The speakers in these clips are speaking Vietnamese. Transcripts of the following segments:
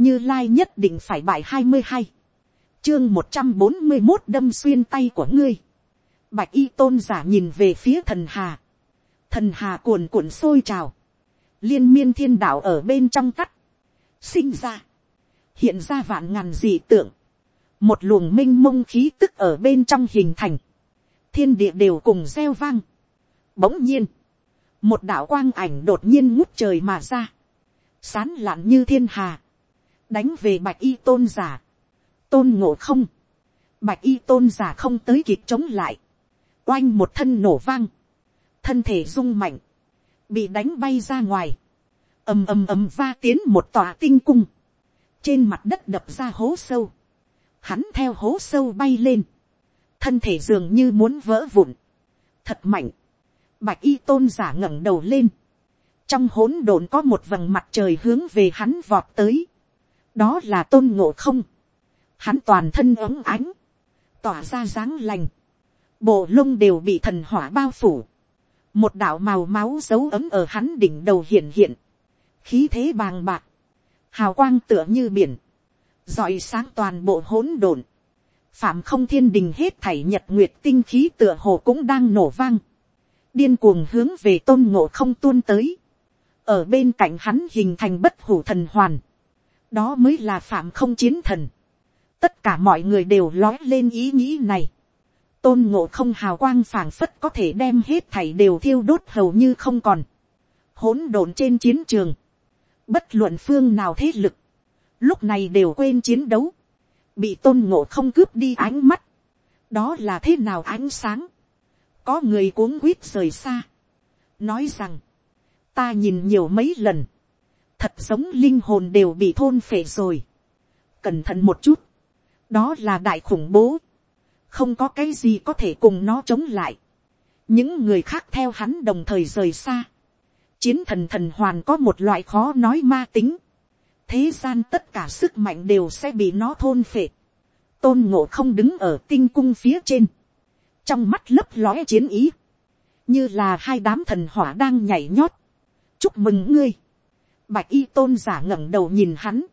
như lai nhất định phải bài hai mươi hai, chương một trăm bốn mươi một đâm xuyên tay của ngươi, bạch y tôn giả nhìn về phía thần hà, thần hà cuồn cuộn sôi trào, liên miên thiên đạo ở bên trong tắt, sinh ra, hiện ra vạn ngàn dị tượng, một luồng m i n h mông khí tức ở bên trong hình thành, thiên địa đều cùng gieo vang. Bỗng nhiên, một đạo quang ảnh đột nhiên ngút trời mà ra, sán lạn như thiên hà, đánh về bạch y tôn giả, tôn ngộ không, bạch y tôn giả không tới kịp chống lại, oanh một thân nổ vang, thân thể rung mạnh, bị đánh bay ra ngoài, ầm ầm ầm va tiến một tòa tinh cung, trên mặt đất đập ra hố sâu, hắn theo hố sâu bay lên, thân thể dường như muốn vỡ vụn, thật mạnh, bạch y tôn giả ngẩng đầu lên, trong hỗn độn có một vầng mặt trời hướng về hắn vọt tới, đó là tôn ngộ không, hắn toàn thân ấm ánh, tỏa ra dáng lành, bộ lông đều bị thần hỏa bao phủ, một đạo màu máu dấu ấm ở hắn đỉnh đầu hiện hiện, khí thế bàng bạc, hào quang tựa như biển, rọi sáng toàn bộ hỗn độn, phạm không thiên đình hết thảy nhật nguyệt tinh khí tựa hồ cũng đang nổ vang, điên cuồng hướng về tôn ngộ không tuôn tới, ở bên cạnh hắn hình thành bất hủ thần hoàn, đó mới là phạm không chiến thần, tất cả mọi người đều lói lên ý nghĩ này, tôn ngộ không hào quang phảng phất có thể đem hết thảy đều thiêu đốt hầu như không còn, hỗn độn trên chiến trường, bất luận phương nào thế lực, lúc này đều quên chiến đấu, bị tôn ngộ không cướp đi ánh mắt, đó là thế nào ánh sáng, có người cuống quýt rời xa, nói rằng, ta nhìn nhiều mấy lần, thật giống linh hồn đều bị thôn phệ rồi, cẩn thận một chút, đó là đại khủng bố, không có cái gì có thể cùng nó chống lại, những người khác theo hắn đồng thời rời xa, chiến thần thần hoàn có một loại khó nói ma tính, thế gian tất cả sức mạnh đều sẽ bị nó thôn phệ. tôn ngộ không đứng ở tinh cung phía trên, trong mắt lấp lóe chiến ý, như là hai đám thần hỏa đang nhảy nhót. chúc mừng ngươi, bạch y tôn giả ngẩng đầu nhìn hắn,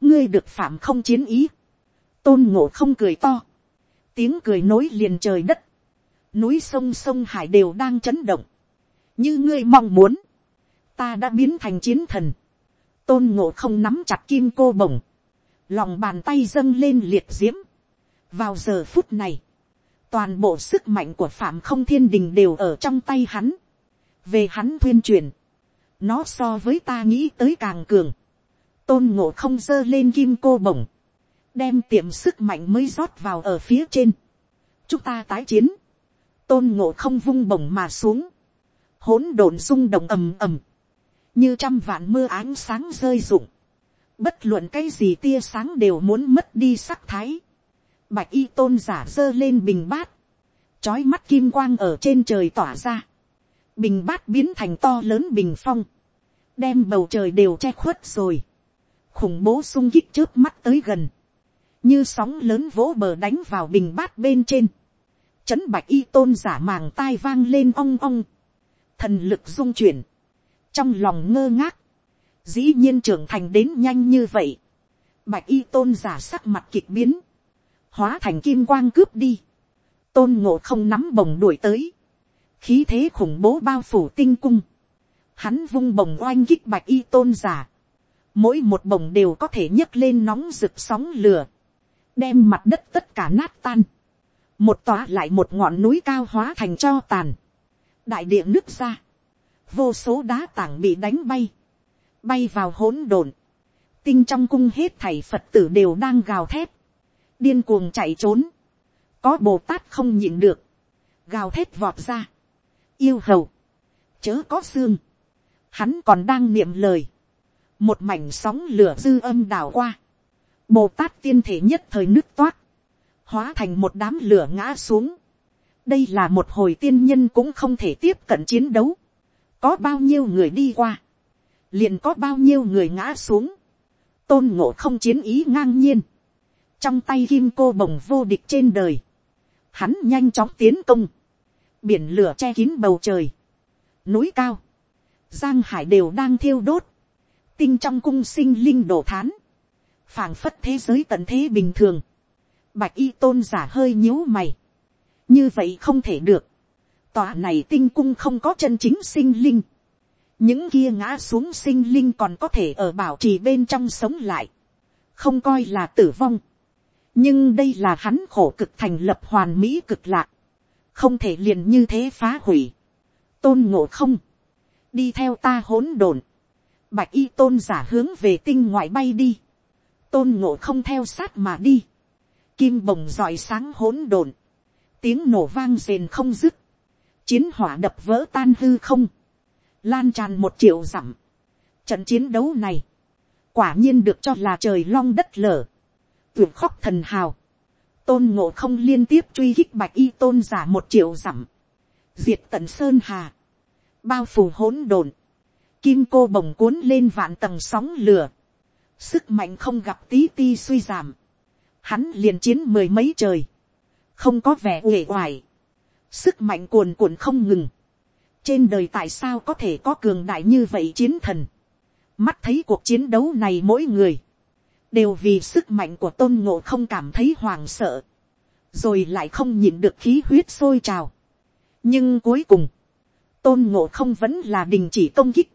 ngươi được phạm không chiến ý, tôn ngộ không cười to, tiếng cười nối liền trời đất, núi sông sông hải đều đang chấn động, như ngươi mong muốn, ta đã biến thành chiến thần, tôn ngộ không nắm chặt kim cô bồng, lòng bàn tay dâng lên liệt diễm. vào giờ phút này, toàn bộ sức mạnh của phạm không thiên đình đều ở trong tay hắn, về hắn tuyên truyền, nó so với ta nghĩ tới càng cường, tôn ngộ không giơ lên kim cô bổng, đem tiệm sức mạnh mới rót vào ở phía trên, chúng ta tái chiến, tôn ngộ không vung bổng mà xuống, hỗn độn rung động ầm ầm, như trăm vạn mưa ánh sáng rơi rụng, bất luận cái gì tia sáng đều muốn mất đi sắc thái, bạch y tôn giả giơ lên bình bát, trói mắt kim quang ở trên trời tỏa ra, bình bát biến thành to lớn bình phong, đem bầu trời đều che khuất rồi, khủng bố sung kích trước mắt tới gần, như sóng lớn vỗ bờ đánh vào bình bát bên trên, chấn bạch y tôn giả màng tai vang lên ong ong, thần lực dung chuyển, trong lòng ngơ ngác, dĩ nhiên trưởng thành đến nhanh như vậy, bạch y tôn giả sắc mặt kịch biến, hóa thành kim quang cướp đi, tôn ngộ không nắm bồng đuổi tới, khí thế khủng bố bao phủ tinh cung, hắn vung bồng oanh kích bạch y tôn giả, mỗi một bồng đều có thể nhấc lên nóng rực sóng lửa, đem mặt đất tất cả nát tan, một tòa lại một ngọn núi cao hóa thành cho tàn, đại địa nước ra, vô số đá tảng bị đánh bay, bay vào hỗn độn, tinh trong cung hết thảy phật tử đều đang gào thét, điên cuồng chạy trốn, có bồ tát không nhịn được, gào thét vọt ra, yêu hầu, chớ có xương, hắn còn đang niệm lời, một mảnh sóng lửa dư âm đào qua, bồ tát tiên thể nhất thời nước toát, hóa thành một đám lửa ngã xuống, đây là một hồi tiên nhân cũng không thể tiếp cận chiến đấu, có bao nhiêu người đi qua, liền có bao nhiêu người ngã xuống, tôn ngộ không chiến ý ngang nhiên, trong tay kim cô bồng vô địch trên đời, hắn nhanh chóng tiến công, biển lửa che kín bầu trời, núi cao, giang hải đều đang thiêu đốt, tinh trong cung sinh linh đổ thán, phảng phất thế giới tận thế bình thường, bạch y tôn giả hơi nhíu mày, như vậy không thể được, tòa này tinh cung không có chân chính sinh linh, những kia ngã xuống sinh linh còn có thể ở bảo trì bên trong sống lại, không coi là tử vong, nhưng đây là hắn khổ cực thành lập hoàn mỹ cực lạc, không thể liền như thế phá hủy, tôn ngộ không, đi theo ta hỗn độn, bạch y tôn giả hướng về tinh ngoại bay đi, tôn ngộ không theo sát mà đi, kim bồng dọi sáng hỗn độn, tiếng nổ vang rền không dứt, chiến hỏa đập vỡ tan hư không, lan tràn một triệu dặm. Trận chiến đấu này, quả nhiên được cho là trời long đất lở, tuyệt khóc thần hào, tôn ngộ không liên tiếp truy hích bạch y tôn giả một triệu dặm, diệt tận sơn hà, bao phủ hỗn độn, kim cô bồng cuốn lên vạn tầng sóng lửa, sức mạnh không gặp tí ti suy giảm, hắn liền chiến mười mấy trời, không có vẻ uể oải, sức mạnh cuồn cuộn không ngừng, trên đời tại sao có thể có cường đại như vậy chiến thần, mắt thấy cuộc chiến đấu này mỗi người, đều vì sức mạnh của tôn ngộ không cảm thấy hoàng sợ, rồi lại không nhìn được khí huyết sôi trào. nhưng cuối cùng, tôn ngộ không vẫn là đình chỉ công kích,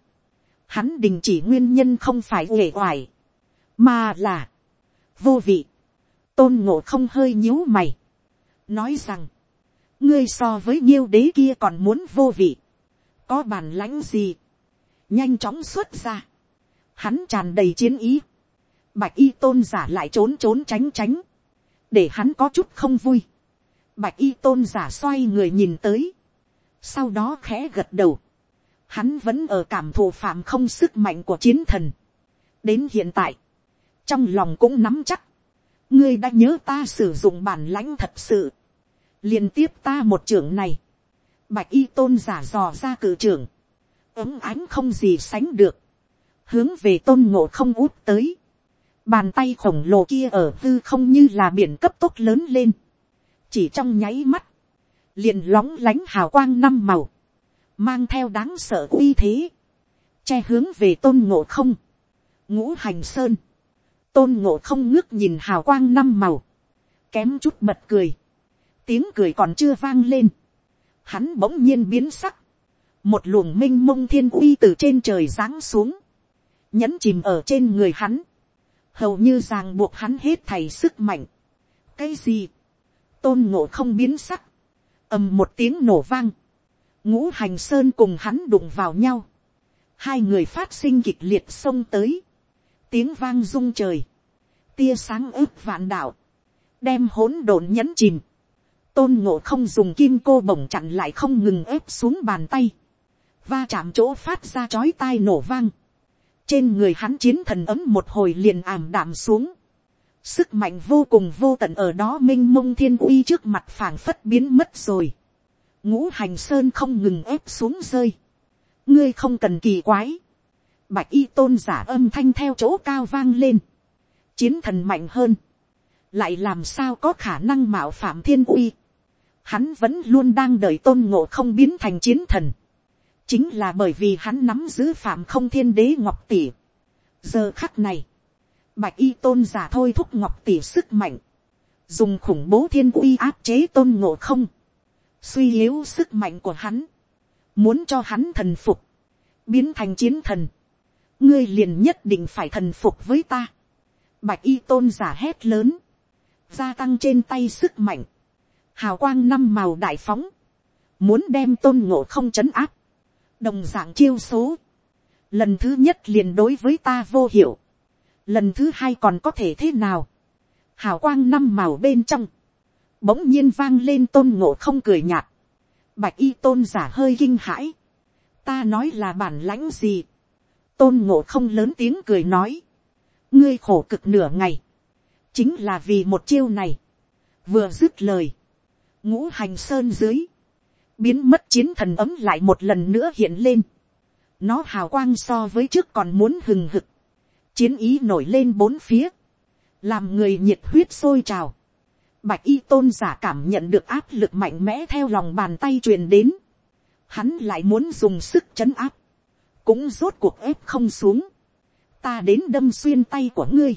hắn đình chỉ nguyên nhân không phải uể oải, mà là vô vị, tôn ngộ không hơi nhíu mày, nói rằng, ngươi so với nhiêu đế kia còn muốn vô vị, có bản lãnh gì, nhanh chóng xuất ra, hắn tràn đầy chiến ý, bạch y tôn giả lại trốn trốn tránh tránh, để hắn có chút không vui, bạch y tôn giả xoay người nhìn tới, sau đó khẽ gật đầu, hắn vẫn ở cảm thụ phạm không sức mạnh của chiến thần. đến hiện tại, trong lòng cũng nắm chắc, ngươi đã nhớ ta sử dụng bản lãnh thật sự, liên tiếp ta một trưởng này, bạch y tôn giả dò ra cử trưởng, ấm ánh không gì sánh được, hướng về tôn ngộ không út tới, bàn tay khổng lồ kia ở tư không như là biển cấp tốc lớn lên, chỉ trong nháy mắt, liền lóng lánh hào quang năm màu, mang theo đáng sợ uy thế, che hướng về tôn ngộ không, ngũ hành sơn, tôn ngộ không ngước nhìn hào quang năm màu, kém chút bật cười, tiếng cười còn chưa vang lên, hắn bỗng nhiên biến sắc, một luồng m i n h mông thiên uy từ trên trời giáng xuống, nhẫn chìm ở trên người hắn, hầu như ràng buộc hắn hết thầy sức mạnh. cái gì, tôn ngộ không biến sắc, ầm một tiếng nổ vang, ngũ hành sơn cùng hắn đụng vào nhau, hai người phát sinh kịch liệt xông tới, tiếng vang rung trời, tia sáng ướp vạn đạo, đem hỗn độn nhẫn chìm, tôn ngộ không dùng kim cô bổng chặn lại không ngừng ép xuống bàn tay, va chạm chỗ phát ra chói tai nổ vang, trên người hắn chiến thần ấm một hồi liền ảm đạm xuống, sức mạnh vô cùng vô tận ở đó minh mông thiên uy trước mặt phảng phất biến mất rồi, ngũ hành sơn không ngừng ép xuống rơi, ngươi không cần kỳ quái, bạch y tôn giả âm thanh theo chỗ cao vang lên, chiến thần mạnh hơn, lại làm sao có khả năng mạo phạm thiên uy, hắn vẫn luôn đang đợi tôn ngộ không biến thành chiến thần, chính là bởi vì hắn nắm giữ phạm không thiên đế ngọc tỷ. giờ khắc này, bạch y tôn giả thôi thúc ngọc tỷ sức mạnh, dùng khủng bố thiên uy áp chế tôn ngộ không, suy yếu sức mạnh của hắn, muốn cho hắn thần phục, biến thành chiến thần, ngươi liền nhất định phải thần phục với ta. Bạch y tôn giả hét lớn, gia tăng trên tay sức mạnh, hào quang năm màu đại phóng, muốn đem tôn ngộ không chấn áp, đồng dạng chiêu số, lần thứ nhất liền đối với ta vô hiệu, lần thứ hai còn có thể thế nào, hào quang năm màu bên trong, bỗng nhiên vang lên tôn ngộ không cười nhạt, bạch y tôn giả hơi kinh hãi, ta nói là bản lãnh gì, tôn ngộ không lớn tiếng cười nói, ngươi khổ cực nửa ngày, chính là vì một chiêu này, vừa dứt lời, ngũ hành sơn dưới, biến mất chiến thần ấm lại một lần nữa hiện lên. nó hào quang so với trước còn muốn hừng hực, chiến ý nổi lên bốn phía, làm người nhiệt huyết sôi trào. Bạch y tôn giả cảm nhận được áp lực mạnh mẽ theo lòng bàn tay truyền đến. Hắn lại muốn dùng sức chấn áp. Cũng rốt cuộc ép không xuống. Ta đến đâm xuyên tay của ngươi.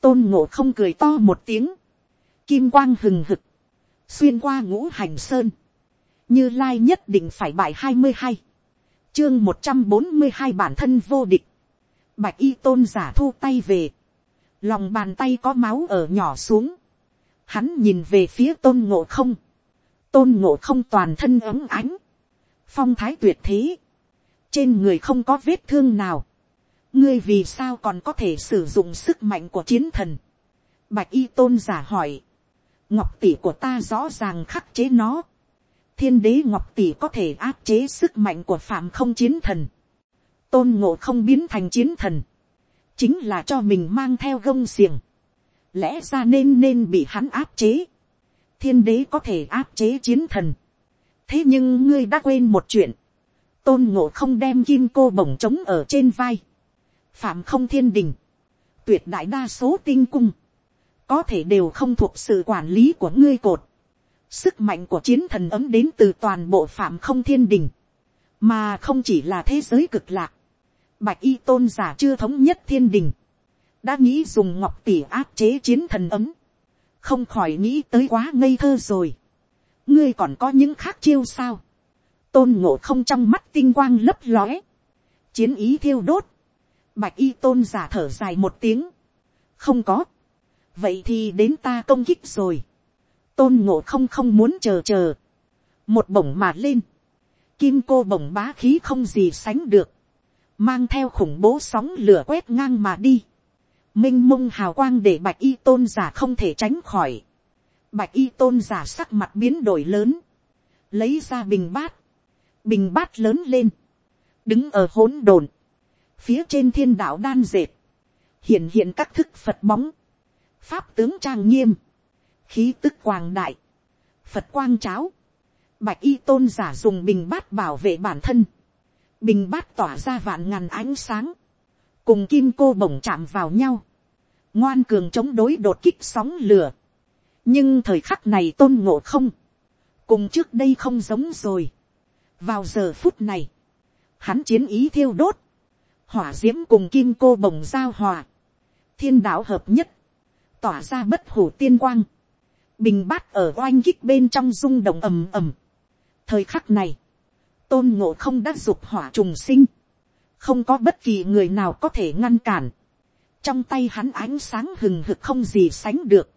tôn ngộ không cười to một tiếng, kim quang hừng hực, xuyên qua ngũ hành sơn, như lai nhất định phải bài hai mươi hai, chương một trăm bốn mươi hai bản thân vô địch, bạch y tôn giả thu tay về, lòng bàn tay có máu ở nhỏ xuống, hắn nhìn về phía tôn ngộ không, tôn ngộ không toàn thân ấm ánh, phong thái tuyệt thế, trên người không có vết thương nào, ngươi vì sao còn có thể sử dụng sức mạnh của chiến thần, bạch y tôn giả hỏi, ngọc tỷ của ta rõ ràng khắc chế nó, thiên đế ngọc tỷ có thể áp chế sức mạnh của phạm không chiến thần, tôn ngộ không biến thành chiến thần, chính là cho mình mang theo gông xiềng, lẽ ra nên nên bị hắn áp chế, thiên đế có thể áp chế chiến thần, thế nhưng ngươi đã quên một chuyện, tôn ngộ không đem kim cô bổng trống ở trên vai, phạm không thiên đình, tuyệt đại đa số tinh cung, có thể đều không thuộc sự quản lý của ngươi cột, sức mạnh của chiến thần ấm đến từ toàn bộ phạm không thiên đình, mà không chỉ là thế giới cực lạc, bạch y tôn giả chưa thống nhất thiên đình, đã nghĩ dùng ngọc tỷ áp chế chiến thần ấm, không khỏi nghĩ tới quá ngây thơ rồi, ngươi còn có những khác chiêu sao, tôn ngộ không trong mắt tinh quang lấp lóe, chiến ý thiêu đốt, bạch y tôn giả thở dài một tiếng, không có, vậy thì đến ta công kích rồi, tôn ngộ không không muốn chờ chờ, một bổng mà lên, kim cô bổng bá khí không gì sánh được, mang theo khủng bố sóng lửa quét ngang mà đi, m i n h mông hào quang để bạch y tôn giả không thể tránh khỏi, bạch y tôn giả sắc mặt biến đổi lớn, lấy ra bình bát, bình bát lớn lên, đứng ở hỗn độn, phía trên thiên đạo đan dệt, hiện hiện các thức phật bóng, pháp tướng trang nghiêm, khí tức quàng đại, phật quang cháo, bạch y tôn giả dùng bình bát bảo vệ bản thân, bình bát tỏa ra vạn ngàn ánh sáng, cùng kim cô bổng chạm vào nhau, ngoan cường chống đối đột kích sóng lửa. nhưng thời khắc này tôn ngộ không, cùng trước đây không giống rồi. vào giờ phút này, hắn chiến ý thiêu đốt, hỏa d i ễ m cùng kim cô bồng giao hòa, thiên đạo hợp nhất, tỏa ra bất hủ tiên quang, bình bát ở oanh kích bên trong rung động ầm ầm. thời khắc này, tôn ngộ không đã dục hỏa trùng sinh, không có bất kỳ người nào có thể ngăn cản, trong tay hắn ánh sáng hừng hực không gì sánh được,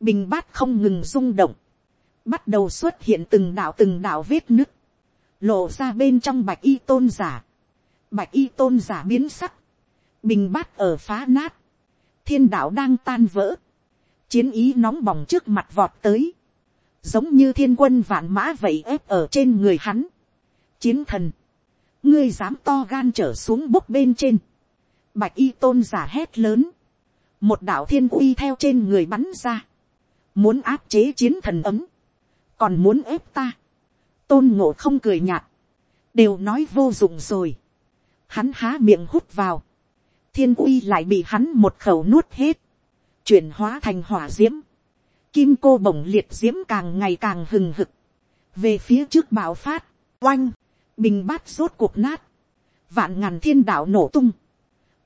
bình bát không ngừng rung động, bắt đầu xuất hiện từng đạo từng đạo vết nứt, lộ ra bên trong bạch y tôn giả, bạch y tôn giả biến sắc, bình bát ở phá nát, thiên đạo đang tan vỡ, chiến ý nóng bỏng trước mặt vọt tới, giống như thiên quân vạn mã vậy ép ở trên người hắn, chiến thần, ngươi dám to gan trở xuống bốc bên trên, bạch y tôn giả hét lớn, một đạo thiên uy theo trên người bắn ra, muốn áp chế chiến thần ấm, còn muốn ép ta, tôn ngộ không cười nhạt, đều nói vô dụng rồi, hắn há miệng hút vào, thiên uy lại bị hắn một khẩu nuốt hết, chuyển hóa thành hỏa d i ễ m kim cô bổng liệt d i ễ m càng ngày càng hừng hực, về phía trước bạo phát, oanh, bình bát rốt cuộc nát, vạn ngàn thiên đạo nổ tung,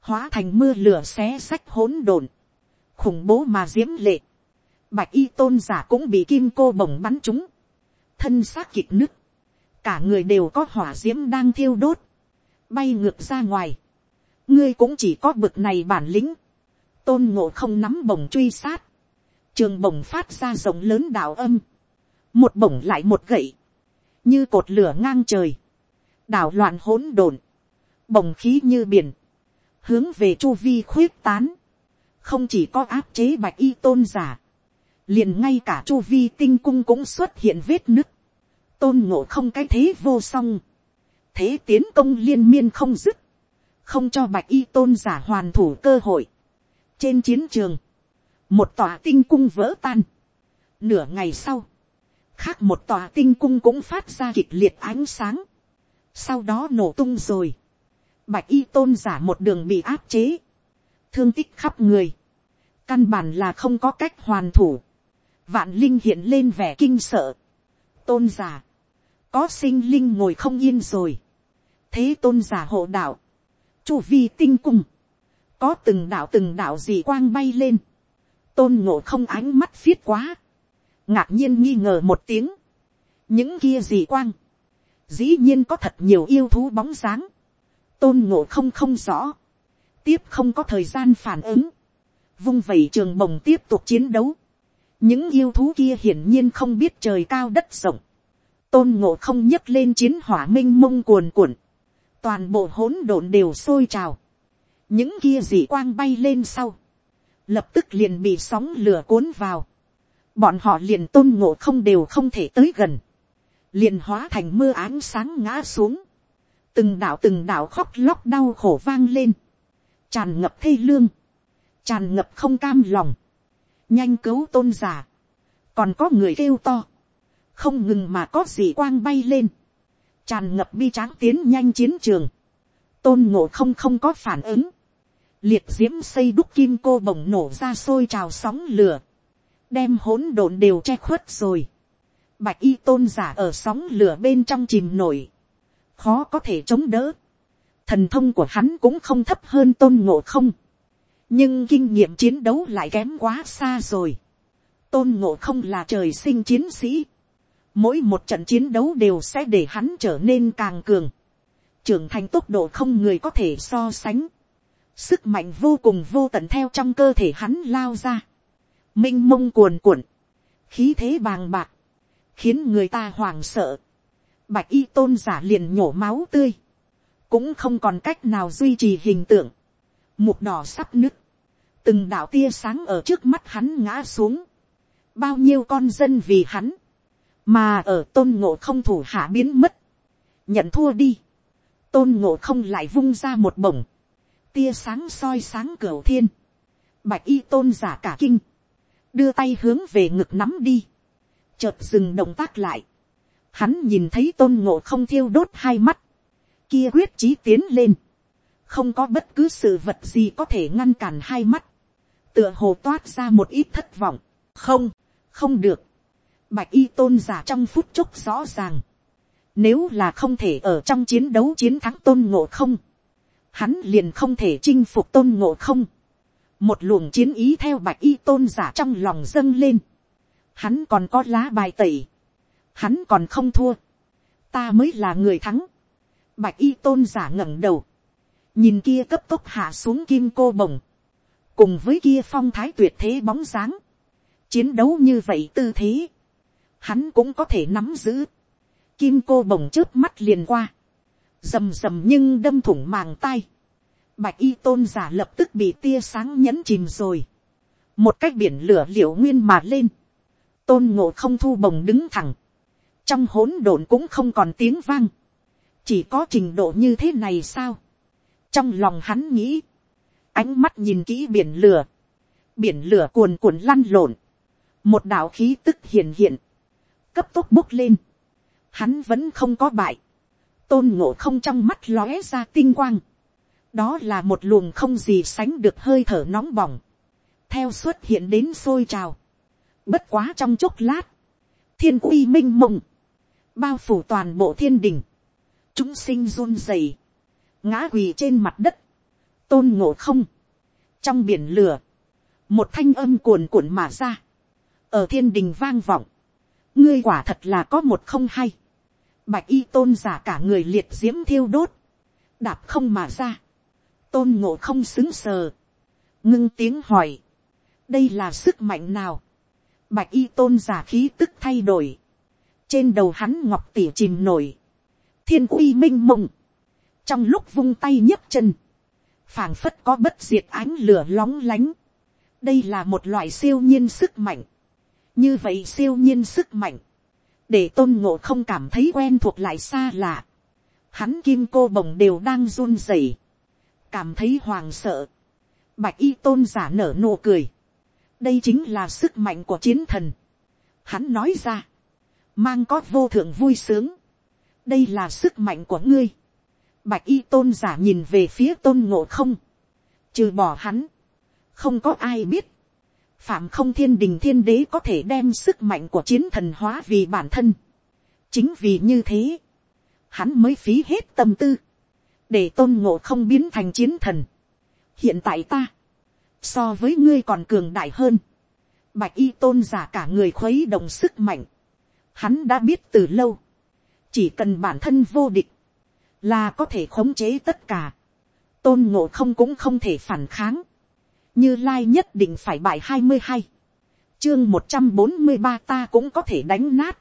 hóa thành mưa lửa xé sách hỗn độn, khủng bố mà diễm lệ, bạch y tôn giả cũng bị kim cô bồng bắn trúng, thân xác kịch nứt, cả người đều có hỏa diễm đang thiêu đốt, bay ngược ra ngoài, ngươi cũng chỉ có bực này bản lĩnh, tôn ngộ không nắm bổng truy sát, trường bổng phát ra rộng lớn đạo âm, một bổng lại một gậy, như cột lửa ngang trời, đảo loạn hỗn độn, bồng khí như biển, hướng về chu vi khuyết tán, không chỉ có áp chế bạch y tôn giả, liền ngay cả chu vi tinh cung cũng xuất hiện vết nứt, tôn ngộ không cái thế vô song, thế tiến công liên miên không dứt, không cho bạch y tôn giả hoàn thủ cơ hội trên chiến trường, một tòa tinh cung vỡ tan, nửa ngày sau, khác một tòa tinh cung cũng phát ra kịch liệt ánh sáng, sau đó nổ tung rồi, bạch y tôn giả một đường bị áp chế, thương tích khắp người, căn bản là không có cách hoàn thủ, vạn linh hiện lên vẻ kinh sợ, tôn giả, có sinh linh ngồi không yên rồi, thế tôn giả hộ đạo, chu vi tinh cung, có từng đạo từng đạo gì quang bay lên, tôn ngộ không ánh mắt viết quá, ngạc nhiên nghi ngờ một tiếng, những kia gì quang, dĩ nhiên có thật nhiều yêu thú bóng dáng, tôn ngộ không không rõ, tiếp không có thời gian phản ứng, vung vẩy trường bồng tiếp tục chiến đấu, những yêu thú kia hiển nhiên không biết trời cao đất rộng, tôn ngộ không nhấc lên chiến hỏa m i n h mông cuồn cuộn, toàn bộ hỗn độn đều sôi trào, những kia dị quang bay lên sau, lập tức liền bị sóng lửa cuốn vào, bọn họ liền tôn ngộ không đều không thể tới gần, liền hóa thành mưa ánh sáng ngã xuống, từng đạo từng đạo khóc lóc đau khổ vang lên, tràn ngập thê lương, tràn ngập không cam lòng, nhanh cứu tôn giả, còn có người kêu to, không ngừng mà có gì quang bay lên, tràn ngập bi tráng tiến nhanh chiến trường, tôn ngộ không không có phản ứng, liệt d i ễ m xây đúc kim cô bồng nổ ra sôi trào sóng lửa, đem hỗn độn đều che khuất rồi, bạch y tôn giả ở sóng lửa bên trong chìm nổi, khó có thể chống đỡ, thần thông của hắn cũng không thấp hơn tôn ngộ không, nhưng kinh nghiệm chiến đấu lại kém quá xa rồi, tôn ngộ không là trời sinh chiến sĩ, mỗi một trận chiến đấu đều sẽ để hắn trở nên càng cường, trưởng thành tốc độ không người có thể so sánh, sức mạnh vô cùng vô tận theo trong cơ thể hắn lao ra, m i n h mông cuồn cuộn, khí thế bàng bạc, khiến người ta hoảng sợ, bạch y tôn giả liền nhổ máu tươi, cũng không còn cách nào duy trì hình tượng, mục đỏ sắp nứt, từng đạo tia sáng ở trước mắt hắn ngã xuống, bao nhiêu con dân vì hắn, mà ở tôn ngộ không thủ hạ biến mất, nhận thua đi, tôn ngộ không lại vung ra một bổng, tia sáng soi sáng cửa thiên, bạch y tôn giả cả kinh, đưa tay hướng về ngực nắm đi, chợt dừng động tác lại, hắn nhìn thấy tôn ngộ không thiêu đốt hai mắt, kia quyết chí tiến lên, không có bất cứ sự vật gì có thể ngăn cản hai mắt, tựa hồ toát ra một ít thất vọng, không, không được, bạch y tôn giả trong phút chốc rõ ràng. Nếu là không thể ở trong chiến đấu chiến thắng tôn ngộ không, hắn liền không thể chinh phục tôn ngộ không. Một luồng chiến ý theo bạch y tôn giả trong lòng dâng lên. Hắn còn có lá bài tẩy. Hắn còn không thua. Ta mới là người thắng. Bạch y tôn giả ngẩng đầu. Nhìn kia cấp tốc hạ xuống kim cô bồng. Cùng với kia phong thái tuyệt thế bóng dáng. Chiến đấu như vậy tư thế hắn cũng có thể nắm giữ. Kim cô bồng trước mắt liền qua. Rầm rầm nhưng đâm thủng màng tay. Bạch y tôn giả lập tức bị tia sáng nhẫn chìm rồi. Một cách biển lửa liệu nguyên mà lên. Tôn ngộ không thu bồng đứng thẳng. Trong hỗn độn cũng không còn tiếng vang. Chỉ có trình độ như thế này sao? Trong lòng hắn nghĩ. Ánh mắt nhìn kỹ biển lửa. Biển lửa cuồn cuộn lăn lộn. Một đạo khí tức hiện hiện cấp tốc bốc lên, hắn vẫn không có bại, tôn ngộ không trong mắt lóe ra tinh quang, đó là một luồng không gì sánh được hơi thở nóng bỏng, theo xuất hiện đến sôi trào, bất quá trong chốc lát, thiên uy minh i mộng, bao phủ toàn bộ thiên đình, chúng sinh run rẩy, ngã quỳ trên mặt đất, tôn ngộ không, trong biển lửa, một thanh âm cuồn cuộn mà ra, ở thiên đình vang vọng, ngươi quả thật là có một không hay bạch y tôn giả cả người liệt diễm thiêu đốt, đạp không mà ra, tôn ngộ không xứng sờ, ngưng tiếng hỏi, đây là sức mạnh nào, bạch y tôn giả khí tức thay đổi, trên đầu hắn ngọc tỉ chìm nổi, thiên uy minh i mộng, trong lúc vung tay nhấc chân, phảng phất có bất diệt ánh lửa lóng lánh, đây là một loại siêu nhiên sức mạnh, như vậy siêu nhiên sức mạnh, để tôn ngộ không cảm thấy quen thuộc lại xa lạ. Hắn kim cô bồng đều đang run rẩy, cảm thấy hoàng sợ. Bạch y tôn giả nở nụ cười. đây chính là sức mạnh của chiến thần. Hắn nói ra, mang có vô thượng vui sướng. đây là sức mạnh của ngươi. Bạch y tôn giả nhìn về phía tôn ngộ không. trừ bỏ hắn, không có ai biết phạm không thiên đình thiên đế có thể đem sức mạnh của chiến thần hóa vì bản thân. chính vì như thế, hắn mới phí hết tâm tư, để tôn ngộ không biến thành chiến thần. hiện tại ta, so với ngươi còn cường đại hơn, bạch y tôn giả cả người khuấy động sức mạnh, hắn đã biết từ lâu, chỉ cần bản thân vô địch, là có thể khống chế tất cả, tôn ngộ không cũng không thể phản kháng, như lai nhất định phải bài hai mươi hai, chương một trăm bốn mươi ba ta cũng có thể đánh nát,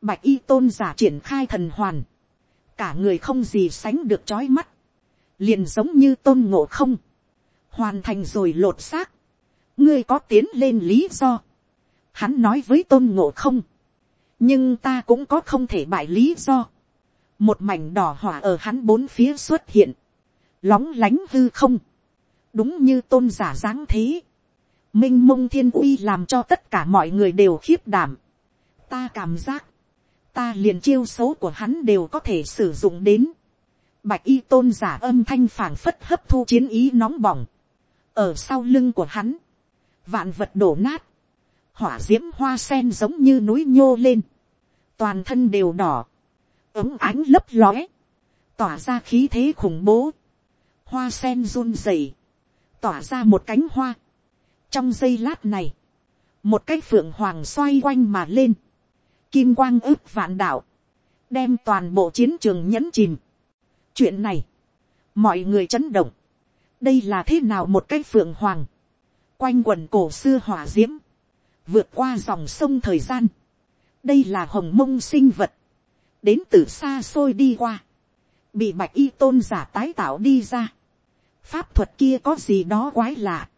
bạch y tôn giả triển khai thần hoàn, cả người không gì sánh được trói mắt, liền giống như tôn ngộ không, hoàn thành rồi lột xác, ngươi có tiến lên lý do, hắn nói với tôn ngộ không, nhưng ta cũng có không thể bại lý do, một mảnh đỏ hỏa ở hắn bốn phía xuất hiện, lóng lánh hư không, đúng như tôn giả dáng thế, m i n h mông thiên uy làm cho tất cả mọi người đều khiếp đảm, ta cảm giác, ta liền chiêu xấu của hắn đều có thể sử dụng đến, bạch y tôn giả âm thanh phảng phất hấp thu chiến ý nóng bỏng, ở sau lưng của hắn, vạn vật đổ nát, hỏa d i ễ m hoa sen giống như núi nhô lên, toàn thân đều đỏ, ống ánh lấp lóe, tỏa ra khí thế khủng bố, hoa sen run rẩy, tỏa ra một cánh hoa. trong giây lát này, một cái phượng hoàng xoay quanh mà lên, kim quang ướp vạn đạo, đem toàn bộ chiến trường nhẫn chìm. chuyện này, mọi người chấn động, đây là thế nào một cái phượng hoàng, quanh quần cổ xưa hỏa d i ễ m vượt qua dòng sông thời gian, đây là hồng mông sinh vật, đến từ xa xôi đi qua, bị bạch y tôn giả tái tạo đi ra, pháp thuật kia có gì đó quái lạ,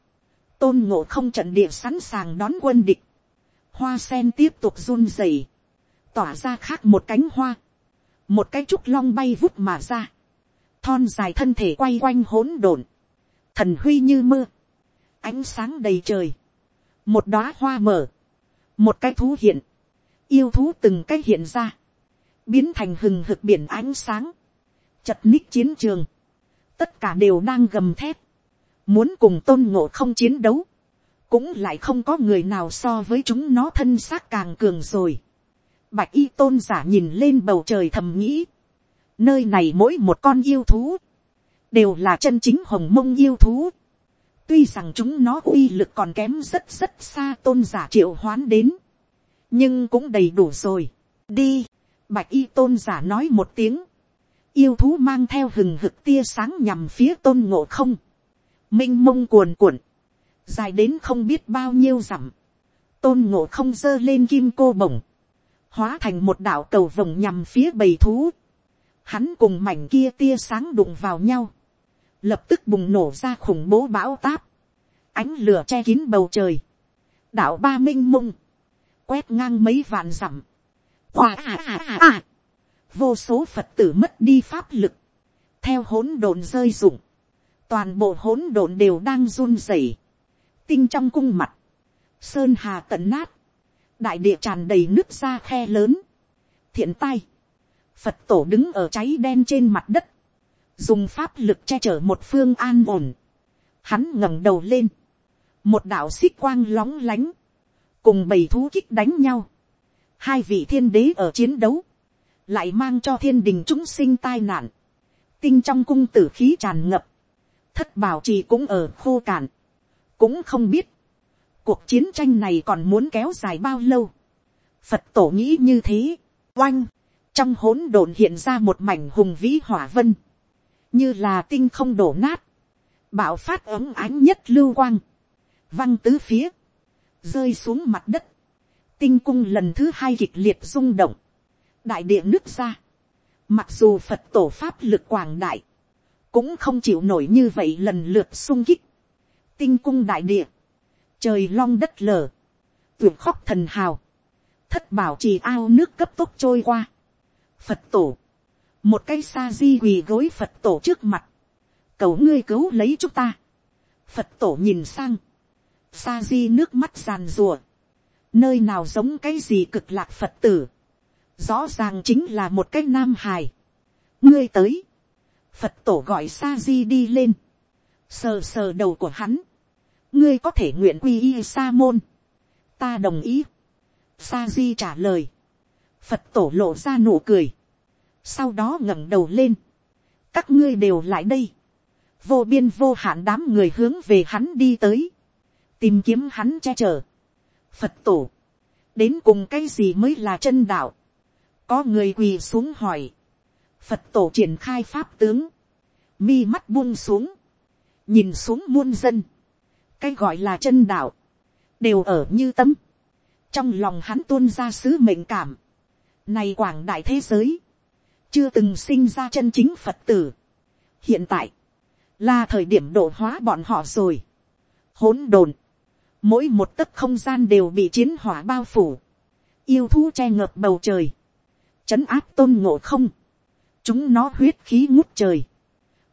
tôn ngộ không trận địa sẵn sàng đón quân địch, hoa sen tiếp tục run rẩy, tỏa ra khác một cánh hoa, một cái trúc long bay vút mà ra, thon dài thân thể quay quanh hỗn độn, thần huy như mưa, ánh sáng đầy trời, một đóa hoa mở, một cái thú hiện, yêu thú từng cái hiện ra, biến thành hừng hực biển ánh sáng, chật ních chiến trường, tất cả đều đang gầm thép, muốn cùng tôn ngộ không chiến đấu, cũng lại không có người nào so với chúng nó thân xác càng cường rồi. Bạch y tôn giả nhìn lên bầu trời thầm nghĩ, nơi này mỗi một con yêu thú, đều là chân chính hồng mông yêu thú, tuy rằng chúng nó uy lực còn kém rất rất xa tôn giả triệu hoán đến, nhưng cũng đầy đủ rồi. đi, bạch y tôn giả nói một tiếng, yêu thú mang theo hừng hực tia sáng nhằm phía tôn ngộ không, m i n h mông cuồn cuộn, dài đến không biết bao nhiêu dặm, tôn ngộ không giơ lên kim cô bổng, hóa thành một đạo cầu vồng nhằm phía bầy thú, hắn cùng mảnh kia tia sáng đụng vào nhau, lập tức bùng nổ ra khủng bố bão táp, ánh lửa che kín bầu trời, đạo ba minh mông, quét ngang mấy vạn dặm, qua à à à à, vô số phật tử mất đi pháp lực, theo hỗn độn rơi rụng, toàn bộ hỗn độn đều đang run rẩy, tinh trong cung mặt, sơn hà tận nát, đại địa tràn đầy nước ra khe lớn, thiện tai, phật tổ đứng ở cháy đen trên mặt đất, dùng pháp lực che chở một phương an ổn. Hắn ngẩng đầu lên, một đạo xích quang lóng lánh, cùng bầy thú kích đánh nhau. Hai vị thiên đế ở chiến đấu, lại mang cho thiên đình chúng sinh tai nạn. Tinh trong cung tử khí tràn ngập, thất bảo trì cũng ở khô cạn, cũng không biết, cuộc chiến tranh này còn muốn kéo dài bao lâu. Phật tổ nghĩ như thế, oanh, trong hỗn độn hiện ra một mảnh hùng vĩ hỏa vân. Như là tinh không đổ nát, bạo phát ấm ánh nhất lưu quang, văng tứ phía, rơi xuống mặt đất, tinh cung lần thứ hai kịch liệt rung động, đại địa nước ra, mặc dù phật tổ pháp lực quảng đại, cũng không chịu nổi như vậy lần lượt sung kích, tinh cung đại địa, trời long đất lở, tuyệt khóc thần hào, thất bảo trì ao nước cấp tốc trôi qua, phật tổ, một cây sa di quỳ gối phật tổ trước mặt, cầu ngươi cứu lấy chúng ta. phật tổ nhìn sang, sa di nước mắt giàn rùa, nơi nào giống cái gì cực lạc phật tử, rõ ràng chính là một cái nam hài. ngươi tới, phật tổ gọi sa di đi lên, sờ sờ đầu của hắn, ngươi có thể nguyện quy y sa môn, ta đồng ý, sa di trả lời, phật tổ lộ ra nụ cười, sau đó ngẩng đầu lên, các ngươi đều lại đây, vô biên vô hạn đám người hướng về hắn đi tới, tìm kiếm hắn che chở. Phật tổ, đến cùng cái gì mới là chân đạo, có người quỳ xuống hỏi, phật tổ triển khai pháp tướng, mi mắt buông xuống, nhìn xuống muôn dân, cái gọi là chân đạo, đều ở như tâm trong lòng hắn tuôn ra sứ mệnh cảm, này quảng đại thế giới, chưa từng sinh ra chân chính phật tử. hiện tại, là thời điểm độ hóa bọn họ rồi. hỗn độn, mỗi một tấc không gian đều bị chiến hỏa bao phủ, yêu thú che ngợp bầu trời, chấn áp tôn ngộ không, chúng nó huyết khí ngút trời,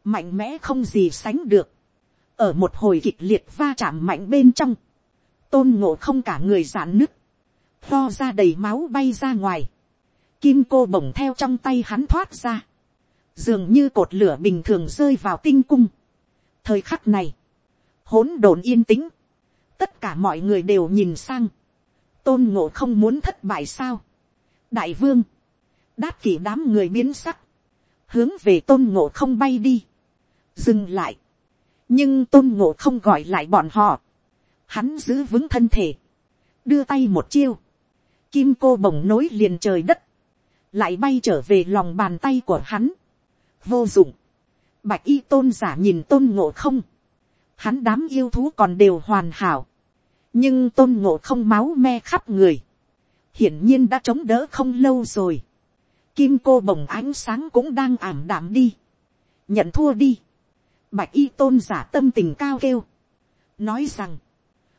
mạnh mẽ không gì sánh được, ở một hồi kịch liệt va chạm mạnh bên trong, tôn ngộ không cả người giãn nứt, lo ra đầy máu bay ra ngoài, kim cô bổng theo trong tay hắn thoát ra, dường như cột lửa bình thường rơi vào tinh cung. thời khắc này, hỗn độn yên tĩnh, tất cả mọi người đều nhìn sang, tôn ngộ không muốn thất bại sao. đại vương, đát kỷ đám người biến sắc, hướng về tôn ngộ không bay đi, dừng lại, nhưng tôn ngộ không gọi lại bọn họ, hắn giữ vững thân thể, đưa tay một chiêu, kim cô bồng nối liền trời đất, lại bay trở về lòng bàn tay của hắn, vô dụng, bạch y tôn giả nhìn tôn ngộ không, hắn đám yêu thú còn đều hoàn hảo, nhưng tôn ngộ không máu me khắp người, hiển nhiên đã chống đỡ không lâu rồi, kim cô bồng ánh sáng cũng đang ảm đạm đi, nhận thua đi, bạch y tôn giả tâm tình cao kêu, nói rằng,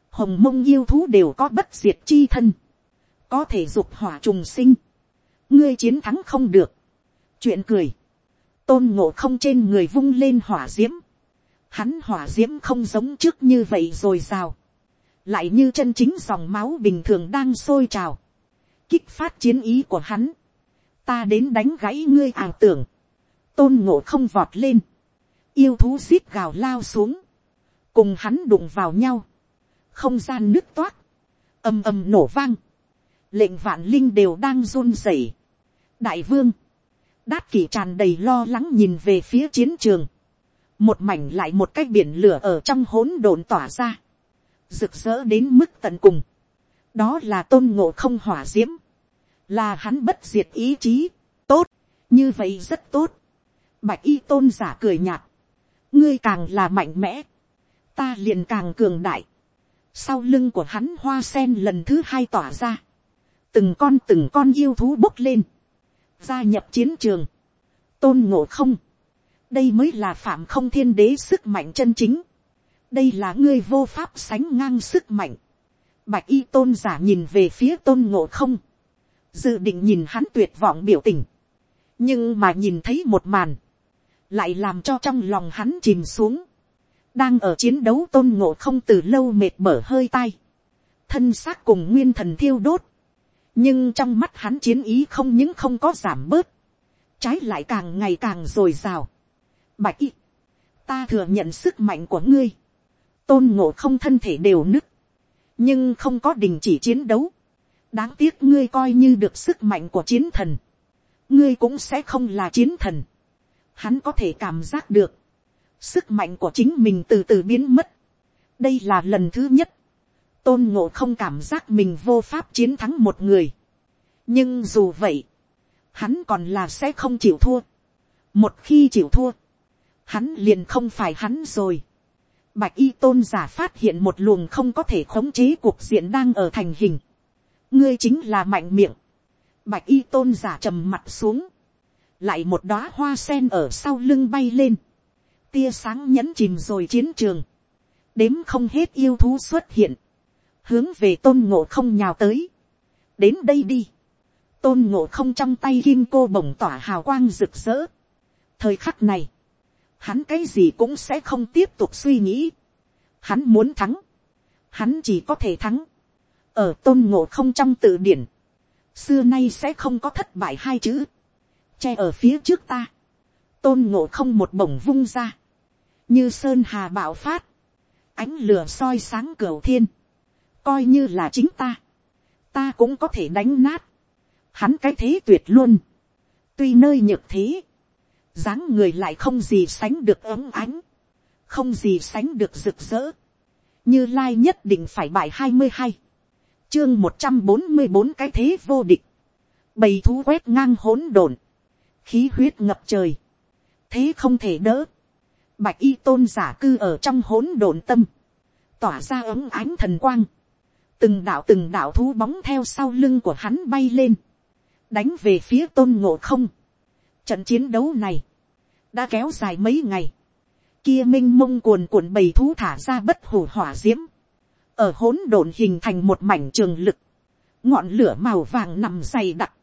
hồng mông yêu thú đều có bất diệt chi thân, có thể dục hỏa trùng sinh, ngươi chiến thắng không được, chuyện cười, tôn ngộ không trên người vung lên hỏa d i ễ m hắn hỏa d i ễ m không giống trước như vậy rồi rào, lại như chân chính dòng máu bình thường đang sôi trào, kích phát chiến ý của hắn, ta đến đánh gãy ngươi ảo tưởng, tôn ngộ không vọt lên, yêu thú xít gào lao xuống, cùng hắn đụng vào nhau, không gian nước toát, ầm ầm nổ vang, lệnh vạn linh đều đang run rẩy, đại vương, đát kỷ tràn đầy lo lắng nhìn về phía chiến trường, một mảnh lại một cái biển lửa ở trong hỗn độn tỏa ra, rực rỡ đến mức tận cùng, đó là tôn ngộ không hỏa d i ễ m là hắn bất diệt ý chí, tốt, như vậy rất tốt, bạch y tôn giả cười nhạt, ngươi càng là mạnh mẽ, ta liền càng cường đại, sau lưng của hắn hoa sen lần thứ hai tỏa ra, từng con từng con yêu thú bốc lên, gia nhập chiến trường, tôn ngộ không, đây mới là phạm không thiên đế sức mạnh chân chính, đây là ngươi vô pháp sánh ngang sức mạnh, bạch y tôn giả nhìn về phía tôn ngộ không, dự định nhìn hắn tuyệt vọng biểu tình, nhưng mà nhìn thấy một màn, lại làm cho trong lòng hắn chìm xuống, đang ở chiến đấu tôn ngộ không từ lâu mệt mở hơi tay, thân xác cùng nguyên thần thiêu đốt, nhưng trong mắt hắn chiến ý không những không có giảm bớt, trái lại càng ngày càng r ồ i r à o. bạch y, ta thừa nhận sức mạnh của ngươi, tôn ngộ không thân thể đều nứt, nhưng không có đình chỉ chiến đấu đáng tiếc ngươi coi như được sức mạnh của chiến thần, ngươi cũng sẽ không là chiến thần. hắn có thể cảm giác được, sức mạnh của chính mình từ từ biến mất. đây là lần thứ nhất, tôn ngộ không cảm giác mình vô pháp chiến thắng một người. nhưng dù vậy, hắn còn là sẽ không chịu thua. một khi chịu thua, hắn liền không phải hắn rồi. bạch y tôn giả phát hiện một luồng không có thể khống chế cuộc diện đang ở thành hình ngươi chính là mạnh miệng. bạch y tôn giả trầm mặt xuống. lại một đóa hoa sen ở sau lưng bay lên. tia sáng nhẫn chìm rồi chiến trường. đếm không hết yêu thú xuất hiện hướng về tôn ngộ không nhào tới. đến đây đi. tôn ngộ không trong tay kim cô bổng tỏa hào quang rực rỡ. thời khắc này, hắn cái gì cũng sẽ không tiếp tục suy nghĩ. hắn muốn thắng. hắn chỉ có thể thắng ở tôn ngộ không trong tự điển, xưa nay sẽ không có thất bại hai chữ. che ở phía trước ta. tôn ngộ không một bổng vung ra. như sơn hà bạo phát. ánh lửa soi sáng cửa thiên. Coi như là chính ta, ta cũng có thể đánh nát, hắn cái thế tuyệt luôn, tuy nơi nhược thế, dáng người lại không gì sánh được ấm ánh, không gì sánh được rực rỡ, như lai nhất định phải bài hai mươi hai, chương một trăm bốn mươi bốn cái thế vô địch, bầy thú quét ngang hỗn độn, khí huyết ngập trời, thế không thể đỡ, bạch y tôn giả cư ở trong hỗn độn tâm, tỏa ra ấm ánh thần quang, từng đạo từng đạo thú bóng theo sau lưng của hắn bay lên, đánh về phía tôn ngộ không. Trận chiến đấu này, đã kéo dài mấy ngày, kia m i n h mông cuồn cuộn bầy thú thả ra bất hủ hỏa d i ễ m ở hỗn độn hình thành một mảnh trường lực, ngọn lửa màu vàng nằm dày đặc,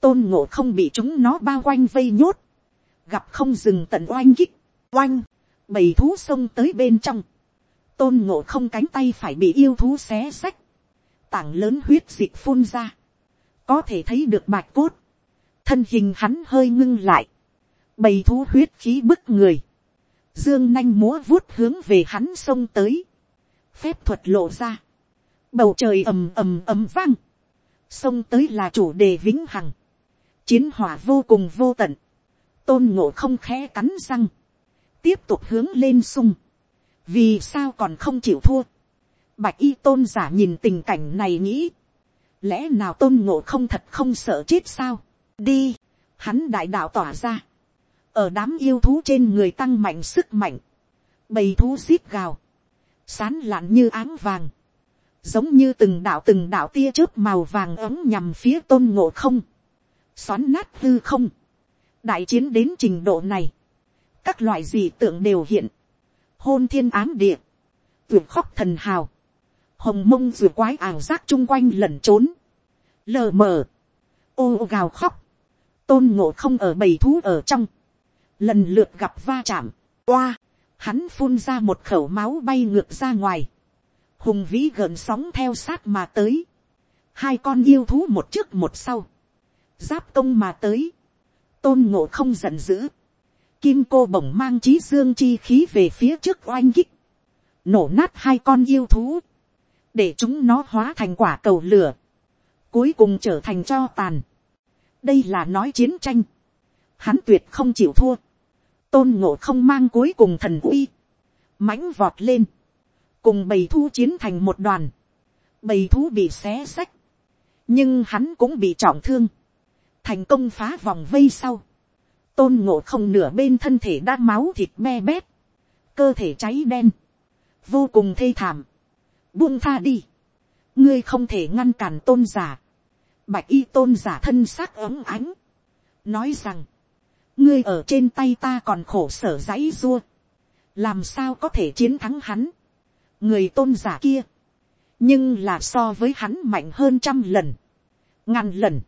tôn ngộ không bị chúng nó bao quanh vây nhốt, gặp không dừng tận oanh kích, oanh, bầy thú xông tới bên trong, tôn ngộ không cánh tay phải bị yêu thú xé xách, tảng lớn huyết dịch phun ra, có thể thấy được bạch cốt, thân hình hắn hơi ngưng lại, bầy thú huyết khí bức người, dương nanh múa vuốt hướng về hắn xông tới, phép thuật lộ ra, bầu trời ầm ầm ầm vang, sông tới là chủ đề vĩnh hằng, chiến hỏa vô cùng vô tận, tôn ngộ không khẽ cắn răng, tiếp tục hướng lên sung, vì sao còn không chịu thua, bạch y tôn giả nhìn tình cảnh này nghĩ, lẽ nào tôn ngộ không thật không sợ chết sao, đi, hắn đại đạo tỏa ra, ở đám yêu thú trên người tăng mạnh sức mạnh, bầy thú xít gào, sán lạn như áng vàng, giống như từng đạo từng đạo tia chớp màu vàng ấm nhằm phía tôn ngộ không, xoắn nát hư không, đại chiến đến trình độ này, các loại gì tượng đều hiện, hôn thiên ám địa, tuyệt khóc thần hào, hồng mông ruột quái ảo giác chung quanh lẩn trốn, lờ mờ, ô gào khóc, tôn ngộ không ở bầy thú ở trong, lần lượt gặp va chạm, oa, hắn phun ra một khẩu máu bay ngược ra ngoài, hùng vĩ gợn sóng theo sát mà tới, hai con yêu thú một trước một sau, giáp công mà tới, tôn ngộ không giận dữ, kim cô bổng mang trí dương chi khí về phía trước oanh kích, nổ nát hai con yêu thú, để chúng nó hóa thành quả cầu lửa, cuối cùng trở thành cho tàn. đây là nói chiến tranh, hắn tuyệt không chịu thua, tôn ngộ không mang cuối cùng thần uy, mãnh vọt lên, cùng bầy thu chiến thành một đoàn, bầy thú bị xé xách, nhưng hắn cũng bị trọng thương, thành công phá vòng vây sau, tôn ngộ không nửa bên thân thể đã máu thịt me bét, cơ thể cháy đen, vô cùng thê thảm, buông tha đi, ngươi không thể ngăn cản tôn giả, bạch y tôn giả thân xác ấm ánh, nói rằng, ngươi ở trên tay ta còn khổ sở dãy dua, làm sao có thể chiến thắng hắn, người tôn giả kia, nhưng là so với hắn mạnh hơn trăm lần, ngàn lần,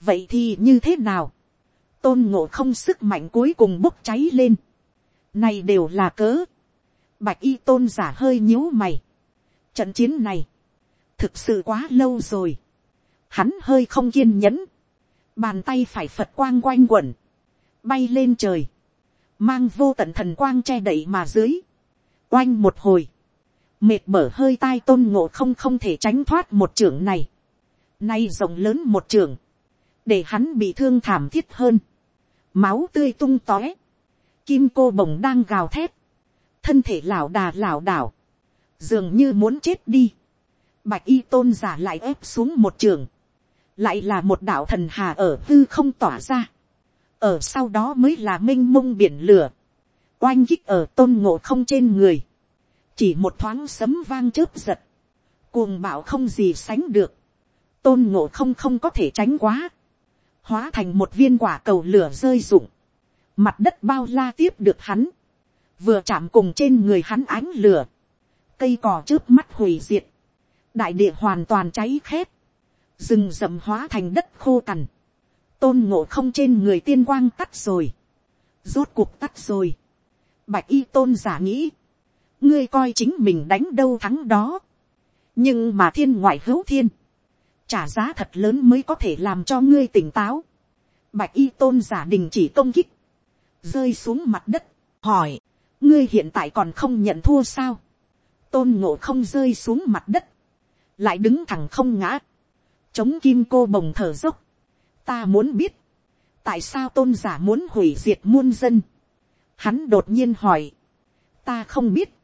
vậy thì như thế nào, tôn ngộ không sức mạnh cuối cùng bốc cháy lên, này đều là cớ, bạch y tôn giả hơi nhíu mày, trận chiến này, thực sự quá lâu rồi, hắn hơi không kiên nhẫn, bàn tay phải phật quang quanh quẩn, bay lên trời, mang vô tận thần quang che đậy mà dưới, oanh một hồi, mệt mở hơi tai tôn ngộ không không thể tránh thoát một trưởng này, nay rộng lớn một trưởng, để hắn bị thương thảm thiết hơn, máu tươi tung tóe, kim cô bồng đang gào thét, thân thể lảo đà lảo đảo, dường như muốn chết đi, bạch y tôn giả lại ép xuống một trường, lại là một đạo thần hà ở tư không tỏa ra, ở sau đó mới là m i n h mông biển lửa, oanh kích ở tôn ngộ không trên người, chỉ một thoáng sấm vang chớp giật, cuồng bạo không gì sánh được, tôn ngộ không không có thể tránh quá, hóa thành một viên quả cầu lửa rơi rụng, mặt đất bao la tiếp được hắn, vừa chạm cùng trên người hắn ánh lửa, cây cò trước mắt hủy diệt, đại địa hoàn toàn cháy khét, rừng rậm hóa thành đất khô cằn, tôn ngộ không trên người tiên quang tắt rồi, rốt cuộc tắt rồi, bạch y tôn giả nghĩ, ngươi coi chính mình đánh đâu thắng đó, nhưng mà thiên ngoại hữu thiên, trả giá thật lớn mới có thể làm cho ngươi tỉnh táo, bạch y tôn giả đình chỉ công kích, rơi xuống mặt đất, hỏi, ngươi hiện tại còn không nhận thua sao, tôn ngộ không rơi xuống mặt đất, lại đứng thẳng không ngã, chống kim cô bồng thở dốc, ta muốn biết, tại sao tôn giả muốn hủy diệt muôn dân. Hắn đột nhiên hỏi, ta không biết,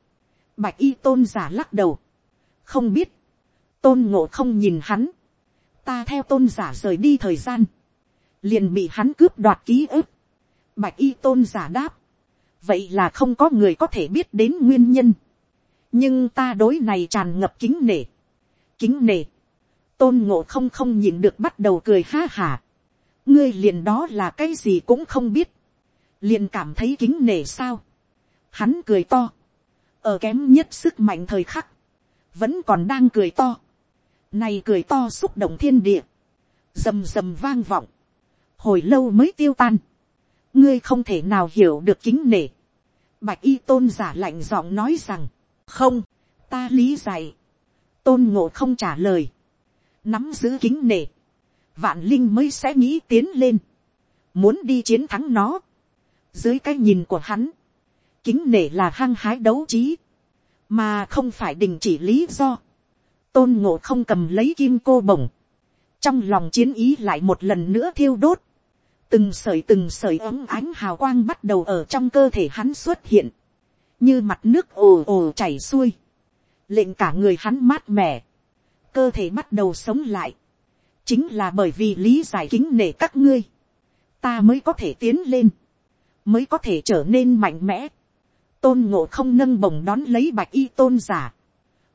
bạch y tôn giả lắc đầu, không biết, tôn ngộ không nhìn hắn, ta theo tôn giả rời đi thời gian, liền bị hắn cướp đoạt ký ức, bạch y tôn giả đáp, vậy là không có người có thể biết đến nguyên nhân, nhưng ta đối này tràn ngập kính nể, kính nể, tôn ngộ không không nhìn được bắt đầu cười ha hả, ngươi liền đó là cái gì cũng không biết, liền cảm thấy kính nể sao, hắn cười to, ở kém nhất sức mạnh thời khắc, vẫn còn đang cười to, này cười to xúc động thiên địa, rầm rầm vang vọng, hồi lâu mới tiêu tan, ngươi không thể nào hiểu được kính nể, bạch y tôn giả lạnh giọng nói rằng, không, ta lý giải, tôn ngộ không trả lời, nắm giữ kính nể, vạn linh mới sẽ nghĩ tiến lên, muốn đi chiến thắng nó, dưới cái nhìn của hắn, kính nể là hăng hái đấu trí, mà không phải đình chỉ lý do, tôn ngộ không cầm lấy kim cô bổng, trong lòng chiến ý lại một lần nữa thiêu đốt, từng sợi từng sợi ấm ánh hào quang bắt đầu ở trong cơ thể hắn xuất hiện, như mặt nước ồ ồ chảy xuôi, lệnh cả người hắn mát mẻ, cơ thể bắt đầu sống lại, chính là bởi vì lý giải kính nể các ngươi, ta mới có thể tiến lên, mới có thể trở nên mạnh mẽ, tôn ngộ không nâng bổng đón lấy bạch y tôn giả,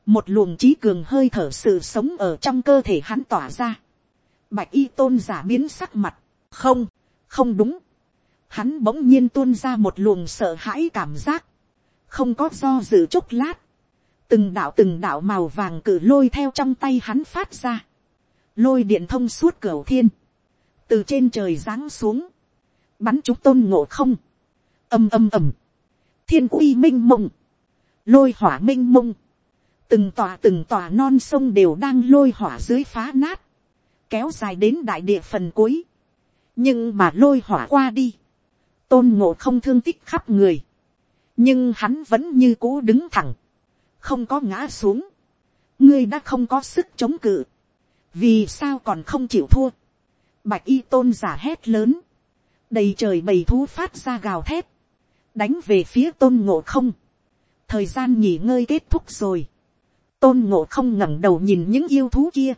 một luồng trí cường hơi thở sự sống ở trong cơ thể hắn tỏa ra, bạch y tôn giả biến sắc mặt, không, không đúng, hắn bỗng nhiên tuôn ra một luồng sợ hãi cảm giác, không có do dự chốc lát, từng đạo từng đạo màu vàng cử lôi theo trong tay hắn phát ra, lôi điện thông suốt cửa thiên, từ trên trời giáng xuống, bắn chúng tôn ngộ không, âm âm ầm, thiên uy m i n h mông, lôi hỏa m i n h mông, từng tòa từng tòa non sông đều đang lôi hỏa dưới phá nát, kéo dài đến đại địa phần cuối, nhưng mà lôi hỏa qua đi, tôn ngộ không thương tích khắp người, nhưng hắn vẫn như cũ đứng thẳng, không có ngã xuống, ngươi đã không có sức chống cự, vì sao còn không chịu thua, bạch y tôn giả hét lớn, đầy trời bầy thú phát ra gào thét, đánh về phía tôn ngộ không. thời gian nghỉ ngơi kết thúc rồi. tôn ngộ không ngẩng đầu nhìn những yêu thú kia.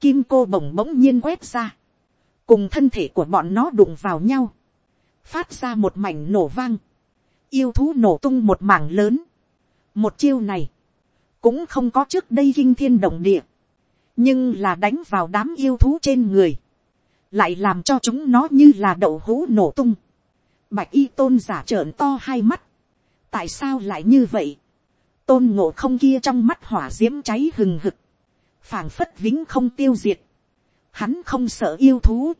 kim cô bổng bỗng nhiên quét ra. cùng thân thể của bọn nó đụng vào nhau. phát ra một mảnh nổ vang. yêu thú nổ tung một mảng lớn. một chiêu này, cũng không có trước đây kinh thiên động địa nhưng là đánh vào đám yêu thú trên người. lại làm cho chúng nó như là đậu hũ nổ tung Bạch y tôn giả trợn to hai mắt. Tại sao lại như vậy? Tôn ngộ không kia trong mắt hỏa diễm cháy hừng hực. phảng phất vĩnh không tiêu diệt. Hắn không sợ yêu thú.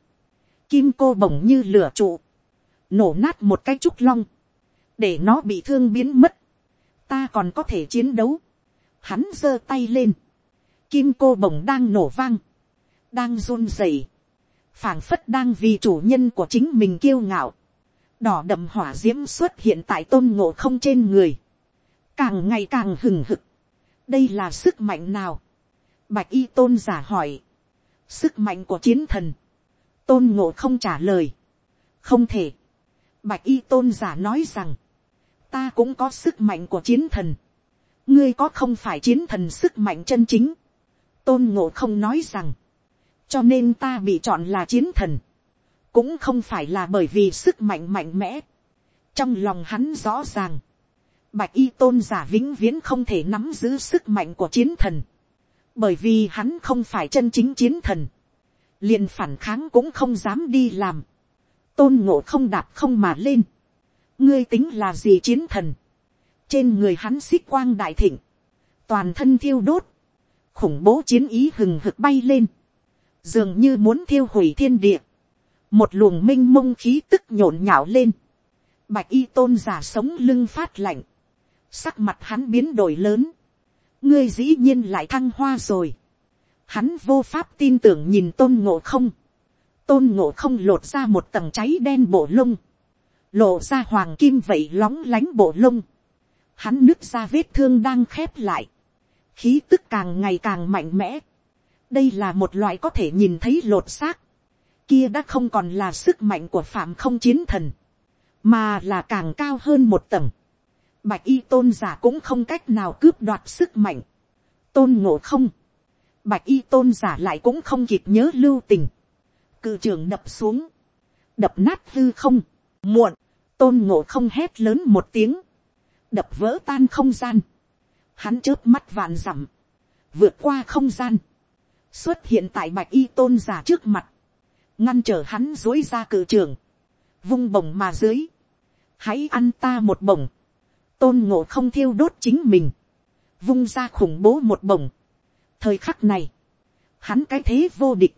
Kim cô bổng như lửa trụ. Nổ nát một cái trúc long. Để nó bị thương biến mất. Ta còn có thể chiến đấu. Hắn giơ tay lên. Kim cô Bồng đang nổ vang. Đang run rẩy. Phảng phất đang vì chủ nhân của chính mình kiêu ngạo. Đỏ đậm hỏa d i ễ m xuất hiện tại tôn ngộ không trên người, càng ngày càng hừng hực. đây là sức mạnh nào, bạch y tôn giả hỏi, sức mạnh của chiến thần, tôn ngộ không trả lời, không thể, bạch y tôn giả nói rằng, ta cũng có sức mạnh của chiến thần, ngươi có không phải chiến thần sức mạnh chân chính, tôn ngộ không nói rằng, cho nên ta bị chọn là chiến thần, cũng không phải là bởi vì sức mạnh mạnh mẽ. trong lòng hắn rõ ràng, bạch y tôn giả vĩnh viễn không thể nắm giữ sức mạnh của chiến thần, bởi vì hắn không phải chân chính chiến thần, liền phản kháng cũng không dám đi làm, tôn ngộ không đạp không mà lên, ngươi tính là gì chiến thần, trên người hắn xích quang đại thịnh, toàn thân thiêu đốt, khủng bố chiến ý hừng hực bay lên, dường như muốn thiêu hủy thiên địa, một luồng m i n h mông khí tức nhộn nhạo lên, bạch y tôn giả sống lưng phát lạnh, sắc mặt hắn biến đổi lớn, ngươi dĩ nhiên lại thăng hoa rồi, hắn vô pháp tin tưởng nhìn tôn ngộ không, tôn ngộ không lột ra một tầng cháy đen bộ lông, lộ ra hoàng kim vậy lóng lánh bộ lông, hắn nứt ra vết thương đang khép lại, khí tức càng ngày càng mạnh mẽ, đây là một loại có thể nhìn thấy lột xác, kia đã không còn là sức mạnh của phạm không chiến thần, mà là càng cao hơn một tầng. bạch y tôn giả cũng không cách nào cướp đoạt sức mạnh, tôn ngộ không, bạch y tôn giả lại cũng không kịp nhớ lưu tình, cự trường đập xuống, đập nát hư không, muộn, tôn ngộ không hét lớn một tiếng, đập vỡ tan không gian, hắn chớp mắt vạn dặm, vượt qua không gian, xuất hiện tại bạch y tôn giả trước mặt, ngăn trở hắn dối ra cự trường, vung bổng mà dưới, hãy ăn ta một bổng, tôn ngộ không thiêu đốt chính mình, vung ra khủng bố một bổng. thời khắc này, hắn cái thế vô địch,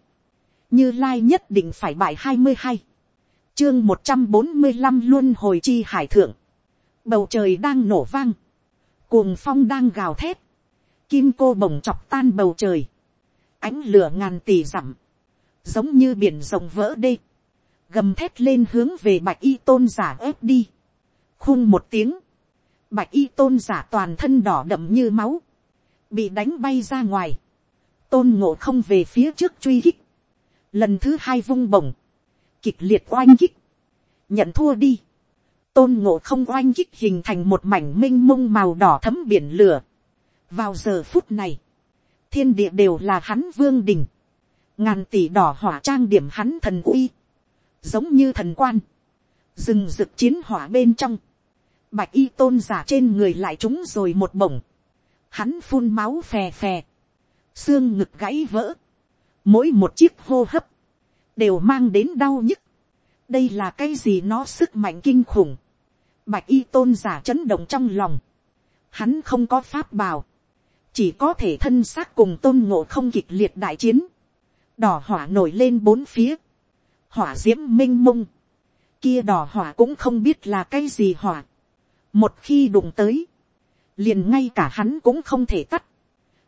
như lai nhất định phải bại hai mươi hai, chương một trăm bốn mươi năm luôn hồi chi hải thượng, bầu trời đang nổ vang, cuồng phong đang gào thét, kim cô bồng chọc tan bầu trời, ánh lửa ngàn tỷ dặm, giống như biển rồng vỡ đê, gầm thét lên hướng về bạch y tôn giả ép đi, khung một tiếng, bạch y tôn giả toàn thân đỏ đậm như máu, bị đánh bay ra ngoài, tôn ngộ không về phía trước truy hích, lần thứ hai vung bổng, kịch liệt oanh kích, nhận thua đi, tôn ngộ không oanh kích hình thành một mảnh m i n h mông màu đỏ thấm biển lửa. vào giờ phút này, thiên địa đều là hắn vương đình, ngàn tỷ đỏ hỏa trang điểm hắn thần uy, giống như thần quan, rừng rực chiến hỏa bên trong, bạch y tôn giả trên người lại trúng rồi một bổng, hắn phun máu phè phè, xương ngực gãy vỡ, mỗi một chiếc hô hấp, đều mang đến đau nhức, đây là cái gì nó sức mạnh kinh khủng. Bạch y tôn giả chấn động trong lòng. Hắn không có pháp bào. Chỉ có thể thân xác cùng tôn ngộ không kịch liệt đại chiến. Đỏ hỏa nổi lên bốn phía. Hỏa diễm minh mông. Kia đỏ hỏa cũng không biết là cái gì hỏa. Một khi đụng tới. Liền ngay cả hắn cũng không thể tắt.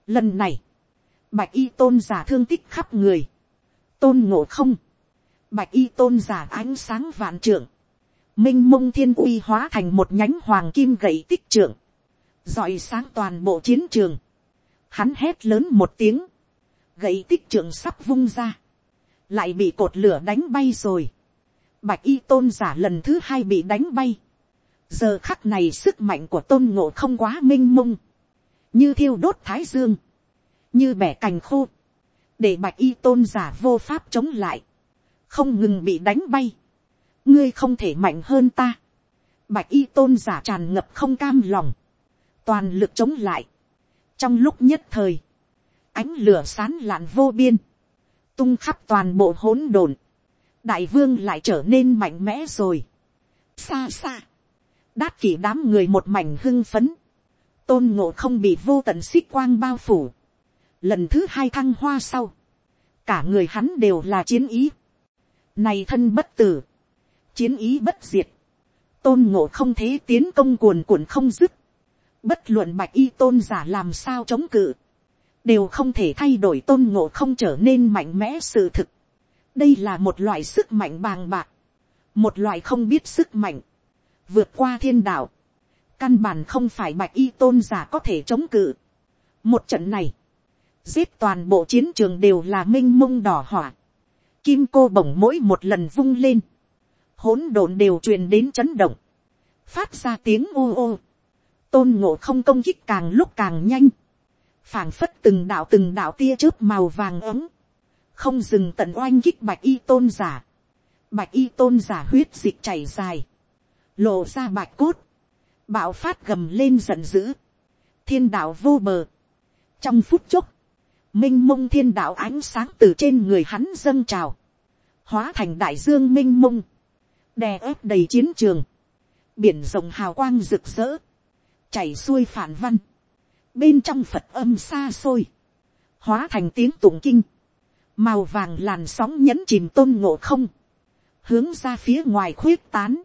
Lần này. Bạch y tôn giả thương tích khắp người. Tôn ngộ không bạch y tôn giả ánh sáng vạn trượng, m i n h mông thiên uy hóa thành một nhánh hoàng kim gậy tích trưởng. Dọi sáng toàn bộ chiến trường, hắn hét lớn một tiếng, gậy tích trưởng sắp vung ra, lại bị cột lửa đánh bay rồi, bạch y tôn giả lần thứ hai bị đánh bay, giờ khắc này sức mạnh của tôn ngộ không quá m i n h mông, như thiêu đốt thái dương, như bẻ cành khô, để bạch y tôn giả vô pháp chống lại, không ngừng bị đánh bay, ngươi không thể mạnh hơn ta, bạch y tôn giả tràn ngập không cam lòng, toàn lực chống lại, trong lúc nhất thời, ánh lửa sán lạn vô biên, tung khắp toàn bộ hỗn độn, đại vương lại trở nên mạnh mẽ rồi, xa xa, đát kỷ đám người một mảnh hưng phấn, tôn ngộ không bị vô tận xích quang bao phủ, lần thứ hai thăng hoa sau, cả người hắn đều là chiến ý, này thân bất tử. Chiến ý bất diệt. Tôn ngộ không thế tiến công cuồn cuộn không dứt. Bất luận bạch y tôn giả làm sao chống cự. Đều không thể thay đổi tôn ngộ không trở nên mạnh mẽ sự thực. Đây là một loại sức mạnh bàng bạc. Một loại không biết sức mạnh. Vượt qua thiên đạo. Căn bản không phải bạch y tôn giả có thể chống cự. Một trận này. Giết toàn bộ chiến trường đều là minh mông đỏ hỏa Kim cô bổng mỗi một lần vung lên. Hỗn độn đều truyền đến chấn động. Phát ra tiếng ô ô. Tôn ngộ không công kích càng lúc càng nhanh. phảng phất từng đạo từng đạo tia chớp màu vàng ấm. Không dừng tận oanh kích bạch y tôn giả. Bạch y tôn giả huyết dịch chảy dài. Lộ ra bạch cốt. Bạo phát gầm lên giận dữ. Thiên đạo vô bờ. Trong phút chốc minh mông thiên đạo ánh sáng từ trên người hắn dâng trào, hóa thành đại dương minh mông, đè ép đầy chiến trường, biển rồng hào quang rực rỡ, chảy xuôi phản văn, bên trong phật âm xa xôi, hóa thành tiếng tụng kinh, màu vàng làn sóng nhẫn chìm tôn ngộ không, hướng ra phía ngoài khuyết tán,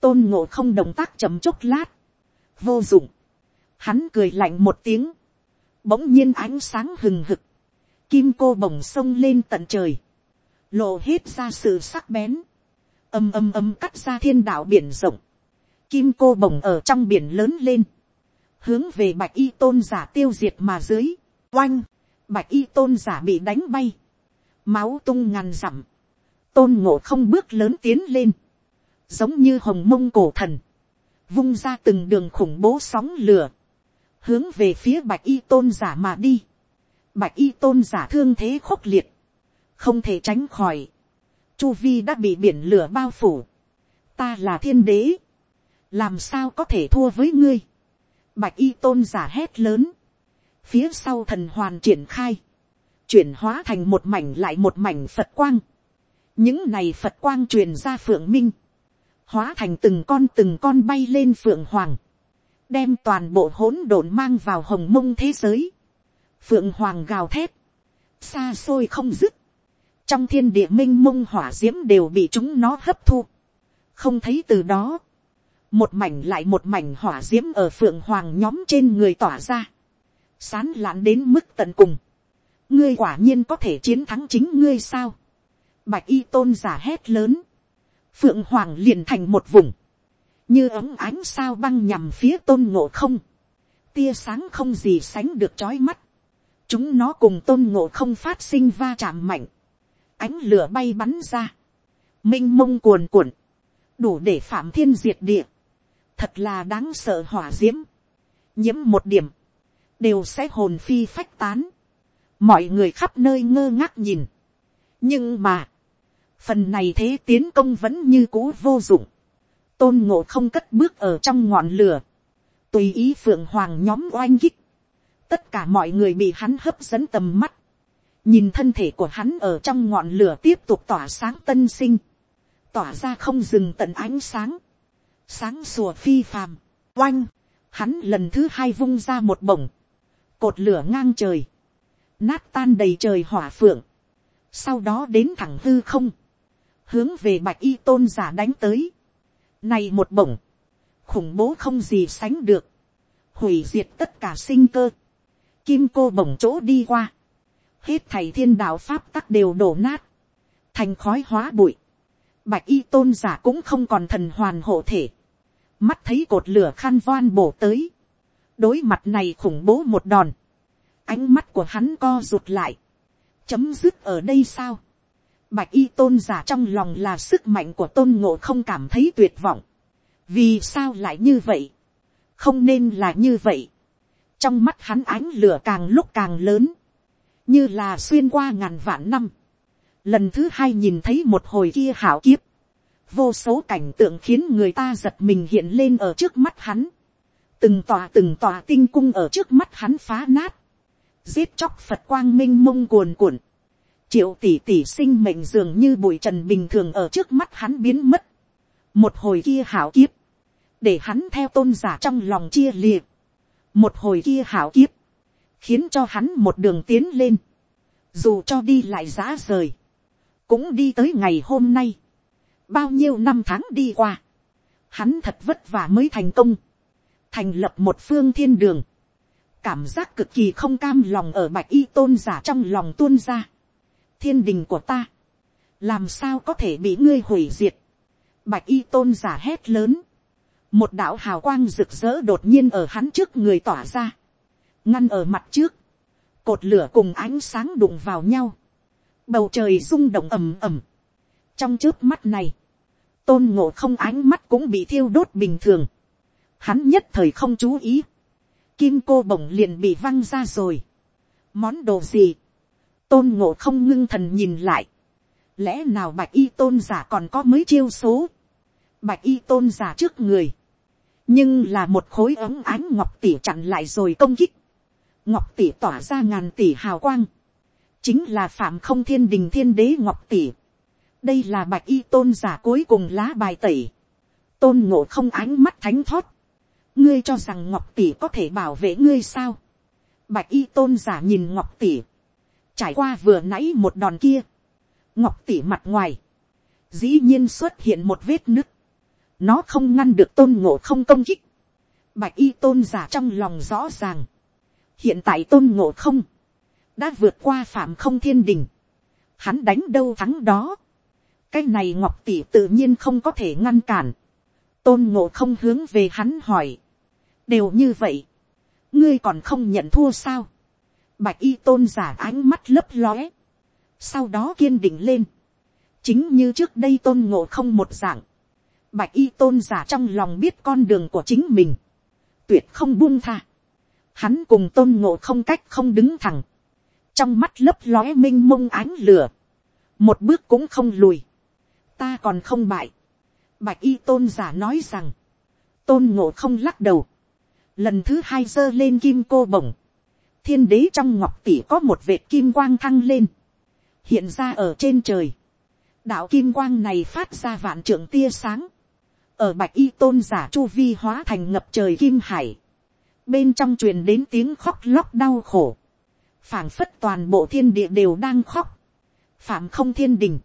tôn ngộ không động tác chậm chốc lát, vô dụng, hắn cười lạnh một tiếng, bỗng nhiên ánh sáng hừng hực, kim cô bồng sông lên tận trời, lộ hết ra sự sắc bén, âm âm âm cắt ra thiên đạo biển rộng, kim cô bồng ở trong biển lớn lên, hướng về bạch y tôn giả tiêu diệt mà dưới, oanh, bạch y tôn giả bị đánh bay, máu tung ngàn dặm, tôn ngộ không bước lớn tiến lên, giống như hồng mông cổ thần, vung ra từng đường khủng bố sóng lửa, hướng về phía bạch y tôn giả mà đi, bạch y tôn giả thương thế khốc liệt, không thể tránh khỏi, chu vi đã bị biển lửa bao phủ, ta là thiên đế, làm sao có thể thua với ngươi, bạch y tôn giả hét lớn, phía sau thần hoàn triển khai, chuyển hóa thành một mảnh lại một mảnh phật quang, những này phật quang truyền ra phượng minh, hóa thành từng con từng con bay lên phượng hoàng, đem toàn bộ hỗn độn mang vào hồng mông thế giới, phượng hoàng gào thét, xa xôi không dứt, trong thiên địa m i n h mông hỏa d i ễ m đều bị chúng nó hấp thu, không thấy từ đó, một mảnh lại một mảnh hỏa d i ễ m ở phượng hoàng nhóm trên người tỏa ra, sán lạn đến mức tận cùng, ngươi quả nhiên có thể chiến thắng chính ngươi sao, bạch y tôn giả hét lớn, phượng hoàng liền thành một vùng, như ống ánh sao băng nhằm phía tôn ngộ không, tia sáng không gì sánh được trói mắt, chúng nó cùng tôn ngộ không phát sinh va chạm mạnh, ánh lửa bay bắn ra, m i n h mông cuồn cuộn, đủ để phạm thiên diệt địa, thật là đáng sợ hỏa d i ễ m nhiễm một điểm, đều sẽ hồn phi phách tán, mọi người khắp nơi ngơ ngác nhìn, nhưng mà, phần này thế tiến công vẫn như cũ vô dụng, tôn ngộ không cất bước ở trong ngọn lửa, tùy ý phượng hoàng nhóm oanh kích, tất cả mọi người bị hắn hấp dẫn tầm mắt, nhìn thân thể của hắn ở trong ngọn lửa tiếp tục tỏa sáng tân sinh, tỏa ra không dừng tận ánh sáng, sáng sùa phi phàm, oanh, hắn lần thứ hai vung ra một bổng, cột lửa ngang trời, nát tan đầy trời hỏa phượng, sau đó đến thẳng hư không, hướng về bạch y tôn giả đánh tới, này một bổng, khủng bố không gì sánh được, hủy diệt tất cả sinh cơ, kim cô bổng chỗ đi qua, hết thầy thiên đạo pháp tắc đều đổ nát, thành khói hóa bụi, bạch y tôn giả cũng không còn thần hoàn hộ thể, mắt thấy cột lửa khăn voan bổ tới, đối mặt này khủng bố một đòn, ánh mắt của hắn co rụt lại, chấm dứt ở đây sao, bạch y tôn giả trong lòng là sức mạnh của tôn ngộ không cảm thấy tuyệt vọng, vì sao lại như vậy, không nên là như vậy, trong mắt hắn ánh lửa càng lúc càng lớn, như là xuyên qua ngàn vạn năm, lần thứ hai nhìn thấy một hồi kia hảo kiếp, vô số cảnh tượng khiến người ta giật mình hiện lên ở trước mắt hắn, từng tòa từng tòa tinh cung ở trước mắt hắn phá nát, giết chóc phật quang minh i mông cuồn cuộn, triệu tỷ tỷ sinh mệnh dường như bụi trần bình thường ở trước mắt hắn biến mất, một hồi kia hảo kiếp, để hắn theo tôn giả trong lòng chia liệt, một hồi kia hảo kiếp, khiến cho hắn một đường tiến lên, dù cho đi lại giá rời, cũng đi tới ngày hôm nay, bao nhiêu năm tháng đi qua, hắn thật vất vả mới thành công, thành lập một phương thiên đường, cảm giác cực kỳ không cam lòng ở bạch y tôn giả trong lòng tuôn ra, thiên đình của ta, làm sao có thể bị ngươi hủy diệt, bạch y tôn giả hét lớn, một đạo hào quang rực rỡ đột nhiên ở hắn trước người tỏa ra, ngăn ở mặt trước, cột lửa cùng ánh sáng đụng vào nhau, bầu trời rung động ầm ầm, trong trước mắt này, tôn ngộ không ánh mắt cũng bị thiêu đốt bình thường, hắn nhất thời không chú ý, kim cô bổng liền bị văng ra rồi, món đồ gì, tôn ngộ không ngưng thần nhìn lại, lẽ nào bạch y tôn giả còn có mới chiêu số, bạch y tôn giả trước người, nhưng là một khối ấm ánh ngọc tỉ chặn lại rồi công kích, ngọc tỷ tỏa ra ngàn tỷ hào quang, chính là phạm không thiên đình thiên đế ngọc tỷ. đây là bạch y tôn giả cuối cùng lá bài tẩy, tôn ngộ không ánh mắt thánh thót. ngươi cho rằng ngọc tỷ có thể bảo vệ ngươi sao. bạch y tôn giả nhìn ngọc tỷ, trải qua vừa nãy một đòn kia, ngọc tỷ mặt ngoài, dĩ nhiên xuất hiện một vết nứt, nó không ngăn được tôn ngộ không công kích, bạch y tôn giả trong lòng rõ ràng, hiện tại tôn ngộ không, đã vượt qua phạm không thiên đình, hắn đánh đâu thắng đó, cái này ngọc tỷ tự nhiên không có thể ngăn cản, tôn ngộ không hướng về hắn hỏi, đều như vậy, ngươi còn không nhận thua sao, bạch y tôn giả ánh mắt lấp lóe, sau đó kiên định lên, chính như trước đây tôn ngộ không một dạng, bạch y tôn giả trong lòng biết con đường của chính mình, tuyệt không buông tha, hắn cùng tôn ngộ không cách không đứng thẳng, trong mắt lấp lóe m i n h mông ánh lửa, một bước cũng không lùi, ta còn không bại, bạch y tôn giả nói rằng, tôn ngộ không lắc đầu, lần thứ hai giơ lên kim cô bổng, thiên đế trong ngọc tỷ có một vệt kim quang thăng lên, hiện ra ở trên trời, đạo kim quang này phát ra vạn trưởng tia sáng, ở bạch y tôn giả chu vi hóa thành ngập trời kim hải, bên trong truyền đến tiếng khóc lóc đau khổ, phảng phất toàn bộ thiên địa đều đang khóc, phạm không thiên đình,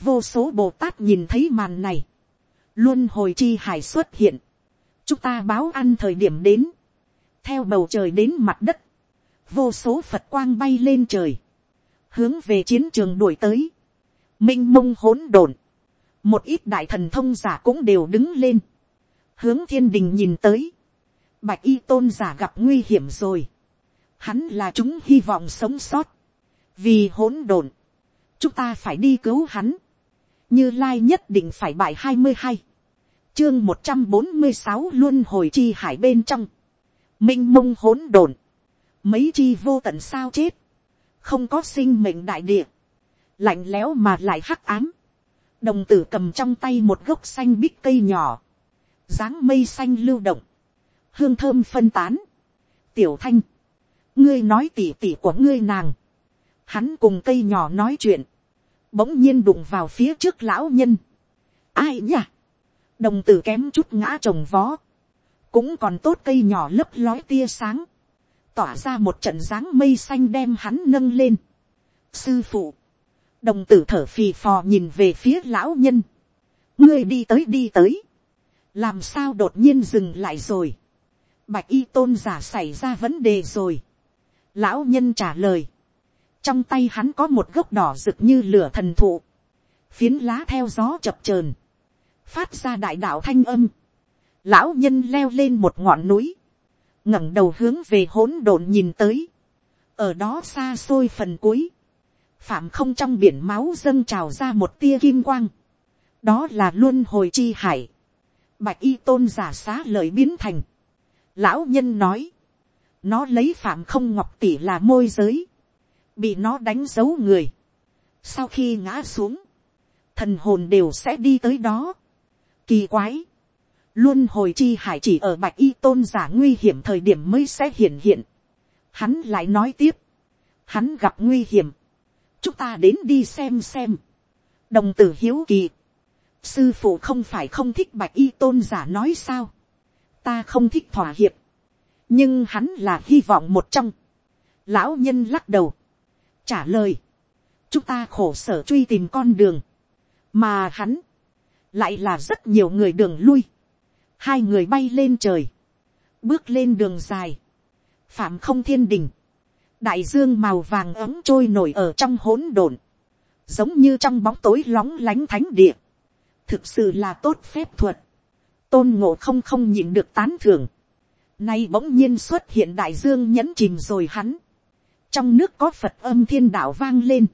vô số bồ tát nhìn thấy màn này, luôn hồi chi hải xuất hiện, chúng ta báo ăn thời điểm đến, theo bầu trời đến mặt đất, vô số phật quang bay lên trời, hướng về chiến trường đuổi tới, m i n h mông hỗn độn, một ít đại thần thông giả cũng đều đứng lên, hướng thiên đình nhìn tới, bạch y tôn giả gặp nguy hiểm rồi, hắn là chúng hy vọng sống sót, vì hỗn độn, chúng ta phải đi cứu hắn, như lai nhất định phải bại hai mươi hai, chương một trăm bốn mươi sáu luôn hồi chi hải bên trong, Minh mông hỗn độn, mấy chi vô tận sao chết, không có sinh mệnh đại địa, lạnh lẽo mà lại hắc ám, đồng tử cầm trong tay một gốc xanh bích cây nhỏ, dáng mây xanh lưu động, hương thơm phân tán, tiểu thanh, ngươi nói tỉ tỉ của ngươi nàng, hắn cùng cây nhỏ nói chuyện, bỗng nhiên đụng vào phía trước lão nhân. ai nhỉ, đồng tử kém chút ngã trồng vó, cũng còn tốt cây nhỏ lấp lói tia sáng, tỏa ra một trận dáng mây xanh đem hắn nâng lên. sư phụ, đồng tử thở phì phò nhìn về phía lão nhân, ngươi đi tới đi tới, làm sao đột nhiên dừng lại rồi, bạch y tôn giả xảy ra vấn đề rồi, Lão nhân trả lời. Trong tay hắn có một gốc đỏ rực như lửa thần thụ. Phiến lá theo gió chập chờn Phát ra đại đạo thanh âm. Lão nhân leo lên một ngọn núi. ngẩng đầu hướng về hỗn độn nhìn tới. Ở đó xa xôi phần cuối. Phạm không trong biển máu dâng trào ra một tia kim quang. Đó là luân hồi chi hải. Bạch y tôn giả xá lời biến thành. Lão nhân nói nó lấy phạm không ngọc tỷ là môi giới, bị nó đánh dấu người. sau khi ngã xuống, thần hồn đều sẽ đi tới đó. kỳ quái, luôn hồi chi hải chỉ ở bạch y tôn giả nguy hiểm thời điểm mới sẽ hiện hiện. hắn lại nói tiếp, hắn gặp nguy hiểm, chúng ta đến đi xem xem. đồng tử hiếu kỳ, sư phụ không phải không thích bạch y tôn giả nói sao, ta không thích thỏa hiệp, nhưng hắn là hy vọng một trong. lão nhân lắc đầu, trả lời, chúng ta khổ sở truy tìm con đường, mà hắn, lại là rất nhiều người đường lui, hai người bay lên trời, bước lên đường dài, phạm không thiên đình, đại dương màu vàng ấm trôi nổi ở trong hỗn độn, giống như trong bóng tối lóng lánh thánh địa, thực sự là tốt phép thuật, tôn ngộ không không nhịn được tán thưởng, Nay bỗng nhiên xuất hiện đại dương nhẫn chìm rồi hắn. Trong nước có Phật âm thiên đạo vang lên.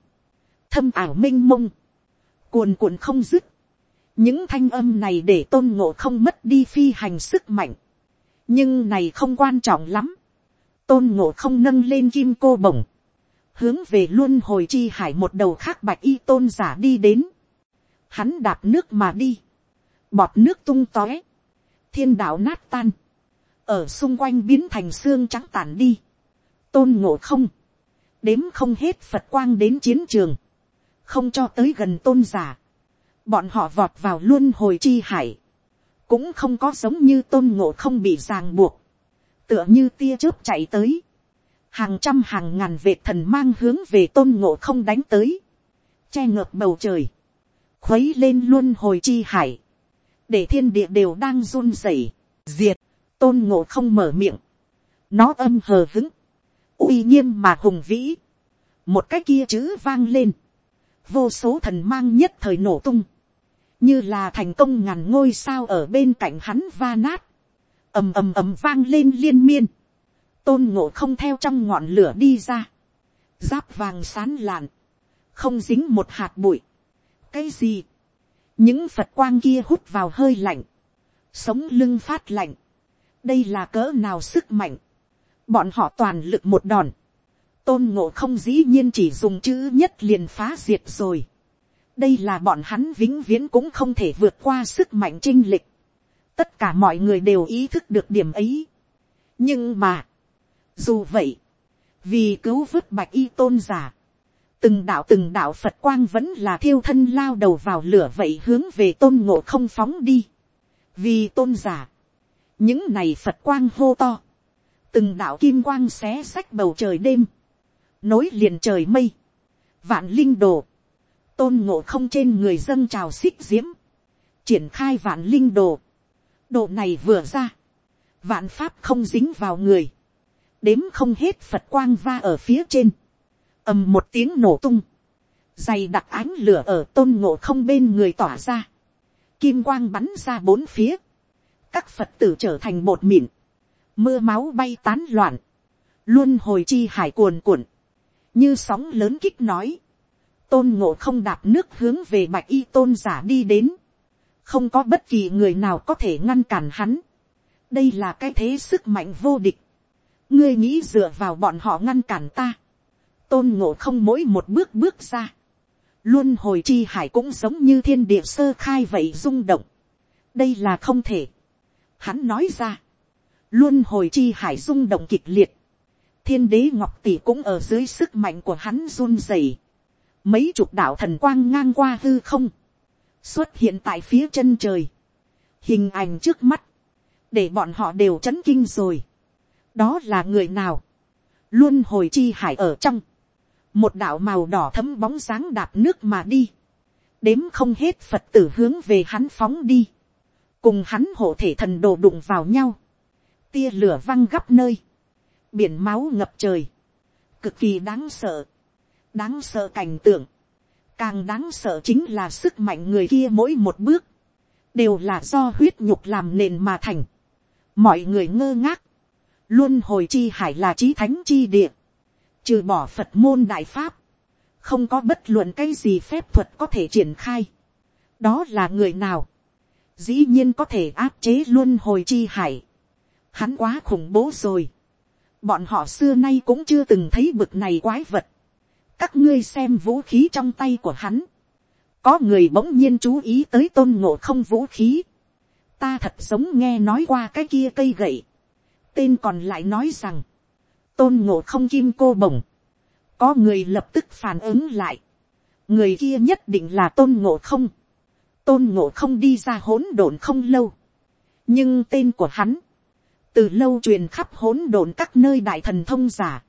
Thâm ảo minh mông. Cuồn cuộn không dứt. Những thanh âm này để tôn ngộ không mất đi phi hành sức mạnh. Nhưng này không quan trọng lắm. Tôn ngộ không nâng lên kim cô bổng. Hướng về luôn hồi chi hải một đầu khác bạch y tôn giả đi đến. Hắn đạp nước mà đi. Bọt nước tung tói Thiên đạo nát tan. Ở xung quanh biến thành xương trắng tàn đi, tôn ngộ không, đếm không hết phật quang đến chiến trường, không cho tới gần tôn giả, bọn họ vọt vào luôn hồi chi hải, cũng không có giống như tôn ngộ không bị ràng buộc, tựa như tia chớp chạy tới, hàng trăm hàng ngàn vệ thần mang hướng về tôn ngộ không đánh tới, che ngợp bầu trời, khuấy lên luôn hồi chi hải, để thiên địa đều đang run rẩy, diệt, tôn ngộ không mở miệng, nó âm hờ hứng, uy nghiêm mà hùng vĩ, một cái kia chữ vang lên, vô số thần mang nhất thời nổ tung, như là thành công ngàn ngôi sao ở bên cạnh hắn va nát, ầm ầm ầm vang lên liên miên, tôn ngộ không theo trong ngọn lửa đi ra, giáp vàng sán lạn, không dính một hạt bụi, cái gì, những phật quang kia hút vào hơi lạnh, sống lưng phát lạnh, đây là cỡ nào sức mạnh, bọn họ toàn lực một đòn, tôn ngộ không dĩ nhiên chỉ dùng chữ nhất liền phá diệt rồi, đây là bọn hắn vĩnh viễn cũng không thể vượt qua sức mạnh chinh lịch, tất cả mọi người đều ý thức được điểm ấy, nhưng mà, dù vậy, vì cứu vớt bạch y tôn giả, từng đạo từng đạo phật quang vẫn là thiêu thân lao đầu vào lửa vậy hướng về tôn ngộ không phóng đi. vì tôn giả, những này phật quang hô to, từng đạo kim quang xé sách bầu trời đêm, nối liền trời mây, vạn linh đồ, tôn ngộ không trên người dân trào xích diễm, triển khai vạn linh đồ, độ này vừa ra, vạn pháp không dính vào người, đếm không hết phật quang va ở phía trên, ầm một tiếng nổ tung, dày đặc ánh lửa ở tôn ngộ không bên người tỏa ra, kim quang bắn ra bốn phía, các phật tử trở thành bột mịn, mưa máu bay tán loạn, luôn hồi chi hải cuồn cuộn, như sóng lớn kích nói, tôn ngộ không đạp nước hướng về bạch y tôn giả đi đến, không có bất kỳ người nào có thể ngăn cản hắn, đây là cái thế sức mạnh vô địch, ngươi nghĩ dựa vào bọn họ ngăn cản ta, tôn ngộ không mỗi một bước bước ra, luôn hồi chi hải cũng giống như thiên địa sơ khai vậy rung động, đây là không thể, hắn nói ra, luôn hồi chi hải rung động kịch liệt, thiên đế ngọc tỷ cũng ở dưới sức mạnh của hắn run rẩy, mấy chục đạo thần quang ngang qua hư không, xuất hiện tại phía chân trời, hình ảnh trước mắt, để bọn họ đều chấn kinh rồi, đó là người nào, luôn hồi chi hải ở trong, một đạo màu đỏ thấm bóng dáng đạp nước mà đi, đếm không hết phật tử hướng về hắn phóng đi, cùng hắn hộ thể thần đồ đụng vào nhau, tia lửa văng gấp nơi, biển máu ngập trời, cực kỳ đáng sợ, đáng sợ cảnh tượng, càng đáng sợ chính là sức mạnh người kia mỗi một bước, đều là do huyết nhục làm nền mà thành, mọi người ngơ ngác, luôn hồi chi hải là trí thánh chi địa, trừ bỏ phật môn đại pháp, không có bất luận cái gì phép thuật có thể triển khai. đó là người nào, dĩ nhiên có thể áp chế luôn hồi chi hải. hắn quá khủng bố rồi. bọn họ xưa nay cũng chưa từng thấy bực này quái vật. các ngươi xem vũ khí trong tay của hắn. có người bỗng nhiên chú ý tới tôn ngộ không vũ khí. ta thật sống nghe nói qua cái kia cây gậy. tên còn lại nói rằng, tôn ngộ không kim cô bổng, có người lập tức phản ứng lại, người kia nhất định là tôn ngộ không, tôn ngộ không đi ra hỗn độn không lâu, nhưng tên của hắn, từ lâu truyền khắp hỗn độn các nơi đại thần thông giả,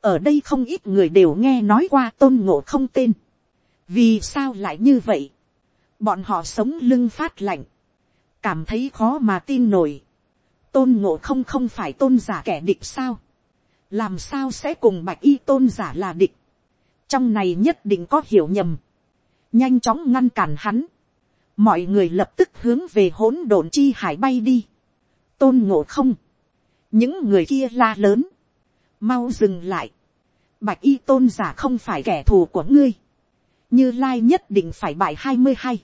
ở đây không ít người đều nghe nói qua tôn ngộ không tên, vì sao lại như vậy, bọn họ sống lưng phát lạnh, cảm thấy khó mà tin nổi, tôn ngộ không không phải tôn giả kẻ địch sao, làm sao sẽ cùng bạch y tôn giả là địch, trong này nhất định có hiểu nhầm, nhanh chóng ngăn cản hắn, mọi người lập tức hướng về hỗn độn chi hải bay đi, tôn ngộ không, những người kia la lớn, mau dừng lại, bạch y tôn giả không phải kẻ thù của ngươi, như lai nhất định phải bài hai mươi hai,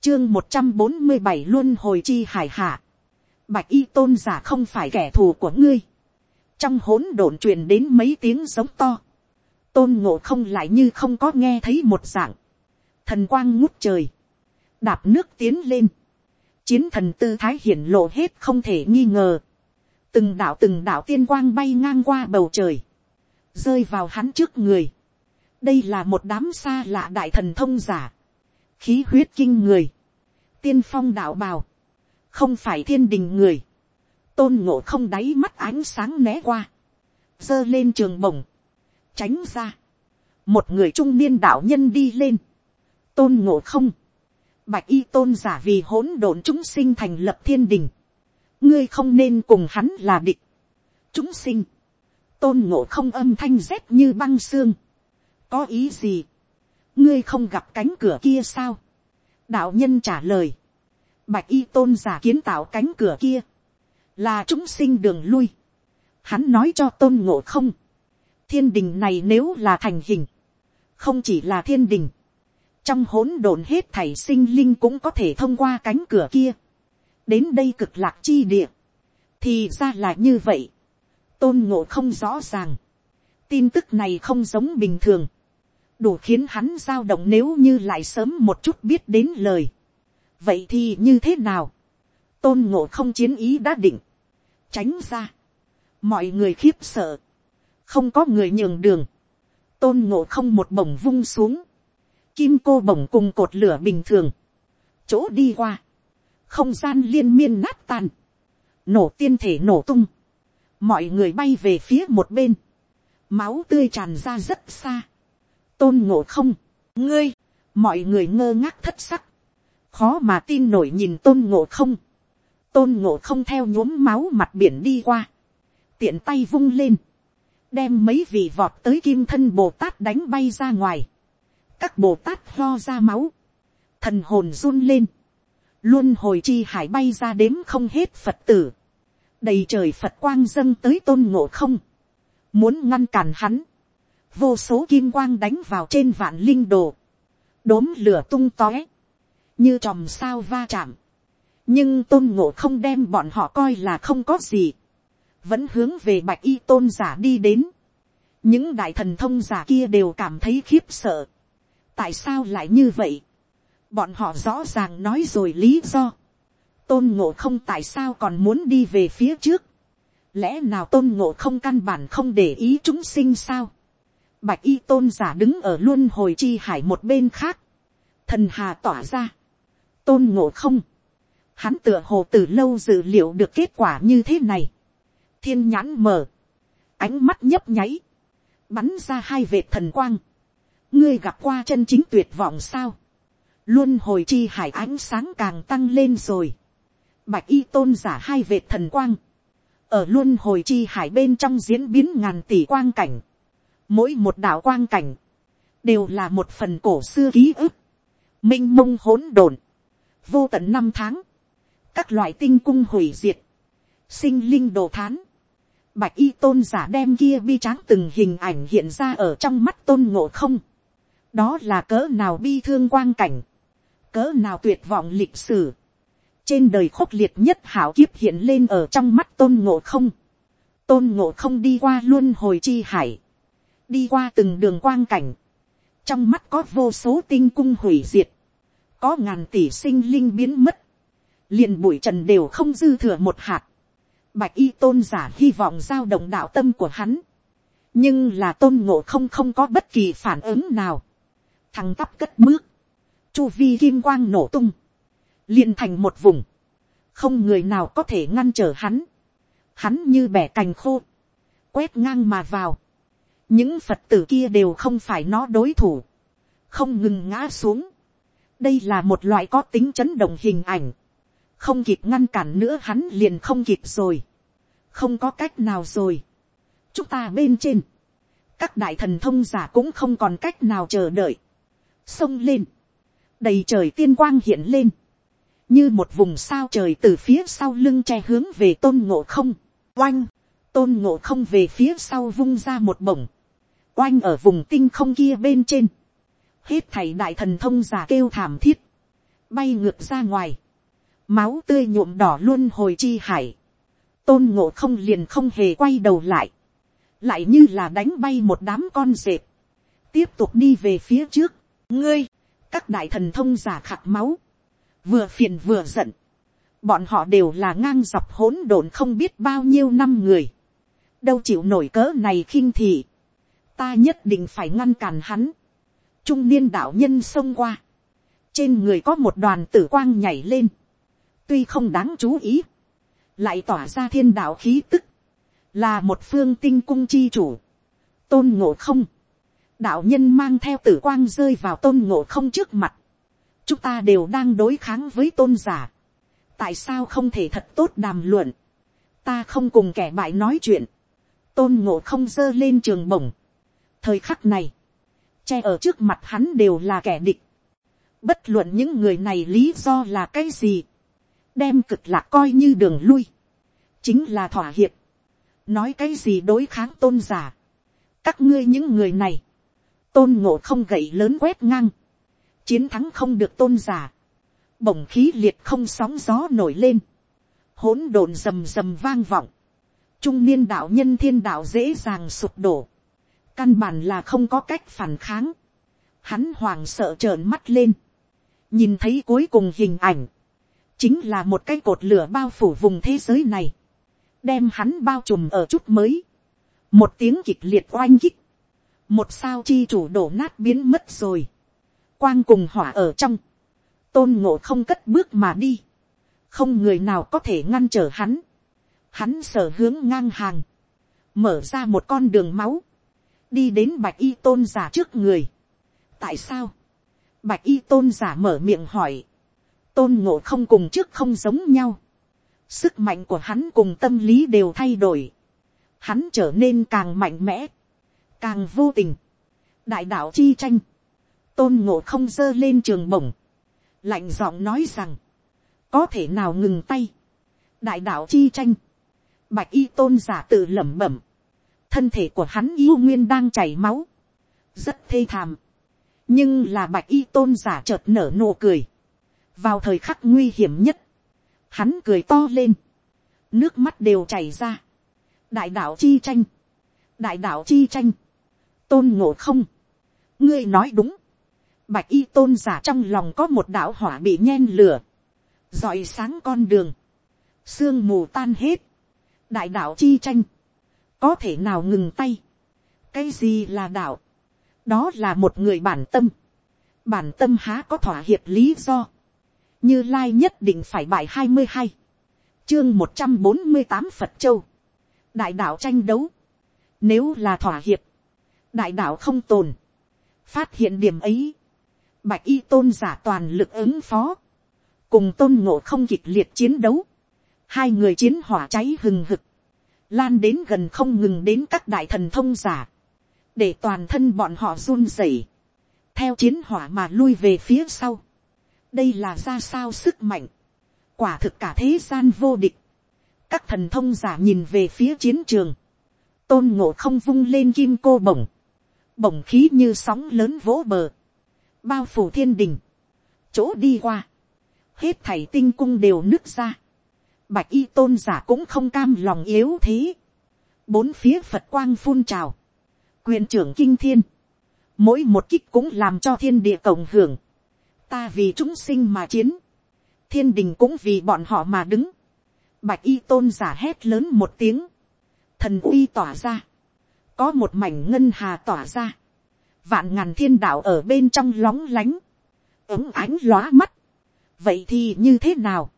chương một trăm bốn mươi bảy luôn hồi chi hải hạ, bạch y tôn giả không phải kẻ thù của ngươi, trong hỗn độn truyền đến mấy tiếng giống to, tôn ngộ không lại như không có nghe thấy một dạng, thần quang ngút trời, đạp nước tiến lên, chiến thần tư thái hiển lộ hết không thể nghi ngờ, từng đạo từng đạo tiên quang bay ngang qua bầu trời, rơi vào hắn trước người, đây là một đám xa lạ đại thần thông giả, khí huyết kinh người, tiên phong đạo bào, không phải thiên đình người, tôn ngộ không đáy mắt ánh sáng né qua, giơ lên trường bổng, tránh ra, một người trung niên đạo nhân đi lên, tôn ngộ không, bạch y tôn giả vì hỗn độn chúng sinh thành lập thiên đình, ngươi không nên cùng hắn là địch, chúng sinh, tôn ngộ không âm thanh rét như băng xương, có ý gì, ngươi không gặp cánh cửa kia sao, đạo nhân trả lời, bạch y tôn giả kiến tạo cánh cửa kia, là chúng sinh đường lui. Hắn nói cho tôn ngộ không, thiên đình này nếu là thành hình, không chỉ là thiên đình, trong hỗn độn hết thảy sinh linh cũng có thể thông qua cánh cửa kia, đến đây cực lạc chi địa, thì ra là như vậy, tôn ngộ không rõ ràng, tin tức này không giống bình thường, đủ khiến hắn dao động nếu như lại sớm một chút biết đến lời. vậy thì như thế nào, tôn ngộ không chiến ý đã định, tránh ra, mọi người khiếp sợ, không có người nhường đường, tôn ngộ không một bổng vung xuống, kim cô bổng cùng cột lửa bình thường, chỗ đi qua, không gian liên miên nát tan, nổ tiên thể nổ tung, mọi người bay về phía một bên, máu tươi tràn ra rất xa, tôn ngộ không, ngươi, mọi người ngơ ngác thất sắc, khó mà tin nổi nhìn tôn ngộ không, tôn ngộ không theo nhuốm máu mặt biển đi qua, tiện tay vung lên, đem mấy vị vọt tới kim thân bồ tát đánh bay ra ngoài, các bồ tát lo ra máu, thần hồn run lên, luôn hồi chi hải bay ra đếm không hết phật tử, đầy trời phật quang dâng tới tôn ngộ không, muốn ngăn cản hắn, vô số kim quang đánh vào trên vạn linh đồ, đốm lửa tung tóe, như tròm sao va chạm, nhưng tôn ngộ không đem bọn họ coi là không có gì, vẫn hướng về bạch y tôn giả đi đến, những đại thần thông giả kia đều cảm thấy khiếp sợ, tại sao lại như vậy, bọn họ rõ ràng nói rồi lý do, tôn ngộ không tại sao còn muốn đi về phía trước, lẽ nào tôn ngộ không căn bản không để ý chúng sinh sao, bạch y tôn giả đứng ở luôn hồi chi hải một bên khác, thần hà tỏa ra, tôn ngộ không, hắn tựa hồ từ lâu dự liệu được kết quả như thế này, thiên nhãn mở, ánh mắt nhấp nháy, bắn ra hai vệt thần quang, ngươi gặp qua chân chính tuyệt vọng sao, luôn hồi chi hải ánh sáng càng tăng lên rồi, bạch y tôn giả hai vệt thần quang, ở luôn hồi chi hải bên trong diễn biến ngàn tỷ quang cảnh, mỗi một đạo quang cảnh, đều là một phần cổ xưa ký ức, m i n h mông hỗn độn, vô tận năm tháng, các loại tinh cung hủy diệt, sinh linh đồ thán, bạch y tôn giả đem kia bi tráng từng hình ảnh hiện ra ở trong mắt tôn ngộ không, đó là cỡ nào bi thương quang cảnh, cỡ nào tuyệt vọng lịch sử, trên đời khốc liệt nhất hảo kiếp hiện lên ở trong mắt tôn ngộ không, tôn ngộ không đi qua luôn hồi chi hải, đi qua từng đường quang cảnh, trong mắt có vô số tinh cung hủy diệt, có ngàn tỷ sinh linh biến mất, liền bụi trần đều không dư thừa một hạt, bạch y tôn giả hy vọng giao động đạo tâm của hắn, nhưng là tôn ngộ không không có bất kỳ phản ứng nào, thằng tắp cất bước, chu vi kim quang nổ tung, liền thành một vùng, không người nào có thể ngăn trở hắn, hắn như bẻ cành khô, quét ngang mà vào, những phật tử kia đều không phải nó đối thủ, không ngừng ngã xuống. đây là một loại có tính chấn động hình ảnh, không kịp ngăn cản nữa hắn liền không kịp rồi, không có cách nào rồi. chúng ta bên trên, các đại thần thông giả cũng không còn cách nào chờ đợi, xông lên, đầy trời tiên quang hiện lên, như một vùng sao trời từ phía sau lưng che hướng về tôn ngộ không, oanh, tôn ngộ không về phía sau vung ra một bổng, oanh ở vùng tinh không kia bên trên, hết thảy đại thần thông giả kêu thảm thiết, bay ngược ra ngoài, máu tươi nhuộm đỏ luôn hồi chi hải, tôn ngộ không liền không hề quay đầu lại, lại như là đánh bay một đám con dẹp, tiếp tục đi về phía trước, ngươi, các đại thần thông giả khạc máu, vừa phiền vừa giận, bọn họ đều là ngang dọc hỗn độn không biết bao nhiêu năm người, đâu chịu nổi cỡ này khinh thị, ta nhất định phải ngăn cản hắn. trung niên đạo nhân xông qua, trên người có một đoàn tử quang nhảy lên, tuy không đáng chú ý, lại tỏa ra thiên đạo khí tức, là một phương tinh cung chi chủ, tôn ngộ không, đạo nhân mang theo tử quang rơi vào tôn ngộ không trước mặt, chúng ta đều đang đối kháng với tôn giả, tại sao không thể thật tốt đàm luận, ta không cùng kẻ bại nói chuyện, tôn ngộ không giơ lên trường bổng, thời khắc này, che ở trước mặt hắn đều là kẻ địch. Bất luận những người này lý do là cái gì, đem cực lạc coi như đường lui, chính là thỏa hiệp. nói cái gì đối kháng tôn giả, các ngươi những người này, tôn ngộ không gậy lớn quét ngang, chiến thắng không được tôn giả, bổng khí liệt không sóng gió nổi lên, hỗn độn rầm rầm vang vọng, trung niên đạo nhân thiên đạo dễ dàng sụp đổ, căn bản là không có cách phản kháng, hắn hoàng sợ trợn mắt lên, nhìn thấy cuối cùng hình ảnh, chính là một cái cột lửa bao phủ vùng thế giới này, đem hắn bao trùm ở chút mới, một tiếng kịch liệt oanh kích, một sao chi chủ đổ nát biến mất rồi, quang cùng hỏa ở trong, tôn ngộ không cất bước mà đi, không người nào có thể ngăn trở hắn, hắn sở hướng ngang hàng, mở ra một con đường máu, đi đến bạch y tôn giả trước người. tại sao, bạch y tôn giả mở miệng hỏi, tôn ngộ không cùng trước không giống nhau, sức mạnh của hắn cùng tâm lý đều thay đổi, hắn trở nên càng mạnh mẽ, càng vô tình, đại đạo chi tranh, tôn ngộ không giơ lên trường bổng, lạnh giọng nói rằng, có thể nào ngừng tay, đại đạo chi tranh, bạch y tôn giả tự lẩm bẩm, thân thể của hắn yêu nguyên đang chảy máu, rất thê thảm, nhưng là bạch y tôn giả chợt nở nụ cười, vào thời khắc nguy hiểm nhất, hắn cười to lên, nước mắt đều chảy ra, đại đạo chi tranh, đại đạo chi tranh, tôn ngộ không, ngươi nói đúng, bạch y tôn giả trong lòng có một đạo hỏa bị nhen lửa, dọi sáng con đường, sương mù tan hết, đại đạo chi tranh, có thể nào ngừng tay, cái gì là đạo, đó là một người bản tâm, bản tâm há có thỏa hiệp lý do, như lai nhất định phải bài hai mươi hai, chương một trăm bốn mươi tám phật châu, đại đạo tranh đấu, nếu là thỏa hiệp, đại đạo không tồn, phát hiện điểm ấy, bạch y tôn giả toàn lực ứng phó, cùng tôn ngộ không kịch liệt chiến đấu, hai người chiến hỏa cháy hừng hực, lan đến gần không ngừng đến các đại thần thông giả, để toàn thân bọn họ run rẩy, theo chiến hỏa mà lui về phía sau đây là ra sao sức mạnh, quả thực cả thế gian vô địch, các thần thông giả nhìn về phía chiến trường, tôn ngộ không vung lên kim cô bổng, bổng khí như sóng lớn vỗ bờ, bao phủ thiên đình, chỗ đi qua, hết thảy tinh cung đều nứt ra, bạch y tôn giả cũng không cam lòng yếu thế, bốn phía phật quang phun trào, quyền trưởng kinh thiên, mỗi một kích cũng làm cho thiên địa cộng hưởng, ta vì chúng sinh mà chiến, thiên đình cũng vì bọn họ mà đứng, bạch y tôn giả hét lớn một tiếng, thần uy tỏa ra, có một mảnh ngân hà tỏa ra, vạn ngàn thiên đạo ở bên trong lóng lánh, ứng ánh lóa mắt, vậy thì như thế nào,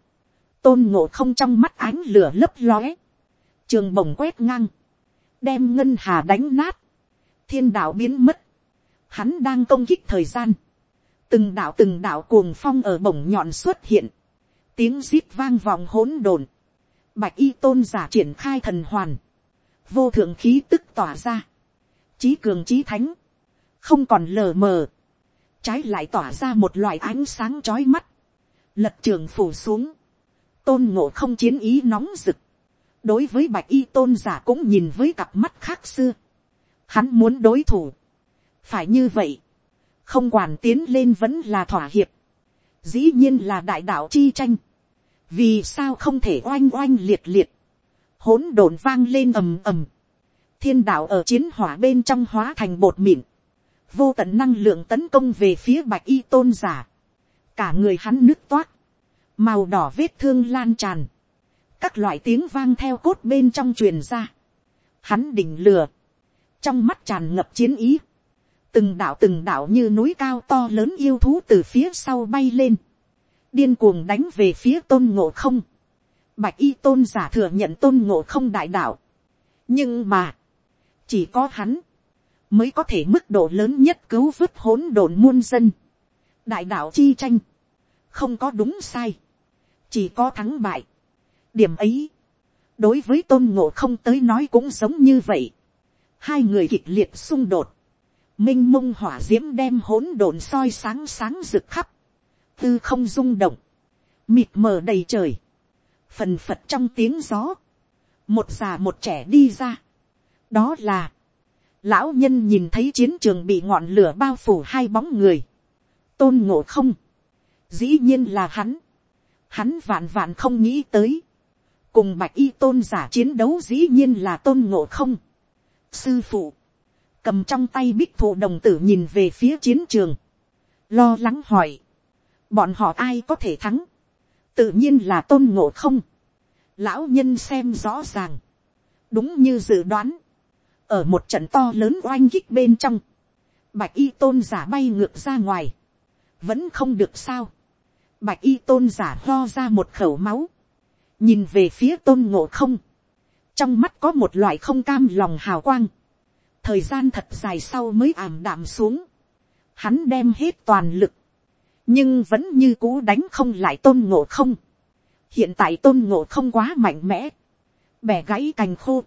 tôn ngộ không trong mắt ánh lửa lấp lóe, trường bồng quét ngang, đem ngân hà đánh nát, thiên đạo biến mất, hắn đang công kích thời gian, từng đạo từng đạo cuồng phong ở bổng nhọn xuất hiện, tiếng zip vang vòng hỗn độn, bạch y tôn giả triển khai thần hoàn, vô thượng khí tức tỏa ra, trí cường trí thánh, không còn lờ mờ, trái lại tỏa ra một loại ánh sáng trói mắt, lật trường phủ xuống, tôn ngộ không chiến ý nóng rực, đối với bạch y tôn giả cũng nhìn với cặp mắt khác xưa, hắn muốn đối thủ, phải như vậy, không quản tiến lên vẫn là thỏa hiệp, dĩ nhiên là đại đạo chi tranh, vì sao không thể oanh oanh liệt liệt, hỗn độn vang lên ầm ầm, thiên đạo ở chiến hỏa bên trong hóa thành bột mịn, vô tận năng lượng tấn công về phía bạch y tôn giả, cả người hắn nứt toát, màu đỏ vết thương lan tràn, các loại tiếng vang theo cốt bên trong truyền ra, hắn đỉnh lừa, trong mắt tràn ngập chiến ý, từng đạo từng đạo như núi cao to lớn yêu thú từ phía sau bay lên, điên cuồng đánh về phía tôn ngộ không, bạch y tôn giả thừa nhận tôn ngộ không đại đạo, nhưng mà, chỉ có hắn, mới có thể mức độ lớn nhất cứu vớt hỗn độn muôn dân. đại đạo chi tranh, không có đúng sai, chỉ có thắng bại. điểm ấy, đối với tôn ngộ không tới nói cũng giống như vậy. hai người kịch liệt xung đột, m i n h mông hỏa d i ễ m đem hỗn độn soi sáng sáng rực khắp, tư không rung động, mịt mờ đầy trời, phần phật trong tiếng gió, một già một trẻ đi ra, đó là, lão nhân nhìn thấy chiến trường bị ngọn lửa bao phủ hai bóng người, tôn ngộ không, dĩ nhiên là hắn, hắn vạn vạn không nghĩ tới, cùng bạch y tôn giả chiến đấu dĩ nhiên là tôn ngộ không. sư phụ, cầm trong tay bích thụ đồng tử nhìn về phía chiến trường, lo lắng hỏi, bọn họ ai có thể thắng, tự nhiên là tôn ngộ không, lão nhân xem rõ ràng, đúng như dự đoán, ở một trận to lớn oanh kích bên trong, bạch y tôn giả bay ngược ra ngoài, vẫn không được sao, bạch y tôn giả lo ra một khẩu máu, nhìn về phía tôn ngộ không, trong mắt có một loại không cam lòng hào quang, thời gian thật dài sau mới ảm đạm xuống, hắn đem hết toàn lực, nhưng vẫn như cú đánh không lại tôn ngộ không, hiện tại tôn ngộ không quá mạnh mẽ, bẻ gãy cành khô,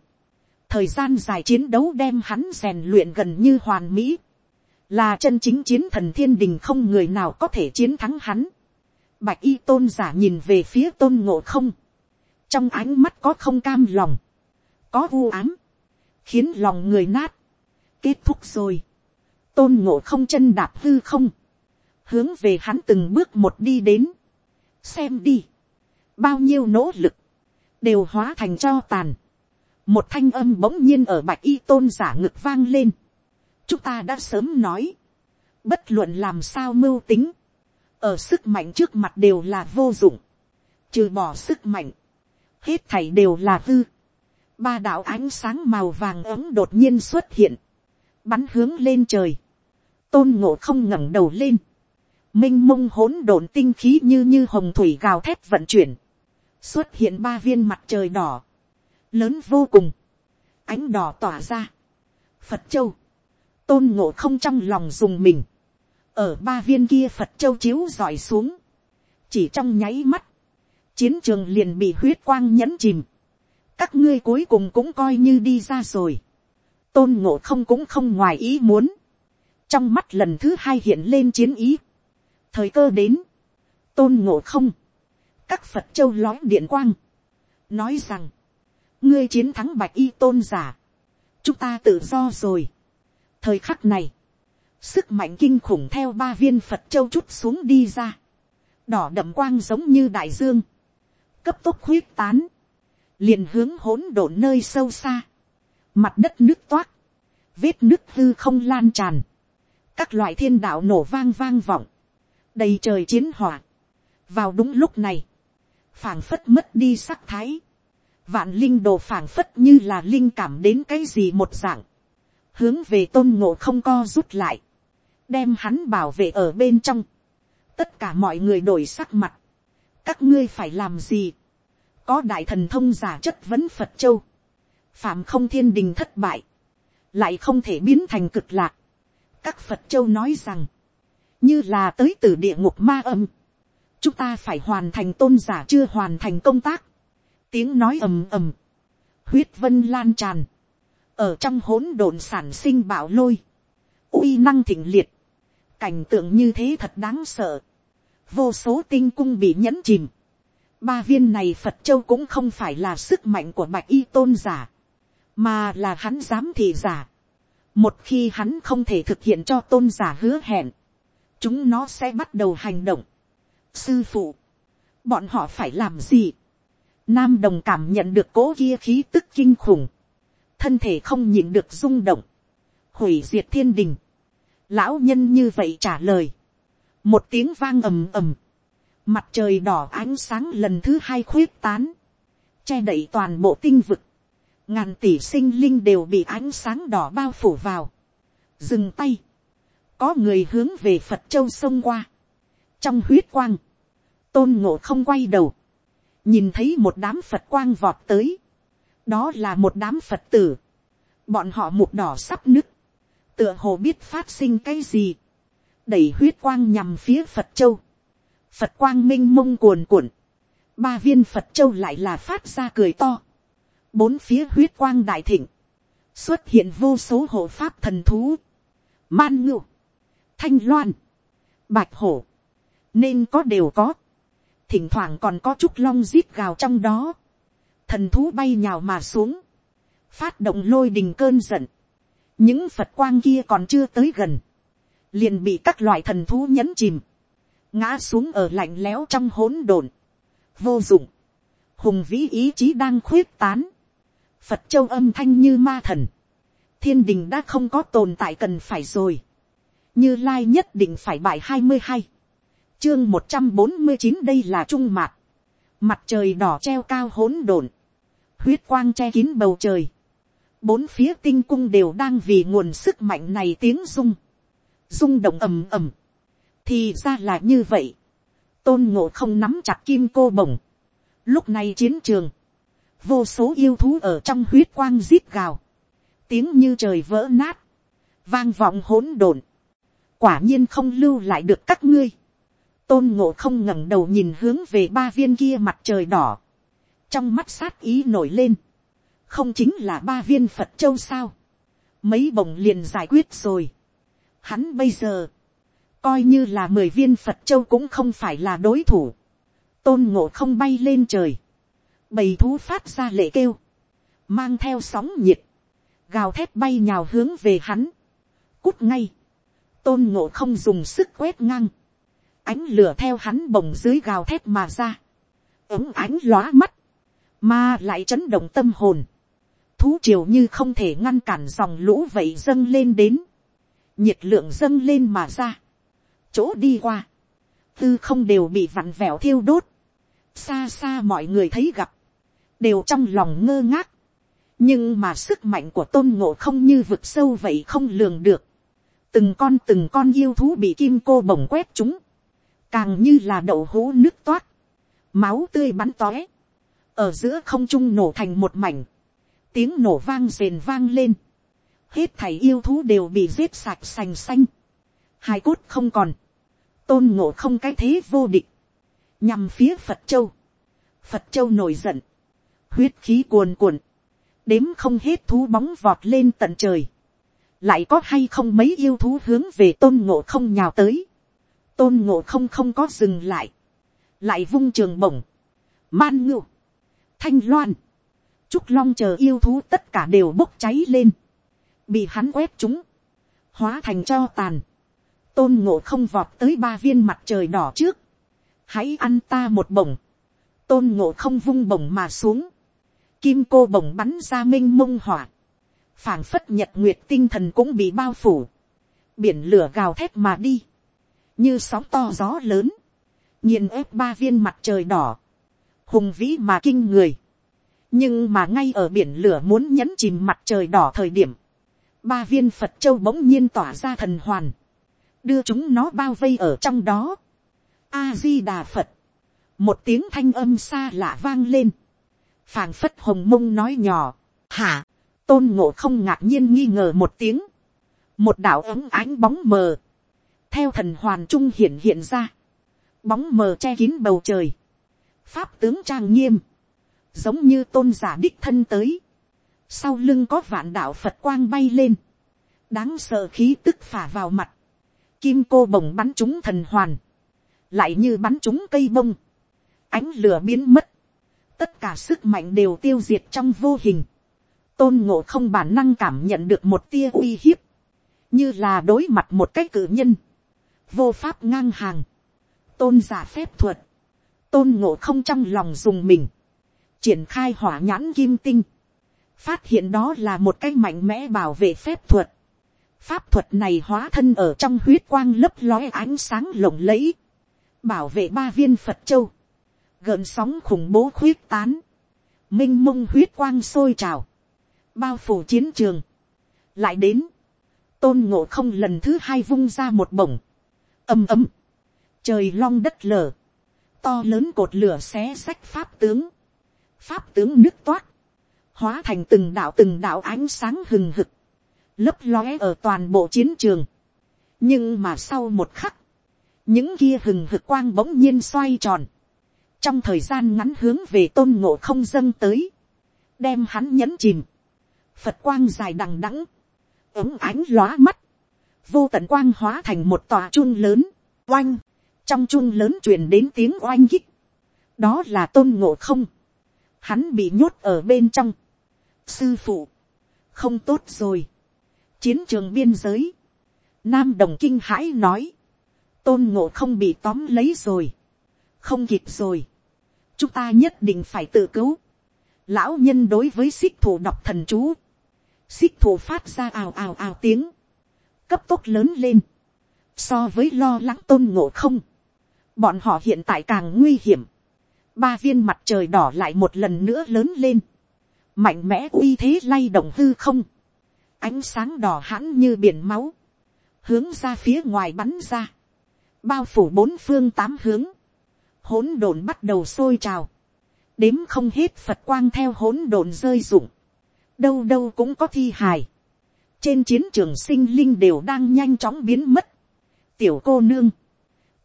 thời gian dài chiến đấu đem hắn rèn luyện gần như hoàn mỹ, là chân chính chiến thần thiên đình không người nào có thể chiến thắng hắn. Bạch y tôn giả nhìn về phía tôn ngộ không, trong ánh mắt có không cam lòng, có vu ám, khiến lòng người nát, kết thúc rồi, tôn ngộ không chân đạp hư không, hướng về hắn từng bước một đi đến, xem đi, bao nhiêu nỗ lực, đều hóa thành cho tàn, một thanh âm bỗng nhiên ở bạch y tôn giả ngực vang lên, chúng ta đã sớm nói, bất luận làm sao mưu tính, ở sức mạnh trước mặt đều là vô dụng, trừ bỏ sức mạnh, hết thảy đều là hư. Ba đạo ánh sáng màu vàng ấm đột nhiên xuất hiện, bắn hướng lên trời, tôn ngộ không ngẩng đầu lên, minh mông hỗn độn tinh khí như như hồng thủy gào thét vận chuyển, xuất hiện ba viên mặt trời đỏ, lớn vô cùng, ánh đỏ tỏa ra, phật châu, tôn ngộ không trong lòng dùng mình, ở ba viên kia phật châu chiếu dọi xuống, chỉ trong nháy mắt, chiến trường liền bị huyết quang nhẫn chìm, các ngươi cuối cùng cũng coi như đi ra rồi, tôn ngộ không cũng không ngoài ý muốn, trong mắt lần thứ hai hiện lên chiến ý, thời cơ đến, tôn ngộ không, các phật châu lói điện quang, nói rằng, ngươi chiến thắng bạch y tôn giả, chúng ta tự do rồi. thời khắc này, sức mạnh kinh khủng theo ba viên phật châu chút xuống đi ra, đỏ đậm quang giống như đại dương, cấp tốc huyết tán, liền hướng hỗn độn nơi sâu xa, mặt đất nước toát, vết nước hư không lan tràn, các loại thiên đạo nổ vang vang vọng, đầy trời chiến hỏa. vào đúng lúc này, phảng phất mất đi sắc thái, vạn linh đồ phảng phất như là linh cảm đến cái gì một dạng, hướng về tôn ngộ không co rút lại, đem hắn bảo vệ ở bên trong, tất cả mọi người đổi sắc mặt, các ngươi phải làm gì, có đại thần thông giả chất vấn phật châu, phạm không thiên đình thất bại, lại không thể biến thành cực lạc. các phật châu nói rằng, như là tới từ địa ngục ma âm, chúng ta phải hoàn thành tôn giả chưa hoàn thành công tác, tiếng nói ầm ầm, huyết vân lan tràn, ở trong hỗn độn sản sinh bạo lôi, uy năng thịnh liệt, cảnh tượng như thế thật đáng sợ, vô số tinh cung bị nhẫn chìm, ba viên này phật châu cũng không phải là sức mạnh của bạch y tôn giả, mà là hắn dám thì giả. một khi hắn không thể thực hiện cho tôn giả hứa hẹn, chúng nó sẽ bắt đầu hành động. sư phụ, bọn họ phải làm gì. nam đồng cảm nhận được cố kia khí tức kinh khủng, thân thể không nhịn được rung động, hủy diệt thiên đình. lão nhân như vậy trả lời, một tiếng vang ầm ầm, Mặt trời đỏ ánh sáng lần thứ hai khuyết tán. Che đậy toàn bộ tinh vực. Ngàn tỷ sinh linh đều bị ánh sáng đỏ bao phủ vào. Dừng tay. Có người hướng về Phật Châu sông qua. Trong huyết quang. Tôn ngộ không quay đầu. Nhìn thấy một đám Phật quang vọt tới. Đó là một đám Phật tử. Bọn họ mục đỏ sắp nứt. Tựa hồ biết phát sinh cái gì. Đẩy huyết quang nhằm phía Phật Châu Phật quang minh mông cuồn cuộn. Ba viên Phật châu lại là phát ra cười to. Bốn phía huyết quang đại thịnh. Xuất hiện vô số hộ pháp thần thú. Man ngưu. Thanh loan. Bạch hổ. Nên có đều có. Thỉnh thoảng còn có chút long rít gào trong đó. Thần thú bay nhào mà xuống. Phát động lôi đình cơn giận. Những Phật quang kia còn chưa tới gần liền bị các loại thần thú nhấn chìm, ngã xuống ở lạnh lẽo trong hỗn độn, vô dụng, hùng vĩ ý chí đang khuyết tán, phật châu âm thanh như ma thần, thiên đình đã không có tồn tại cần phải rồi, như lai nhất định phải bài hai mươi hai, chương một trăm bốn mươi chín đây là trung mạc, mặt trời đỏ treo cao hỗn độn, huyết quang che kín bầu trời, bốn phía tinh cung đều đang vì nguồn sức mạnh này tiếng rung, rung động ầm ầm, thì ra là như vậy, tôn ngộ không nắm chặt kim cô bổng, lúc này chiến trường, vô số yêu thú ở trong huyết quang rít gào, tiếng như trời vỡ nát, vang vọng hỗn độn, quả nhiên không lưu lại được các ngươi, tôn ngộ không ngẩng đầu nhìn hướng về ba viên kia mặt trời đỏ, trong mắt sát ý nổi lên, không chính là ba viên phật châu sao, mấy bổng liền giải quyết rồi. Hắn bây giờ, coi như là mười viên phật châu cũng không phải là đối thủ, tôn ngộ không bay lên trời, bầy thú phát ra lệ kêu, mang theo sóng nhiệt, gào thét bay nhào hướng về hắn, cút ngay, tôn ngộ không dùng sức quét ngang, ánh lửa theo hắn bồng dưới gào thét mà ra, ống ánh lóa mắt, mà lại chấn động tâm hồn, thú triều như không thể ngăn cản dòng lũ vậy dâng lên đến, nhiệt lượng dâng lên mà ra, chỗ đi qua, tư không đều bị vặn vẹo thiêu đốt, xa xa mọi người thấy gặp, đều trong lòng ngơ ngác, nhưng mà sức mạnh của tôn ngộ không như vực sâu vậy không lường được, từng con từng con yêu thú bị kim cô bồng quét chúng, càng như là đậu hũ nước toát, máu tươi bắn tóe, ở giữa không trung nổ thành một mảnh, tiếng nổ vang rền vang lên, hết thảy yêu thú đều bị giết sạch sành xanh, hai cốt không còn, tôn ngộ không cái thế vô địch, nhằm phía phật châu, phật châu nổi giận, huyết khí cuồn cuộn, đếm không hết thú bóng vọt lên tận trời, lại có hay không mấy yêu thú hướng về tôn ngộ không nhào tới, tôn ngộ không không có dừng lại, lại vung trường bổng, man ngưu, thanh loan, trúc long chờ yêu thú tất cả đều bốc cháy lên, bị hắn quét chúng, hóa thành cho tàn, tôn ngộ không vọt tới ba viên mặt trời đỏ trước, hãy ăn ta một bổng, tôn ngộ không vung bổng mà xuống, kim cô bổng bắn ra m i n h mông hỏa, phảng phất nhật nguyệt tinh thần cũng bị bao phủ, biển lửa gào thét mà đi, như sóng to gió lớn, nhìn ép ba viên mặt trời đỏ, hùng vĩ mà kinh người, nhưng mà ngay ở biển lửa muốn nhấn chìm mặt trời đỏ thời điểm, ba viên phật châu bỗng nhiên tỏa ra thần hoàn, đưa chúng nó bao vây ở trong đó. A di đà phật, một tiếng thanh âm xa lạ vang lên, phảng phất hồng mông nói nhỏ, hả, tôn ngộ không ngạc nhiên nghi ngờ một tiếng, một đạo ấm ánh bóng mờ, theo thần hoàn trung hiện hiện ra, bóng mờ che kín bầu trời, pháp tướng trang nghiêm, giống như tôn giả đích thân tới, sau lưng có vạn đạo phật quang bay lên, đáng sợ khí tức phả vào mặt, kim cô bồng bắn chúng thần hoàn, lại như bắn chúng cây bông, ánh lửa biến mất, tất cả sức mạnh đều tiêu diệt trong vô hình, tôn ngộ không bản năng cảm nhận được một tia uy hiếp, như là đối mặt một cái cử nhân, vô pháp ngang hàng, tôn giả phép thuật, tôn ngộ không trong lòng dùng mình, triển khai hỏa nhãn kim tinh, phát hiện đó là một cái mạnh mẽ bảo vệ phép thuật, pháp thuật này hóa thân ở trong huyết quang lấp lóe ánh sáng lộng lẫy, bảo vệ ba viên phật châu, gợn sóng khủng bố khuyết tán, m i n h mông huyết quang sôi trào, bao phủ chiến trường, lại đến, tôn ngộ không lần thứ hai vung ra một bổng, ầm ầm, trời long đất lở, to lớn cột lửa xé sách pháp tướng, pháp tướng nước toát, hóa thành từng đạo từng đạo ánh sáng hừng hực, lấp lóe ở toàn bộ chiến trường. nhưng mà sau một khắc, những kia hừng hực quang bỗng nhiên xoay tròn, trong thời gian ngắn hướng về tôn ngộ không dâng tới, đem hắn nhấn chìm, phật quang dài đằng đẵng, ống ánh lóa mắt, vô tận quang hóa thành một tòa chun lớn, oanh, trong chun lớn truyền đến tiếng oanh kích, đó là tôn ngộ không, hắn bị nhốt ở bên trong, sư phụ, không tốt rồi, chiến trường biên giới, Nam đồng kinh hãi nói. Tôn ngộ không bị tóm lấy rồi. Không kịp rồi. Chúng ta nhất định phải tự cứu. Lão nhân đối với xích thủ đọc thần chú. Xích thủ phát ra ào ào ào tiếng. Cấp tốc lớn lên. So với lo lắng tôn ngộ không. Bọn họ hiện tại càng nguy hiểm. Ba viên mặt trời đỏ lại một lần nữa lớn lên. Mạnh mẽ uy thế lay động hư không. Ánh sáng đỏ hãn như biển máu. Hướng ra phía ngoài bắn ra. Bao phủ bốn phương tám hướng. Hỗn độn bắt đầu sôi trào. Đếm không hết Phật quang theo hỗn độn rơi rụng. Đâu đâu cũng có thi hài. Trên chiến trường sinh linh đều đang nhanh chóng biến mất. Tiểu cô nương.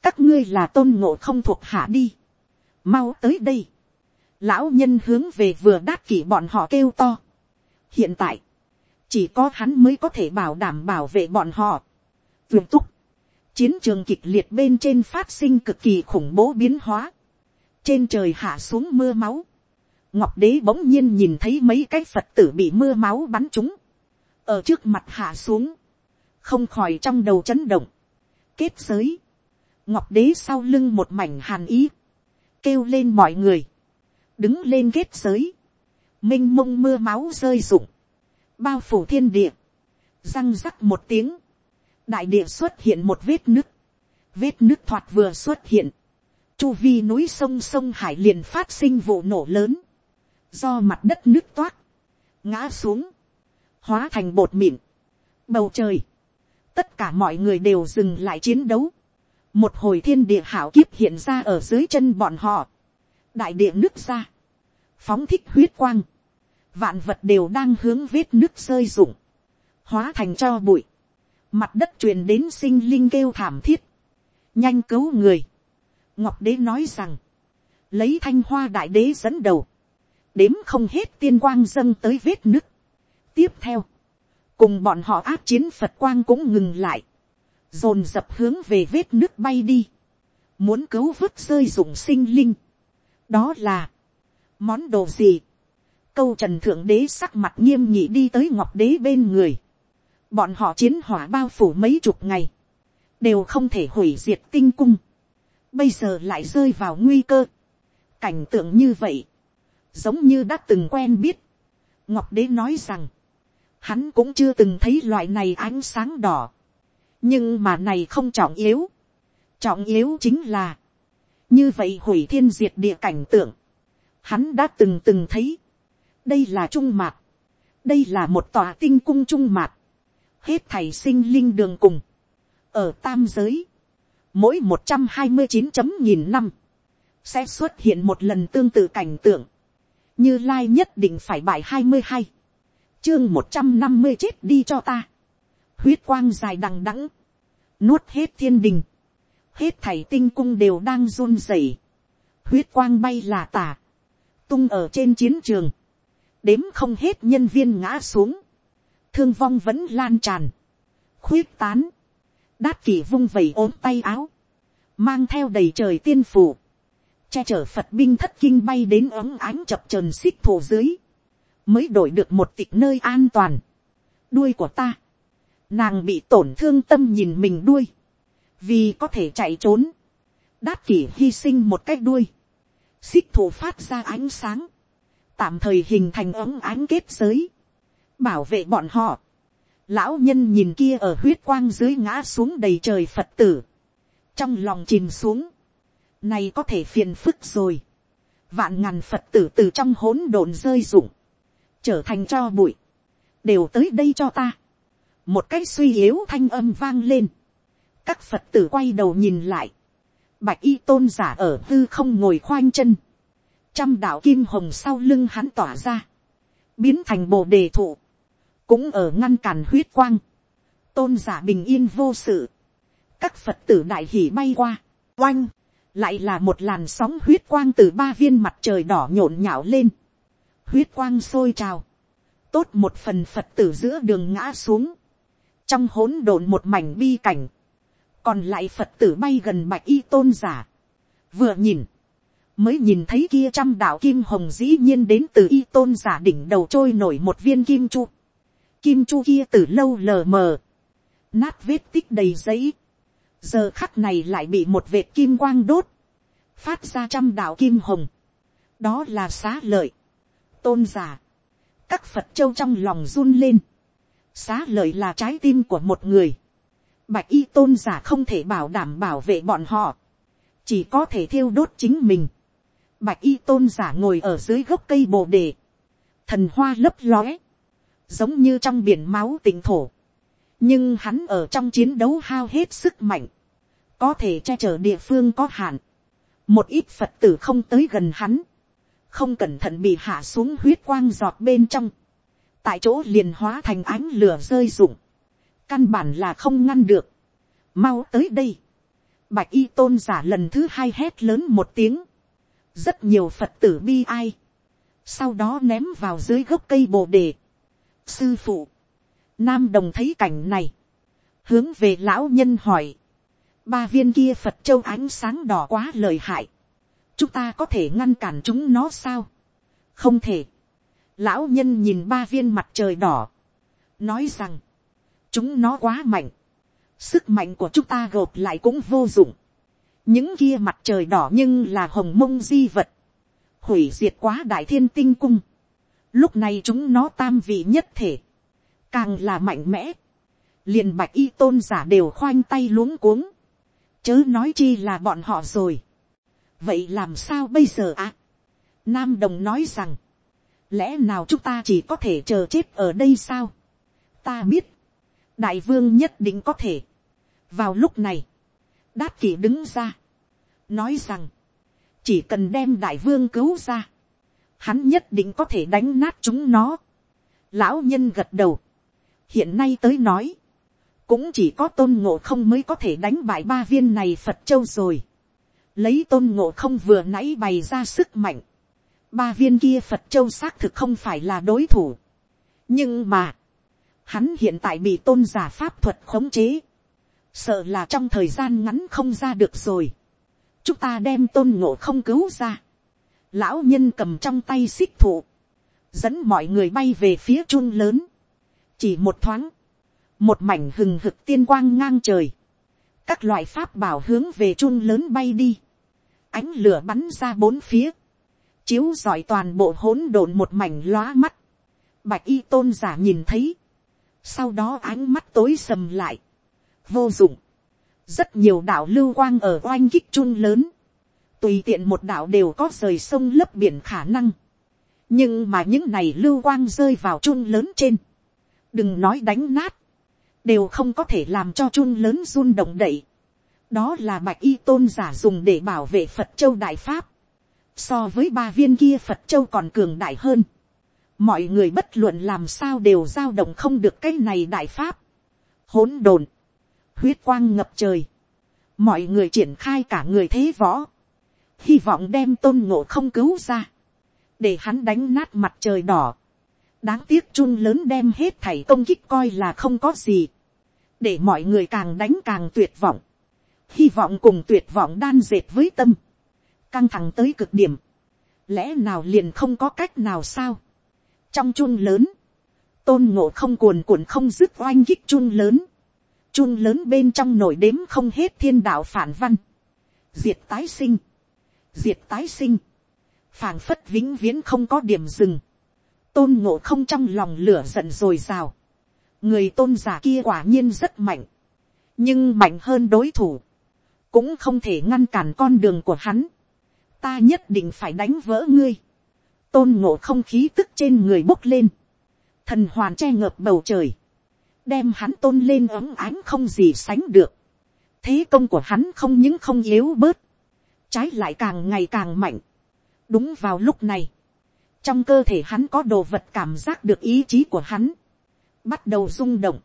Các ngươi là tôn ngộ không thuộc hạ đi. Mau tới đây. Lão nhân hướng về vừa đát kỷ bọn họ kêu to. Hiện tại. Chỉ có hắn mới có thể bảo đảm bảo vệ bọn họ. Vườn túc. Chiến trường kịch liệt bên trên phát sinh cực kỳ khủng bố biến hóa. Trên trời hạ xuống mưa máu. Ngọc đế bỗng nhiên nhìn thấy mấy cái Phật tử bị mưa máu bắn trúng. Ở trước mặt hạ xuống. Không khỏi trong đầu chấn động. Kết giới. Ngọc đế sau lưng một mảnh hàn ý. Kêu lên mọi người. Đứng lên kết giới. Minh mông mưa máu rơi rụng. Bao phủ thiên địa. Răng rắc một tiếng. Đại địa xuất hiện một vết nứt. Vết nứt thoạt vừa xuất hiện. Chu vi núi sông sông Hải liền phát sinh vụ nổ lớn. Do mặt đất nứt toát. Ngã xuống. Hóa thành bột mịn. Bầu trời. Tất cả mọi người đều dừng lại chiến đấu một hồi thiên địa hảo kiếp hiện ra ở dưới chân bọn họ, đại địa nứt ra, phóng thích huyết quang, vạn vật đều đang hướng vết nước rơi rụng, hóa thành cho bụi, mặt đất truyền đến sinh linh kêu thảm thiết, nhanh cứu người, ngọc đế nói rằng, lấy thanh hoa đại đế dẫn đầu, đếm không hết tiên quang dâng tới vết nước. tiếp theo, cùng bọn họ áp chiến phật quang cũng ngừng lại, dồn dập hướng về vết nước bay đi, muốn cứu vớt rơi dụng sinh linh. đó là, món đồ gì, câu trần thượng đế sắc mặt nghiêm nhị đi tới ngọc đế bên người, bọn họ chiến hỏa bao phủ mấy chục ngày, đều không thể hủy diệt tinh cung, bây giờ lại rơi vào nguy cơ, cảnh tượng như vậy, giống như đã từng quen biết, ngọc đế nói rằng, hắn cũng chưa từng thấy loại này ánh sáng đỏ, nhưng mà này không trọng yếu, trọng yếu chính là, như vậy hủy thiên diệt địa cảnh tượng, hắn đã từng từng thấy, đây là trung mạc, đây là một tòa tinh cung trung mạc, hết thầy sinh linh đường cùng, ở tam giới, mỗi một trăm hai mươi chín chấm nghìn năm, sẽ xuất hiện một lần tương tự cảnh tượng, như lai nhất định phải bài hai mươi hai, chương một trăm năm mươi chết đi cho ta, huyết quang dài đằng đẵng, nuốt hết thiên đình, hết thảy tinh cung đều đang run rẩy, huyết quang bay là tả, tung ở trên chiến trường, đếm không hết nhân viên ngã xuống, thương vong vẫn lan tràn, khuyết tán, đát kỷ vung vẩy ốm tay áo, mang theo đầy trời tiên phủ, che chở phật binh thất kinh bay đến ấm ánh chập trần xích thổ dưới, mới đổi được một tịch nơi an toàn. đuôi của ta, nàng bị tổn thương tâm nhìn mình đuôi, vì có thể chạy trốn, đát kỷ hy sinh một cái đuôi, xích thủ phát ra ánh sáng, tạm thời hình thành ống ánh kết giới, bảo vệ bọn họ. Lão nhân nhìn kia ở huyết quang dưới ngã xuống đầy trời Phật tử, trong lòng chìm xuống, này có thể phiền phức rồi, vạn ngàn Phật tử từ trong hỗn độn rơi rụng, trở thành cho bụi, đều tới đây cho ta. Một cái suy yếu thanh âm vang lên, các phật tử quay đầu nhìn lại, bạch y tôn giả ở hư không ngồi khoanh chân, trăm đạo kim hồng sau lưng hắn tỏa ra, biến thành bồ đề thụ, cũng ở ngăn cản huyết quang, tôn giả bình yên vô sự, các phật tử đại hỉ bay qua, oanh, lại là một làn sóng huyết quang từ ba viên mặt trời đỏ nhộn nhạo lên, huyết quang sôi trào, tốt một phần phật tử giữa đường ngã xuống, trong hỗn độn một mảnh bi cảnh, còn lại phật tử bay gần bạch y tôn giả, vừa nhìn, mới nhìn thấy kia trăm đạo kim hồng dĩ nhiên đến từ y tôn giả đỉnh đầu trôi nổi một viên kim chu, kim chu kia từ lâu lờ mờ, nát vết tích đầy giấy, giờ khắc này lại bị một vệt kim quang đốt, phát ra trăm đạo kim hồng, đó là xá lợi, tôn giả, các phật châu trong lòng run lên, xá lợi là trái tim của một người, bạch y tôn giả không thể bảo đảm bảo vệ bọn họ, chỉ có thể thiêu đốt chính mình, bạch y tôn giả ngồi ở dưới gốc cây bồ đề, thần hoa lấp lóe, giống như trong biển máu tỉnh thổ, nhưng hắn ở trong chiến đấu hao hết sức mạnh, có thể che chở địa phương có hạn, một ít phật tử không tới gần hắn, không cẩn thận bị hạ xuống huyết quang giọt bên trong, tại chỗ liền hóa thành ánh lửa rơi rụng, căn bản là không ngăn được, mau tới đây, bạch y tôn giả lần thứ hai hét lớn một tiếng, rất nhiều phật tử bi ai, sau đó ném vào dưới gốc cây bồ đề sư phụ, nam đồng thấy cảnh này, hướng về lão nhân hỏi, ba viên kia phật châu ánh sáng đỏ quá lời hại, chúng ta có thể ngăn cản chúng nó sao, không thể, lão nhân nhìn ba viên mặt trời đỏ, nói rằng, chúng nó quá mạnh, sức mạnh của chúng ta gộp lại cũng vô dụng, những kia mặt trời đỏ nhưng là hồng mông di vật, hủy diệt quá đại thiên tinh cung, lúc này chúng nó tam vị nhất thể, càng là mạnh mẽ, liền bạch y tôn giả đều khoanh tay luống cuống, chớ nói chi là bọn họ rồi, vậy làm sao bây giờ ạ? À? nam đồng nói rằng, lẽ nào chúng ta chỉ có thể chờ chết ở đây sao? ta biết, đại vương nhất định có thể. vào lúc này, đát kỷ đứng ra, nói rằng, chỉ cần đem đại vương cứu ra, hắn nhất định có thể đánh nát chúng nó. lão nhân gật đầu, hiện nay tới nói, cũng chỉ có tôn ngộ không mới có thể đánh bại ba viên này phật châu rồi. lấy tôn ngộ không vừa nãy bày ra sức mạnh, ba viên kia phật châu xác thực không phải là đối thủ. nhưng mà, hắn hiện tại bị tôn giả pháp thuật khống chế, sợ là trong thời gian ngắn không ra được rồi chúng ta đem tôn ngộ không cứu ra lão nhân cầm trong tay xích thụ, dẫn mọi người bay về phía chun lớn. chỉ một thoáng, một mảnh hừng hực tiên quang ngang trời, các loại pháp bảo hướng về chun lớn bay đi, ánh lửa bắn ra bốn phía, chiếu giỏi toàn bộ hỗn độn một mảnh lóa mắt, bạch y tôn giả nhìn thấy, sau đó ánh mắt tối sầm lại, vô dụng, rất nhiều đạo lưu quang ở oanh kích chun lớn, tùy tiện một đạo đều có rời sông lấp biển khả năng, nhưng mà những này lưu quang rơi vào chun lớn trên, đừng nói đánh nát, đều không có thể làm cho chun lớn run động đậy, đó là bạch y tôn giả dùng để bảo vệ phật châu đại pháp, so với ba viên kia phật châu còn cường đại hơn, mọi người bất luận làm sao đều giao động không được cái này đại pháp, hỗn độn, huyết quang ngập trời, mọi người triển khai cả người thế võ, hy vọng đem tôn ngộ không cứu ra, để hắn đánh nát mặt trời đỏ, đáng tiếc chun lớn đem hết thảy công kích coi là không có gì, để mọi người càng đánh càng tuyệt vọng, hy vọng cùng tuyệt vọng đan dệt với tâm, căng thẳng tới cực điểm, lẽ nào liền không có cách nào sao, trong chun lớn, tôn ngộ không cuồn cuộn không dứt oanh kích chun lớn, chun lớn bên trong nổi đếm không hết thiên đạo phản văn, diệt tái sinh, diệt tái sinh, phảng phất vĩnh viễn không có điểm dừng, tôn ngộ không trong lòng lửa giận rồi rào, người tôn giả kia quả nhiên rất mạnh, nhưng mạnh hơn đối thủ, cũng không thể ngăn cản con đường của hắn, ta nhất định phải đánh vỡ ngươi, tôn ngộ không khí tức trên người bốc lên, thần hoàn che ngợp bầu trời, đem hắn tôn lên ấm ánh không gì sánh được. thế công của hắn không những không yếu bớt, trái lại càng ngày càng mạnh. đúng vào lúc này, trong cơ thể hắn có đồ vật cảm giác được ý chí của hắn, bắt đầu rung động,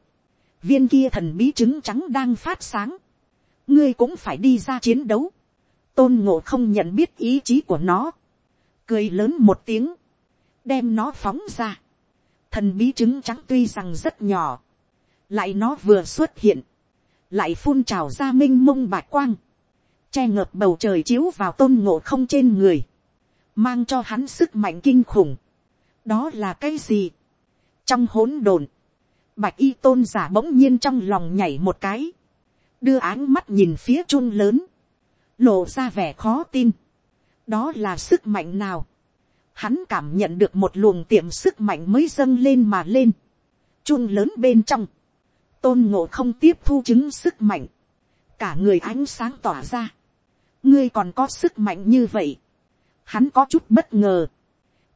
viên kia thần bí trứng trắng đang phát sáng, ngươi cũng phải đi ra chiến đấu, tôn ngộ không nhận biết ý chí của nó, cười lớn một tiếng, đem nó phóng ra, thần bí trứng trắng tuy rằng rất nhỏ, lại nó vừa xuất hiện, lại phun trào ra m i n h mông bạc quang, che ngợp bầu trời chiếu vào tôn ngộ không trên người, mang cho hắn sức mạnh kinh khủng. đó là cái gì. trong hỗn độn, bạch y tôn giả bỗng nhiên trong lòng nhảy một cái, đưa áng mắt nhìn phía chun lớn, lộ ra vẻ khó tin, đó là sức mạnh nào, hắn cảm nhận được một luồng tiệm sức mạnh mới dâng lên mà lên, chun lớn bên trong, tôn ngộ không tiếp thu chứng sức mạnh, cả người ánh sáng tỏa ra, ngươi còn có sức mạnh như vậy, hắn có chút bất ngờ,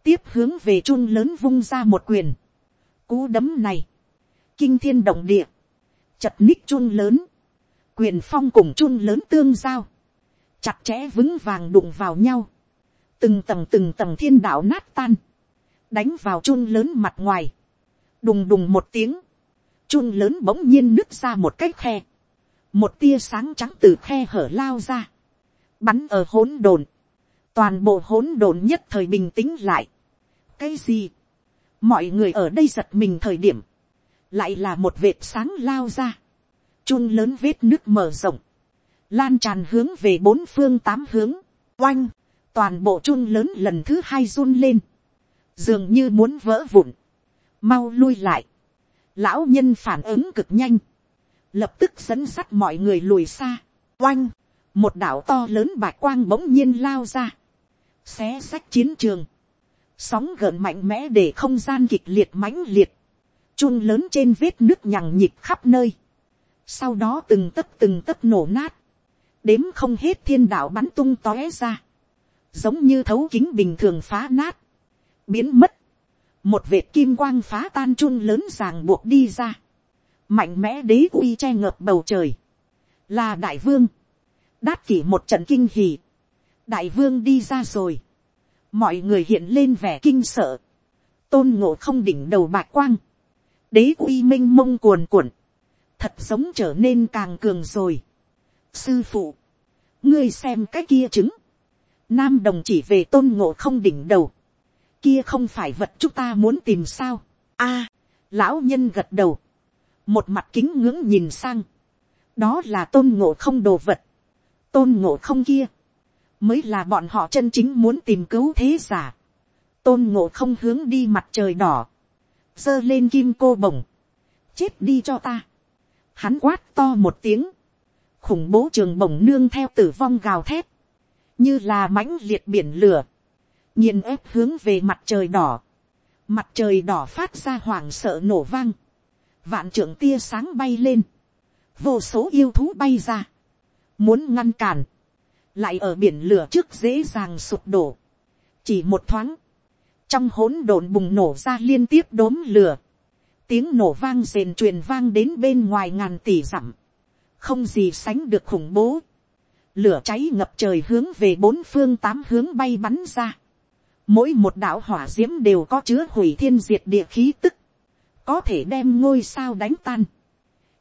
tiếp hướng về chun lớn vung ra một quyền, cú đấm này, kinh thiên động địa, chật ních chun lớn, quyền phong cùng chun lớn tương giao, chặt chẽ vững vàng đụng vào nhau, từng tầng từng tầng thiên đạo nát tan, đánh vào chun lớn mặt ngoài, đùng đùng một tiếng, chun lớn bỗng nhiên nứt ra một cái khe, một tia sáng trắng từ khe hở lao ra, bắn ở hỗn độn, toàn bộ hỗn độn nhất thời bình tĩnh lại. cái gì, mọi người ở đây giật mình thời điểm, lại là một vệt sáng lao ra, chun lớn vết nước mở rộng, lan tràn hướng về bốn phương tám hướng, oanh, toàn bộ chun lớn lần thứ hai run lên, dường như muốn vỡ vụn, mau lui lại, lão nhân phản ứng cực nhanh, lập tức dẫn sắt mọi người lùi xa, oanh, một đảo to lớn bạch quang bỗng nhiên lao ra, xé sách chiến trường, sóng gợn mạnh mẽ để không gian kịch liệt mãnh liệt, chun lớn trên vết nước nhằng nhịp khắp nơi, sau đó từng tấc từng tấc nổ nát, đếm không hết thiên đạo bắn tung tóe ra, giống như thấu kính bình thường phá nát, biến mất, một vệt kim quang phá tan chun lớn ràng buộc đi ra, mạnh mẽ đế uy che ngợp bầu trời, là đại vương, đát kỷ một trận kinh hì, đại vương đi ra rồi, mọi người hiện lên vẻ kinh sợ, tôn ngộ không đỉnh đầu bạc quang, đế uy m i n h mông cuồn cuộn, thật sống trở nên càng cường rồi. sư phụ, ngươi xem cái kia trứng, nam đồng chỉ về tôn ngộ không đỉnh đầu, kia không phải vật chúng ta muốn tìm sao, a, lão nhân gật đầu, một mặt kính ngưỡng nhìn sang, đó là tôn ngộ không đồ vật, tôn ngộ không kia, mới là bọn họ chân chính muốn tìm cứu thế giả. tôn ngộ không hướng đi mặt trời đỏ, giơ lên kim cô bồng, chết đi cho ta. hắn quát to một tiếng, khủng bố trường bồng nương theo tử vong gào thét, như là mãnh liệt biển lửa, nhìn ép hướng về mặt trời đỏ, mặt trời đỏ phát ra hoảng sợ nổ vang, vạn trưởng tia sáng bay lên, vô số yêu thú bay ra, muốn ngăn cản, lại ở biển lửa trước dễ dàng sụp đổ. chỉ một thoáng, trong hỗn độn bùng nổ ra liên tiếp đốm lửa, tiếng nổ vang rền truyền vang đến bên ngoài ngàn tỷ dặm, không gì sánh được khủng bố, lửa cháy ngập trời hướng về bốn phương tám hướng bay bắn ra, mỗi một đạo hỏa d i ễ m đều có chứa hủy thiên diệt địa khí tức, có thể đem ngôi sao đánh tan,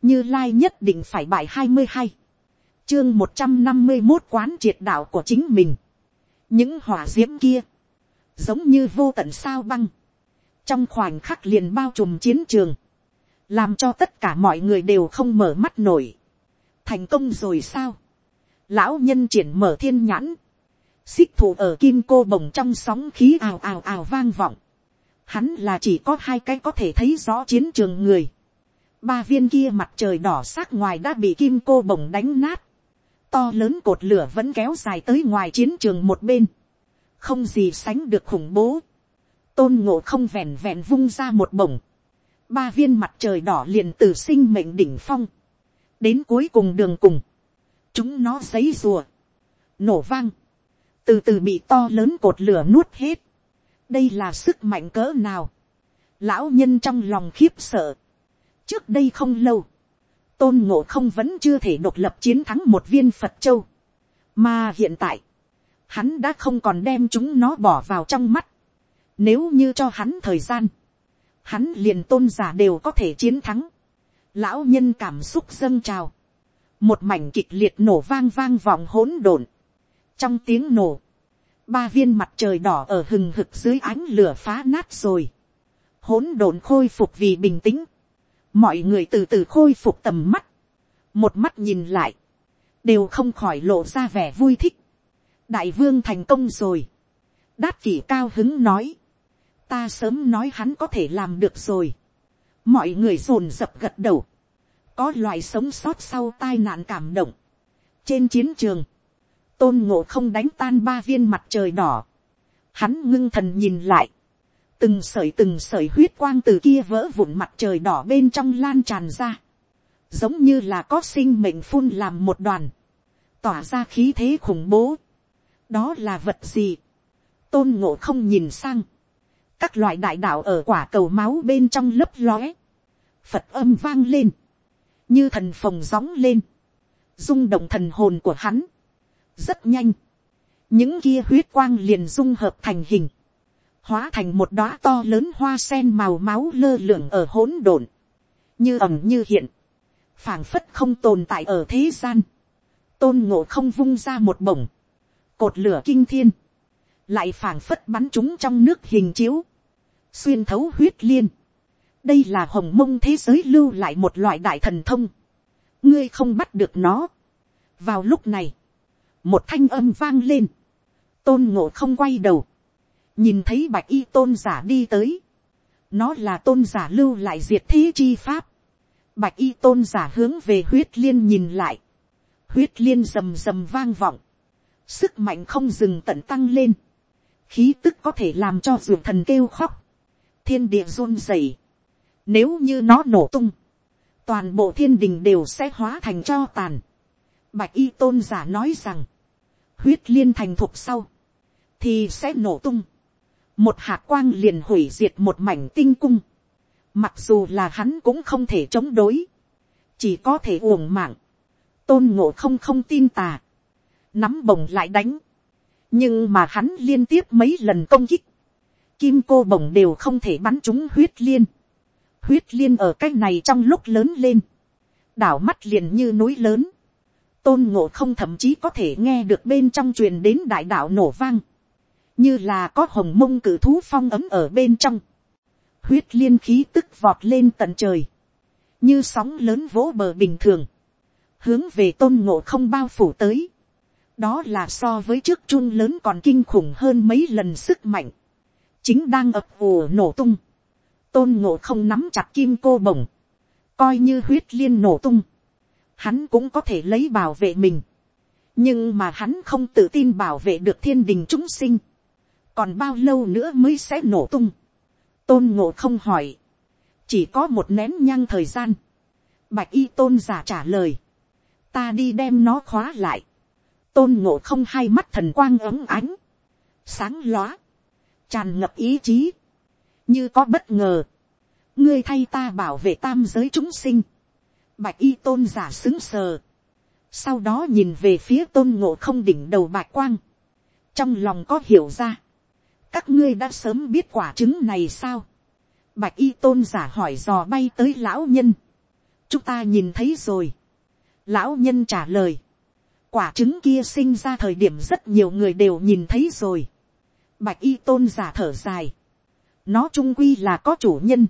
như lai nhất định phải bại hai mươi hai, chương một trăm năm mươi một quán triệt đạo của chính mình. những hỏa d i ễ m kia, giống như vô tận sao băng, trong khoảnh khắc liền bao trùm chiến trường, làm cho tất cả mọi người đều không mở mắt nổi. thành công rồi sao. lão nhân triển mở thiên nhãn, xích thủ ở kim cô bồng trong sóng khí ào ào ào vang vọng. Hắn là chỉ có hai cái có thể thấy rõ chiến trường người. Ba viên kia mặt trời đỏ sắc ngoài đã bị kim cô bồng đánh nát to lớn cột lửa vẫn kéo dài tới ngoài chiến trường một bên, không gì sánh được khủng bố, tôn ngộ không vẹn vẹn vung ra một bổng, ba viên mặt trời đỏ liền từ sinh mệnh đỉnh phong, đến cuối cùng đường cùng, chúng nó giấy rùa, nổ vang, từ từ bị to lớn cột lửa nuốt hết, đây là sức mạnh cỡ nào, lão nhân trong lòng khiếp sợ, trước đây không lâu, tôn ngộ không vẫn chưa thể độc lập chiến thắng một viên phật châu. mà hiện tại, hắn đã không còn đem chúng nó bỏ vào trong mắt. nếu như cho hắn thời gian, hắn liền tôn giả đều có thể chiến thắng. lão nhân cảm xúc dâng trào. một mảnh kịch liệt nổ vang vang vọng hỗn độn. trong tiếng nổ, ba viên mặt trời đỏ ở hừng hực dưới ánh lửa phá nát rồi. hỗn độn khôi phục vì bình tĩnh mọi người từ từ khôi phục tầm mắt, một mắt nhìn lại, đều không khỏi lộ ra vẻ vui thích. đại vương thành công rồi, đát kỷ cao hứng nói, ta sớm nói hắn có thể làm được rồi, mọi người rồn rập gật đầu, có loại sống sót sau tai nạn cảm động. trên chiến trường, tôn ngộ không đánh tan ba viên mặt trời đỏ, hắn ngưng thần nhìn lại, từng sởi từng sởi huyết quang từ kia vỡ vụn mặt trời đỏ bên trong lan tràn ra, giống như là có sinh mệnh phun làm một đoàn, tỏa ra khí thế khủng bố. đó là vật gì, tôn ngộ không nhìn sang, các loại đại đạo ở quả cầu máu bên trong lấp lóe, phật âm vang lên, như thần phồng gióng lên, rung động thần hồn của hắn, rất nhanh, những kia huyết quang liền dung hợp thành hình, hóa thành một đóa to lớn hoa sen màu máu lơ lửng ở hỗn độn, như ẩm như hiện, phảng phất không tồn tại ở thế gian, tôn ngộ không vung ra một bổng, cột lửa kinh thiên, lại phảng phất bắn chúng trong nước hình chiếu, xuyên thấu huyết liên, đây là hồng mông thế giới lưu lại một loại đại thần thông, ngươi không bắt được nó. vào lúc này, một thanh âm vang lên, tôn ngộ không quay đầu, nhìn thấy bạch y tôn giả đi tới, nó là tôn giả lưu lại diệt thế chi pháp, bạch y tôn giả hướng về huyết liên nhìn lại, huyết liên rầm rầm vang vọng, sức mạnh không dừng tận tăng lên, khí tức có thể làm cho ruột thần kêu khóc, thiên địa run rẩy, nếu như nó nổ tung, toàn bộ thiên đình đều sẽ hóa thành cho tàn. Bạch y tôn giả nói rằng, huyết liên thành thục sau, thì sẽ nổ tung. Một hạt quang liền hủy diệt một mảnh tinh cung. Mặc dù là hắn cũng không thể chống đối, chỉ có thể uổng mạng. Tôn ngộ không không tin tà, nắm bồng lại đánh. nhưng mà hắn liên tiếp mấy lần công kích, kim cô bồng đều không thể bắn trúng huyết liên. Huyết liên ở cách này trong lúc lớn lên, đảo mắt liền như núi lớn, tôn ngộ không thậm chí có thể nghe được bên trong truyền đến đại đạo nổ vang, như là có hồng mông cử thú phong ấm ở bên trong, huyết liên khí tức vọt lên tận trời, như sóng lớn vỗ bờ bình thường, hướng về tôn ngộ không bao phủ tới, đó là so với trước chun lớn còn kinh khủng hơn mấy lần sức mạnh, chính đang ập ùa nổ tung, tôn ngộ không nắm chặt kim cô bổng, coi như huyết liên nổ tung, hắn cũng có thể lấy bảo vệ mình, nhưng mà hắn không tự tin bảo vệ được thiên đình chúng sinh, còn bao lâu nữa mới sẽ nổ tung, tôn ngộ không hỏi, chỉ có một nén nhang thời gian, bạch y tôn giả trả lời, ta đi đem nó khóa lại, tôn ngộ không hai mắt thần quang ấm ánh, sáng lóa, tràn ngập ý chí, như có bất ngờ, ngươi thay ta bảo vệ tam giới chúng sinh, bạch y tôn giả xứng sờ, sau đó nhìn về phía tôn ngộ không đỉnh đầu bạch quang, trong lòng có hiểu ra, các ngươi đã sớm biết quả trứng này sao, bạch y tôn giả hỏi dò bay tới lão nhân, chúng ta nhìn thấy rồi, lão nhân trả lời, quả trứng kia sinh ra thời điểm rất nhiều người đều nhìn thấy rồi, bạch y tôn giả thở dài, nó trung quy là có chủ nhân,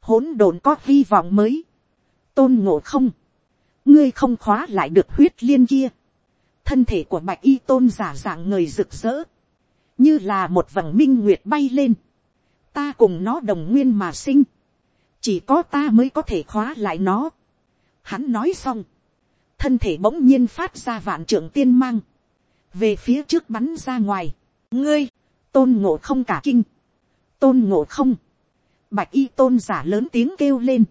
hỗn độn có hy vọng mới, tôn ngộ không, ngươi không khóa lại được huyết liên kia, thân thể của bạch y tôn giả dạng người rực rỡ, như là một vầng minh nguyệt bay lên, ta cùng nó đồng nguyên mà sinh, chỉ có ta mới có thể khóa lại nó. Hắn nói xong, thân thể bỗng nhiên phát ra vạn trưởng tiên mang, về phía trước bắn ra ngoài, ngươi, tôn ngộ không cả kinh, tôn ngộ không, bạch y tôn giả lớn tiếng kêu lên,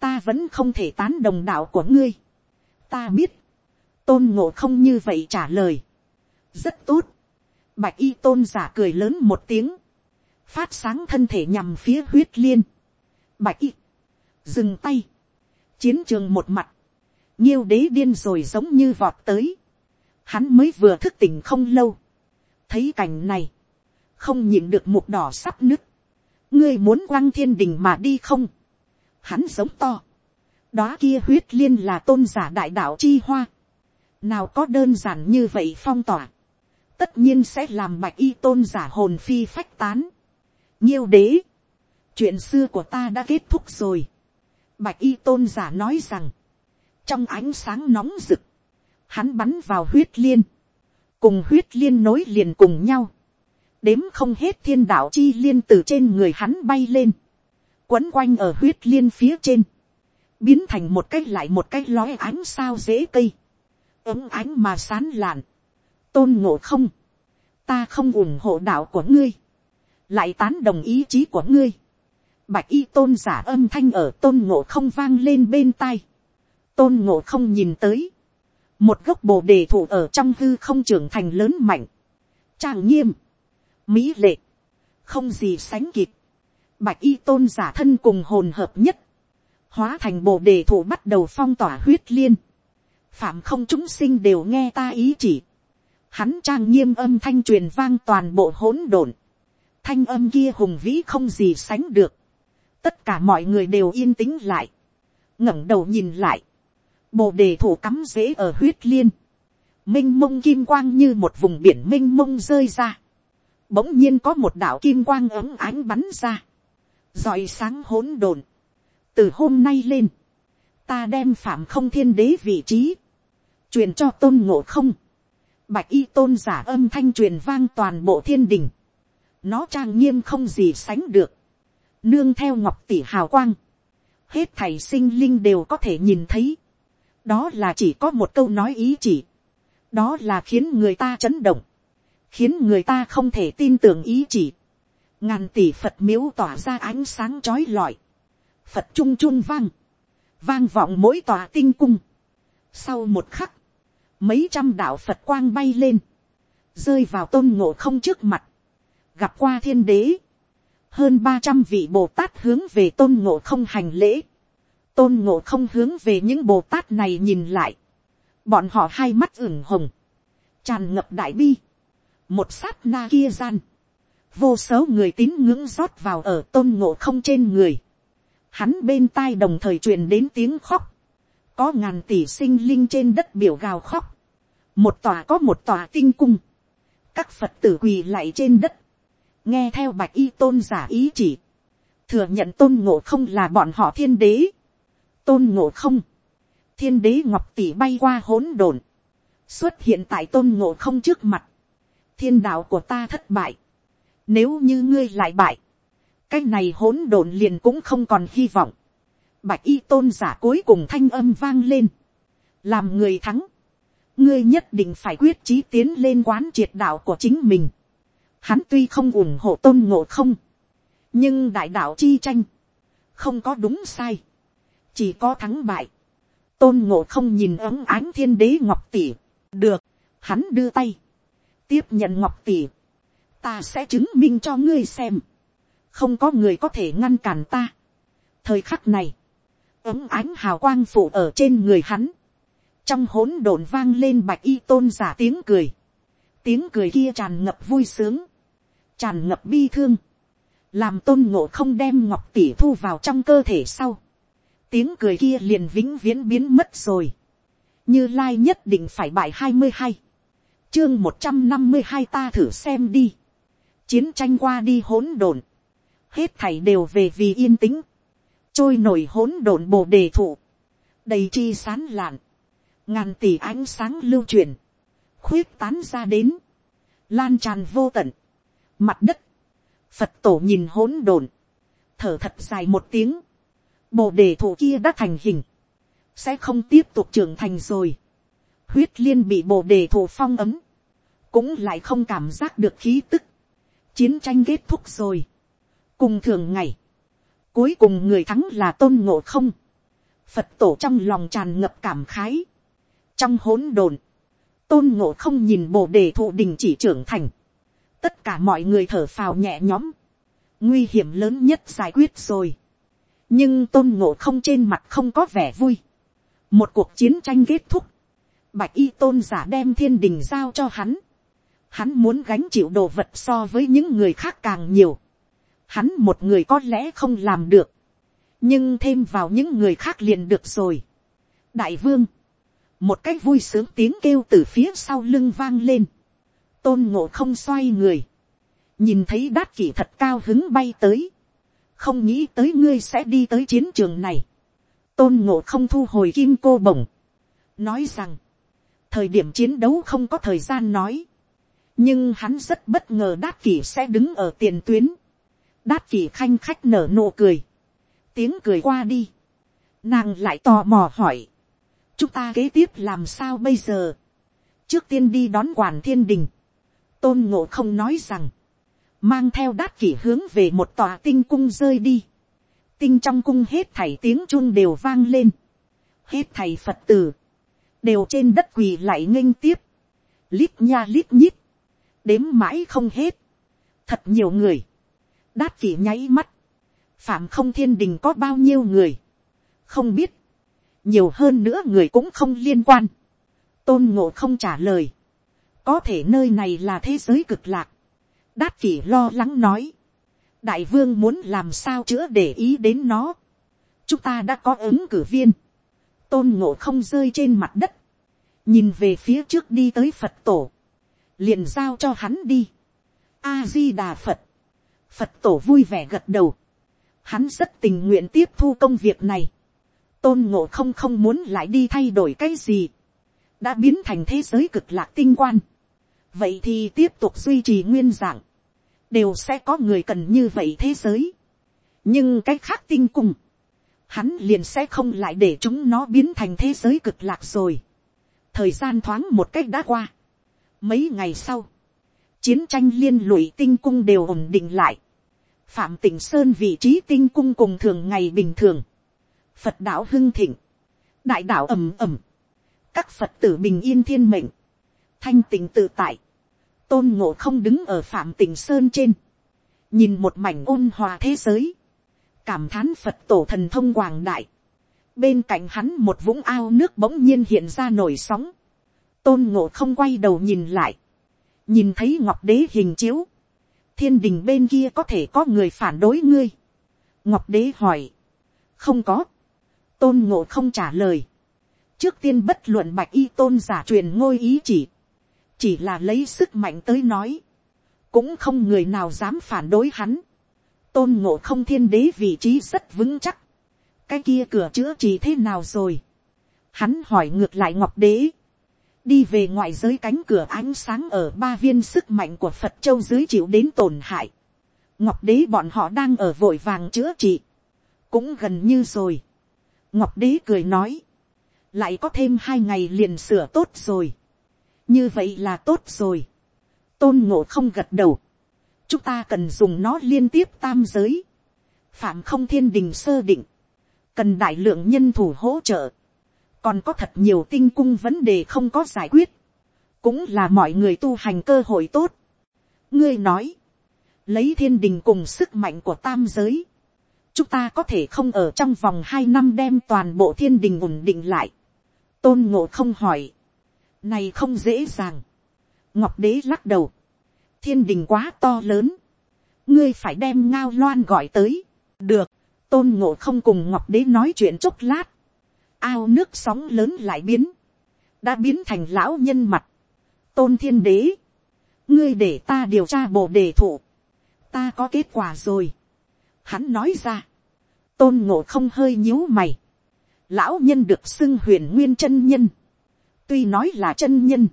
ta vẫn không thể tán đồng đạo của ngươi, ta biết, tôn ngộ không như vậy trả lời, rất tốt, bạch y tôn giả cười lớn một tiếng, phát sáng thân thể nhằm phía huyết liên, bạch y, dừng tay, chiến trường một mặt, nhiêu đế điên rồi giống như vọt tới, hắn mới vừa thức tỉnh không lâu, thấy cảnh này, không nhìn được mục đỏ sắp nứt, ngươi muốn quăng thiên đình mà đi không, hắn giống to, đó kia huyết liên là tôn giả đại đạo chi hoa, nào có đơn giản như vậy phong tỏa, tất nhiên sẽ làm bạch y tôn giả hồn phi phách tán, nhiêu đế, chuyện xưa của ta đã kết thúc rồi, bạch y tôn giả nói rằng, trong ánh sáng nóng rực, hắn bắn vào huyết liên, cùng huyết liên nối liền cùng nhau, đếm không hết thiên đạo chi liên từ trên người hắn bay lên, quấn quanh ở huyết liên phía trên, biến thành một cái lại một cái lói ánh sao dễ cây, ấm ánh mà sán lạn, tôn ngộ không, ta không ủng hộ đạo của ngươi, lại tán đồng ý chí của ngươi, bạch y tôn giả âm thanh ở tôn ngộ không vang lên bên tai, tôn ngộ không nhìn tới, một gốc bồ đề thụ ở trong hư không trưởng thành lớn mạnh, trang nghiêm, mỹ lệ, không gì sánh kịp, bạch y tôn giả thân cùng hồn hợp nhất, hóa thành bồ đề thụ bắt đầu phong tỏa huyết liên, phạm không chúng sinh đều nghe ta ý chỉ, hắn trang nghiêm âm thanh truyền vang toàn bộ hỗn độn, thanh âm kia hùng vĩ không gì sánh được, tất cả mọi người đều yên tĩnh lại, ngẩng đầu nhìn lại, bồ đề thủ cắm rễ ở huyết liên, m i n h mông kim quang như một vùng biển m i n h mông rơi ra, bỗng nhiên có một đạo kim quang ấm ánh bắn ra, rọi sáng hỗn độn, từ hôm nay lên, ta đem phạm không thiên đế vị trí, truyền cho tôn ngộ không, bạch y tôn giả âm thanh truyền vang toàn bộ thiên đình, nó trang nghiêm không gì sánh được, nương theo ngọc tỷ hào quang, hết thảy sinh linh đều có thể nhìn thấy, đó là chỉ có một câu nói ý chỉ, đó là khiến người ta chấn động, khiến người ta không thể tin tưởng ý chỉ, ngàn tỷ phật miếu tỏa ra ánh sáng trói lọi, phật trung trung vang, vang vọng mỗi tòa tinh cung. Sau một khắc, mấy trăm đạo phật quang bay lên, rơi vào tôn ngộ không trước mặt, gặp qua thiên đế, hơn ba trăm vị bồ tát hướng về tôn ngộ không hành lễ, tôn ngộ không hướng về những bồ tát này nhìn lại, bọn họ hai mắt ửng hồng, tràn ngập đại bi, một sát na kia gian, vô số người tín ngưỡng rót vào ở tôn ngộ không trên người, hắn bên tai đồng thời truyền đến tiếng khóc, có ngàn tỷ sinh linh trên đất biểu gào khóc, một tòa có một tòa tinh cung, các phật tử quỳ lạy trên đất, nghe theo bạch y tôn giả ý chỉ, thừa nhận tôn ngộ không là bọn họ thiên đế, tôn ngộ không, thiên đế ngọc tỷ bay qua hỗn độn, xuất hiện tại tôn ngộ không trước mặt, thiên đạo của ta thất bại, nếu như ngươi lại bại, cái này hỗn độn liền cũng không còn hy vọng, bạch y tôn giả cuối cùng thanh âm vang lên, làm người thắng, ngươi nhất định phải quyết chí tiến lên quán triệt đạo của chính mình, hắn tuy không ủng hộ tôn ngộ không, nhưng đại đạo chi tranh, không có đúng sai, chỉ có thắng bại, tôn ngộ không nhìn ấm ánh thiên đế ngọc tỷ, được, hắn đưa tay, tiếp nhận ngọc tỷ, ta sẽ chứng minh cho ngươi xem, không có người có thể ngăn cản ta. thời khắc này, ấm ánh hào quang phủ ở trên người hắn, trong hỗn độn vang lên bạch y tôn giả tiếng cười, tiếng cười kia tràn ngập vui sướng, tràn ngập bi thương, làm tôn ngộ không đem ngọc tỷ thu vào trong cơ thể sau, tiếng cười kia liền vĩnh viễn biến mất rồi. như lai nhất định phải bài hai mươi hai, chương một trăm năm mươi hai ta thử xem đi. chiến tranh qua đi hỗn độn, hết thảy đều về vì yên tĩnh, trôi nổi hỗn độn bồ đề thụ, đầy chi sán lạn, ngàn tỷ ánh sáng lưu truyền, khuyết tán ra đến, lan tràn vô tận, mặt đất, phật tổ nhìn hỗn độn, thở thật dài một tiếng, bồ đề thụ kia đã thành hình, sẽ không tiếp tục trưởng thành rồi. huyết liên bị bồ đề thụ phong ấm, cũng lại không cảm giác được khí tức. chiến tranh kết thúc rồi. cùng thường ngày, cuối cùng người thắng là tôn ngộ không. phật tổ trong lòng tràn ngập cảm khái. trong hỗn đồn, tôn ngộ không nhìn bồ đề thụ đình chỉ trưởng thành. tất cả mọi người thở phào nhẹ nhõm. nguy hiểm lớn nhất giải quyết rồi nhưng tôn ngộ không trên mặt không có vẻ vui. một cuộc chiến tranh kết thúc, bạch y tôn giả đem thiên đình giao cho hắn. hắn muốn gánh chịu đồ vật so với những người khác càng nhiều hắn một người có lẽ không làm được, nhưng thêm vào những người khác liền được rồi. đại vương, một cách vui sướng tiếng kêu từ phía sau lưng vang lên. tôn ngộ không xoay người, nhìn thấy đát kỷ thật cao hứng bay tới không nghĩ tới ngươi sẽ đi tới chiến trường này. tôn ngộ không thu hồi kim cô bổng. nói rằng, thời điểm chiến đấu không có thời gian nói. nhưng hắn rất bất ngờ đát kỷ sẽ đứng ở tiền tuyến đát kỷ khanh khách nở nụ cười. tiếng cười qua đi, nàng lại tò mò hỏi, chúng ta kế tiếp làm sao bây giờ, trước tiên đi đón quản thiên đình, tôn ngộ không nói rằng, mang theo đát kỷ hướng về một tòa tinh cung rơi đi, tinh trong cung hết thảy tiếng chuông đều vang lên, hết thảy phật tử, đều trên đất quỳ lại nghênh tiếp, lít nha lít nhít, đếm mãi không hết, thật nhiều người, đát kỷ nháy mắt, phạm không thiên đình có bao nhiêu người, không biết, nhiều hơn nữa người cũng không liên quan, tôn ngộ không trả lời, có thể nơi này là thế giới cực lạc, đát kỷ lo lắng nói, đại vương muốn làm sao chữa để ý đến nó, chúng ta đã có ứng cử viên, tôn ngộ không rơi trên mặt đất, nhìn về phía trước đi tới phật tổ, liền giao cho hắn đi, a di đà phật, phật tổ vui vẻ gật đầu, hắn rất tình nguyện tiếp thu công việc này, tôn ngộ không không muốn lại đi thay đổi cái gì, đã biến thành thế giới cực lạc tinh quan, vậy thì tiếp tục duy trì nguyên dạng, đều sẽ có người cần như vậy thế giới, nhưng cái khác tinh cùng, hắn liền sẽ không lại để chúng nó biến thành thế giới cực lạc rồi. thời gian thoáng một cách đã qua. mấy ngày sau, chiến tranh liên lụy tinh cung đều ổn định lại. phạm tỉnh sơn vị trí tinh cung cùng thường ngày bình thường. phật đạo hưng thịnh, đại đạo ầm ầm, các phật tử bình yên thiên mệnh, thanh tịnh tự tại, tôn ngộ không đứng ở phạm tỉnh sơn trên, nhìn một mảnh ôn hòa thế giới, cảm thán phật tổ thần thông quảng đại, bên cạnh hắn một vũng ao nước bỗng nhiên hiện ra nổi sóng, tôn ngộ không quay đầu nhìn lại, nhìn thấy ngọc đế hình chiếu, thiên đình bên kia có thể có người phản đối ngươi, ngọc đế hỏi, không có, tôn ngộ không trả lời, trước tiên bất luận bạch y tôn giả truyền ngôi ý chỉ, chỉ là lấy sức mạnh tới nói, cũng không người nào dám phản đối hắn, tôn ngộ không thiên đế vị trí rất vững chắc. cái kia cửa chữa trị thế nào rồi. hắn hỏi ngược lại ngọc đế đi về ngoại giới cánh cửa ánh sáng ở ba viên sức mạnh của phật châu dưới chịu đến tổn hại. ngọc đế bọn họ đang ở vội vàng chữa trị. cũng gần như rồi. ngọc đế cười nói. lại có thêm hai ngày liền sửa tốt rồi. như vậy là tốt rồi. tôn ngộ không gật đầu chúng ta cần dùng nó liên tiếp tam giới, phạm không thiên đình sơ định, cần đại lượng nhân thủ hỗ trợ, còn có thật nhiều tinh cung vấn đề không có giải quyết, cũng là mọi người tu hành cơ hội tốt. ngươi nói, lấy thiên đình cùng sức mạnh của tam giới, chúng ta có thể không ở trong vòng hai năm đem toàn bộ thiên đình ổn định lại. tôn ngộ không hỏi, này không dễ dàng. ngọc đế lắc đầu, thiên đình quá to lớn, ngươi phải đem ngao loan gọi tới, được, tôn ngộ không cùng ngọc đế nói chuyện chốc lát, ao nước sóng lớn lại biến, đã biến thành lão nhân mặt, tôn thiên đế, ngươi để ta điều tra bộ đề thụ, ta có kết quả rồi, hắn nói ra, tôn ngộ không hơi nhíu mày, lão nhân được xưng huyền nguyên chân nhân, tuy nói là chân nhân,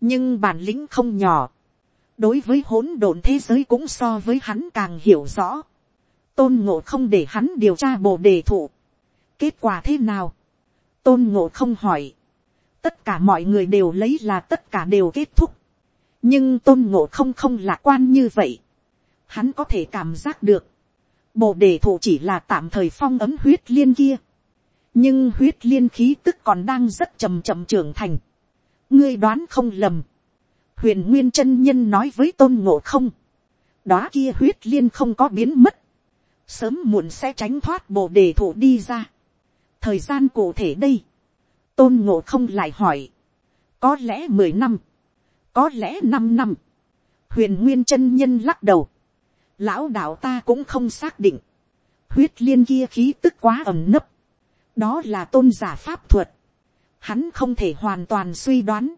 nhưng bản lĩnh không nhỏ, đối với hỗn độn thế giới cũng so với hắn càng hiểu rõ. tôn ngộ không để hắn điều tra bộ đề thụ. kết quả thế nào tôn ngộ không hỏi. tất cả mọi người đều lấy là tất cả đều kết thúc. nhưng tôn ngộ không không lạc quan như vậy. hắn có thể cảm giác được. bộ đề thụ chỉ là tạm thời phong ấm huyết liên kia. nhưng huyết liên khí tức còn đang rất chầm chậm trưởng thành. ngươi đoán không lầm huyền nguyên chân nhân nói với tôn ngộ không, đó kia huyết liên không có biến mất, sớm muộn sẽ tránh thoát bộ đề thủ đi ra thời gian cụ thể đây, tôn ngộ không lại hỏi, có lẽ mười năm, có lẽ năm năm, huyền nguyên chân nhân lắc đầu, lão đạo ta cũng không xác định, huyết liên kia khí tức quá ẩm nấp, đó là tôn giả pháp thuật, hắn không thể hoàn toàn suy đoán,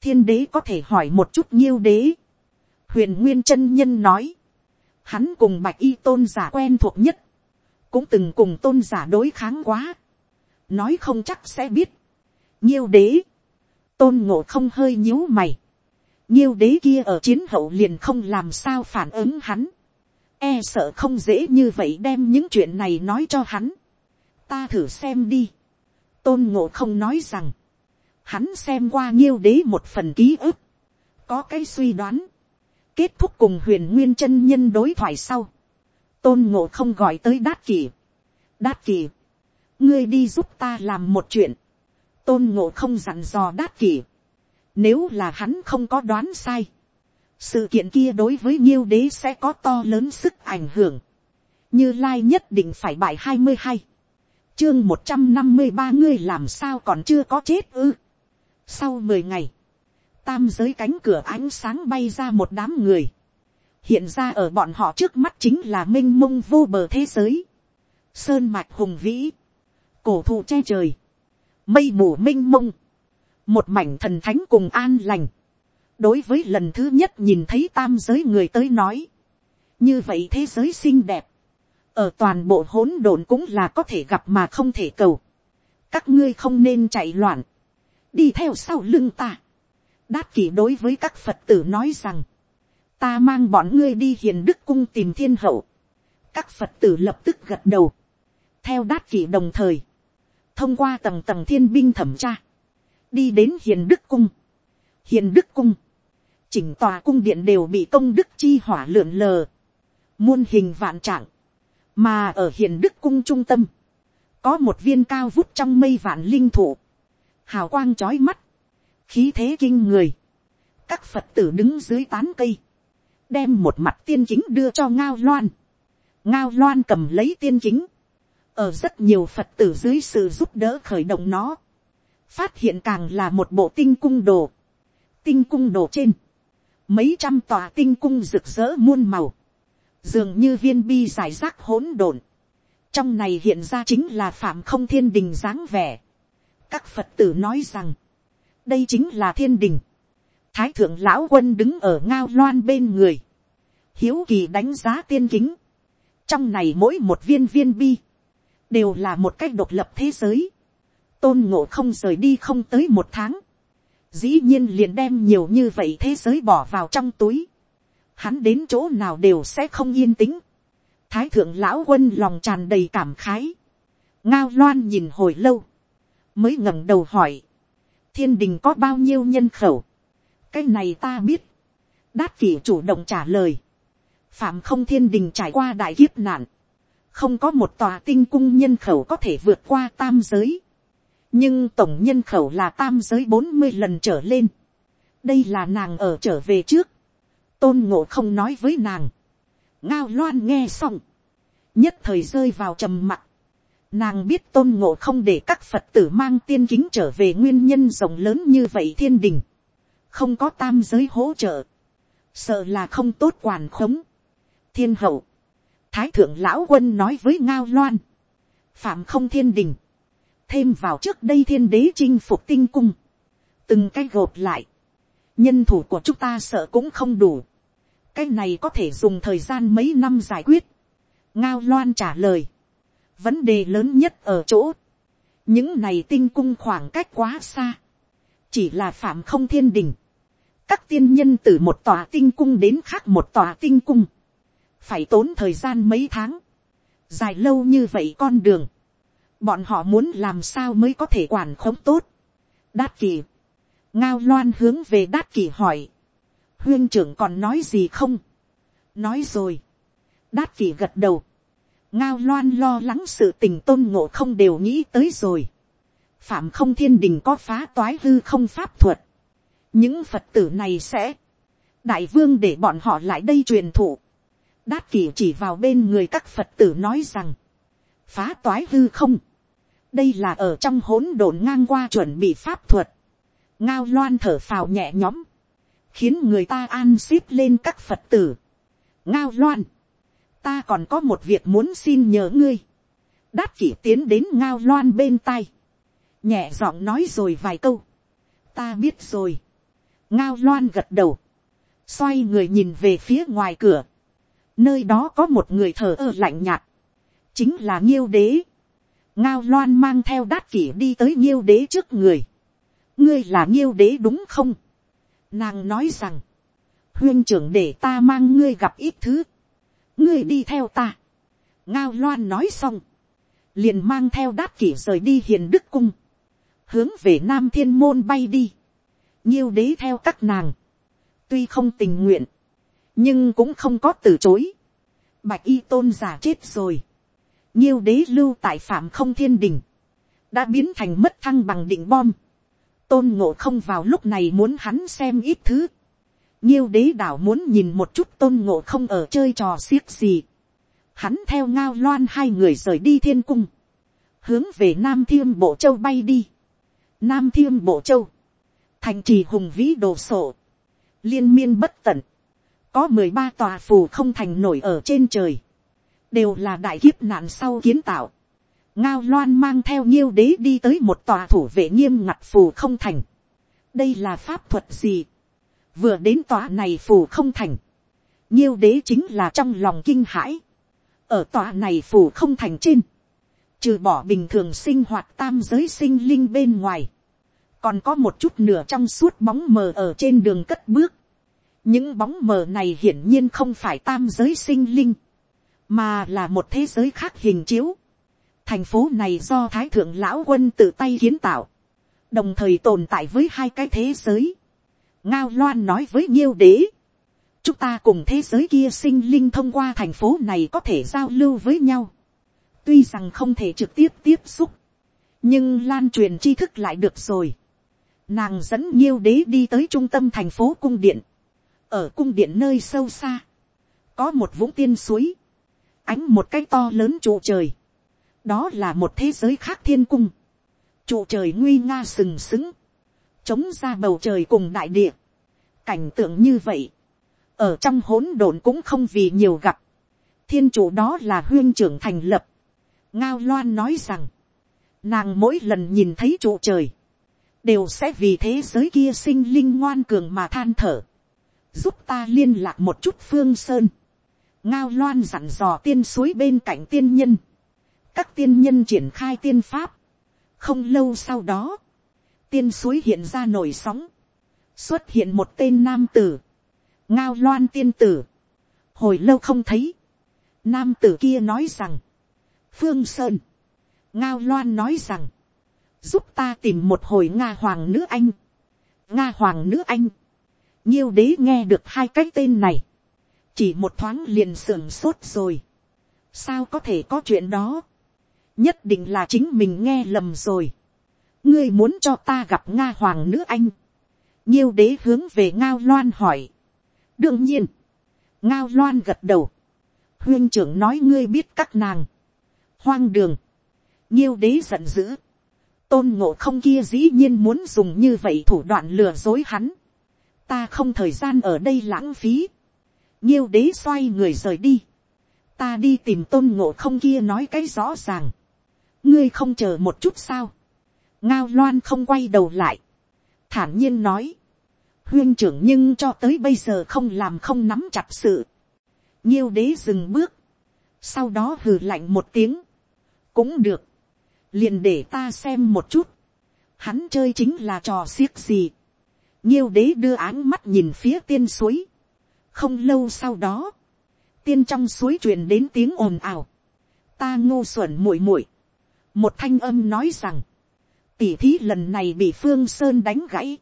thiên đế có thể hỏi một chút nhiêu đế. huyền nguyên chân nhân nói, hắn cùng bạch y tôn giả quen thuộc nhất, cũng từng cùng tôn giả đối kháng quá, nói không chắc sẽ biết, nhiêu đế, tôn ngộ không hơi nhíu mày, nhiêu đế kia ở chiến hậu liền không làm sao phản ứng hắn, e sợ không dễ như vậy đem những chuyện này nói cho hắn. ta thử xem đi. tôn ngộ không nói rằng, hắn xem qua nghiêu đế một phần ký ức, có cái suy đoán, kết thúc cùng huyền nguyên chân nhân đối thoại sau, tôn ngộ không gọi tới đát kỳ. đát kỳ, ngươi đi giúp ta làm một chuyện, tôn ngộ không dặn dò đát kỷ. nếu là hắn không có đoán sai, sự kiện kia đối với nhiêu đế sẽ có to lớn sức ảnh hưởng, như lai nhất định phải bài hai mươi hai, chương một trăm năm mươi ba ngươi làm sao còn chưa có chết ư. sau mười ngày, tam giới cánh cửa ánh sáng bay ra một đám người, hiện ra ở bọn họ trước mắt chính là m i n h mông vô bờ thế giới, sơn mạch hùng vĩ, cổ thụ che trời, mây mù m i n h mông, một mảnh thần thánh cùng an lành, đối với lần thứ nhất nhìn thấy tam giới người tới nói, như vậy thế giới xinh đẹp, ở toàn bộ hỗn độn cũng là có thể gặp mà không thể cầu, các ngươi không nên chạy loạn, đi theo sau lưng ta, đát kỷ đối với các phật tử nói rằng, ta mang bọn ngươi đi hiền đức cung tìm thiên hậu, các phật tử lập tức gật đầu, theo đát kỷ đồng thời, thông qua tầng tầng thiên binh thẩm tra, đi đến hiền đức cung, hiền đức cung, chỉnh tòa cung điện đều bị công đức chi hỏa lượn lờ, muôn hình vạn trạng, mà ở hiền đức cung trung tâm, có một viên cao vút trong mây vạn linh thụ, hào quang trói mắt, khí thế kinh người, các phật tử đứng dưới tán cây, đem một mặt tiên chính đưa cho ngao loan, ngao loan cầm lấy tiên chính, ở rất nhiều phật tử dưới sự giúp đỡ khởi động nó, phát hiện càng là một bộ tinh cung đồ, tinh cung đồ trên, mấy trăm tòa tinh cung rực rỡ muôn màu, dường như viên bi giải rác hỗn độn, trong này hiện ra chính là phạm không thiên đình dáng vẻ. các phật tử nói rằng, đây chính là thiên đình. thái thượng lão quân đứng ở ngao loan bên người, hiếu kỳ đánh giá tiên kính, trong này mỗi một viên viên bi, đều là một cách độc lập thế giới, tôn ngộ không rời đi không tới một tháng, dĩ nhiên liền đem nhiều như vậy thế giới bỏ vào trong túi, hắn đến chỗ nào đều sẽ không yên tĩnh, thái thượng lão quân lòng tràn đầy cảm khái, ngao loan nhìn hồi lâu, mới ngẩng đầu hỏi, thiên đình có bao nhiêu nhân khẩu, cái này ta biết, đát kỷ chủ động trả lời, phạm không thiên đình trải qua đại kiếp nạn, không có một tòa tinh cung nhân khẩu có thể vượt qua tam giới, nhưng tổng nhân khẩu là tam giới bốn mươi lần trở lên. đây là nàng ở trở về trước. tôn ngộ không nói với nàng. ngao loan nghe xong. nhất thời rơi vào trầm mặc. nàng biết tôn ngộ không để các phật tử mang tiên kính trở về nguyên nhân rộng lớn như vậy thiên đình. không có tam giới hỗ trợ. sợ là không tốt quản khống. thiên hậu thái thượng lão quân nói với ngao loan. phạm không thiên đình. Thêm vào trước đây thiên đế chinh phục tinh cung, từng cái gộp lại, nhân thủ của chúng ta sợ cũng không đủ, cái này có thể dùng thời gian mấy năm giải quyết, ngao loan trả lời, vấn đề lớn nhất ở chỗ, những này tinh cung khoảng cách quá xa, chỉ là phạm không thiên đình, các tiên nhân từ một tòa tinh cung đến khác một tòa tinh cung, phải tốn thời gian mấy tháng, dài lâu như vậy con đường, bọn họ muốn làm sao mới có thể quản khống tốt. đát kỳ, ngao loan hướng về đát kỳ hỏi, huyên trưởng còn nói gì không, nói rồi, đát kỳ gật đầu, ngao loan lo lắng sự tình tôn ngộ không đều nghĩ tới rồi, phạm không thiên đình có phá toái hư không pháp thuật, những phật tử này sẽ, đại vương để bọn họ lại đây truyền thụ, đát kỳ chỉ vào bên người các phật tử nói rằng, phá toái hư không, đây là ở trong hỗn độn ngang qua chuẩn bị pháp thuật, ngao loan thở phào nhẹ nhõm, khiến người ta an ship lên các phật tử. ngao loan, ta còn có một việc muốn xin nhờ ngươi, đát kỷ tiến đến ngao loan bên tai, nhẹ giọng nói rồi vài câu, ta biết rồi, ngao loan gật đầu, xoay người nhìn về phía ngoài cửa, nơi đó có một người thờ ơ lạnh nhạt, chính là nghiêu đế, ngao loan mang theo đát kỷ đi tới nghiêu đế trước người. ngươi là nghiêu đế đúng không. nàng nói rằng, huyên trưởng để ta mang ngươi gặp ít thứ. ngươi đi theo ta. ngao loan nói xong, liền mang theo đát kỷ rời đi hiền đức cung, hướng về nam thiên môn bay đi, nhiêu đế theo các nàng, tuy không tình nguyện, nhưng cũng không có từ chối, bạch y tôn giả chết rồi, nhiêu đế lưu tại phạm không thiên đình, đã biến thành mất thăng bằng định bom, tôn ngộ không vào lúc này muốn hắn xem ít thứ, nhiêu đế đảo muốn nhìn một chút tôn ngộ không ở chơi trò xiếc gì, hắn theo ngao loan hai người rời đi thiên cung, hướng về nam thiêm bộ châu bay đi, nam thiêm bộ châu, thành trì hùng vĩ đồ sộ, liên miên bất tận, có mười ba tòa phù không thành nổi ở trên trời, đều là đại kiếp nạn sau kiến tạo. ngao loan mang theo nhiêu đế đi tới một tòa thủ vệ nghiêm ngặt phù không thành. đây là pháp thuật gì. vừa đến tòa này phù không thành. nhiêu đế chính là trong lòng kinh hãi. ở tòa này phù không thành trên. trừ bỏ bình thường sinh hoạt tam giới sinh linh bên ngoài. còn có một chút nửa trong suốt bóng mờ ở trên đường cất bước những bóng mờ này hiển nhiên không phải tam giới sinh linh, mà là một thế giới khác hình chiếu. thành phố này do thái thượng lão quân tự tay kiến tạo, đồng thời tồn tại với hai cái thế giới. ngao loan nói với nhiêu đế, chúng ta cùng thế giới kia sinh linh thông qua thành phố này có thể giao lưu với nhau. tuy rằng không thể trực tiếp tiếp xúc, nhưng lan truyền tri thức lại được rồi. Nàng dẫn nhiêu đế đi tới trung tâm thành phố cung điện ở cung điện nơi sâu xa, có một vũng tiên suối, ánh một cái to lớn trụ trời, đó là một thế giới khác thiên cung, trụ trời nguy nga sừng sững, chống ra bầu trời cùng đại địa, cảnh tượng như vậy, ở trong hỗn độn cũng không vì nhiều gặp, thiên chủ đó là huyên trưởng thành lập, ngao loan nói rằng, nàng mỗi lần nhìn thấy trụ trời, đều sẽ vì thế giới kia sinh linh ngoan cường mà than thở giúp ta liên lạc một chút phương sơn, ngao loan dặn dò tiên suối bên cạnh tiên nhân, các tiên nhân triển khai tiên pháp, không lâu sau đó, tiên suối hiện ra nổi sóng, xuất hiện một tên nam tử, ngao loan tiên tử, hồi lâu không thấy, nam tử kia nói rằng, phương sơn, ngao loan nói rằng, giúp ta tìm một hồi nga hoàng nữ anh, nga hoàng nữ anh, nhiêu đế nghe được hai cái tên này, chỉ một thoáng liền sưởng sốt rồi. sao có thể có chuyện đó, nhất định là chính mình nghe lầm rồi. ngươi muốn cho ta gặp nga hoàng nữ anh, nhiêu đế hướng về ngao loan hỏi. đương nhiên, ngao loan gật đầu, huyên trưởng nói ngươi biết các nàng, hoang đường, nhiêu đế giận dữ, tôn ngộ không kia dĩ nhiên muốn dùng như vậy thủ đoạn lừa dối hắn ta không thời gian ở đây lãng phí, nhiêu đế xoay người rời đi, ta đi tìm tôn ngộ không kia nói cái rõ ràng, ngươi không chờ một chút sao, ngao loan không quay đầu lại, thản nhiên nói, huyên trưởng nhưng cho tới bây giờ không làm không nắm chặt sự, nhiêu đế dừng bước, sau đó hừ lạnh một tiếng, cũng được, liền để ta xem một chút, hắn chơi chính là trò xiếc gì, nhiêu đế đưa áng mắt nhìn phía tiên suối. không lâu sau đó, tiên trong suối truyền đến tiếng ồn ào. ta ngô xuẩn muội muội. một thanh âm nói rằng, tỉ thí lần này bị phương sơn đánh gãy,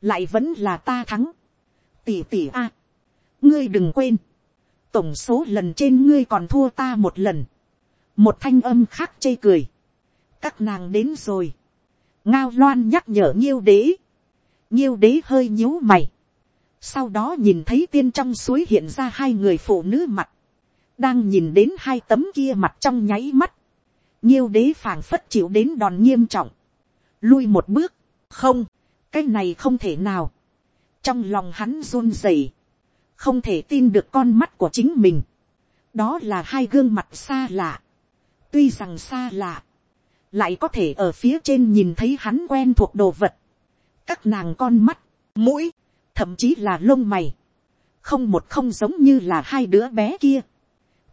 lại vẫn là ta thắng. tỉ tỉ a, ngươi đừng quên, tổng số lần trên ngươi còn thua ta một lần. một thanh âm khác chê cười. các nàng đến rồi. ngao loan nhắc nhở nhiêu đế nhiêu đế hơi nhíu mày. Sau đó nhìn thấy tiên trong suối hiện ra hai người phụ nữ mặt. Đang nhìn đến hai tấm kia mặt trong nháy mắt. Nhiêu đế phảng phất chịu đến đòn nghiêm trọng. Lui một bước. Không. Cái này không thể nào. Trong lòng hắn run rẩy Không thể tin được con mắt của chính mình. Đó là hai gương mặt xa lạ. Tuy rằng xa lạ. Lại có thể ở phía trên nhìn thấy hắn quen thuộc đồ vật các nàng con mắt, mũi, thậm chí là lông mày, không một không giống như là hai đứa bé kia,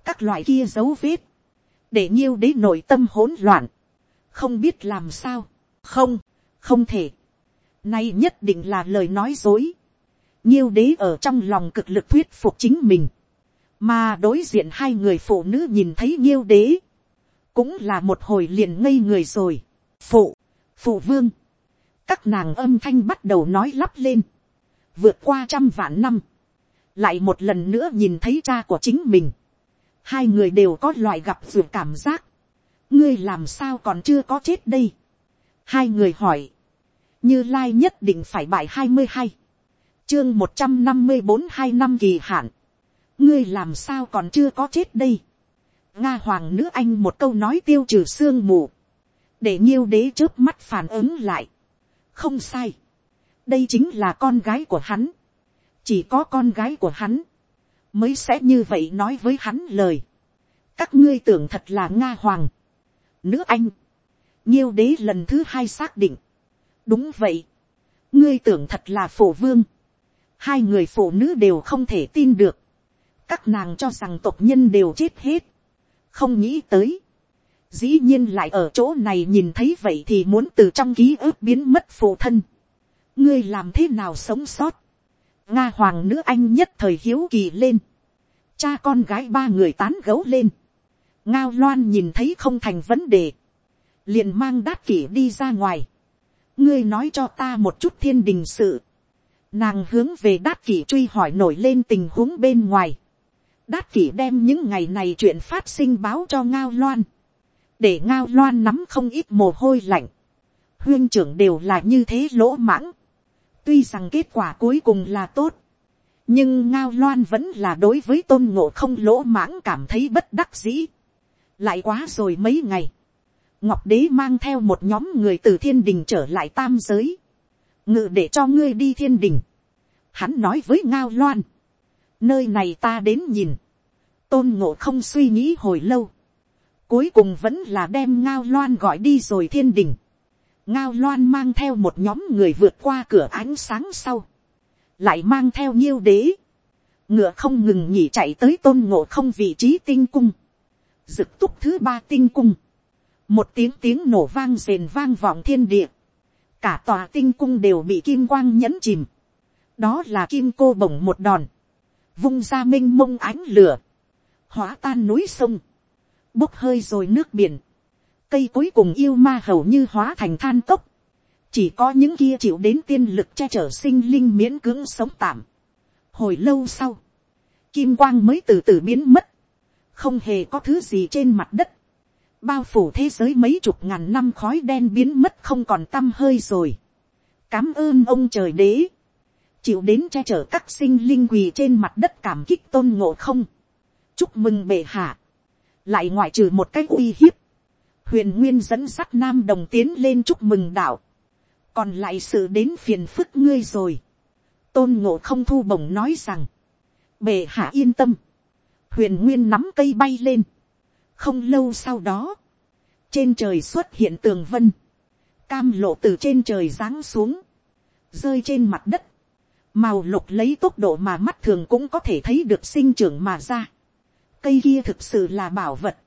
các loại kia dấu vết, để nhiêu đế nội tâm hỗn loạn, không biết làm sao, không, không thể, nay nhất định là lời nói dối, nhiêu đế ở trong lòng cực lực thuyết phục chính mình, mà đối diện hai người phụ nữ nhìn thấy nhiêu đế, cũng là một hồi liền ngây người rồi. phụ, phụ vương, các nàng âm thanh bắt đầu nói lắp lên, vượt qua trăm vạn năm, lại một lần nữa nhìn thấy cha của chính mình, hai người đều có loại gặp ruột cảm giác, ngươi làm sao còn chưa có chết đây, hai người hỏi, như lai nhất định phải bại hai mươi hai, chương một trăm năm mươi bốn hai năm kỳ hạn, ngươi làm sao còn chưa có chết đây, nga hoàng nữ anh một câu nói tiêu trừ sương mù, để nhiêu đế trước mắt phản ứng lại, không sai, đây chính là con gái của hắn, chỉ có con gái của hắn, mới sẽ như vậy nói với hắn lời, các ngươi tưởng thật là nga hoàng, nữ anh, nhiêu đế lần thứ hai xác định, đúng vậy, ngươi tưởng thật là phổ vương, hai người phụ nữ đều không thể tin được, các nàng cho rằng tộc nhân đều chết hết, không nghĩ tới, dĩ nhiên lại ở chỗ này nhìn thấy vậy thì muốn từ trong ký ức biến mất phụ thân, ngươi làm thế nào sống sót, nga hoàng nữ anh nhất thời hiếu kỳ lên, cha con gái ba người tán gấu lên, ngao loan nhìn thấy không thành vấn đề, liền mang đát kỷ đi ra ngoài, ngươi nói cho ta một chút thiên đình sự, nàng hướng về đát kỷ truy hỏi nổi lên tình huống bên ngoài, đát kỷ đem những ngày này chuyện phát sinh báo cho ngao loan, để ngao loan nắm không ít mồ hôi lạnh, huyên trưởng đều là như thế lỗ mãng, tuy rằng kết quả cuối cùng là tốt, nhưng ngao loan vẫn là đối với tôn ngộ không lỗ mãng cảm thấy bất đắc dĩ, lại quá rồi mấy ngày, ngọc đế mang theo một nhóm người từ thiên đình trở lại tam giới, ngự để cho ngươi đi thiên đình, hắn nói với ngao loan, nơi này ta đến nhìn, tôn ngộ không suy nghĩ hồi lâu, cuối cùng vẫn là đem ngao loan gọi đi rồi thiên đình, ngao loan mang theo một nhóm người vượt qua cửa ánh sáng sau, lại mang theo nhiêu đế, ngựa không ngừng nhỉ chạy tới tôn ngộ không vị trí tinh cung, dực túc thứ ba tinh cung, một tiếng tiếng nổ vang rền vang vọng thiên địa, cả tòa tinh cung đều bị kim quang nhẫn chìm, đó là kim cô bổng một đòn, vung ra m i n h mông ánh lửa, hóa tan núi sông, bốc hơi rồi nước biển, cây cuối cùng yêu ma hầu như hóa thành than tốc, chỉ có những kia chịu đến tiên lực che chở sinh linh miễn cưỡng sống tạm. hồi lâu sau, kim quang mới từ từ biến mất, không hề có thứ gì trên mặt đất, bao phủ thế giới mấy chục ngàn năm khói đen biến mất không còn t â m hơi rồi. cám ơn ông trời đế, chịu đến che chở các sinh linh quỳ trên mặt đất cảm kích tôn ngộ không, chúc mừng bệ hạ, lại ngoại trừ một cách uy hiếp, huyền nguyên dẫn sắt nam đồng tiến lên chúc mừng đạo, còn lại sự đến phiền phức ngươi rồi, tôn ngộ không thu bổng nói rằng, bệ hạ yên tâm, huyền nguyên nắm cây bay lên, không lâu sau đó, trên trời xuất hiện tường vân, cam lộ từ trên trời giáng xuống, rơi trên mặt đất, màu lục lấy tốc độ mà mắt thường cũng có thể thấy được sinh trưởng mà ra cây kia thực sự là bảo vật.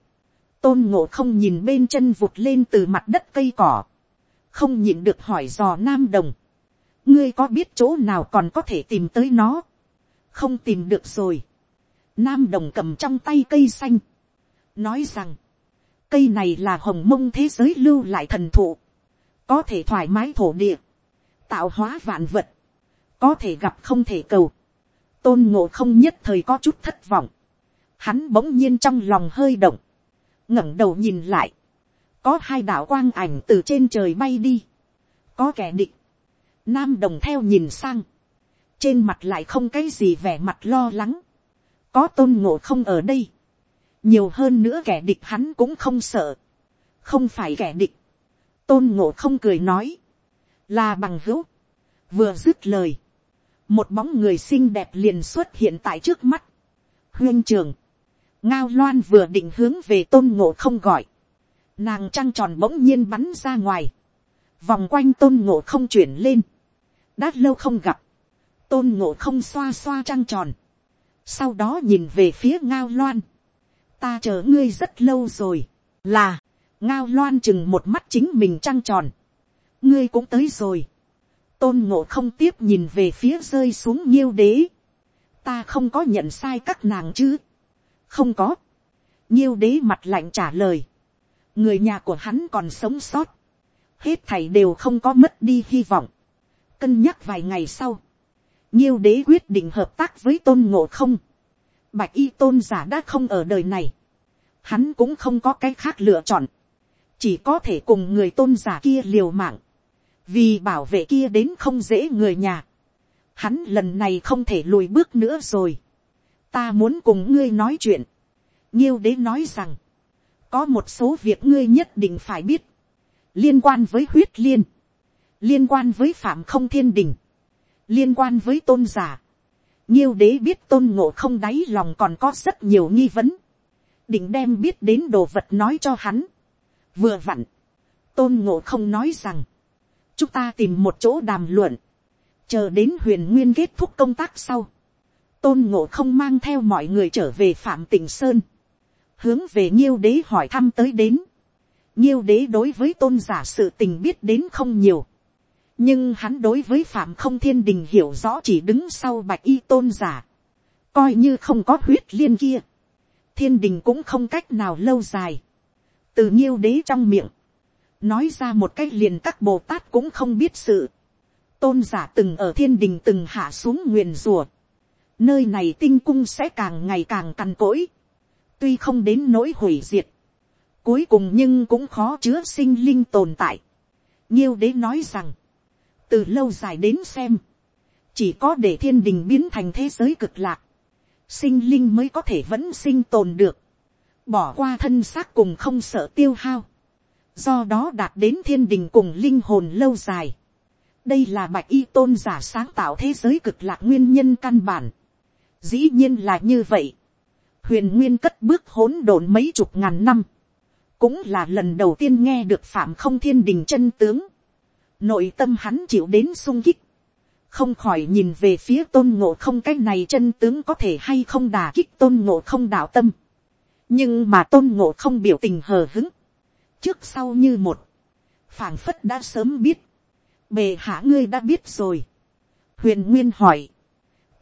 tôn ngộ không nhìn bên chân vụt lên từ mặt đất cây cỏ. không nhìn được hỏi dò nam đồng. ngươi có biết chỗ nào còn có thể tìm tới nó. không tìm được rồi. nam đồng cầm trong tay cây xanh. nói rằng, cây này là hồng mông thế giới lưu lại thần thụ. có thể thoải mái thổ địa. tạo hóa vạn vật có thể gặp không thể cầu, tôn ngộ không nhất thời có chút thất vọng, hắn bỗng nhiên trong lòng hơi động, ngẩng đầu nhìn lại, có hai đạo quang ảnh từ trên trời bay đi, có kẻ địch, nam đồng theo nhìn sang, trên mặt lại không cái gì vẻ mặt lo lắng, có tôn ngộ không ở đây, nhiều hơn nữa kẻ địch hắn cũng không sợ, không phải kẻ địch, tôn ngộ không cười nói, là bằng hữu, vừa dứt lời, một bóng người xinh đẹp liền xuất hiện tại trước mắt. huyên trường, ngao loan vừa định hướng về tôn ngộ không gọi, nàng trăng tròn bỗng nhiên bắn ra ngoài, vòng quanh tôn ngộ không chuyển lên, đã lâu không gặp, tôn ngộ không xoa xoa trăng tròn, sau đó nhìn về phía ngao loan, ta chờ ngươi rất lâu rồi, là, ngao loan chừng một mắt chính mình trăng tròn, ngươi cũng tới rồi, tôn ngộ không tiếp nhìn về phía rơi xuống nhiêu đế. ta không có nhận sai các nàng chứ không có, nhiêu đế mặt lạnh trả lời, người nhà của hắn còn sống sót, hết thảy đều không có mất đi hy vọng, cân nhắc vài ngày sau, nhiêu đế quyết định hợp tác với tôn ngộ không, bạch y tôn giả đã không ở đời này, hắn cũng không có cái khác lựa chọn, chỉ có thể cùng người tôn giả kia liều mạng, vì bảo vệ kia đến không dễ người nhà, hắn lần này không thể lùi bước nữa rồi, ta muốn cùng ngươi nói chuyện, nhiêu đế nói rằng, có một số việc ngươi nhất định phải biết, liên quan với huyết liên, liên quan với phạm không thiên đình, liên quan với tôn giả, nhiêu đế biết tôn ngộ không đáy lòng còn có rất nhiều nghi vấn, định đem biết đến đồ vật nói cho hắn. vừa vặn, tôn ngộ không nói rằng, chúng ta tìm một chỗ đàm luận, chờ đến huyền nguyên kết thúc công tác sau, tôn ngộ không mang theo mọi người trở về phạm tình sơn, hướng về nhiêu đế hỏi thăm tới đến, nhiêu đế đối với tôn giả sự tình biết đến không nhiều, nhưng hắn đối với phạm không thiên đình hiểu rõ chỉ đứng sau bạch y tôn giả, coi như không có huyết liên kia, thiên đình cũng không cách nào lâu dài, từ nhiêu đế trong miệng, nói ra một cách liền các bồ tát cũng không biết sự, tôn giả từng ở thiên đình từng hạ xuống nguyền rùa, nơi này tinh cung sẽ càng ngày càng cằn cỗi, tuy không đến nỗi hủy diệt, cuối cùng nhưng cũng khó chứa sinh linh tồn tại. nhiêu đế nói rằng, từ lâu dài đến xem, chỉ có để thiên đình biến thành thế giới cực lạc, sinh linh mới có thể vẫn sinh tồn được, bỏ qua thân xác cùng không sợ tiêu hao, do đó đạt đến thiên đình cùng linh hồn lâu dài. đây là bạch y tôn giả sáng tạo thế giới cực lạc nguyên nhân căn bản dĩ nhiên là như vậy. huyền nguyên cất bước hỗn độn mấy chục ngàn năm, cũng là lần đầu tiên nghe được phạm không thiên đình chân tướng. nội tâm hắn chịu đến sung kích, không khỏi nhìn về phía tôn ngộ không cái này chân tướng có thể hay không đà kích tôn ngộ không đạo tâm. nhưng mà tôn ngộ không biểu tình hờ hứng, trước sau như một, phảng phất đã sớm biết, bề hạ ngươi đã biết rồi. huyền nguyên hỏi,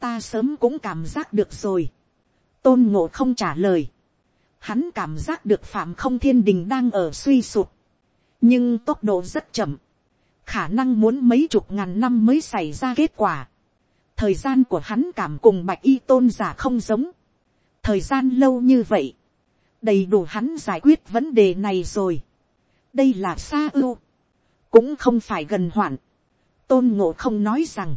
ta sớm cũng cảm giác được rồi. tôn ngộ không trả lời, hắn cảm giác được phạm không thiên đình đang ở suy sụp, nhưng tốc độ rất chậm, khả năng muốn mấy chục ngàn năm mới xảy ra kết quả. thời gian của hắn cảm cùng bạch y tôn giả không giống, thời gian lâu như vậy, đầy đủ hắn giải quyết vấn đề này rồi. đây là xa ưu, cũng không phải gần hoạn. tôn ngộ không nói rằng,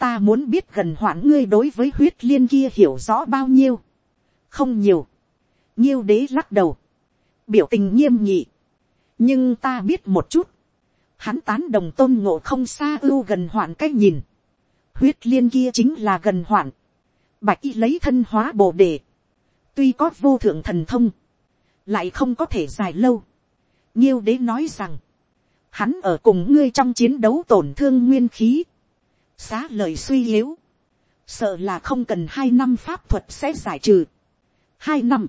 ta muốn biết gần hoạn ngươi đối với huyết liên kia hiểu rõ bao nhiêu, không nhiều, nhiêu đế lắc đầu, biểu tình nghiêm nhị, nhưng ta biết một chút, hắn tán đồng tôn ngộ không xa ưu gần hoạn cách nhìn, huyết liên kia chính là gần hoạn, bạch y lấy thân hóa bồ đề, tuy có vô thượng thần thông, lại không có thể dài lâu, nhiêu đế nói rằng, hắn ở cùng ngươi trong chiến đấu tổn thương nguyên khí, xá lời suy yếu, sợ là không cần hai năm pháp thuật sẽ giải trừ. hai năm,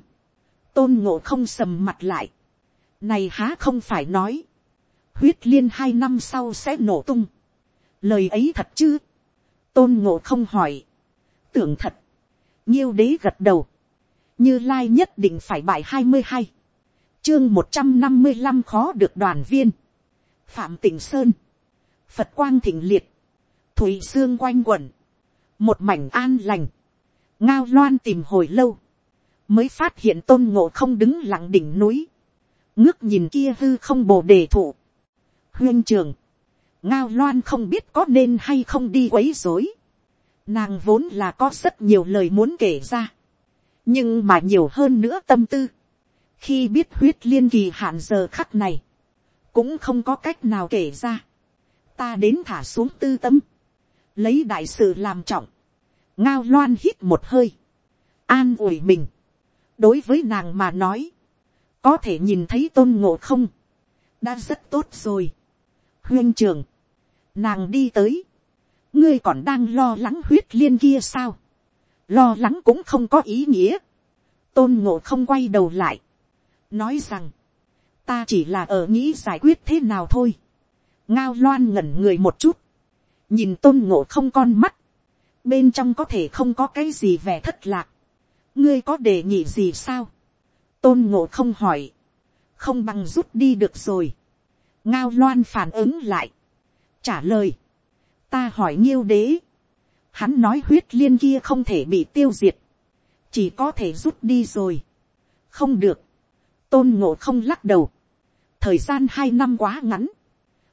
tôn ngộ không sầm mặt lại, này há không phải nói, huyết liên hai năm sau sẽ nổ tung. lời ấy thật chứ. tôn ngộ không hỏi. tưởng thật. nhiêu đế gật đầu. như lai nhất định phải bài hai mươi hai. chương một trăm năm mươi năm khó được đoàn viên. phạm tịnh sơn. phật quang thịnh liệt thủy xương quanh quẩn. một mảnh an lành. ngao loan tìm hồi lâu. mới phát hiện tôn ngộ không đứng lặng đỉnh núi ngước nhìn kia hư không bồ đề thụ, huyên trường, ngao loan không biết có nên hay không đi quấy dối. Nàng vốn là có rất nhiều lời muốn kể ra, nhưng mà nhiều hơn nữa tâm tư. khi biết huyết liên kỳ hạn giờ khắc này, cũng không có cách nào kể ra. ta đến thả xuống tư tâm, lấy đại sự làm trọng, ngao loan hít một hơi, an ủi mình. đối với nàng mà nói, có thể nhìn thấy tôn ngộ không, đã rất tốt rồi. huyên trường, nàng đi tới, ngươi còn đang lo lắng huyết liên kia sao, lo lắng cũng không có ý nghĩa, tôn ngộ không quay đầu lại, nói rằng, ta chỉ là ở nghĩ giải quyết thế nào thôi, ngao loan ngẩn người một chút, nhìn tôn ngộ không con mắt, bên trong có thể không có cái gì vẻ thất lạc, ngươi có đề nghị gì sao, tôn ngộ không hỏi, không bằng rút đi được rồi, ngao loan phản ứng lại, trả lời, ta hỏi nghiêu đế, hắn nói huyết liên kia không thể bị tiêu diệt, chỉ có thể rút đi rồi, không được, tôn ngộ không lắc đầu, thời gian hai năm quá ngắn,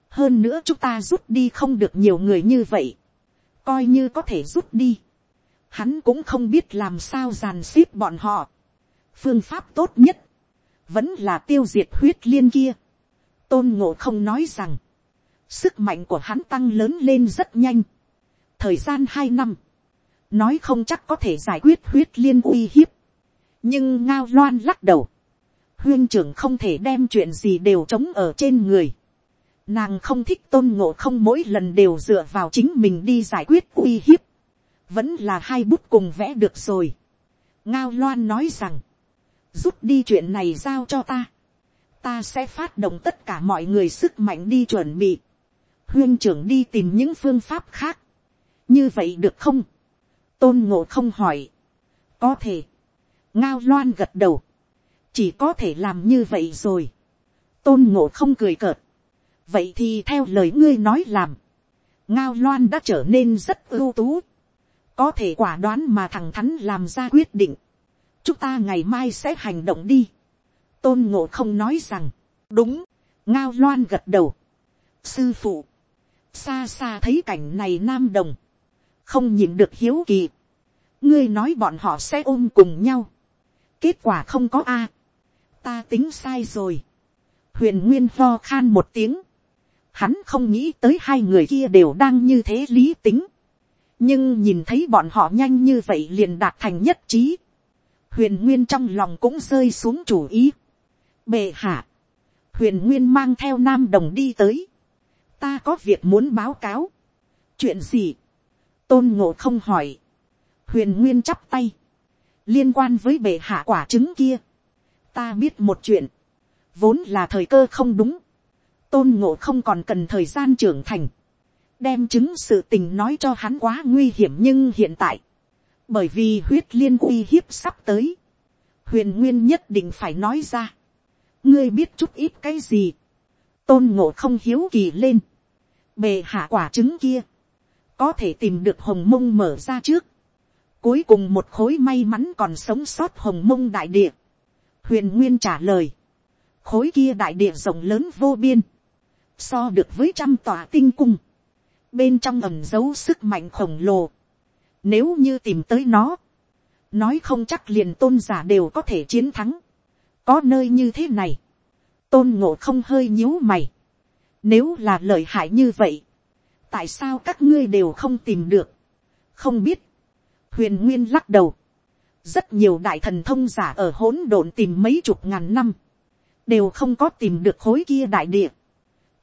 hơn nữa chúng ta rút đi không được nhiều người như vậy, coi như có thể rút đi, hắn cũng không biết làm sao giàn xếp bọn họ. phương pháp tốt nhất, vẫn là tiêu diệt huyết liên kia. tôn ngộ không nói rằng, sức mạnh của hắn tăng lớn lên rất nhanh. thời gian hai năm, nói không chắc có thể giải quyết huyết liên uy hiếp. nhưng ngao loan lắc đầu, huyên trưởng không thể đem chuyện gì đều chống ở trên người. Nàng không thích tôn ngộ không mỗi lần đều dựa vào chính mình đi giải quyết uy hiếp vẫn là hai bút cùng vẽ được rồi. ngao loan nói rằng, rút đi chuyện này giao cho ta. ta sẽ phát động tất cả mọi người sức mạnh đi chuẩn bị. huyên trưởng đi tìm những phương pháp khác. như vậy được không. tôn ngộ không hỏi. có thể. ngao loan gật đầu. chỉ có thể làm như vậy rồi. tôn ngộ không cười cợt vậy thì theo lời ngươi nói làm. ngao loan đã trở nên rất ưu tú có thể quả đoán mà thằng thắn làm ra quyết định, chúng ta ngày mai sẽ hành động đi. tôn ngộ không nói rằng, đúng, ngao loan gật đầu. sư phụ, xa xa thấy cảnh này nam đồng, không nhìn được hiếu kỳ. ngươi nói bọn họ sẽ ôm cùng nhau. kết quả không có a. ta tính sai rồi. huyền nguyên lo khan một tiếng hắn không nghĩ tới hai người kia đều đang như thế lý tính. Nhưng nhìn thấy bọn họ nhanh như vậy liền đạt thành nhất trí, huyền nguyên trong lòng cũng rơi xuống chủ ý. bệ hạ, huyền nguyên mang theo nam đồng đi tới, ta có việc muốn báo cáo, chuyện gì, tôn ngộ không hỏi, huyền nguyên chắp tay, liên quan với bệ hạ quả trứng kia, ta biết một chuyện, vốn là thời cơ không đúng, tôn ngộ không còn cần thời gian trưởng thành, đem chứng sự tình nói cho hắn quá nguy hiểm nhưng hiện tại, bởi vì huyết liên uy hiếp sắp tới, huyền nguyên nhất định phải nói ra, ngươi biết chút ít cái gì, tôn ngộ không hiếu kỳ lên, bề hạ quả trứng kia, có thể tìm được hồng mông mở ra trước, cuối cùng một khối may mắn còn sống sót hồng mông đại địa, huyền nguyên trả lời, khối kia đại địa rộng lớn vô biên, so được với trăm tòa tinh cung, bên trong ẩm giấu sức mạnh khổng lồ. Nếu như tìm tới nó, nói không chắc liền tôn giả đều có thể chiến thắng. Có nơi như thế này, tôn ngộ không hơi nhíu mày. Nếu là lợi hại như vậy, tại sao các ngươi đều không tìm được? Không biết. Huyền Nguyên lắc đầu. Rất nhiều đại thần thông giả ở hỗn độn tìm mấy chục ngàn năm. Đều không có tìm được khối kia đại địa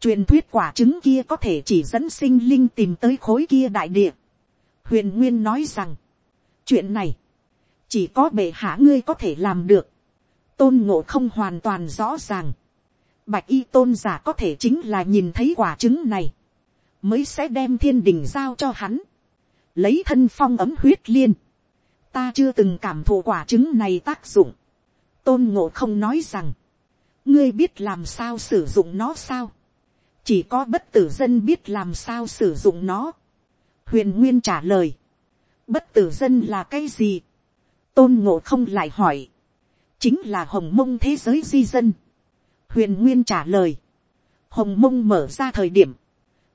truyền thuyết quả trứng kia có thể chỉ dẫn sinh linh tìm tới khối kia đại địa. huyền nguyên nói rằng, chuyện này, chỉ có bệ hạ ngươi có thể làm được. tôn ngộ không hoàn toàn rõ ràng. bạch y tôn giả có thể chính là nhìn thấy quả trứng này, mới sẽ đem thiên đình giao cho hắn, lấy thân phong ấm huyết liên. ta chưa từng cảm thụ quả trứng này tác dụng. tôn ngộ không nói rằng, ngươi biết làm sao sử dụng nó sao chỉ có bất tử dân biết làm sao sử dụng nó. huyền nguyên trả lời, bất tử dân là cái gì, tôn ngộ không lại hỏi, chính là hồng mông thế giới di dân. huyền nguyên trả lời, hồng mông mở ra thời điểm,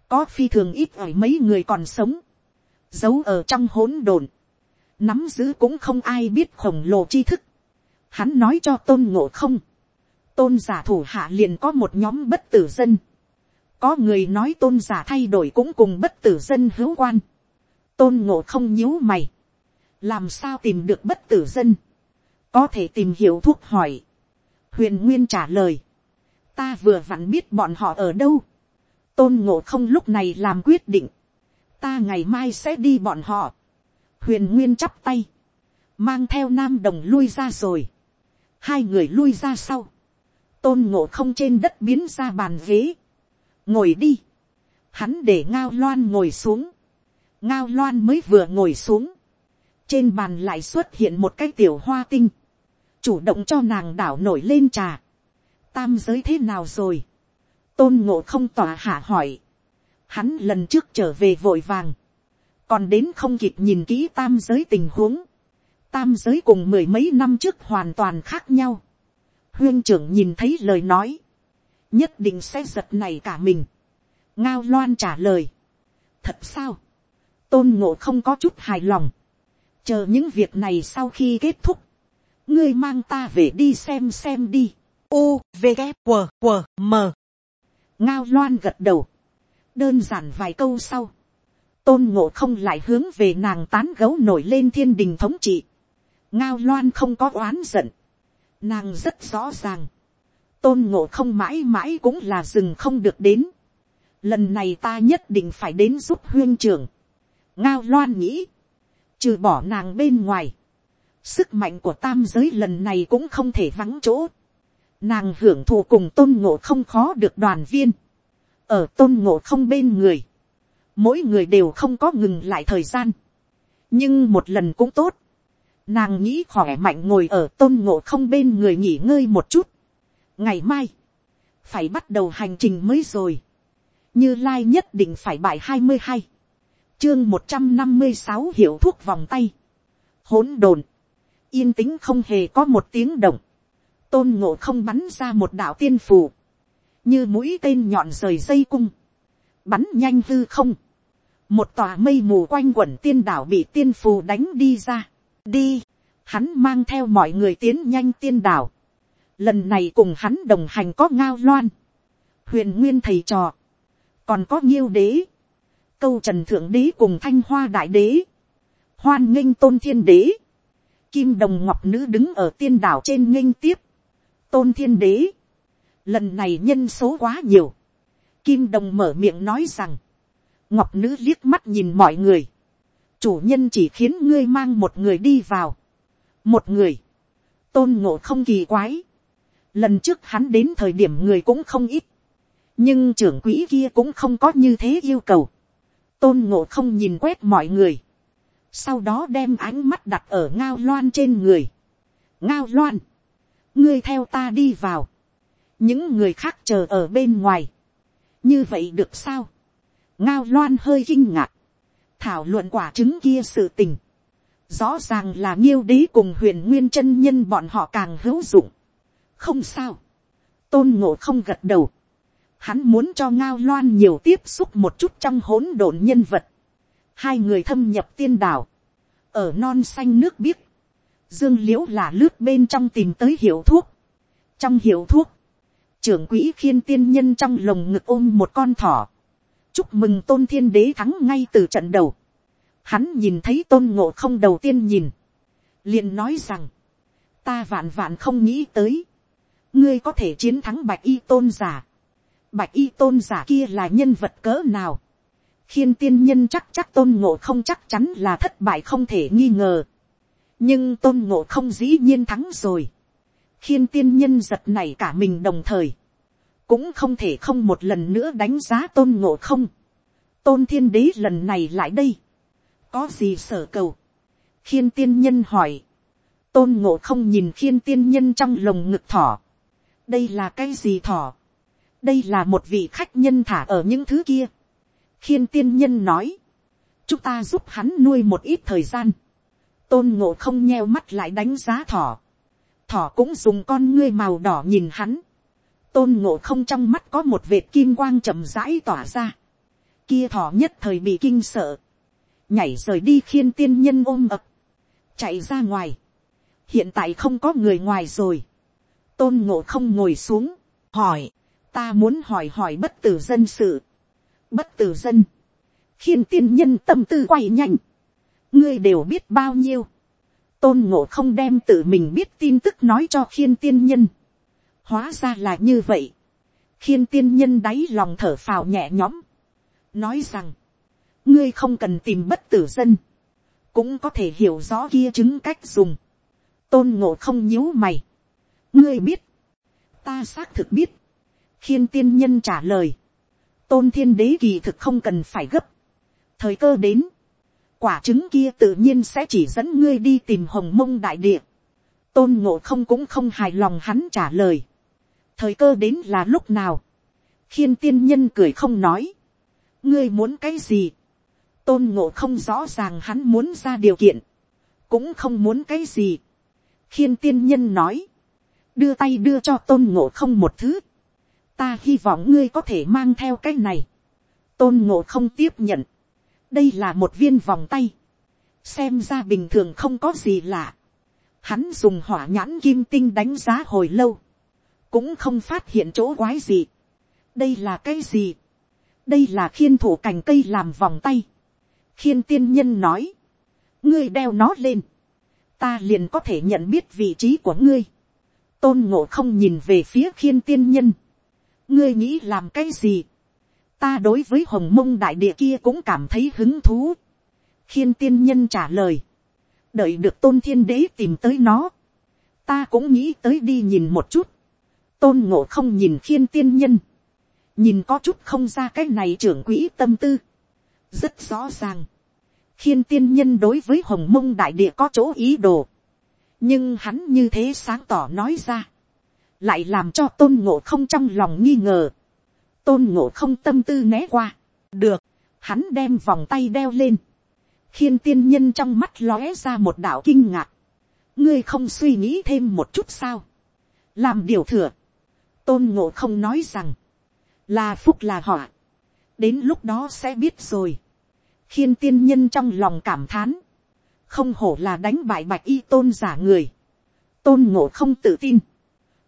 có phi thường ít ỏi mấy người còn sống, giấu ở trong hỗn độn, nắm giữ cũng không ai biết khổng lồ tri thức. Hắn nói cho tôn ngộ không, tôn giả thủ hạ liền có một nhóm bất tử dân, có người nói tôn giả thay đổi cũng cùng bất tử dân hữu quan. tôn ngộ không nhíu mày. làm sao tìm được bất tử dân. có thể tìm hiểu thuốc hỏi. huyền nguyên trả lời. ta vừa vặn biết bọn họ ở đâu. tôn ngộ không lúc này làm quyết định. ta ngày mai sẽ đi bọn họ. huyền nguyên chắp tay. mang theo nam đồng lui ra rồi. hai người lui ra sau. tôn ngộ không trên đất biến ra bàn ghế ngồi đi, hắn để ngao loan ngồi xuống, ngao loan mới vừa ngồi xuống, trên bàn lại xuất hiện một cái tiểu hoa tinh, chủ động cho nàng đảo nổi lên trà, tam giới thế nào rồi, tôn ngộ không tỏa hạ hỏi, hắn lần trước trở về vội vàng, còn đến không kịp nhìn kỹ tam giới tình huống, tam giới cùng mười mấy năm trước hoàn toàn khác nhau, huyên trưởng nhìn thấy lời nói, nhất định sẽ giật này cả mình, ngao loan trả lời, thật sao, tôn ngộ không có chút hài lòng, chờ những việc này sau khi kết thúc, ngươi mang ta về đi xem xem đi. U, V, K, W, W, M. Ngao loan gật đầu. Đơn giản vài câu sau. Tôn ngộ không lại hướng về nàng tán gấu nổi lên thiên đình thống trị. Ngao loan không có oán giận. Nàng rất rõ ràng. Tôn ngộ không mãi mãi cũng là rừng không được đến. Lần này ta nhất định phải đến giúp huyên trưởng. Ngao loan nghĩ trừ bỏ nàng bên ngoài, sức mạnh của tam giới lần này cũng không thể vắng chỗ. Nàng hưởng thụ cùng tôn ngộ không khó được đoàn viên. Ở tôn ngộ không bên người. Mỗi người đều không có ngừng lại thời gian. Nhưng một lần cũng tốt. Nàng nghĩ khỏe mạnh ngồi ở tôn ngộ không bên người nghỉ ngơi một chút. Ngày mai. Phải bắt đầu hành trình mới rồi. Như Lai nhất định phải bài hai mươi hai chương một trăm năm mươi sáu hiệu thuốc vòng tay. hỗn độn. Yên tĩnh không hề có một tiếng động. Tôn ngộ không bắn ra một đạo tiên phù. Như mũi tên nhọn rời dây cung. Bắn nhanh hư không. Một tòa mây mù quanh quẩn tiên đảo bị tiên phù đánh đi ra. Đi. Hắn mang theo mọi người tiến nhanh tiên đảo. Lần này cùng hắn đồng hành có ngao loan. Huyền nguyên thầy trò. Còn có nghiêu đế. Câu trần thượng đế cùng thanh hoa đại đế, hoan nghênh tôn thiên đế, kim đồng ngọc nữ đứng ở tiên đảo trên nghênh tiếp, tôn thiên đế, lần này nhân số quá nhiều, kim đồng mở miệng nói rằng, ngọc nữ liếc mắt nhìn mọi người, chủ nhân chỉ khiến ngươi mang một người đi vào, một người, tôn ngộ không kỳ quái, lần trước hắn đến thời điểm người cũng không ít, nhưng trưởng quỹ kia cũng không có như thế yêu cầu, tôn ngộ không nhìn quét mọi người, sau đó đem ánh mắt đặt ở ngao loan trên người. ngao loan, ngươi theo ta đi vào, những người khác chờ ở bên ngoài, như vậy được sao, ngao loan hơi kinh ngạc, thảo luận quả trứng kia sự tình, rõ ràng là nghiêu đế cùng huyền nguyên chân nhân bọn họ càng hữu dụng, không sao, tôn ngộ không gật đầu, hắn muốn cho ngao loan nhiều tiếp xúc một chút trong hỗn độn nhân vật. hai người thâm nhập tiên đảo, ở non xanh nước biếc, dương l i ễ u là lướt bên trong tìm tới hiệu thuốc. trong hiệu thuốc, trưởng quỹ khiên tiên nhân trong lồng ngực ôm một con thỏ, chúc mừng tôn thiên đế thắng ngay từ trận đầu. hắn nhìn thấy tôn ngộ không đầu tiên nhìn, liền nói rằng, ta vạn vạn không nghĩ tới, ngươi có thể chiến thắng bạch y tôn giả bạch y tôn giả kia là nhân vật cỡ nào. khiên tiên nhân chắc chắc tôn ngộ không chắc chắn là thất bại không thể nghi ngờ. nhưng tôn ngộ không dĩ nhiên thắng rồi. khiên tiên nhân giật này cả mình đồng thời. cũng không thể không một lần nữa đánh giá tôn ngộ không. tôn thiên đế lần này lại đây. có gì sở cầu. khiên tiên nhân hỏi. tôn ngộ không nhìn khiên tiên nhân trong lồng ngực thỏ đây là cái gì thỏ đây là một vị khách nhân thả ở những thứ kia. khiên tiên nhân nói, chúng ta giúp hắn nuôi một ít thời gian. tôn ngộ không nheo mắt lại đánh giá thỏ. thỏ cũng dùng con ngươi màu đỏ nhìn hắn. tôn ngộ không trong mắt có một vệt kim quang chậm rãi tỏa ra. kia thỏ nhất thời bị kinh sợ. nhảy rời đi khiên tiên nhân ôm ập. chạy ra ngoài. hiện tại không có người ngoài rồi tôn ngộ không ngồi xuống, hỏi, ta muốn hỏi hỏi bất tử dân sự, bất tử dân, khiên tiên nhân tâm tư quay nhanh, ngươi đều biết bao nhiêu, tôn ngộ không đem tự mình biết tin tức nói cho khiên tiên nhân, hóa ra là như vậy, khiên tiên nhân đáy lòng thở phào nhẹ nhõm, nói rằng, ngươi không cần tìm bất tử dân, cũng có thể hiểu rõ kia chứng cách dùng, tôn ngộ không nhíu mày, ngươi biết, ta xác thực biết, khiên tiên nhân trả lời, tôn thiên đế kỳ thực không cần phải gấp, thời cơ đến, quả trứng kia tự nhiên sẽ chỉ dẫn ngươi đi tìm hồng mông đại địa. tôn ngộ không cũng không hài lòng hắn trả lời. thời cơ đến là lúc nào. khiên tiên nhân cười không nói. ngươi muốn cái gì. tôn ngộ không rõ ràng hắn muốn ra điều kiện. cũng không muốn cái gì. khiên tiên nhân nói đưa tay đưa cho tôn ngộ không một thứ. ta hy vọng ngươi có thể mang theo cái này. tôn ngộ không tiếp nhận đây là một viên vòng tay, xem ra bình thường không có gì lạ. Hắn dùng hỏa nhãn kim tinh đánh giá hồi lâu, cũng không phát hiện chỗ quái gì. đây là cái gì, đây là khiên thủ cành cây làm vòng tay. khiên tiên nhân nói, ngươi đeo nó lên, ta liền có thể nhận biết vị trí của ngươi tôn ngộ không nhìn về phía khiên tiên nhân, ngươi nghĩ làm cái gì, ta đối với hồng mông đại địa kia cũng cảm thấy hứng thú. khiên tiên nhân trả lời, đợi được tôn thiên đế tìm tới nó, ta cũng nghĩ tới đi nhìn một chút, tôn ngộ không nhìn khiên tiên nhân, nhìn có chút không ra cái này trưởng quỹ tâm tư, rất rõ ràng, khiên tiên nhân đối với hồng mông đại địa có chỗ ý đồ, nhưng hắn như thế sáng tỏ nói ra, lại làm cho tôn ngộ không trong lòng nghi ngờ, tôn ngộ không tâm tư né qua, được, hắn đem vòng tay đeo lên, khiên tiên nhân trong mắt lóe ra một đạo kinh ngạc, ngươi không suy nghĩ thêm một chút sao, làm điều thừa, tôn ngộ không nói rằng, là phúc là họa, đến lúc đó sẽ biết rồi, khiên tiên nhân trong lòng cảm thán, không hổ là đánh bại bạch y tôn giả người, tôn ngộ không tự tin,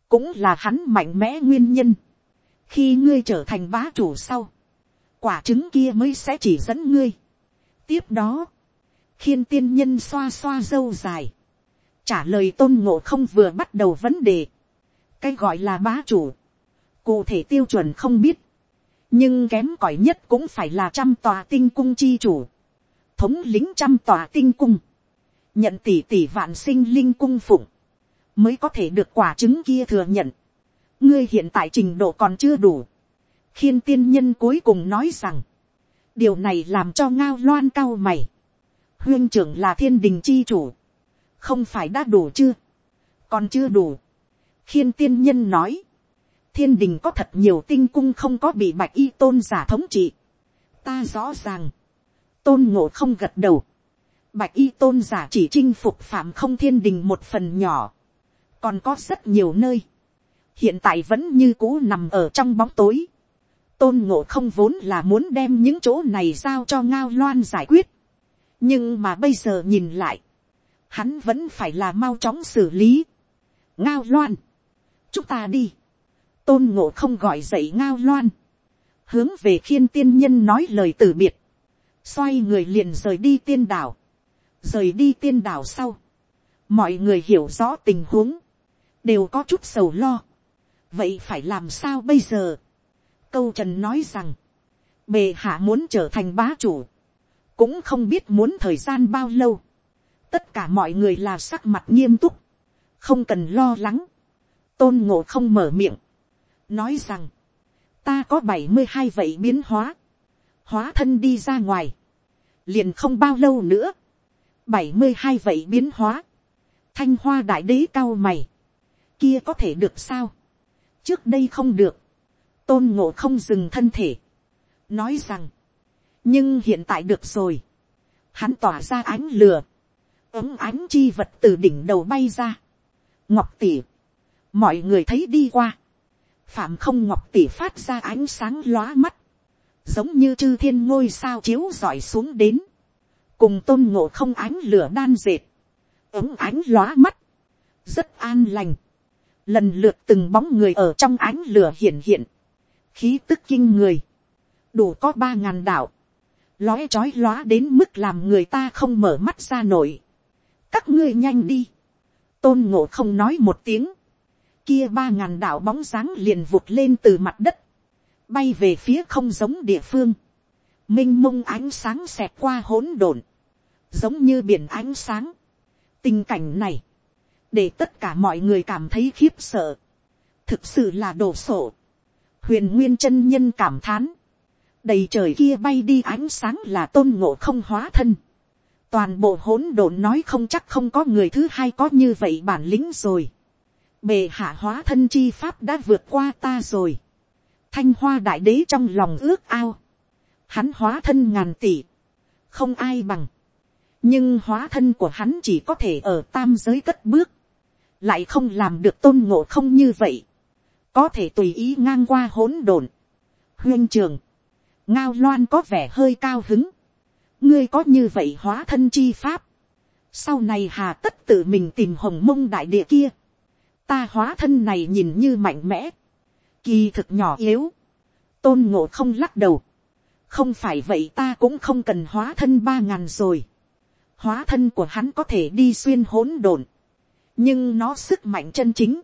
cũng là hắn mạnh mẽ nguyên nhân, khi ngươi trở thành bá chủ sau, quả trứng kia mới sẽ chỉ dẫn ngươi. tiếp đó, khiên tiên nhân xoa xoa dâu dài, trả lời tôn ngộ không vừa bắt đầu vấn đề, cái gọi là bá chủ, cụ thể tiêu chuẩn không biết, nhưng kém cỏi nhất cũng phải là trăm tòa tinh cung chi chủ, thống lính trăm tòa tinh cung, nhận tỷ tỷ vạn sinh linh cung phụng, mới có thể được quả trứng kia thừa nhận ngươi hiện tại trình độ còn chưa đủ. khiên tiên nhân cuối cùng nói rằng, điều này làm cho ngao loan cao mày. huyên trưởng là thiên đình chi chủ, không phải đã đủ chưa, còn chưa đủ. khiên tiên nhân nói, thiên đình có thật nhiều tinh cung không có bị bạch y tôn giả thống trị. ta rõ ràng, tôn ngộ không gật đầu bạch y tôn giả chỉ chinh phục phạm không thiên đình một phần nhỏ, còn có rất nhiều nơi hiện tại vẫn như cũ nằm ở trong bóng tối. tôn ngộ không vốn là muốn đem những chỗ này giao cho ngao loan giải quyết. nhưng mà bây giờ nhìn lại, hắn vẫn phải là mau chóng xử lý. ngao loan, chúng ta đi. tôn ngộ không gọi dậy ngao loan, hướng về khiên tiên nhân nói lời từ biệt, xoay người liền rời đi tiên đảo, rời đi tiên đảo sau, mọi người hiểu rõ tình huống, đều có chút sầu lo. Vậy phải làm sao bây giờ. câu trần nói rằng, bề hạ muốn trở thành bá chủ, cũng không biết muốn thời gian bao lâu. tất cả mọi người là sắc mặt nghiêm túc, không cần lo lắng. tôn ngộ không mở miệng, nói rằng, ta có bảy mươi hai vậy biến hóa, hóa thân đi ra ngoài, liền không bao lâu nữa, bảy mươi hai vậy biến hóa, thanh hoa đại đế cao mày, kia có thể được sao, trước đây không được, tôn ngộ không dừng thân thể, nói rằng, nhưng hiện tại được rồi, hắn tỏa ra ánh lửa, ấm ánh chi vật từ đỉnh đầu bay ra, ngọc tỉ, mọi người thấy đi qua, phạm không ngọc tỉ phát ra ánh sáng lóa mắt, giống như chư thiên ngôi sao chiếu rọi xuống đến, cùng tôn ngộ không ánh lửa đan dệt, ấm ánh lóa mắt, rất an lành, lần lượt từng bóng người ở trong ánh lửa hiện hiện, khí tức kinh người, đủ có ba ngàn đạo, lói chói lóa đến mức làm người ta không mở mắt ra nổi. các ngươi nhanh đi, tôn ngộ không nói một tiếng, kia ba ngàn đạo bóng dáng liền vụt lên từ mặt đất, bay về phía không giống địa phương, m i n h mông ánh sáng xẹt qua hỗn độn, giống như biển ánh sáng. tình cảnh này, để tất cả mọi người cảm thấy khiếp sợ, thực sự là đồ sổ. huyền nguyên chân nhân cảm thán, đầy trời kia bay đi ánh sáng là tôn ngộ không hóa thân, toàn bộ hỗn độn nói không chắc không có người thứ hai có như vậy bản lĩnh rồi. bề hạ hóa thân chi pháp đã vượt qua ta rồi. thanh hoa đại đế trong lòng ước ao. hắn hóa thân ngàn tỷ. không ai bằng nhưng hóa thân của hắn chỉ có thể ở tam giới cất bước. lại không làm được tôn ngộ không như vậy. có thể tùy ý ngang qua hỗn độn. huyên trường. ngao loan có vẻ hơi cao hứng ngươi có như vậy hóa thân chi pháp, sau này hà tất tự mình tìm hồng mông đại địa kia, ta hóa thân này nhìn như mạnh mẽ, kỳ thực nhỏ yếu, tôn ngộ không lắc đầu, không phải vậy ta cũng không cần hóa thân ba ngàn rồi, hóa thân của hắn có thể đi xuyên hỗn độn, nhưng nó sức mạnh chân chính,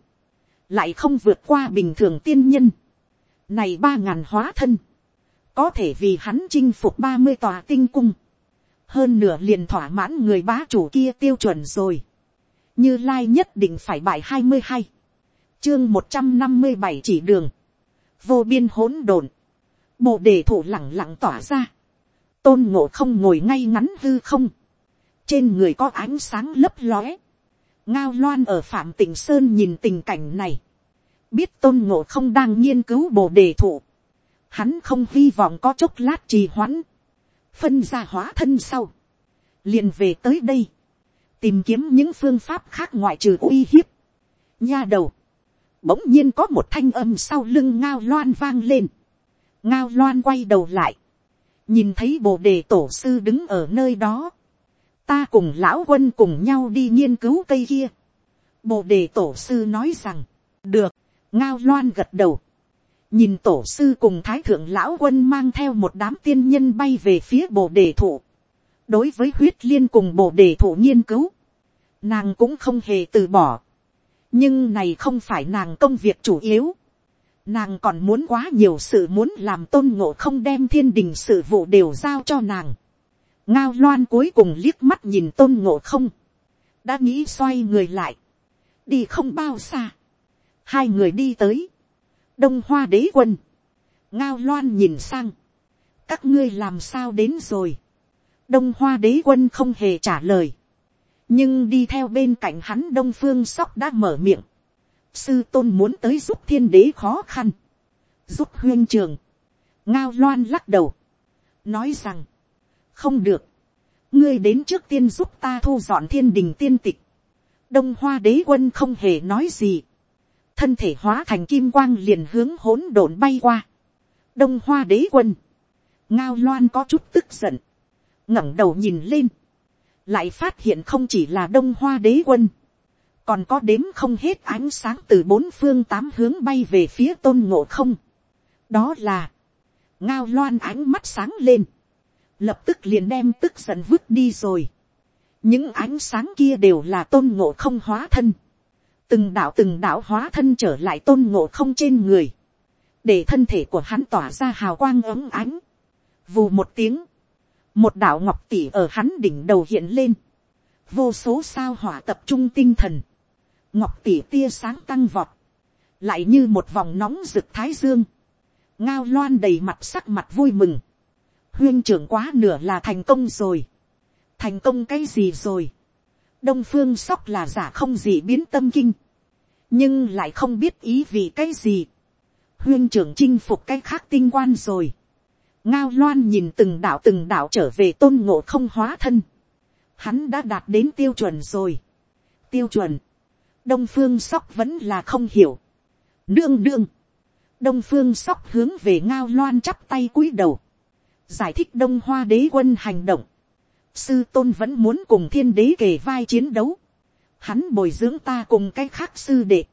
lại không vượt qua bình thường tiên nhân, này ba ngàn hóa thân, có thể vì hắn chinh phục ba mươi tòa tinh cung, hơn nửa liền thỏa mãn người bá chủ kia tiêu chuẩn rồi. như lai nhất định phải bài hai mươi hai, chương một trăm năm mươi bảy chỉ đường, vô biên hỗn độn, bộ đề thủ lẳng lặng tỏa ra, tôn ngộ không ngồi ngay ngắn hư không, trên người có ánh sáng lấp lóe, ngao loan ở phạm tỉnh sơn nhìn tình cảnh này, biết tôn ngộ không đang nghiên cứu bồ đề thụ, hắn không hy vọng có chốc lát trì hoãn, phân ra hóa thân sau, liền về tới đây, tìm kiếm những phương pháp khác ngoại trừ uy hiếp. Nha đầu, bỗng nhiên có một thanh âm sau lưng ngao loan vang lên, ngao loan quay đầu lại, nhìn thấy bồ đề tổ sư đứng ở nơi đó, ta cùng lão quân cùng nhau đi nghiên cứu cây kia. Bồ đề tổ sư nói rằng, được, ngao loan gật đầu, nhìn tổ sư cùng thái thượng lão quân mang theo một đám tiên nhân bay về phía bồ đề thụ. đối với huyết liên cùng bồ đề thụ nghiên cứu, nàng cũng không hề từ bỏ. nhưng này không phải nàng công việc chủ yếu. nàng còn muốn quá nhiều sự muốn làm tôn ngộ không đem thiên đình sự vụ đều giao cho nàng ngao loan cuối cùng liếc mắt nhìn tôn ngộ không, đã nghĩ xoay người lại, đi không bao xa, hai người đi tới, đông hoa đế quân, ngao loan nhìn sang, các ngươi làm sao đến rồi, đông hoa đế quân không hề trả lời, nhưng đi theo bên cạnh hắn đông phương sóc đã mở miệng, sư tôn muốn tới giúp thiên đế khó khăn, giúp huyên trường, ngao loan lắc đầu, nói rằng, không được, ngươi đến trước tiên giúp ta thu dọn thiên đình tiên tịch, đông hoa đế quân không hề nói gì, thân thể hóa thành kim quang liền hướng hỗn độn bay qua. đông hoa đế quân, ngao loan có chút tức giận, ngẩng đầu nhìn lên, lại phát hiện không chỉ là đông hoa đế quân, còn có đếm không hết ánh sáng từ bốn phương tám hướng bay về phía tôn ngộ không. đó là, ngao loan ánh mắt sáng lên, lập tức liền đem tức giận vứt đi rồi. những ánh sáng kia đều là tôn ngộ không hóa thân. Từng đạo từng đạo hóa thân trở lại tôn ngộ không trên người, để thân thể của hắn tỏa ra hào quang ấm ánh, vù một tiếng, một đạo ngọc tỷ ở hắn đỉnh đầu hiện lên, vô số sao hỏa tập trung tinh thần, ngọc tỷ tia sáng tăng vọt, lại như một vòng nóng rực thái dương, ngao loan đầy mặt sắc mặt vui mừng, huyên trưởng quá nửa là thành công rồi, thành công cái gì rồi, đông phương sóc là giả không gì biến tâm kinh, nhưng lại không biết ý vì cái gì. huyên trưởng chinh phục cái khác tinh quan rồi. ngao loan nhìn từng đạo từng đạo trở về tôn ngộ không hóa thân. hắn đã đạt đến tiêu chuẩn rồi. tiêu chuẩn. đông phương sóc vẫn là không hiểu. đương đương. đông phương sóc hướng về ngao loan chắp tay cúi đầu giải thích đông hoa đế quân hành động sư tôn vẫn muốn cùng thiên đế kề vai chiến đấu. Hắn bồi dưỡng ta cùng cái khác sư đệ.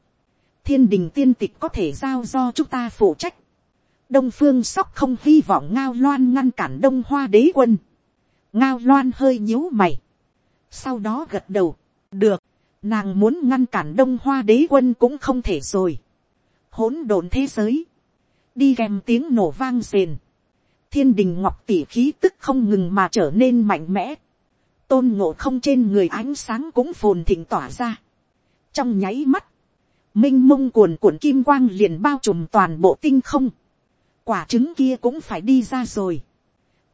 Thiên đình tiên tịch có thể giao do chúng ta phụ trách. Đông phương sóc không hy vọng ngao loan ngăn cản đông hoa đế quân. Ngao loan hơi nhíu mày. Sau đó gật đầu. Được. Nàng muốn ngăn cản đông hoa đế quân cũng không thể rồi. hỗn độn thế giới. Đi kèm tiếng nổ vang rền thiên đình ngọc tỷ khí tức không ngừng mà trở nên mạnh mẽ. tôn ngộ không trên người ánh sáng cũng phồn thịnh tỏa ra. trong nháy mắt, m i n h mông cuồn cuộn kim quang liền bao trùm toàn bộ tinh không. quả trứng kia cũng phải đi ra rồi.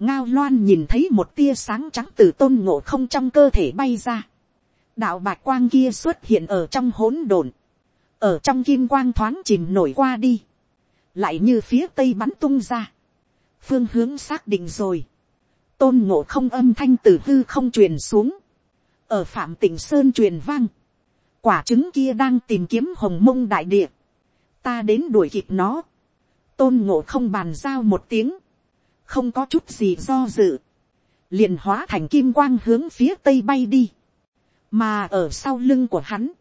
ngao loan nhìn thấy một tia sáng trắng từ tôn ngộ không trong cơ thể bay ra. đạo bạc quang kia xuất hiện ở trong hỗn độn, ở trong kim quang thoáng chìm nổi qua đi, lại như phía tây bắn tung ra, phương hướng xác định rồi, tôn ngộ không âm thanh từ hư không truyền xuống, ở phạm tỉnh sơn truyền vang, quả trứng kia đang tìm kiếm hồng mông đại địa, ta đến đuổi kịp nó, tôn ngộ không bàn giao một tiếng, không có chút gì do dự, liền hóa thành kim quang hướng phía tây bay đi, mà ở sau lưng của hắn,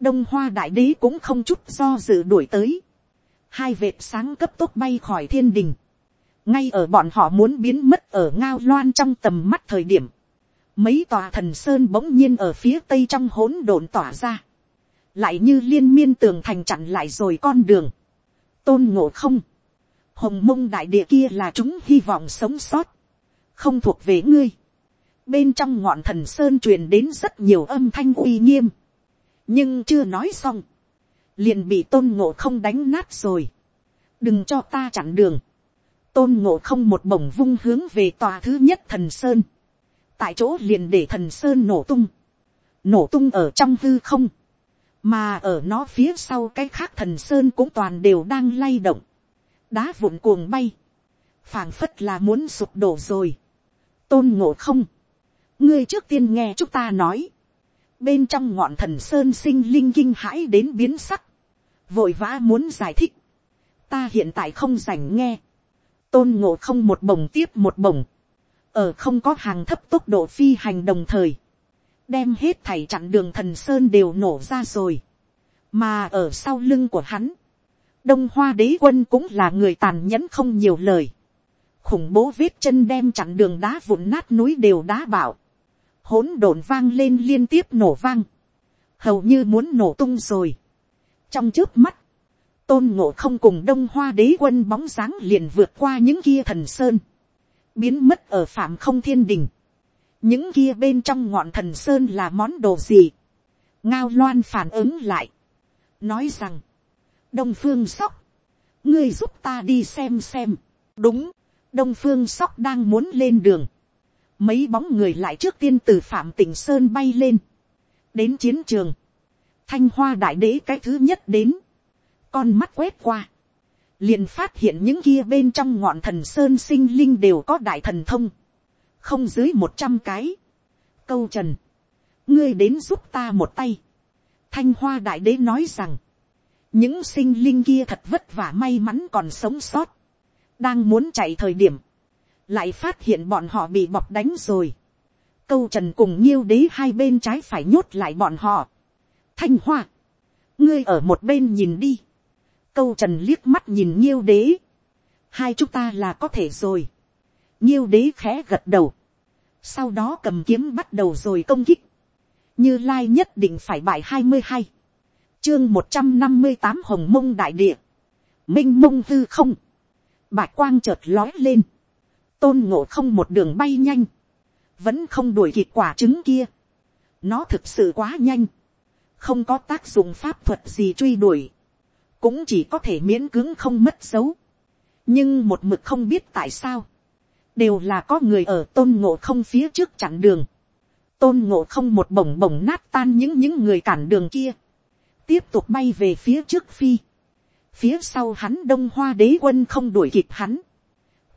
đông hoa đại đế cũng không chút do dự đuổi tới, hai vệt sáng cấp tốc bay khỏi thiên đình, ngay ở bọn họ muốn biến mất ở ngao loan trong tầm mắt thời điểm, mấy tòa thần sơn bỗng nhiên ở phía tây trong hỗn độn tỏa ra, lại như liên miên tường thành chặn lại rồi con đường, tôn ngộ không, hồng mông đại địa kia là chúng hy vọng sống sót, không thuộc về ngươi, bên trong ngọn thần sơn truyền đến rất nhiều âm thanh uy nghiêm, nhưng chưa nói xong, liền bị tôn ngộ không đánh nát rồi, đừng cho ta chặn đường, tôn ngộ không một bổng vung hướng về tòa thứ nhất thần sơn, tại chỗ liền để thần sơn nổ tung, nổ tung ở trong hư không, mà ở nó phía sau cái khác thần sơn cũng toàn đều đang lay động, đá vụn cuồng bay, phảng phất là muốn sụp đổ rồi, tôn ngộ không, ngươi trước tiên nghe chúng ta nói, bên trong ngọn thần sơn sinh linh kinh hãi đến biến sắc, vội vã muốn giải thích, ta hiện tại không dành nghe, tôn ngộ không một bổng tiếp một bổng ở không có hàng thấp tốc độ phi hành đồng thời, đem hết thảy chặn đường thần sơn đều nổ ra rồi, mà ở sau lưng của hắn, đông hoa đế quân cũng là người tàn nhẫn không nhiều lời, khủng bố vết chân đem chặn đường đá vụn nát núi đều đá bảo, hỗn độn vang lên liên tiếp nổ vang, hầu như muốn nổ tung rồi. trong trước mắt, tôn ngộ không cùng đông hoa đế quân bóng dáng liền vượt qua những kia thần sơn, biến mất ở phạm không thiên đình, những kia bên trong ngọn thần sơn là món đồ gì, ngao loan phản ứng lại, nói rằng, đông phương sóc, ngươi giúp ta đi xem xem, đúng, đông phương sóc đang muốn lên đường, mấy bóng người lại trước tiên từ phạm tỉnh sơn bay lên, đến chiến trường, thanh hoa đại đế cái thứ nhất đến, con mắt quét qua, liền phát hiện những kia bên trong ngọn thần sơn sinh linh đều có đại thần thông, không dưới một trăm cái. câu trần, ngươi đến giúp ta một tay. thanh hoa đại đế nói rằng, những sinh linh kia thật vất vả may mắn còn sống sót, đang muốn chạy thời điểm, lại phát hiện bọn họ bị bọc đánh rồi. câu trần cùng nhiêu đế hai bên trái phải nhốt lại bọn họ. thanh hoa, ngươi ở một bên nhìn đi câu trần liếc mắt nhìn nhiêu đế. hai chúng ta là có thể rồi. nhiêu đế khẽ gật đầu. sau đó cầm kiếm bắt đầu rồi công kích. như lai nhất định phải bại hai mươi hai. chương một trăm năm mươi tám hồng mông đại địa. minh mông hư không. bạch quang chợt lói lên tôn ngộ không một đường bay nhanh, vẫn không đuổi kịp quả trứng kia. nó thực sự quá nhanh, không có tác dụng pháp thuật gì truy đuổi, cũng chỉ có thể miễn cưỡng không mất dấu. nhưng một mực không biết tại sao, đều là có người ở tôn ngộ không phía trước chặn đường, tôn ngộ không một bổng bổng nát tan những những người cản đường kia, tiếp tục bay về phía trước phi, phía sau hắn đông hoa đế quân không đuổi kịp hắn,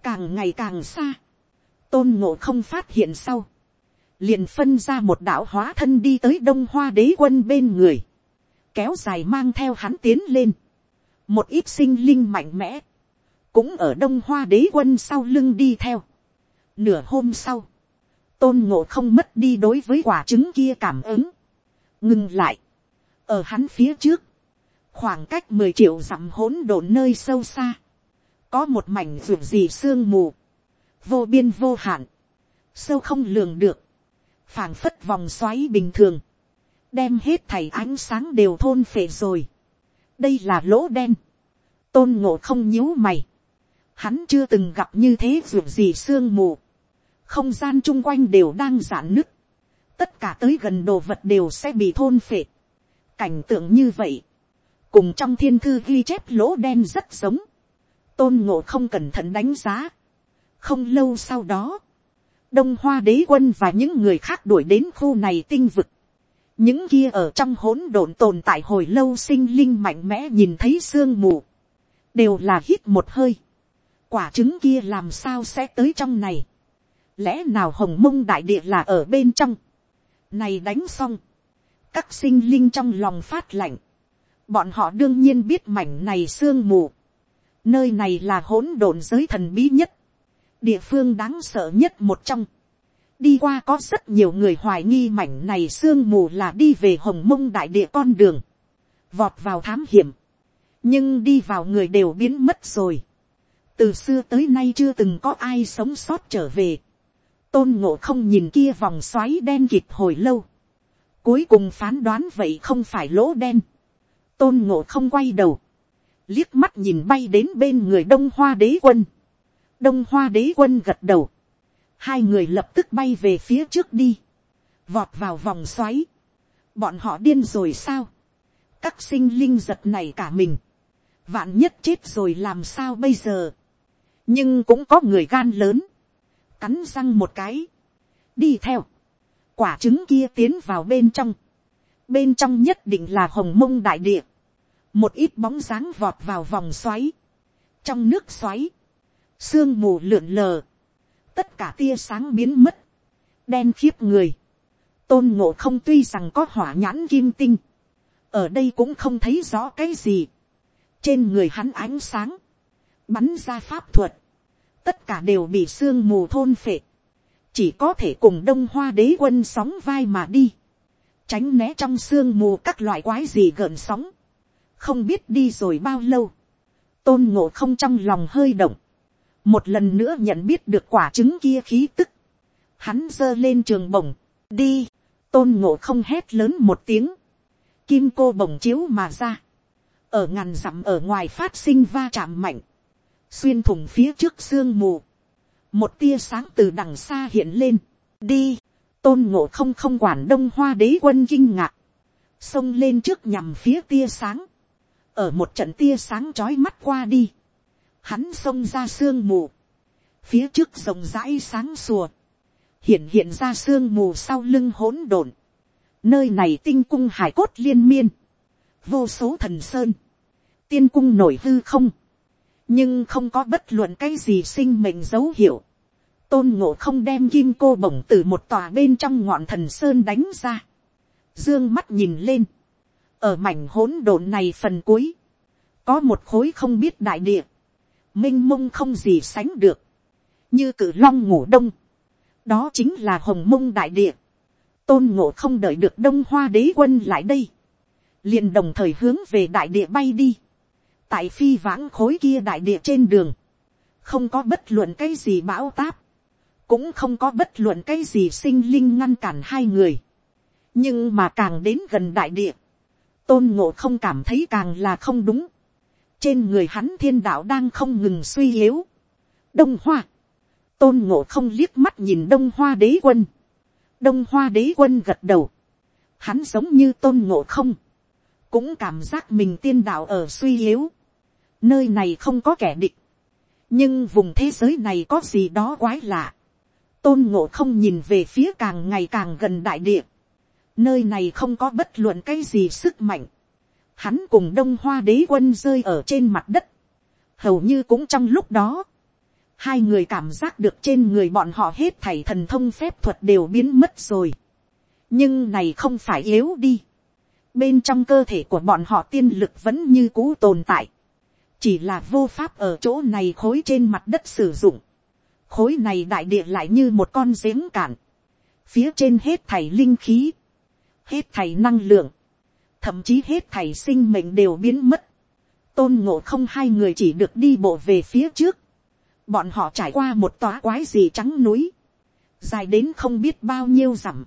càng ngày càng xa, tôn ngộ không phát hiện sau, liền phân ra một đạo hóa thân đi tới đông hoa đế quân bên người, kéo dài mang theo hắn tiến lên, một ít sinh linh mạnh mẽ, cũng ở đông hoa đế quân sau lưng đi theo. Nửa hôm sau, tôn ngộ không mất đi đối với quả trứng kia cảm ứng, ngừng lại, ở hắn phía trước, khoảng cách mười triệu dặm hỗn độn nơi sâu xa, có một mảnh ruột gì sương mù, vô biên vô hạn, sâu không lường được, phảng phất vòng xoáy bình thường, đem hết thảy ánh sáng đều thôn phệ rồi đây là lỗ đen, tôn ngộ không nhíu mày, hắn chưa từng gặp như thế ruột gì sương mù, không gian chung quanh đều đang giãn nứt, tất cả tới gần đồ vật đều sẽ bị thôn phệ. cảnh tượng như vậy, cùng trong thiên thư ghi chép lỗ đen rất giống, tôn ngộ không cẩn thận đánh giá, không lâu sau đó, đông hoa đế quân và những người khác đuổi đến khu này tinh vực những kia ở trong hỗn độn tồn tại hồi lâu sinh linh mạnh mẽ nhìn thấy sương mù, đều là hít một hơi. quả trứng kia làm sao sẽ tới trong này. lẽ nào hồng mông đại địa là ở bên trong. này đánh xong, các sinh linh trong lòng phát lạnh. bọn họ đương nhiên biết mảnh này sương mù. nơi này là hỗn độn giới thần bí nhất địa phương đáng sợ nhất một trong đi qua có rất nhiều người hoài nghi mảnh này sương mù là đi về hồng mông đại địa con đường, vọt vào thám hiểm, nhưng đi vào người đều biến mất rồi. từ xưa tới nay chưa từng có ai sống sót trở về. tôn ngộ không nhìn kia vòng xoáy đen kịt hồi lâu. cuối cùng phán đoán vậy không phải lỗ đen. tôn ngộ không quay đầu, liếc mắt nhìn bay đến bên người đông hoa đế quân đông hoa đế quân gật đầu, hai người lập tức bay về phía trước đi, vọt vào vòng xoáy, bọn họ điên rồi sao, các sinh linh giật này cả mình, vạn nhất chết rồi làm sao bây giờ, nhưng cũng có người gan lớn, cắn răng một cái, đi theo, quả trứng kia tiến vào bên trong, bên trong nhất định là hồng mông đại địa, một ít bóng dáng vọt vào vòng xoáy, trong nước xoáy, sương mù lượn lờ, tất cả tia sáng biến mất, đen khiếp người, tôn ngộ không tuy rằng có hỏa nhãn kim tinh, ở đây cũng không thấy rõ cái gì, trên người hắn ánh sáng, bắn ra pháp thuật, tất cả đều bị sương mù thôn phệ, chỉ có thể cùng đông hoa đế quân sóng vai mà đi, tránh né trong sương mù các loại quái gì gợn sóng, không biết đi rồi bao lâu, tôn ngộ không trong lòng hơi động, một lần nữa nhận biết được quả trứng kia khí tức, hắn giơ lên trường bổng, đi, tôn ngộ không hét lớn một tiếng, kim cô bổng chiếu mà ra, ở ngàn dặm ở ngoài phát sinh va chạm mạnh, xuyên thủng phía trước sương mù, một tia sáng từ đằng xa hiện lên, đi, tôn ngộ không không quản đông hoa đế quân kinh ngạc, xông lên trước nhằm phía tia sáng, ở một trận tia sáng trói mắt qua đi, hắn xông ra sương mù, phía trước rộng rãi sáng sùa, hiện hiện ra sương mù sau lưng hỗn độn, nơi này tinh cung hải cốt liên miên, vô số thần sơn, tiên cung nổi hư không, nhưng không có bất luận cái gì sinh mệnh dấu hiệu, tôn ngộ không đem kim cô bổng từ một tòa bên trong ngọn thần sơn đánh ra, dương mắt nhìn lên, ở mảnh hỗn độn này phần cuối, có một khối không biết đại địa, m i n h mông không gì sánh được, như cử long ngủ đông, đó chính là hồng mông đại địa, tôn ngộ không đợi được đông hoa đế quân lại đây, liền đồng thời hướng về đại địa bay đi, tại phi vãng khối kia đại địa trên đường, không có bất luận cái gì bão táp, cũng không có bất luận cái gì sinh linh ngăn cản hai người, nhưng mà càng đến gần đại địa, tôn ngộ không cảm thấy càng là không đúng, trên người hắn thiên đạo đang không ngừng suy yếu. đông hoa, tôn ngộ không liếc mắt nhìn đông hoa đế quân. đông hoa đế quân gật đầu. hắn giống như tôn ngộ không. cũng cảm giác mình tiên đạo ở suy yếu. nơi này không có kẻ địch. nhưng vùng thế giới này có gì đó quái lạ. tôn ngộ không nhìn về phía càng ngày càng gần đại địa. nơi này không có bất luận cái gì sức mạnh hắn cùng đông hoa đế quân rơi ở trên mặt đất, hầu như cũng trong lúc đó, hai người cảm giác được trên người bọn họ hết thảy thần thông phép thuật đều biến mất rồi. nhưng này không phải yếu đi. bên trong cơ thể của bọn họ tiên lực vẫn như cũ tồn tại. chỉ là vô pháp ở chỗ này khối trên mặt đất sử dụng. khối này đại địa lại như một con giếng cạn. phía trên hết thảy linh khí, hết thảy năng lượng, thậm chí hết thảy sinh mệnh đều biến mất. tôn ngộ không hai người chỉ được đi bộ về phía trước. bọn họ trải qua một tòa quái gì trắng núi, dài đến không biết bao nhiêu dặm.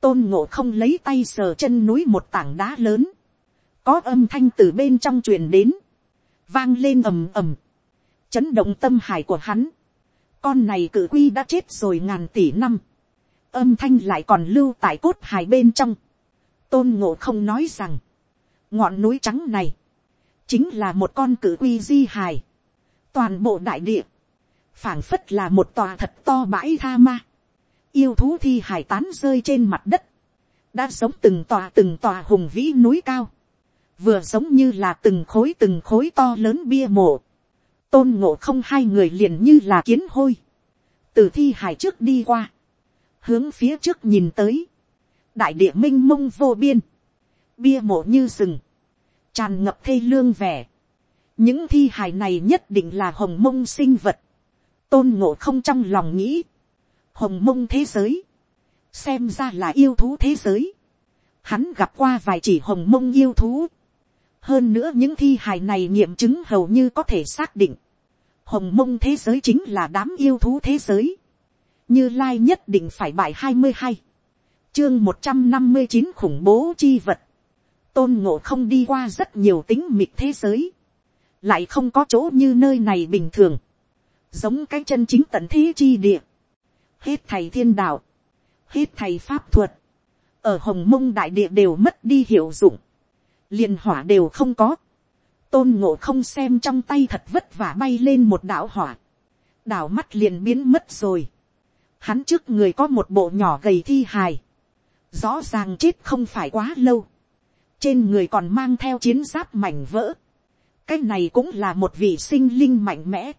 tôn ngộ không lấy tay sờ chân núi một tảng đá lớn, có âm thanh từ bên trong truyền đến, vang lên ầm ầm, chấn động tâm hải của hắn. con này cử quy đã chết rồi ngàn tỷ năm, âm thanh lại còn lưu tại cốt hải bên trong tôn ngộ không nói rằng, ngọn núi trắng này, chính là một con cử quy di hài, toàn bộ đại địa, phảng phất là một tòa thật to bãi tha ma, yêu thú thi hải tán rơi trên mặt đất, đã sống từng tòa từng tòa hùng vĩ núi cao, vừa giống như là từng khối từng khối to lớn bia mộ, tôn ngộ không hai người liền như là kiến hôi, từ thi hải trước đi qua, hướng phía trước nhìn tới, đại địa m i n h mông vô biên, bia mộ như rừng, tràn ngập thê lương vẻ, những thi hài này nhất định là hồng mông sinh vật, tôn ngộ không trong lòng nghĩ, hồng mông thế giới, xem ra là yêu thú thế giới, hắn gặp qua vài chỉ hồng mông yêu thú, hơn nữa những thi hài này nghiệm chứng hầu như có thể xác định, hồng mông thế giới chính là đám yêu thú thế giới, như lai nhất định phải bại hai mươi hai, chương một trăm năm mươi chín khủng bố chi vật, tôn ngộ không đi qua rất nhiều tính mịt thế giới, lại không có chỗ như nơi này bình thường, giống cái chân chính tận thế chi địa, hết thầy thiên đạo, hết thầy pháp thuật, ở hồng mông đại địa đều mất đi hiệu dụng, liền hỏa đều không có, tôn ngộ không xem trong tay thật vất vả bay lên một đạo hỏa, đảo mắt liền biến mất rồi, hắn trước người có một bộ nhỏ gầy thi hài, rõ ràng chết không phải quá lâu, trên người còn mang theo chiến giáp mảnh vỡ, cái này cũng là một vị sinh linh mạnh mẽ,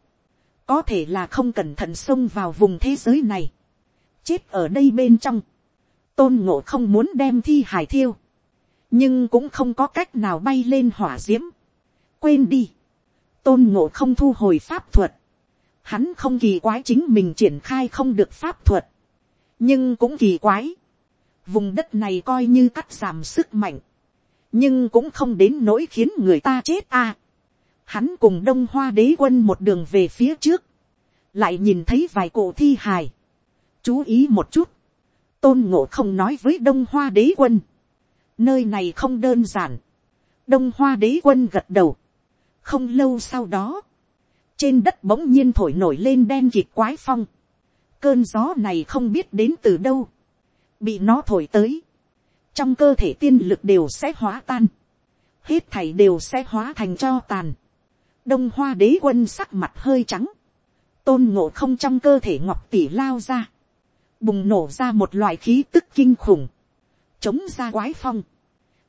có thể là không cẩn thận xông vào vùng thế giới này, chết ở đây bên trong, tôn ngộ không muốn đem thi hải thiêu, nhưng cũng không có cách nào bay lên hỏa d i ễ m quên đi, tôn ngộ không thu hồi pháp thuật, hắn không kỳ quái chính mình triển khai không được pháp thuật, nhưng cũng kỳ quái, vùng đất này coi như cắt giảm sức mạnh, nhưng cũng không đến nỗi khiến người ta chết a. hắn cùng đông hoa đế quân một đường về phía trước, lại nhìn thấy vài cổ thi hài. chú ý một chút, tôn ngộ không nói với đông hoa đế quân, nơi này không đơn giản, đông hoa đế quân gật đầu, không lâu sau đó, trên đất bỗng nhiên thổi nổi lên đen dịch quái phong, cơn gió này không biết đến từ đâu, bị nó thổi tới, trong cơ thể tiên lực đều sẽ hóa tan, hết thảy đều sẽ hóa thành cho tàn. đông hoa đế quân sắc mặt hơi trắng, tôn ngộ không trong cơ thể ngọc tỷ lao ra, bùng nổ ra một loại khí tức kinh khủng, chống ra quái phong,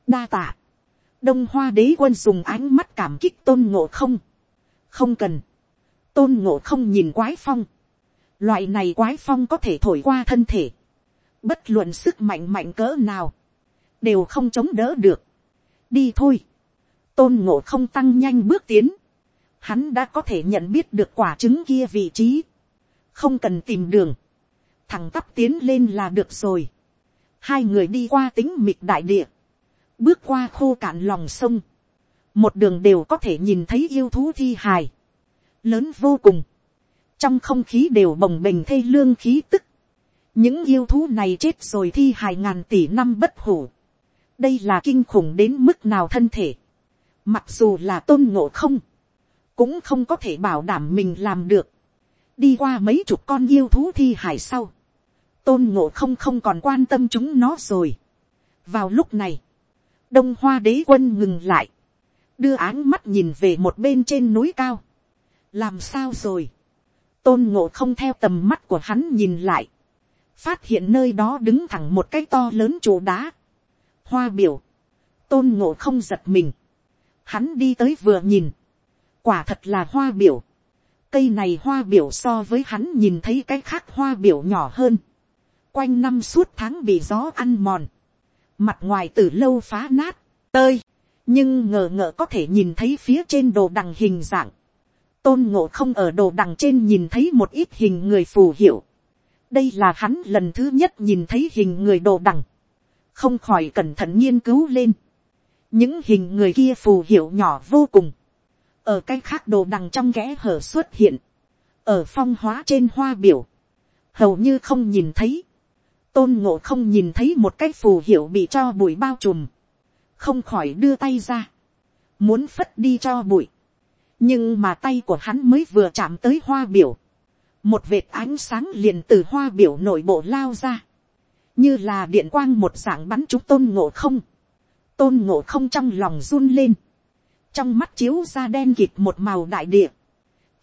đa tạ, đông hoa đế quân dùng ánh mắt cảm kích tôn ngộ không, không cần, tôn ngộ không nhìn quái phong, loại này quái phong có thể thổi qua thân thể, bất luận sức mạnh mạnh cỡ nào, đều không chống đỡ được. đi thôi, tôn ngộ không tăng nhanh bước tiến, hắn đã có thể nhận biết được quả trứng kia vị trí, không cần tìm đường, thằng tắp tiến lên là được rồi. hai người đi qua tính mịt đại địa, bước qua khô cạn lòng sông, một đường đều có thể nhìn thấy yêu thú thi hài, lớn vô cùng, trong không khí đều bồng bềnh thê lương khí tức, những yêu thú này chết rồi thi hài ngàn tỷ năm bất hủ. đây là kinh khủng đến mức nào thân thể. mặc dù là tôn ngộ không, cũng không có thể bảo đảm mình làm được. đi qua mấy chục con yêu thú thi hài sau, tôn ngộ không không còn quan tâm chúng nó rồi. vào lúc này, đông hoa đế quân ngừng lại, đưa áng mắt nhìn về một bên trên núi cao. làm sao rồi, tôn ngộ không theo tầm mắt của hắn nhìn lại, phát hiện nơi đó đứng thẳng một cái to lớn trụ đá, hoa biểu, tôn ngộ không giật mình, hắn đi tới vừa nhìn, quả thật là hoa biểu, cây này hoa biểu so với hắn nhìn thấy cái khác hoa biểu nhỏ hơn, quanh năm suốt tháng bị gió ăn mòn, mặt ngoài từ lâu phá nát, tơi, nhưng ngờ ngợ có thể nhìn thấy phía trên đồ đằng hình dạng, tôn ngộ không ở đồ đằng trên nhìn thấy một ít hình người phù hiệu, đây là hắn lần thứ nhất nhìn thấy hình người đồ đằng, không khỏi cẩn thận nghiên cứu lên. những hình người kia phù hiệu nhỏ vô cùng, ở cái khác đồ đằng trong kẽ hở xuất hiện, ở phong hóa trên hoa biểu, hầu như không nhìn thấy, tôn ngộ không nhìn thấy một cái phù hiệu bị cho bụi bao trùm, không khỏi đưa tay ra, muốn phất đi cho bụi, nhưng mà tay của hắn mới vừa chạm tới hoa biểu, một vệt ánh sáng liền từ hoa biểu nội bộ lao ra, như là điện quang một dạng bắn chúng tôn ngộ không, tôn ngộ không trong lòng run lên, trong mắt chiếu ra đen kịt một màu đại địa,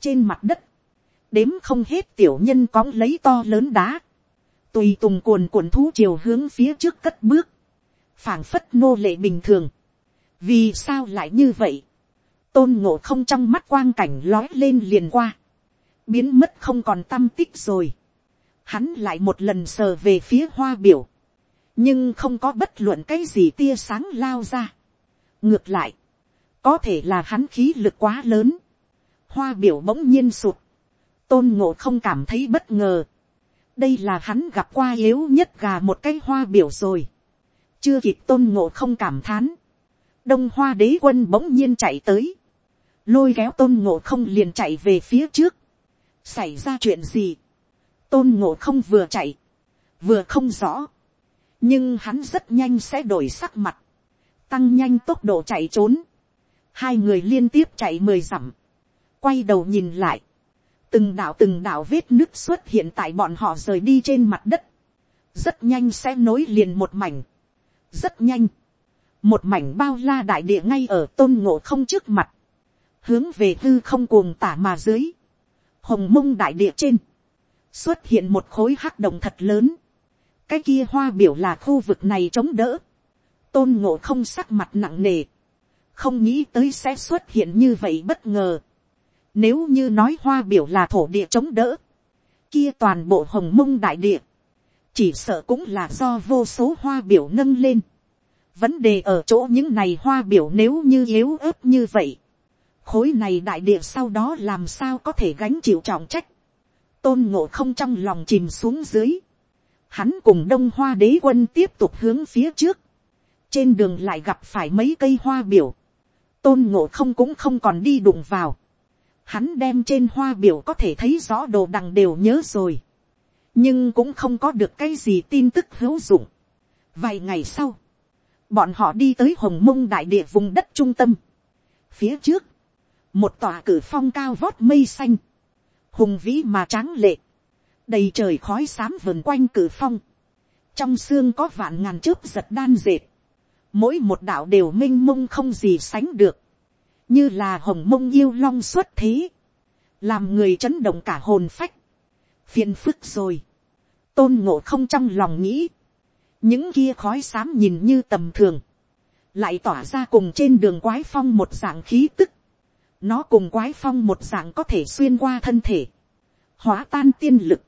trên mặt đất, đếm không hết tiểu nhân cóng lấy to lớn đá, tùy tùng cuồn cuộn thú chiều hướng phía trước cất bước, phảng phất nô lệ bình thường, vì sao lại như vậy, tôn ngộ không trong mắt quang cảnh lói lên liền qua, biến mất không còn tâm tích rồi, hắn lại một lần sờ về phía hoa biểu, nhưng không có bất luận cái gì tia sáng lao ra. ngược lại, có thể là hắn khí lực quá lớn, hoa biểu bỗng nhiên sụt, tôn ngộ không cảm thấy bất ngờ, đây là hắn gặp qua yếu nhất gà một cái hoa biểu rồi, chưa kịp tôn ngộ không cảm thán, đông hoa đế quân bỗng nhiên chạy tới, lôi kéo tôn ngộ không liền chạy về phía trước, xảy ra chuyện gì, tôn ngộ không vừa chạy, vừa không rõ, nhưng hắn rất nhanh sẽ đổi sắc mặt, tăng nhanh tốc độ chạy trốn, hai người liên tiếp chạy mười dặm, quay đầu nhìn lại, từng đạo từng đạo vết nước xuất hiện tại bọn họ rời đi trên mặt đất, rất nhanh sẽ nối liền một mảnh, rất nhanh, một mảnh bao la đại địa ngay ở tôn ngộ không trước mặt, hướng về hư không cuồng tả mà dưới, hồng mông đại địa trên, xuất hiện một khối hắc động thật lớn, cái kia hoa biểu là khu vực này chống đỡ, tôn ngộ không sắc mặt nặng nề, không nghĩ tới sẽ xuất hiện như vậy bất ngờ. Nếu như nói hoa biểu là thổ địa chống đỡ, kia toàn bộ hồng mông đại địa, chỉ sợ cũng là do vô số hoa biểu nâng lên. Vấn đề ở chỗ những này hoa biểu nếu như yếu ớt như vậy, khối này đại địa sau đó làm sao có thể gánh chịu trọng trách. Tôn ngộ không trong lòng chìm xuống dưới. Hắn cùng đông hoa đế quân tiếp tục hướng phía trước. Trên đường lại gặp phải mấy cây hoa biểu. Tôn ngộ không cũng không còn đi đụng vào. Hắn đem trên hoa biểu có thể thấy rõ đồ đằng đều nhớ rồi. Nhưng cũng không có được cái gì tin tức hữu dụng. Vài ngày sau. Bọn họ đi tới hồng mông đại địa vùng đất trung tâm. Phía trước. Một tòa cử phong cao vót mây xanh. Hùng vĩ mà tráng lệ. Đầy trời khói xám vườn quanh cử phong, trong xương có vạn ngàn chớp giật đan dệt, mỗi một đạo đều m i n h mông không gì sánh được, như là hồng mông yêu long xuất thế, làm người chấn động cả hồn phách, phiền phức rồi, tôn ngộ không trong lòng nghĩ, những kia khói xám nhìn như tầm thường, lại tỏa ra cùng trên đường quái phong một dạng khí tức, nó cùng quái phong một dạng có thể xuyên qua thân thể, hóa tan tiên lực,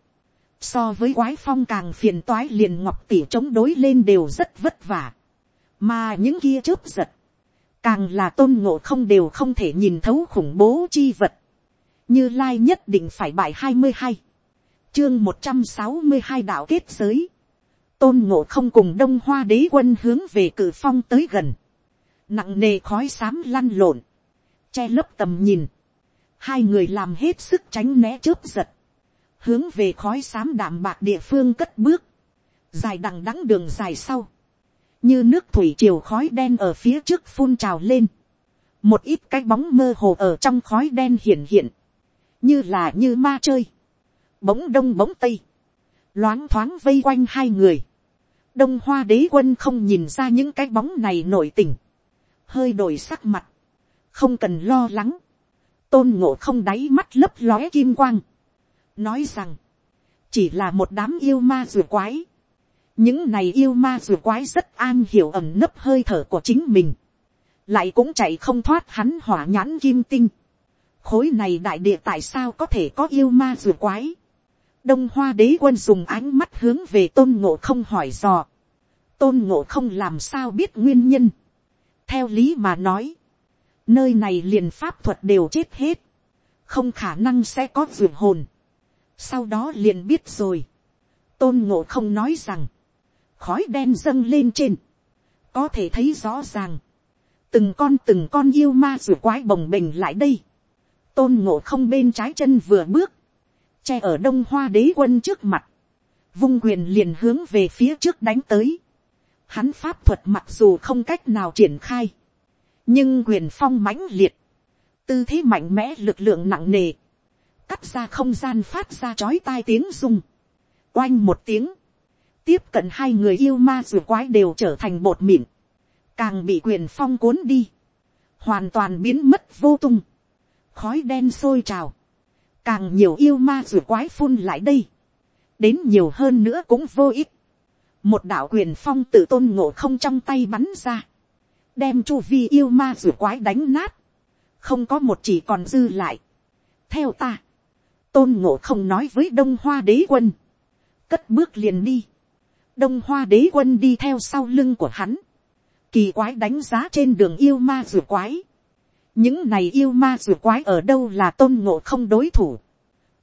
so với quái phong càng phiền toái liền ngọc tỉ chống đối lên đều rất vất vả, mà những kia chớp giật, càng là tôn ngộ không đều không thể nhìn thấu khủng bố chi vật, như lai nhất định phải bài hai mươi hai, chương một trăm sáu mươi hai đạo kết giới, tôn ngộ không cùng đông hoa đế quân hướng về cử phong tới gần, nặng nề khói xám lăn lộn, che lấp tầm nhìn, hai người làm hết sức tránh né chớp giật, hướng về khói xám đạm bạc địa phương cất bước, dài đằng đắng đường dài sau, như nước thủy chiều khói đen ở phía trước phun trào lên, một ít cái bóng mơ hồ ở trong khói đen hiện hiện, như là như ma chơi, bỗng đông bỗng tây, loáng thoáng vây quanh hai người, đông hoa đế quân không nhìn ra những cái bóng này nổi tình, hơi đổi sắc mặt, không cần lo lắng, tôn ngộ không đáy mắt lấp lóe kim quang, nói rằng, chỉ là một đám yêu ma rùa quái. những này yêu ma rùa quái rất an hiểu ẩm nấp hơi thở của chính mình, lại cũng chạy không thoát hắn hỏa nhãn kim tinh. khối này đại địa tại sao có thể có yêu ma rùa quái. đông hoa đế quân dùng ánh mắt hướng về tôn ngộ không hỏi dò. tôn ngộ không làm sao biết nguyên nhân. theo lý mà nói, nơi này liền pháp thuật đều chết hết, không khả năng sẽ có ruột hồn. Sau đó liền biết rồi, tôn ngộ không nói rằng, khói đen dâng lên trên, có thể thấy rõ ràng, từng con từng con yêu ma rùa quái bồng bềnh lại đây, tôn ngộ không bên trái chân vừa bước, che ở đông hoa đế quân trước mặt, vung quyền liền hướng về phía trước đánh tới, hắn pháp thuật mặc dù không cách nào triển khai, nhưng quyền phong mãnh liệt, tư thế mạnh mẽ lực lượng nặng nề, cắt ra không gian phát ra chói tai tiếng rung. Oanh một tiếng. Tiếp cận hai người yêu ma rùa quái đều trở thành bột mịn. Càng bị quyền phong cuốn đi. Hoàn toàn biến mất vô tung. Khói đen sôi trào. càng nhiều yêu ma rùa quái phun lại đây, đến nhiều hơn nữa cũng vô ích. một đạo quyền phong tự tôn ngộ không trong tay bắn ra, đem chu vi yêu ma rùa quái đánh nát, không có một chỉ còn dư lại. theo ta, tôn ngộ không nói với đông hoa đế quân, cất bước liền đi, đông hoa đế quân đi theo sau lưng của hắn, kỳ quái đánh giá trên đường yêu ma rùa quái, những này yêu ma rùa quái ở đâu là tôn ngộ không đối thủ,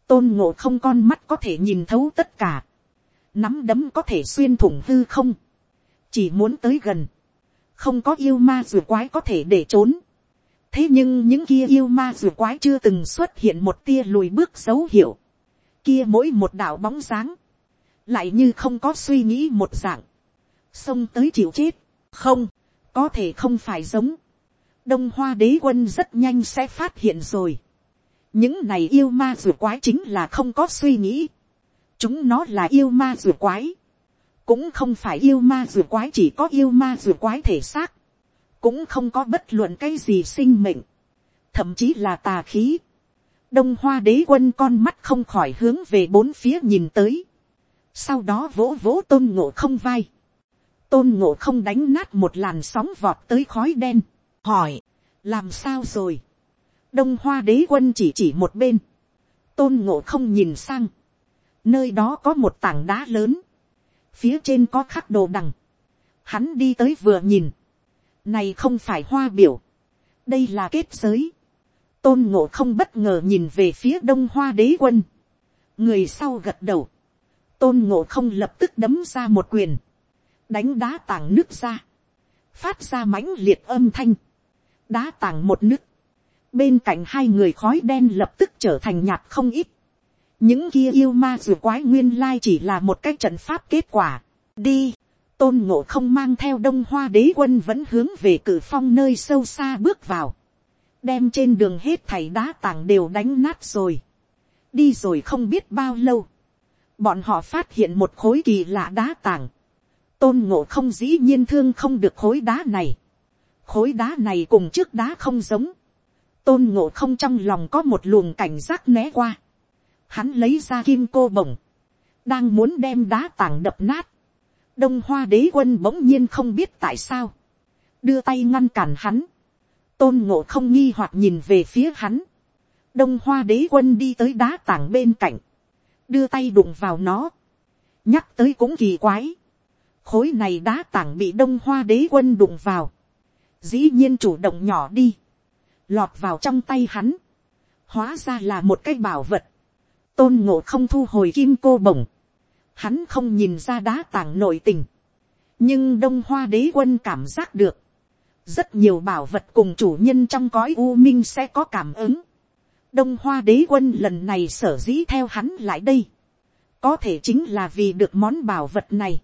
tôn ngộ không con mắt có thể nhìn thấu tất cả, nắm đấm có thể xuyên thủng hư không, chỉ muốn tới gần, không có yêu ma rùa quái có thể để trốn, thế nhưng những kia yêu ma rùa quái chưa từng xuất hiện một tia lùi bước dấu hiệu, kia mỗi một đạo bóng dáng, lại như không có suy nghĩ một dạng, xông tới chịu chết, không, có thể không phải giống, đông hoa đế quân rất nhanh sẽ phát hiện rồi, những này yêu ma rùa quái chính là không có suy nghĩ, chúng nó là yêu ma rùa quái, cũng không phải yêu ma dù quái chỉ có yêu ma dù quái thể xác, cũng không có bất luận cái gì sinh mệnh, thậm chí là tà khí. đông hoa đế quân con mắt không khỏi hướng về bốn phía nhìn tới, sau đó vỗ vỗ tôn ngộ không vai, tôn ngộ không đánh nát một làn sóng vọt tới khói đen, hỏi, làm sao rồi, đông hoa đế quân chỉ chỉ một bên, tôn ngộ không nhìn sang, nơi đó có một tảng đá lớn, phía trên có khắc đồ đằng, hắn đi tới vừa nhìn, này không phải hoa biểu. Đây là kết giới. Tôn ngộ không bất ngờ nhìn về phía đông hoa đế quân. Người sau gật đầu. Tôn ngộ không lập tức đấm ra một quyền. Đánh đá tảng nước ra. Phát ra mãnh liệt âm thanh. Đá tảng một nước. Bên cạnh hai người khói đen lập tức trở thành nhạt không ít. Những kia yêu ma dù quái nguyên lai chỉ là một cái trận pháp kết quả. Đi. Tôn ngộ không mang theo đông hoa đế quân vẫn hướng về cử phong nơi sâu xa bước vào, đem trên đường hết thảy đá tảng đều đánh nát rồi, đi rồi không biết bao lâu, bọn họ phát hiện một khối kỳ lạ đá tảng, tôn ngộ không dĩ nhiên thương không được khối đá này, khối đá này cùng trước đá không giống, tôn ngộ không trong lòng có một luồng cảnh giác né qua, hắn lấy ra kim cô bổng, đang muốn đem đá tảng đập nát, đông hoa đế quân bỗng nhiên không biết tại sao, đưa tay ngăn cản hắn, tôn ngộ không nghi hoặc nhìn về phía hắn, đông hoa đế quân đi tới đá tảng bên cạnh, đưa tay đụng vào nó, nhắc tới cũng kỳ quái, khối này đá tảng bị đông hoa đế quân đụng vào, dĩ nhiên chủ động nhỏ đi, lọt vào trong tay hắn, hóa ra là một cái bảo vật, tôn ngộ không thu hồi kim cô bổng, hắn không nhìn ra đá tảng nội tình, nhưng đông hoa đế quân cảm giác được, rất nhiều bảo vật cùng chủ nhân trong cõi u minh sẽ có cảm ứng. đông hoa đế quân lần này sở dĩ theo hắn lại đây, có thể chính là vì được món bảo vật này,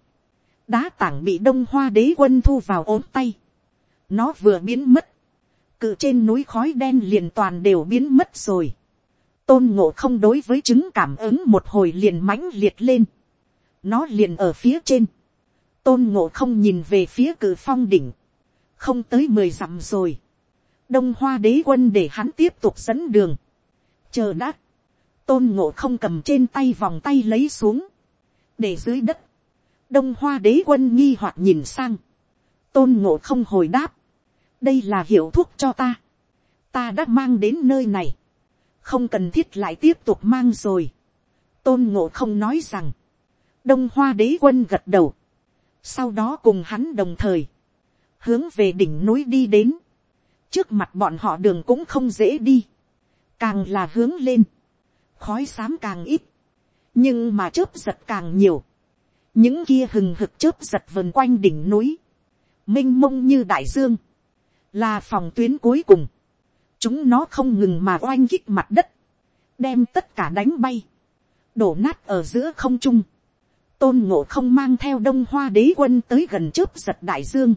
đá tảng bị đông hoa đế quân thu vào ốm tay, nó vừa biến mất, cự trên núi khói đen liền toàn đều biến mất rồi, tôn ngộ không đối với chứng cảm ứng một hồi liền mãnh liệt lên, nó liền ở phía trên, tôn ngộ không nhìn về phía cử phong đỉnh, không tới mười dặm rồi, đông hoa đế quân để hắn tiếp tục dẫn đường, chờ đã, tôn ngộ không cầm trên tay vòng tay lấy xuống, để dưới đất, đông hoa đế quân nghi hoặc nhìn sang, tôn ngộ không hồi đáp, đây là hiệu thuốc cho ta, ta đã mang đến nơi này, không cần thiết lại tiếp tục mang rồi, tôn ngộ không nói rằng, đông hoa đế quân gật đầu, sau đó cùng hắn đồng thời, hướng về đỉnh núi đi đến, trước mặt bọn họ đường cũng không dễ đi, càng là hướng lên, khói xám càng ít, nhưng mà chớp giật càng nhiều, những kia hừng hực chớp giật vần quanh đỉnh núi, m i n h mông như đại dương, là phòng tuyến cuối cùng, chúng nó không ngừng mà oanh kích mặt đất, đem tất cả đánh bay, đổ nát ở giữa không trung, tôn ngộ không mang theo đông hoa đế quân tới gần chớp giật đại dương.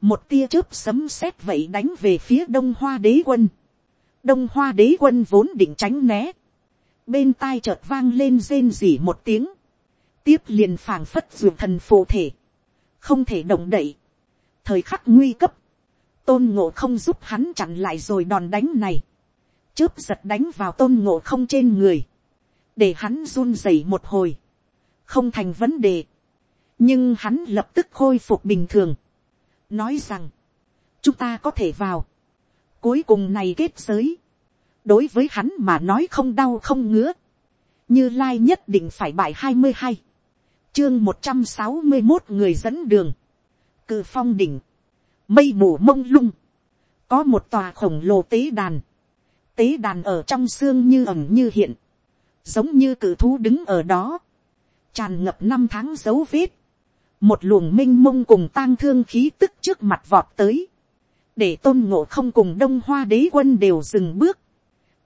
một tia chớp sấm sét vậy đánh về phía đông hoa đế quân. đông hoa đế quân vốn định tránh né. bên tai chợt vang lên rên rỉ một tiếng. tiếp liền phảng phất ruột thần phù thể. không thể động đậy. thời khắc nguy cấp tôn ngộ không giúp hắn chặn lại rồi đòn đánh này. chớp giật đánh vào tôn ngộ không trên người, để hắn run rẩy một hồi, không thành vấn đề, nhưng hắn lập tức khôi phục bình thường, nói rằng, chúng ta có thể vào, cuối cùng này kết giới, đối với hắn mà nói không đau không ngứa, như lai nhất định phải bại hai mươi hai, chương một trăm sáu mươi một người dẫn đường, cự phong đỉnh, mây mù mông lung, có một tòa khổng lồ tế đàn, tế đàn ở trong xương như ẩm như hiện, giống như cự thú đứng ở đó, tràn ngập năm tháng dấu vết, một luồng m i n h mông cùng tang thương khí tức trước mặt vọt tới, để tôn ngộ không cùng đông hoa đế quân đều dừng bước,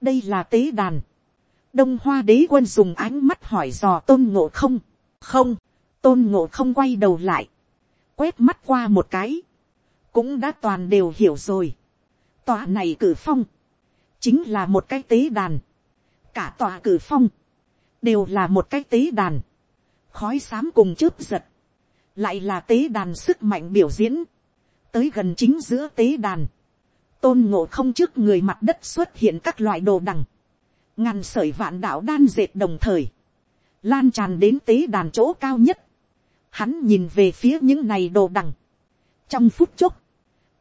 đây là tế đàn, đông hoa đế quân dùng ánh mắt hỏi dò tôn ngộ không, không, tôn ngộ không quay đầu lại, quét mắt qua một cái, cũng đã toàn đều hiểu rồi, tòa này cử phong, chính là một cái tế đàn, cả tòa cử phong, đều là một cái tế đàn, khói xám cùng chớp giật, lại là tế đàn sức mạnh biểu diễn, tới gần chính giữa tế đàn, tôn ngộ không trước người mặt đất xuất hiện các loại đồ đằng, ngàn sởi vạn đạo đan dệt đồng thời, lan tràn đến tế đàn chỗ cao nhất, hắn nhìn về phía những này đồ đằng, trong phút chốc,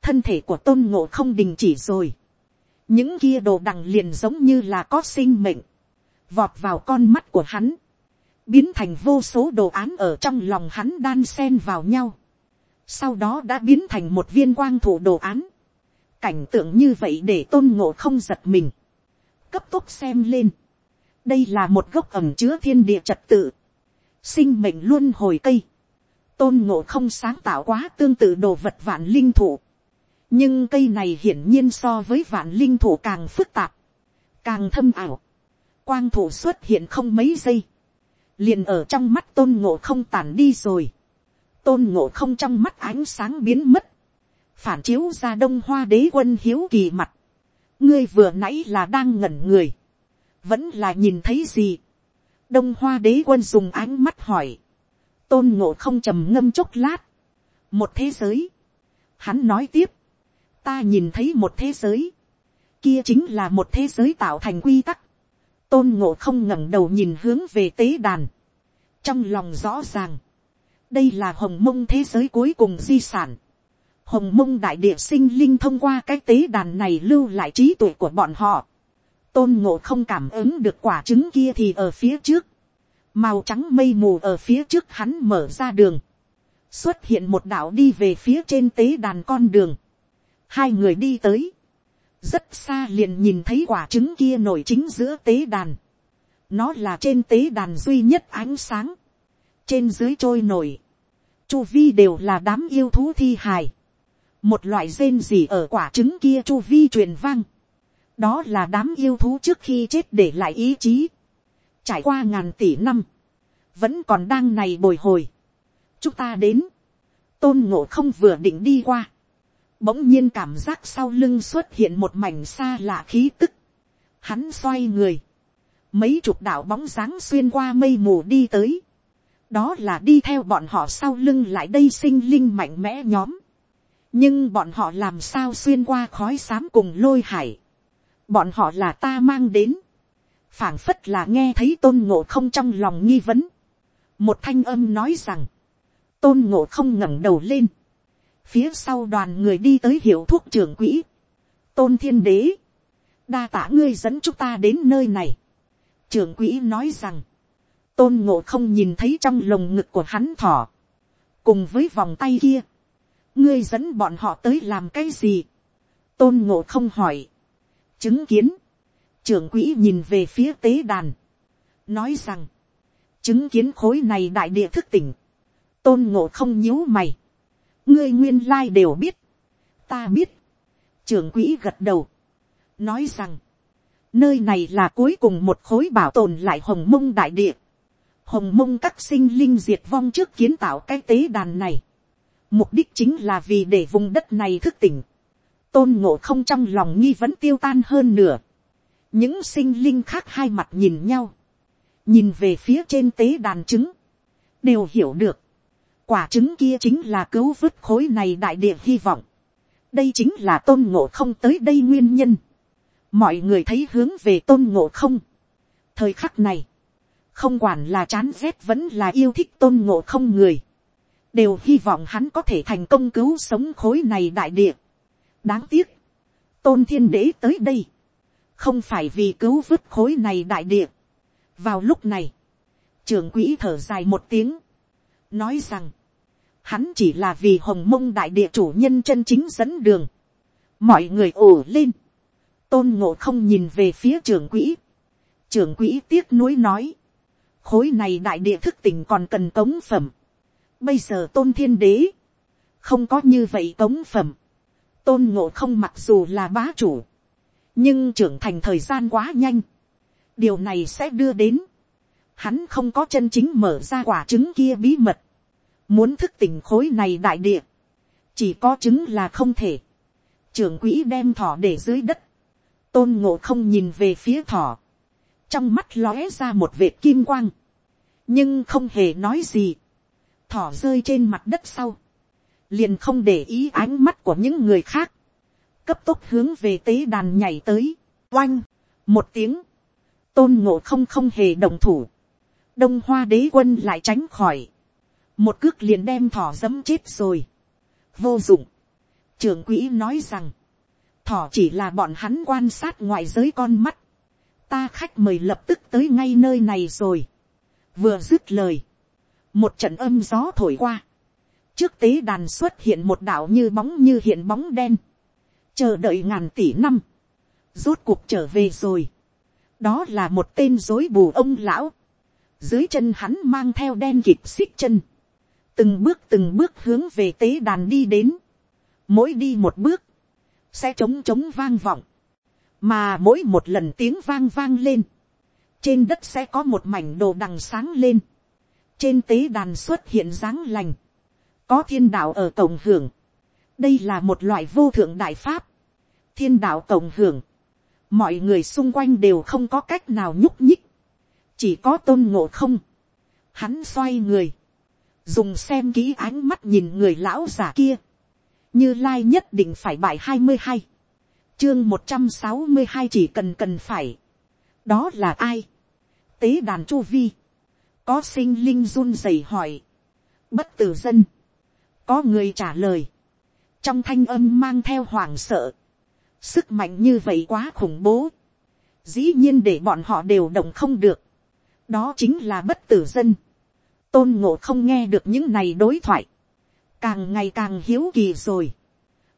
thân thể của tôn ngộ không đình chỉ rồi, những kia đồ đằng liền giống như là có sinh mệnh, vọt vào con mắt của hắn, biến thành vô số đồ án ở trong lòng hắn đan xen vào nhau, sau đó đã biến thành một viên quang thủ đồ án, cảnh tượng như vậy để tôn ngộ không giật mình, cấp tốc xem lên, đây là một gốc ẩm chứa thiên địa trật tự, sinh mệnh luôn hồi cây, tôn ngộ không sáng tạo quá tương tự đồ vật vạn linh thụ nhưng cây này hiển nhiên so với vạn linh thủ càng phức tạp, càng thâm ảo, quang thủ xuất hiện không mấy giây, liền ở trong mắt tôn ngộ không tàn đi rồi, tôn ngộ không trong mắt ánh sáng biến mất, phản chiếu ra đông hoa đế quân hiếu kỳ mặt, ngươi vừa nãy là đang ngẩn người, vẫn là nhìn thấy gì, đông hoa đế quân dùng ánh mắt hỏi, tôn ngộ không trầm ngâm chốc lát, một thế giới, hắn nói tiếp, ta nhìn thấy một thế giới, kia chính là một thế giới tạo thành quy tắc, tôn ngộ không ngẩng đầu nhìn hướng về tế đàn, trong lòng rõ ràng, đây là hồng mông thế giới cuối cùng di sản, hồng mông đại địa sinh linh thông qua cái tế đàn này lưu lại trí tuệ của bọn họ, tôn ngộ không cảm ứng được quả trứng kia thì ở phía trước, màu trắng mây mù ở phía trước hắn mở ra đường, xuất hiện một đạo đi về phía trên tế đàn con đường, hai người đi tới, rất xa liền nhìn thấy quả trứng kia nổi chính giữa tế đàn. Nó là trên tế đàn duy nhất ánh sáng. Trên dưới trôi nổi. Chu vi đều là đám yêu thú thi hài. Một loại rên gì ở quả trứng kia chu vi truyền vang. Đó là đám yêu thú trước khi chết để lại ý chí. Trải qua ngàn tỷ năm. Vẫn còn đang này bồi hồi. Chúng ta đến. Tôn ngộ không vừa định đi qua bỗng nhiên cảm giác sau lưng xuất hiện một mảnh xa lạ khí tức. Hắn xoay người, mấy chục đạo bóng dáng xuyên qua mây mù đi tới. đó là đi theo bọn họ sau lưng lại đây sinh linh mạnh mẽ nhóm. nhưng bọn họ làm sao xuyên qua khói xám cùng lôi hải. bọn họ là ta mang đến. phảng phất là nghe thấy tôn ngộ không trong lòng nghi vấn. một thanh âm nói rằng, tôn ngộ không ngẩng đầu lên phía sau đoàn người đi tới hiệu thuốc trưởng quỹ, tôn thiên đế, đa tả ngươi dẫn chúng ta đến nơi này. trưởng quỹ nói rằng, tôn ngộ không nhìn thấy trong lồng ngực của hắn thỏ, cùng với vòng tay kia, ngươi dẫn bọn họ tới làm cái gì, tôn ngộ không hỏi, chứng kiến, trưởng quỹ nhìn về phía tế đàn, nói rằng, chứng kiến khối này đại địa thức tỉnh, tôn ngộ không nhíu mày, ngươi nguyên lai đều biết, ta biết, trưởng quỹ gật đầu, nói rằng, nơi này là cuối cùng một khối bảo tồn lại hồng mông đại địa, hồng mông các sinh linh diệt vong trước kiến tạo cái tế đàn này, mục đích chính là vì để vùng đất này thức tỉnh, tôn ngộ không trong lòng nghi vẫn tiêu tan hơn nửa, những sinh linh khác hai mặt nhìn nhau, nhìn về phía trên tế đàn trứng, đều hiểu được, quả trứng kia chính là cứu vớt khối này đại địa hy vọng. đây chính là tôn ngộ không tới đây nguyên nhân. mọi người thấy hướng về tôn ngộ không. thời khắc này, không quản là chán rét vẫn là yêu thích tôn ngộ không người, đều hy vọng hắn có thể thành công cứu sống khối này đại địa. đáng tiếc, tôn thiên đế tới đây, không phải vì cứu vớt khối này đại địa. vào lúc này, trưởng quỹ thở dài một tiếng, nói rằng, hắn chỉ là vì hồng mông đại địa chủ nhân chân chính dẫn đường, mọi người ồ lên, tôn ngộ không nhìn về phía trưởng quỹ, trưởng quỹ tiếc nuối nói, khối này đại địa thức tỉnh còn cần cống phẩm, bây giờ tôn thiên đế, không có như vậy cống phẩm, tôn ngộ không mặc dù là bá chủ, nhưng trưởng thành thời gian quá nhanh, điều này sẽ đưa đến, hắn không có chân chính mở ra quả trứng kia bí mật, muốn thức tỉnh khối này đại địa, chỉ có chứng là không thể, trưởng quỹ đem thỏ để dưới đất, tôn ngộ không nhìn về phía thỏ, trong mắt lóe ra một vệt kim quang, nhưng không hề nói gì, thỏ rơi trên mặt đất sau, liền không để ý ánh mắt của những người khác, cấp tốc hướng về tế đàn nhảy tới, oanh, một tiếng, tôn ngộ không không hề đồng thủ, đông hoa đế quân lại tránh khỏi, một cước liền đem thỏ dẫm chết rồi, vô dụng, trưởng quỹ nói rằng, thỏ chỉ là bọn hắn quan sát ngoại giới con mắt, ta khách mời lập tức tới ngay nơi này rồi, vừa dứt lời, một trận âm gió thổi qua, trước tế đàn xuất hiện một đạo như bóng như hiện bóng đen, chờ đợi ngàn tỷ năm, rốt cuộc trở về rồi, đó là một tên dối bù ông lão, dưới chân hắn mang theo đen kịp xích chân, từng bước từng bước hướng về tế đàn đi đến, mỗi đi một bước, sẽ trống trống vang vọng, mà mỗi một lần tiếng vang vang lên, trên đất sẽ có một mảnh đồ đằng sáng lên, trên tế đàn xuất hiện dáng lành, có thiên đạo ở cổng hưởng, đây là một loại vô thượng đại pháp, thiên đạo cổng hưởng, mọi người xung quanh đều không có cách nào nhúc nhích, chỉ có tôn ngộ không, hắn xoay người, dùng xem kỹ ánh mắt nhìn người lão già kia, như lai nhất định phải bài hai mươi hai, chương một trăm sáu mươi hai chỉ cần cần phải, đó là ai, tế đàn chu vi, có sinh linh run rẩy hỏi, bất tử dân, có người trả lời, trong thanh âm mang theo hoảng sợ, sức mạnh như vậy quá khủng bố, dĩ nhiên để bọn họ đều động không được, đó chính là bất tử dân, tôn ngộ không nghe được những này đối thoại, càng ngày càng hiếu kỳ rồi,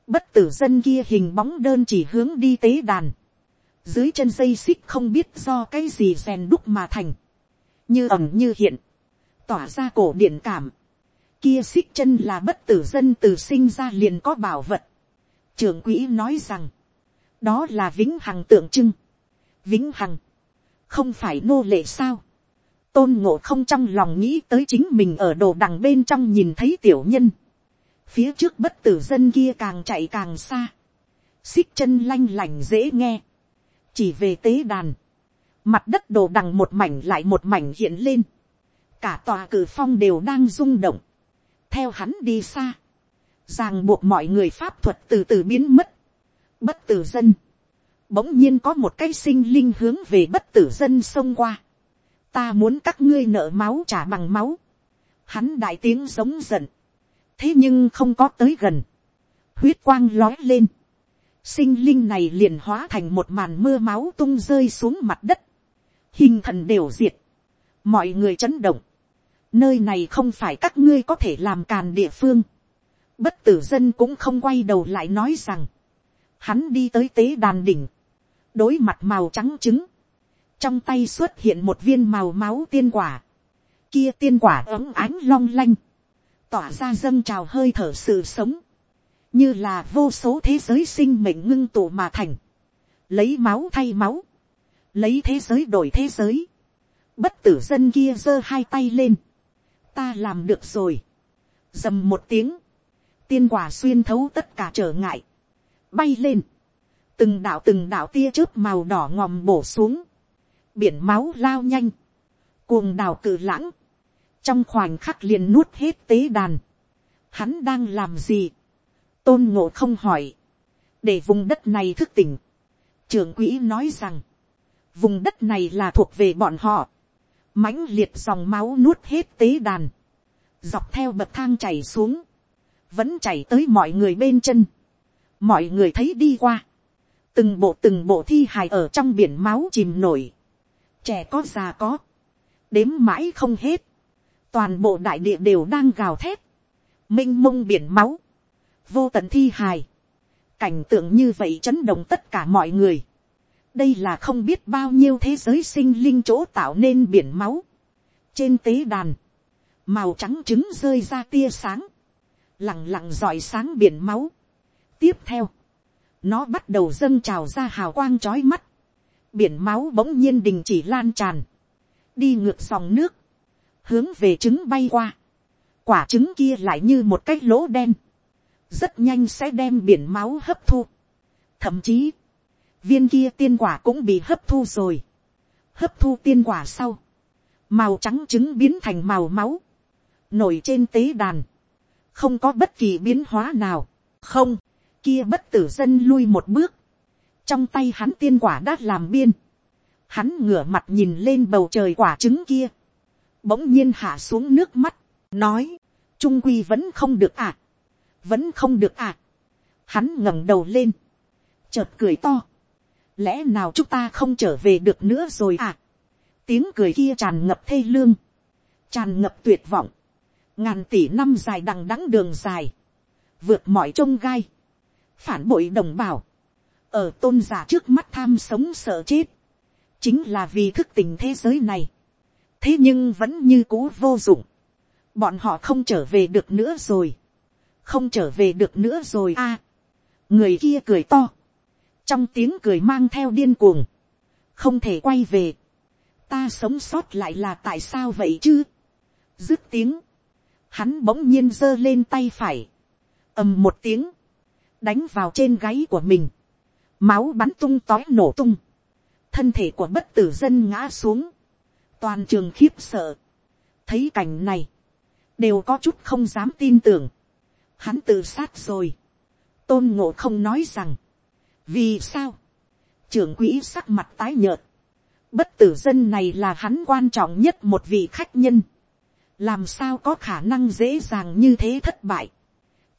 bất tử dân kia hình bóng đơn chỉ hướng đi tế đàn, dưới chân dây xích không biết do cái gì rèn đúc mà thành, như ẩm như hiện, tỏa ra cổ điện cảm, kia xích chân là bất tử dân từ sinh ra liền có bảo vật. trưởng quỹ nói rằng, đó là vĩnh hằng tượng trưng, vĩnh hằng, không phải nô lệ sao, tôn ngộ không trong lòng nghĩ tới chính mình ở đồ đằng bên trong nhìn thấy tiểu nhân, phía trước bất tử dân kia càng chạy càng xa, xích chân lanh lành dễ nghe, chỉ về tế đàn, mặt đất đồ đằng một mảnh lại một mảnh hiện lên, cả tòa cử phong đều đang rung động, theo hắn đi xa, ràng buộc mọi người pháp thuật từ từ biến mất, bất tử dân, bỗng nhiên có một cái sinh linh hướng về bất tử dân xông qua, ta muốn các ngươi nợ máu trả bằng máu, hắn đại tiếng giống giận, thế nhưng không có tới gần, huyết quang lói lên, sinh linh này liền hóa thành một màn mưa máu tung rơi xuống mặt đất, hình thần đều diệt, mọi người chấn động, nơi này không phải các ngươi có thể làm càn địa phương, bất tử dân cũng không quay đầu lại nói rằng, hắn đi tới tế đàn đỉnh, đối mặt màu trắng trứng, trong tay xuất hiện một viên màu máu tiên quả, kia tiên quả ấm ánh long lanh, tỏa ra dâng trào hơi thở sự sống, như là vô số thế giới sinh mệnh ngưng tụ mà thành, lấy máu thay máu, lấy thế giới đổi thế giới, bất tử dân kia giơ hai tay lên, ta làm được rồi, dầm một tiếng, tiên quả xuyên thấu tất cả trở ngại, bay lên, từng đạo từng đạo tia chớp màu đỏ ngòm bổ xuống, biển máu lao nhanh, cuồng đào cự lãng, trong khoảnh khắc liền nuốt hết tế đàn, hắn đang làm gì, tôn ngộ không hỏi, để vùng đất này thức tỉnh, trưởng quỹ nói rằng, vùng đất này là thuộc về bọn họ, mãnh liệt dòng máu nuốt hết tế đàn, dọc theo bậc thang chảy xuống, vẫn chảy tới mọi người bên chân, mọi người thấy đi qua, từng bộ từng bộ thi hài ở trong biển máu chìm nổi, trẻ có già có, đếm mãi không hết, toàn bộ đại địa đều đang gào thét, m i n h mông biển máu, vô tận thi hài, cảnh tượng như vậy chấn động tất cả mọi người, đây là không biết bao nhiêu thế giới sinh linh chỗ tạo nên biển máu, trên tế đàn, màu trắng trứng rơi ra tia sáng, lẳng lặng dọi sáng biển máu. tiếp theo, nó bắt đầu dâng trào ra hào quang trói mắt, biển máu bỗng nhiên đình chỉ lan tràn, đi ngược dòng nước, hướng về trứng bay qua, quả trứng kia lại như một cái lỗ đen, rất nhanh sẽ đem biển máu hấp thu. Thậm chí, viên kia tiên quả cũng bị hấp thu rồi. Hấp thu tiên quả sau, màu trắng trứng biến thành màu máu, nổi trên tế đàn, không có bất kỳ biến hóa nào, không, kia bất tử dân lui một bước, trong tay hắn tiên quả đã làm biên, hắn ngửa mặt nhìn lên bầu trời quả trứng kia, bỗng nhiên hạ xuống nước mắt, nói, trung quy vẫn không được à, vẫn không được à. Hắn ngẩng đầu lên, chợt cười to, lẽ nào chúng ta không trở về được nữa rồi à. tiếng cười kia tràn ngập thê lương, tràn ngập tuyệt vọng, ngàn tỷ năm dài đằng đẵng đường dài, vượt mọi trông gai, phản bội đồng bào, ở tôn giả trước mắt tham sống sợ chết, chính là vì thức tình thế giới này, thế nhưng vẫn như cũ vô dụng, bọn họ không trở về được nữa rồi, không trở về được nữa rồi a, người kia cười to, trong tiếng cười mang theo điên cuồng, không thể quay về, ta sống sót lại là tại sao vậy chứ, dứt tiếng, hắn bỗng nhiên giơ lên tay phải, ầm một tiếng, đánh vào trên gáy của mình, máu bắn tung tói nổ tung, thân thể của bất tử dân ngã xuống, toàn trường khiếp sợ, thấy cảnh này, đều có chút không dám tin tưởng, hắn tự sát rồi, tôn ngộ không nói rằng, vì sao, trưởng quỹ sắc mặt tái nhợt, bất tử dân này là hắn quan trọng nhất một vị khách nhân, làm sao có khả năng dễ dàng như thế thất bại,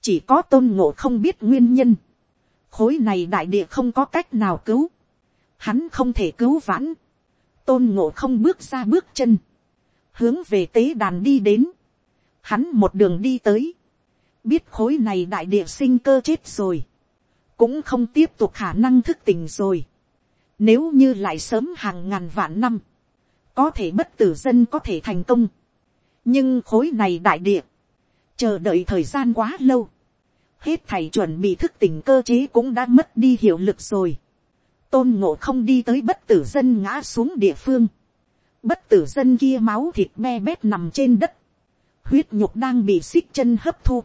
chỉ có tôn ngộ không biết nguyên nhân, khối này đại địa không có cách nào cứu, hắn không thể cứu vãn, tôn ngộ không bước ra bước chân, hướng về tế đàn đi đến, hắn một đường đi tới, biết khối này đại địa sinh cơ chết rồi, cũng không tiếp tục khả năng thức tỉnh rồi, nếu như lại sớm hàng ngàn vạn năm, có thể bất tử dân có thể thành công, nhưng khối này đại địa, chờ đợi thời gian quá lâu, hết thầy chuẩn bị thức tỉnh cơ chế cũng đã mất đi hiệu lực rồi tôn ngộ không đi tới bất tử dân ngã xuống địa phương. Bất tử dân kia máu thịt me bét nằm trên đất. Huyết nhục đang bị xích chân hấp thu.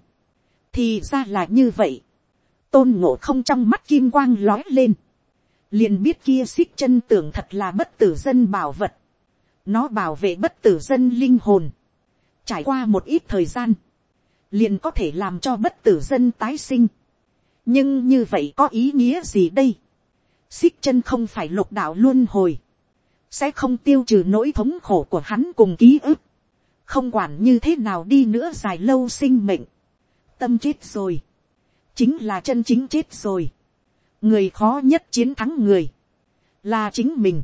Thì ra là như vậy. Tôn ngộ không trong mắt kim quang lói lên. Liền biết kia xích chân tưởng thật là bất tử dân bảo vật. Nó bảo vệ bất tử dân linh hồn. Trải qua một ít thời gian. Liền có thể làm cho bất tử dân tái sinh. Nhưng như vậy có ý nghĩa gì đây? xích chân không phải lục đạo luôn hồi, sẽ không tiêu trừ nỗi thống khổ của hắn cùng ký ức, không quản như thế nào đi nữa dài lâu sinh mệnh, tâm chết rồi, chính là chân chính chết rồi, người khó nhất chiến thắng người, là chính mình,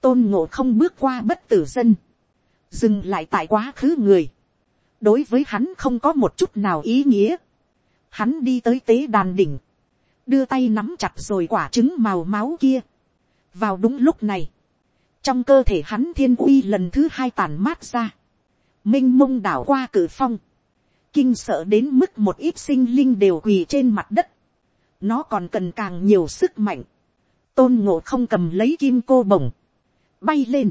tôn ngộ không bước qua bất tử dân, dừng lại tại quá khứ người, đối với hắn không có một chút nào ý nghĩa, hắn đi tới tế đàn đỉnh, đưa tay nắm chặt rồi quả trứng màu máu kia. vào đúng lúc này, trong cơ thể hắn thiên uy lần thứ hai tàn mát ra, m i n h mông đảo qua cử phong, kinh sợ đến mức một ít sinh linh đều quỳ trên mặt đất, nó còn cần càng nhiều sức mạnh, tôn ngộ không cầm lấy kim cô bồng, bay lên,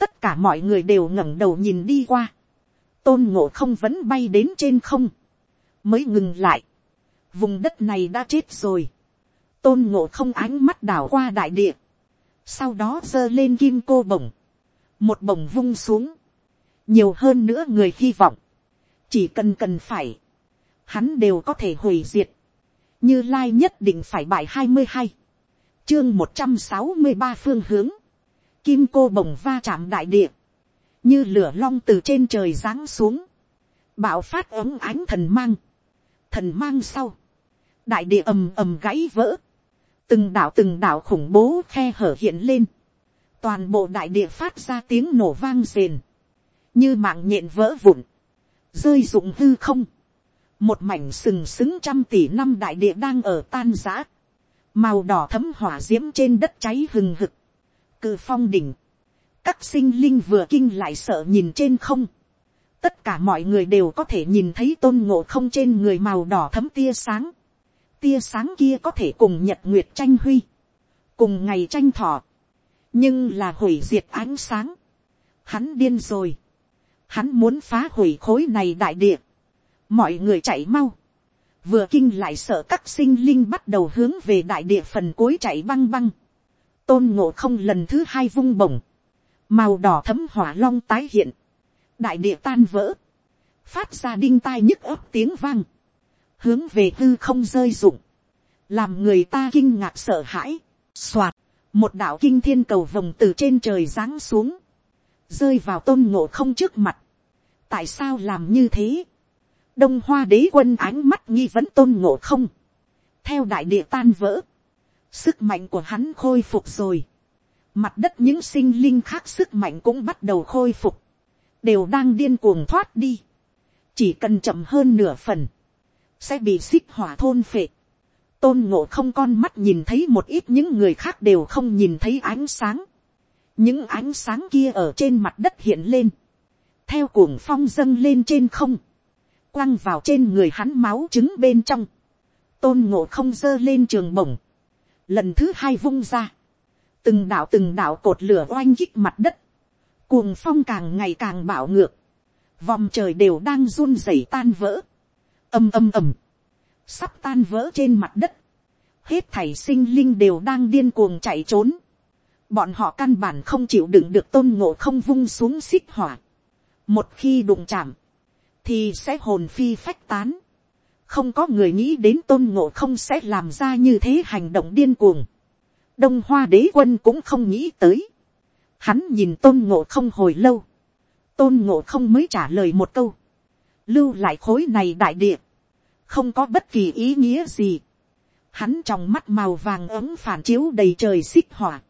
tất cả mọi người đều ngẩng đầu nhìn đi qua, tôn ngộ không vẫn bay đến trên không, mới ngừng lại, vùng đất này đã chết rồi, tôn ngộ không ánh mắt đảo qua đại địa, sau đó giơ lên kim cô bổng, một bổng vung xuống, nhiều hơn nữa người hy vọng, chỉ cần cần phải, hắn đều có thể hủy diệt, như lai nhất định phải bại hai mươi hai, chương một trăm sáu mươi ba phương hướng, kim cô bồng va chạm đại địa, như lửa long từ trên trời giáng xuống, bạo phát ống ánh thần mang, thần mang sau, đại địa ầm ầm gãy vỡ, từng đảo từng đảo khủng bố khe hở hiện lên, toàn bộ đại địa phát ra tiếng nổ vang rền, như mạng nhện vỡ vụn, rơi rụng hư không, một mảnh sừng sững trăm tỷ năm đại địa đang ở tan giã, màu đỏ thấm hỏa d i ễ m trên đất cháy hừng hực, cự phong đỉnh, các sinh linh vừa kinh lại sợ nhìn trên không, tất cả mọi người đều có thể nhìn thấy tôn ngộ không trên người màu đỏ thấm tia sáng, tia sáng kia có thể cùng nhật nguyệt tranh huy, cùng ngày tranh thọ, nhưng là hủy diệt ánh sáng, hắn điên rồi, hắn muốn phá hủy khối này đại địa, mọi người chạy mau, vừa kinh lại sợ các sinh linh bắt đầu hướng về đại địa phần cuối chạy băng băng, tôn ngộ không lần thứ hai vung bổng, màu đỏ thấm hỏa long tái hiện, đại địa tan vỡ, phát ra đinh tai nhức ấp tiếng vang, hướng về hư không rơi rụng, làm người ta kinh ngạc sợ hãi, soạt, một đạo kinh thiên cầu vồng từ trên trời giáng xuống, rơi vào tôn ngộ không trước mặt, tại sao làm như thế, đông hoa đế quân ánh mắt nghi vấn tôn ngộ không, theo đại địa tan vỡ, sức mạnh của hắn khôi phục rồi, mặt đất những sinh linh khác sức mạnh cũng bắt đầu khôi phục, đều đang điên cuồng thoát đi, chỉ cần chậm hơn nửa phần, sẽ bị xích hỏa thôn phệ, tôn ngộ không con mắt nhìn thấy một ít những người khác đều không nhìn thấy ánh sáng, những ánh sáng kia ở trên mặt đất hiện lên, theo cuồng phong dâng lên trên không, quăng vào trên người hắn máu trứng bên trong, tôn ngộ không dơ lên trường bổng, lần thứ hai vung ra, từng đạo từng đạo cột lửa oanh kích mặt đất, cuồng phong càng ngày càng bạo ngược, vòng trời đều đang run rẩy tan vỡ, ầm ầm ầm, sắp tan vỡ trên mặt đất, hết thảy sinh linh đều đang điên cuồng chạy trốn, bọn họ căn bản không chịu đựng được tôn ngộ không vung xuống xích hỏa, một khi đụng chạm, thì sẽ hồn phi phách tán. không có người nghĩ đến tôn ngộ không sẽ làm ra như thế hành động điên cuồng đông hoa đế quân cũng không nghĩ tới. hắn nhìn tôn ngộ không hồi lâu. tôn ngộ không mới trả lời một câu. lưu lại khối này đại địa. không có bất kỳ ý nghĩa gì. hắn trong mắt màu vàng ấm phản chiếu đầy trời xích hỏa.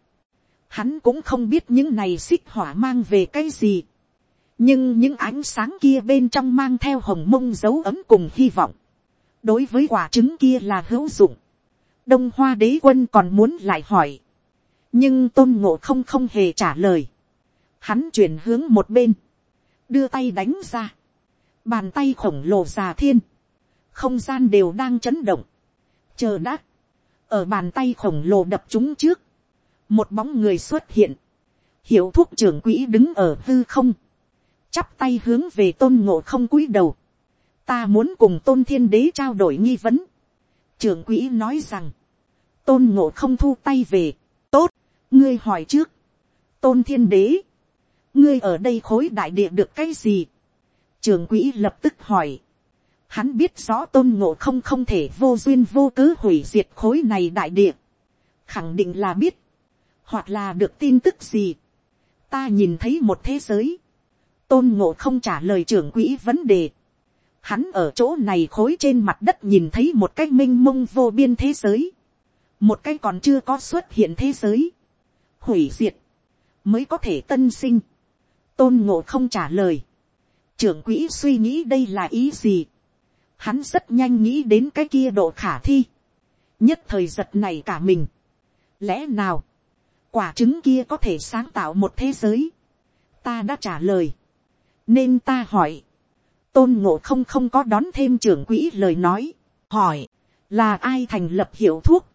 hắn cũng không biết những này xích hỏa mang về cái gì nhưng những ánh sáng kia bên trong mang theo hồng mông dấu ấm cùng hy vọng, đối với quả trứng kia là hữu dụng đông hoa đế quân còn muốn lại hỏi, nhưng tôn ngộ không không hề trả lời. hắn chuyển hướng một bên, đưa tay đánh ra, bàn tay khổng lồ già thiên, không gian đều đang chấn động, chờ đã, ở bàn tay khổng lồ đập chúng trước, một bóng người xuất hiện, hiệu thuốc trưởng quỹ đứng ở hư không, chắp tay hướng về tôn ngộ không cúi đầu, ta muốn cùng tôn thiên đế trao đổi nghi vấn trưởng quỹ nói rằng, tôn ngộ không thu tay về, tốt, ngươi hỏi trước, tôn thiên đế, ngươi ở đây khối đại địa được cái gì, trưởng quỹ lập tức hỏi, hắn biết rõ tôn ngộ không không thể vô duyên vô cớ hủy diệt khối này đại địa, khẳng định là biết, hoặc là được tin tức gì, ta nhìn thấy một thế giới, tôn ngộ không trả lời trưởng quỹ vấn đề. Hắn ở chỗ này khối trên mặt đất nhìn thấy một cái minh mông vô biên thế giới. Một cái còn chưa có xuất hiện thế giới. Hủy diệt. Mới có thể tân sinh. Tôn ngộ không trả lời. Trưởng quỹ suy nghĩ đây là ý gì. Hắn rất nhanh nghĩ đến cái kia độ khả thi. Nhất thời giật này cả mình. Lẽ nào. Quả trứng kia có thể sáng tạo một thế giới. Ta đã trả lời nên ta hỏi, tôn ngộ không không có đón thêm trưởng quỹ lời nói, hỏi, là ai thành lập hiệu thuốc,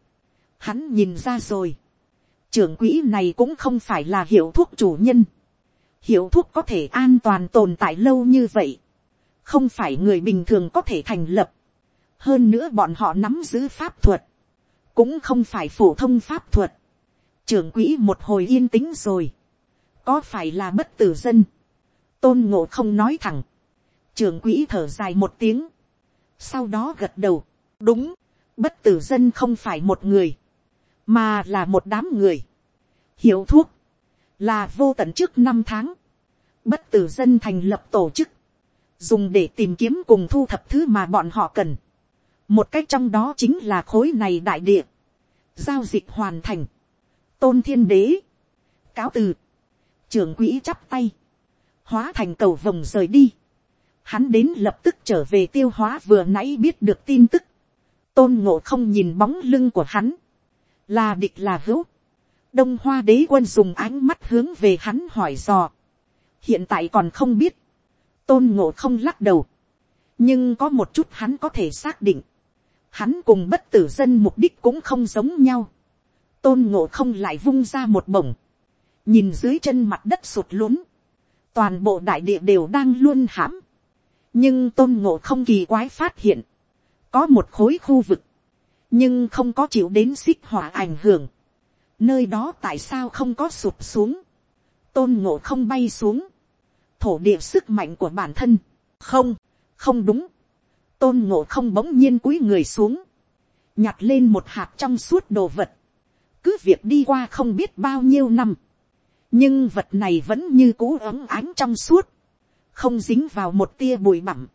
hắn nhìn ra rồi, trưởng quỹ này cũng không phải là hiệu thuốc chủ nhân, hiệu thuốc có thể an toàn tồn tại lâu như vậy, không phải người bình thường có thể thành lập, hơn nữa bọn họ nắm giữ pháp thuật, cũng không phải phổ thông pháp thuật, trưởng quỹ một hồi yên tĩnh rồi, có phải là bất tử dân, tôn ngộ không nói thẳng, trưởng quỹ thở dài một tiếng, sau đó gật đầu, đúng, bất tử dân không phải một người, mà là một đám người, hiểu thuốc, là vô tận trước năm tháng, bất tử dân thành lập tổ chức, dùng để tìm kiếm cùng thu thập thứ mà bọn họ cần. một cách trong đó chính là khối này đại địa, giao dịch hoàn thành, tôn thiên đế, cáo từ, trưởng quỹ chắp tay, hóa thành cầu vồng rời đi, hắn đến lập tức trở về tiêu hóa vừa nãy biết được tin tức, tôn ngộ không nhìn bóng lưng của hắn, là địch là hữu, đông hoa đế quân dùng ánh mắt hướng về hắn hỏi dò, hiện tại còn không biết, tôn ngộ không lắc đầu, nhưng có một chút hắn có thể xác định, hắn cùng bất tử dân mục đích cũng không giống nhau, tôn ngộ không lại vung ra một bổng, nhìn dưới chân mặt đất sụt lún, toàn bộ đại địa đều đang luôn hãm, nhưng tôn ngộ không kỳ quái phát hiện, có một khối khu vực, nhưng không có chịu đến xích hỏa ảnh hưởng, nơi đó tại sao không có sụp xuống, tôn ngộ không bay xuống, thổ địa sức mạnh của bản thân, không, không đúng, tôn ngộ không bỗng nhiên cúi người xuống, nhặt lên một hạt trong suốt đồ vật, cứ việc đi qua không biết bao nhiêu năm, nhưng vật này vẫn như cũ ấm ánh trong suốt, không dính vào một tia bụi bặm.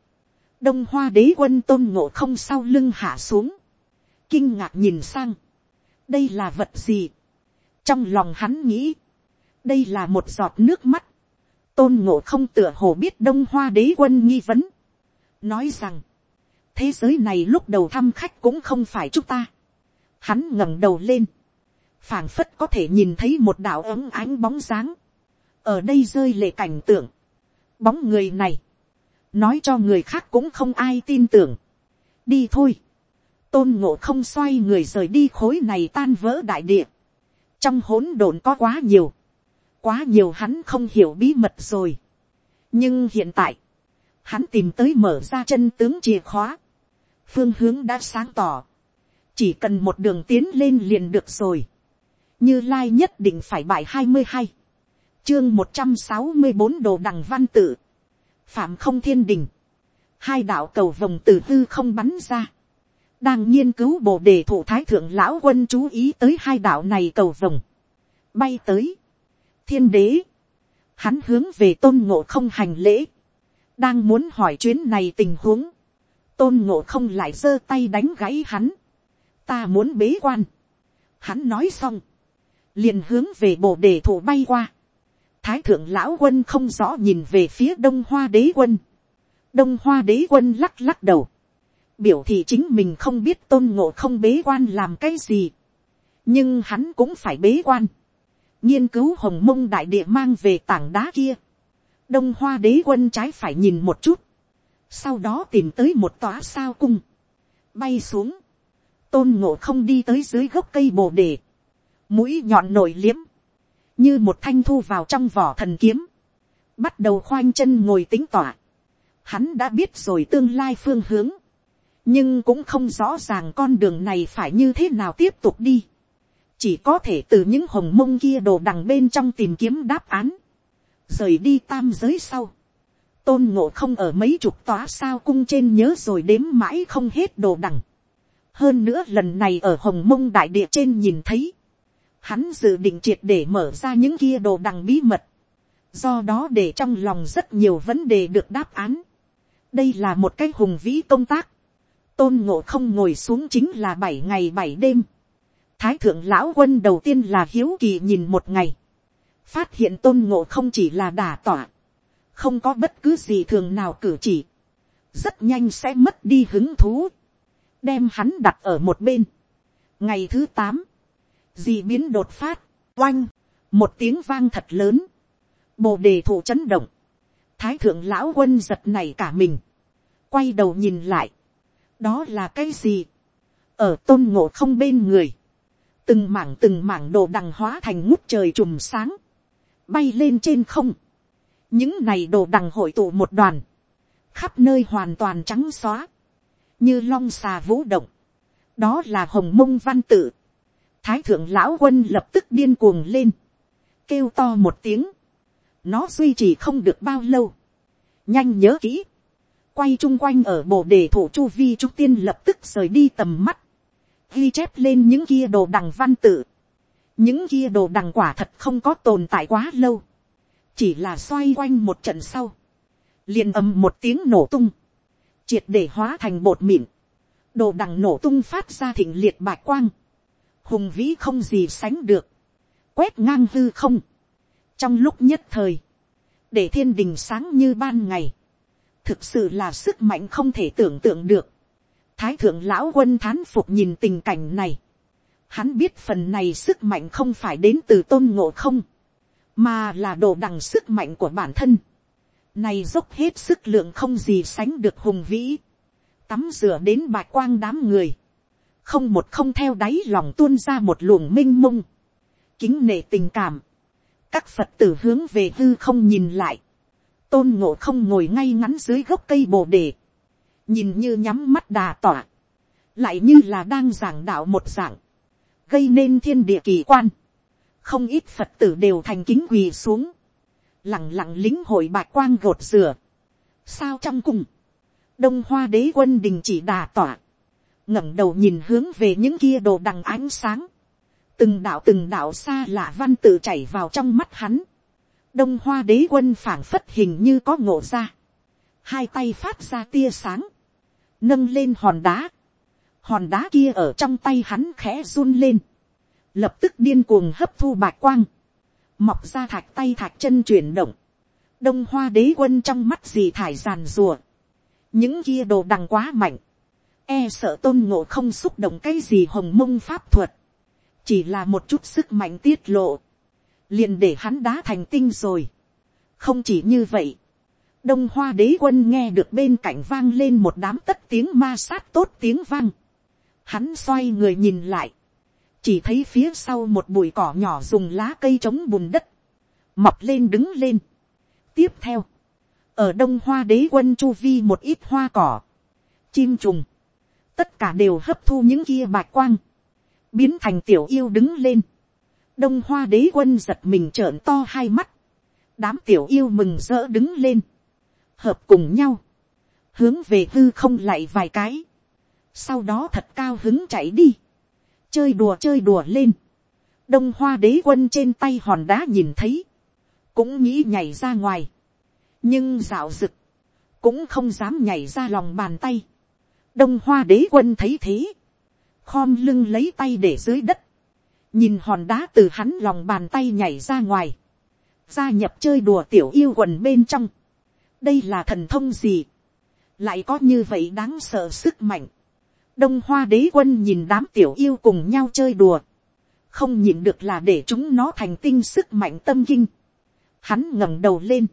đông hoa đế quân tôn ngộ không sau lưng hạ xuống, kinh ngạc nhìn sang, đây là vật gì, trong lòng hắn nghĩ, đây là một giọt nước mắt, tôn ngộ không tựa hồ biết đông hoa đế quân nghi vấn, nói rằng, thế giới này lúc đầu thăm khách cũng không phải chúng ta, hắn ngẩng đầu lên, phảng phất có thể nhìn thấy một đạo ấm ánh bóng dáng, ở đây rơi lệ cảnh tượng, bóng người này, nói cho người khác cũng không ai tin tưởng, đi thôi, tôn ngộ không xoay người rời đi khối này tan vỡ đại địa, trong hỗn độn có quá nhiều, quá nhiều hắn không hiểu bí mật rồi, nhưng hiện tại, hắn tìm tới mở ra chân tướng chìa khóa, phương hướng đã sáng tỏ, chỉ cần một đường tiến lên liền được rồi, như lai nhất định phải bài hai mươi hai, chương một trăm sáu mươi bốn đồ đằng văn tự, phạm không thiên đình, hai đạo cầu vòng từ tư không bắn ra, đang nghiên cứu bộ đề thủ thái thượng lão quân chú ý tới hai đạo này cầu vòng, bay tới, thiên đế, hắn hướng về tôn ngộ không hành lễ, đang muốn hỏi chuyến này tình huống, tôn ngộ không lại giơ tay đánh gãy hắn, ta muốn bế quan, hắn nói xong, liền hướng về bộ đề thủ bay qua. Thái thượng lão quân không rõ nhìn về phía đông hoa đế quân. Đông hoa đế quân lắc lắc đầu. Biểu thị chính mình không biết tôn ngộ không bế quan làm cái gì. Nhưng hắn cũng phải bế quan. nghiên cứu hồng mông đại địa mang về tảng đá kia. Đông hoa đế quân trái phải nhìn một chút. Sau đó tìm tới một tòa sao cung. Bay xuống. Tôn ngộ không đi tới dưới gốc cây bồ đề mũi nhọn nổi liếm, như một thanh thu vào trong vỏ thần kiếm, bắt đầu khoanh chân ngồi tính tỏa. Hắn đã biết rồi tương lai phương hướng, nhưng cũng không rõ ràng con đường này phải như thế nào tiếp tục đi. chỉ có thể từ những hồng mông kia đồ đằng bên trong tìm kiếm đáp án, rời đi tam giới sau. tôn ngộ không ở mấy chục tòa sao cung trên nhớ rồi đếm mãi không hết đồ đằng. hơn nữa lần này ở hồng mông đại địa trên nhìn thấy, hắn dự định triệt để mở ra những kia đồ đằng bí mật, do đó để trong lòng rất nhiều vấn đề được đáp án. đây là một cái hùng vĩ công tác, tôn ngộ không ngồi xuống chính là bảy ngày bảy đêm. thái thượng lão quân đầu tiên là hiếu kỳ nhìn một ngày, phát hiện tôn ngộ không chỉ là đà tỏa, không có bất cứ gì thường nào cử chỉ, rất nhanh sẽ mất đi hứng thú, đem hắn đặt ở một bên. ngày thứ tám, dị biến đột phát, oanh, một tiếng vang thật lớn, bồ đề thủ chấn động, thái thượng lão quân giật này cả mình, quay đầu nhìn lại, đó là cái gì, ở tôn ngộ không bên người, từng mảng từng mảng đồ đằng hóa thành ngút trời trùm sáng, bay lên trên không, những này đồ đằng hội tụ một đoàn, khắp nơi hoàn toàn trắng xóa, như long xà vũ động, đó là hồng mông văn tự, thái thượng lão quân lập tức điên cuồng lên, kêu to một tiếng, nó duy trì không được bao lâu, nhanh nhớ kỹ, quay chung quanh ở bộ đề thủ chu vi trung tiên lập tức rời đi tầm mắt, ghi chép lên những kia đồ đằng văn tự. những kia đồ đằng quả thật không có tồn tại quá lâu. chỉ là xoay quanh một trận sau. liền ầm một tiếng nổ tung. triệt để hóa thành bột mịn. đồ đằng nổ tung phát ra thịnh liệt bạch quang hùng vĩ không gì sánh được. quét ngang hư không. trong lúc nhất thời, để thiên đình sáng như ban ngày thực sự là sức mạnh không thể tưởng tượng được. Thái thượng lão quân thán phục nhìn tình cảnh này. Hắn biết phần này sức mạnh không phải đến từ tôn ngộ không, mà là đồ đằng sức mạnh của bản thân. Này dốc hết sức lượng không gì sánh được hùng vĩ. Tắm rửa đến bạc quang đám người. Không một không theo đáy lòng tuôn ra một luồng minh mông. Kính nể tình cảm. Các Phật tử hướng về hư không nhìn lại. Tôn ngộ không ngồi ngay ngắn dưới gốc cây bồ đề, nhìn như nhắm mắt đà tỏa, lại như là đang giảng đạo một dạng, gây nên thiên địa kỳ quan, không ít phật tử đều thành kính quỳ xuống, lẳng lặng lính hội bạc quang gột rửa, sao trong cùng, đông hoa đế quân đình chỉ đà tỏa, ngẩng đầu nhìn hướng về những kia đồ đằng ánh sáng, từng đạo từng đạo xa lạ văn tự chảy vào trong mắt hắn, đông hoa đế quân phảng phất hình như có ngộ ra, hai tay phát ra tia sáng, nâng lên hòn đá, hòn đá kia ở trong tay hắn khẽ run lên, lập tức điên cuồng hấp thu bạc quang, mọc ra thạch tay thạch chân chuyển động, đông hoa đế quân trong mắt gì thải giàn rùa, những kia đồ đằng quá mạnh, e sợ tôn ngộ không xúc động cái gì hồng mông pháp thuật, chỉ là một chút sức mạnh tiết lộ, liền để hắn đá thành tinh rồi. không chỉ như vậy, đông hoa đế quân nghe được bên cạnh vang lên một đám tất tiếng ma sát tốt tiếng vang. hắn xoay người nhìn lại, chỉ thấy phía sau một bụi cỏ nhỏ dùng lá cây chống bùn đất, mọc lên đứng lên. tiếp theo, ở đông hoa đế quân chu vi một ít hoa cỏ, chim trùng, tất cả đều hấp thu những kia bạch quang, biến thành tiểu yêu đứng lên. Đông hoa đế quân giật mình trợn to hai mắt, đám tiểu yêu mừng rỡ đứng lên, hợp cùng nhau, hướng về hư không lại vài cái, sau đó thật cao hứng chạy đi, chơi đùa chơi đùa lên, đông hoa đế quân trên tay hòn đá nhìn thấy, cũng nghĩ nhảy ra ngoài, nhưng dạo rực, cũng không dám nhảy ra lòng bàn tay, đông hoa đế quân thấy thế, khom lưng lấy tay để dưới đất, nhìn hòn đá từ hắn lòng bàn tay nhảy ra ngoài, gia nhập chơi đùa tiểu yêu quần bên trong. đây là thần thông gì, lại có như vậy đáng sợ sức mạnh. đông hoa đế quân nhìn đám tiểu yêu cùng nhau chơi đùa, không nhìn được là để chúng nó thành tinh sức mạnh tâm kinh. hắn ngẩng đầu lên,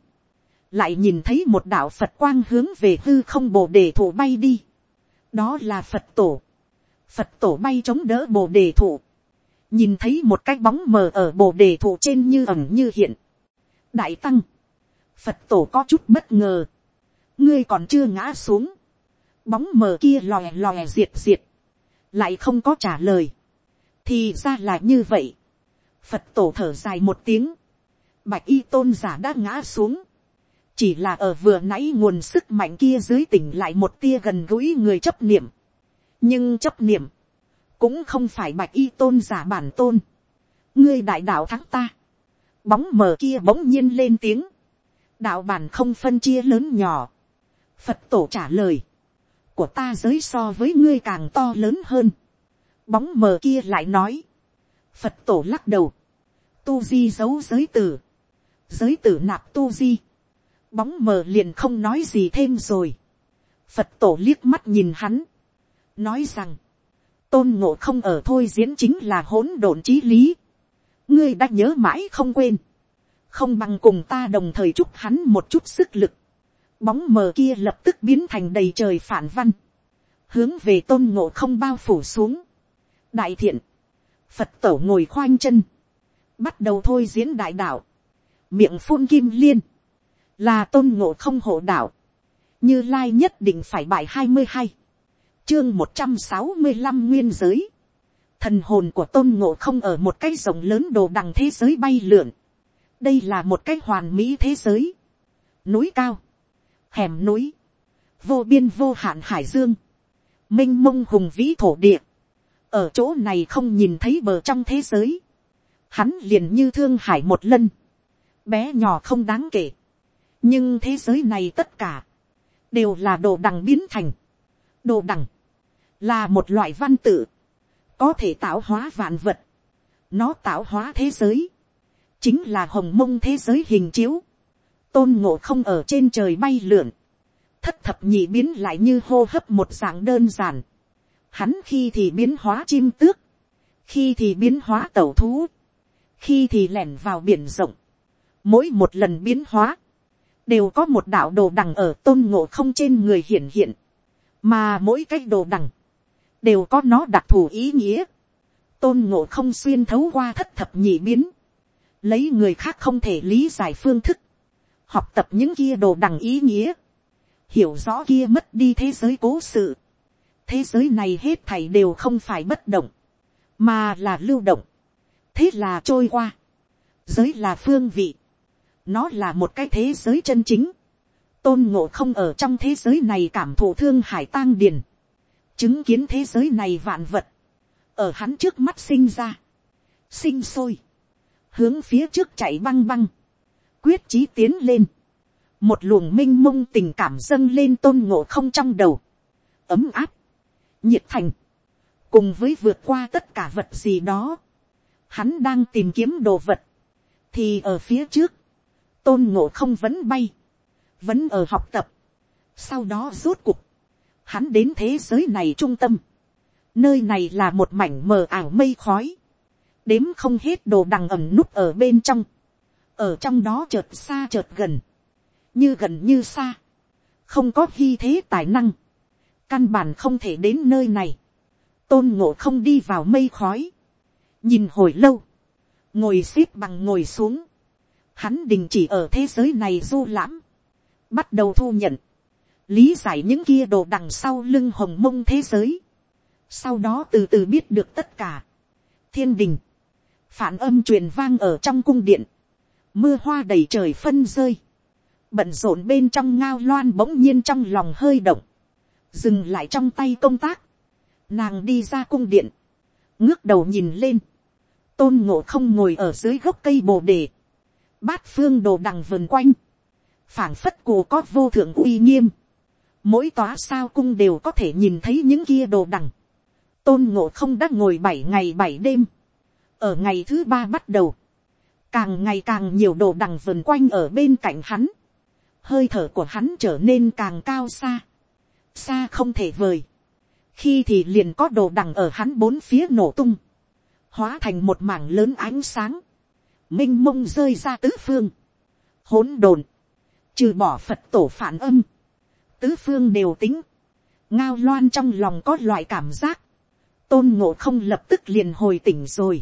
lại nhìn thấy một đạo phật quang hướng về hư không bồ đề thụ bay đi đó là phật tổ. phật tổ bay chống đỡ bồ đề thụ. Nhìn thấy một cái bóng mờ ở bồ đề thụ trên như ẩm như hiện. đại tăng, phật tổ có chút bất ngờ, ngươi còn chưa ngã xuống, bóng mờ kia lòe lòe diệt diệt, lại không có trả lời, thì ra là như vậy, phật tổ thở dài một tiếng, bạch y tôn giả đã ngã xuống, chỉ là ở vừa nãy nguồn sức mạnh kia dưới tỉnh lại một tia gần gũi người chấp niệm, nhưng chấp niệm, cũng không phải bạch y tôn giả bản tôn, ngươi đại đạo thắng ta, bóng mờ kia bỗng nhiên lên tiếng, đạo bản không phân chia lớn nhỏ, phật tổ trả lời, của ta giới so với ngươi càng to lớn hơn, bóng mờ kia lại nói, phật tổ lắc đầu, tu di giấu giới tử, giới tử nạp tu di, bóng mờ liền không nói gì thêm rồi, phật tổ liếc mắt nhìn hắn, nói rằng, tôn ngộ không ở thôi diễn chính là hỗn độn trí lý. ngươi đã nhớ mãi không quên. không bằng cùng ta đồng thời chúc hắn một chút sức lực. bóng mờ kia lập tức biến thành đầy trời phản văn. hướng về tôn ngộ không bao phủ xuống. đại thiện, phật tổ ngồi khoanh chân. bắt đầu thôi diễn đại đạo. miệng phun kim liên là tôn ngộ không hộ đạo. như lai nhất định phải bài hai mươi hai chương một trăm sáu mươi năm nguyên giới. Thần hồn của tôn ngộ không ở một cái rộng lớn đồ đằng thế giới bay lượn. Đây là một cái hoàn mỹ thế giới. Núi cao. Hẻm núi. Vô biên vô hạn hải dương. Minh mông hùng vĩ thổ địa. ở chỗ này không nhìn thấy bờ trong thế giới, hắn liền như thương hải một lân, bé nhỏ không đáng kể, nhưng thế giới này tất cả, đều là đồ đằng biến thành, đồ đằng, là một loại văn tự, có thể tạo hóa vạn vật, nó tạo hóa thế giới, chính là hồng mông thế giới hình chiếu, tôn ngộ không ở trên trời bay lượn, thất thập nhị biến lại như hô hấp một dạng đơn giản, hắn khi thì biến hóa chim tước, khi thì biến hóa tẩu thú, khi thì lẻn vào biển rộng, mỗi một lần biến hóa, đều có một đạo đồ đằng ở tôn ngộ không trên người hiển hiện, mà mỗi cái đồ đằng, đều có nó đặc thù ý nghĩa, tôn ngộ không xuyên thấu qua thất thập nhị biến, lấy người khác không thể lý giải phương thức, học tập những kia đồ đằng ý nghĩa, hiểu rõ kia mất đi thế giới cố sự, thế giới này hết thảy đều không phải bất động, mà là lưu động, thế là trôi qua, giới là phương vị, nó là một cái thế giới chân chính, tôn ngộ không ở trong thế giới này cảm thụ thương hải tang điền, chứng kiến thế giới này vạn vật, ở hắn trước mắt sinh ra, sinh sôi, hướng phía trước chạy băng băng, quyết chí tiến lên, một luồng m i n h mông tình cảm dâng lên tôn ngộ không trong đầu, ấm áp, nhiệt thành, cùng với vượt qua tất cả vật gì đó, hắn đang tìm kiếm đồ vật, thì ở phía trước, tôn ngộ không vẫn bay, vẫn ở học tập, sau đó rốt cục, hắn đến thế giới này trung tâm, nơi này là một mảnh mờ ảo mây khói, đếm không hết đồ đằng ẩm núp ở bên trong, ở trong đó chợt xa chợt gần, như gần như xa, không có hy thế tài năng, căn bản không thể đến nơi này, tôn ngộ không đi vào mây khói, nhìn hồi lâu, ngồi x ế p bằng ngồi xuống, hắn đình chỉ ở thế giới này du lãm, bắt đầu thu nhận, lý giải những kia đồ đằng sau lưng hồng mông thế giới, sau đó từ từ biết được tất cả, thiên đình, phản âm truyền vang ở trong cung điện, mưa hoa đầy trời phân rơi, bận rộn bên trong ngao loan bỗng nhiên trong lòng hơi động, dừng lại trong tay công tác, nàng đi ra cung điện, ngước đầu nhìn lên, tôn ngộ không ngồi ở dưới gốc cây bồ đề, bát phương đồ đằng vườn quanh, phảng phất cù có vô thượng uy nghiêm, mỗi tòa sao cung đều có thể nhìn thấy những kia đồ đằng, tôn ngộ không đã ngồi bảy ngày bảy đêm, ở ngày thứ ba bắt đầu, càng ngày càng nhiều đồ đằng vườn quanh ở bên cạnh hắn, hơi thở của hắn trở nên càng cao xa, xa không thể vời, khi thì liền có đồ đằng ở hắn bốn phía nổ tung, hóa thành một mảng lớn ánh sáng, m i n h mông rơi ra tứ phương, hỗn độn, trừ bỏ phật tổ phản âm, tứ phương đều tính, ngao loan trong lòng có loại cảm giác, tôn ngộ không lập tức liền hồi tỉnh rồi,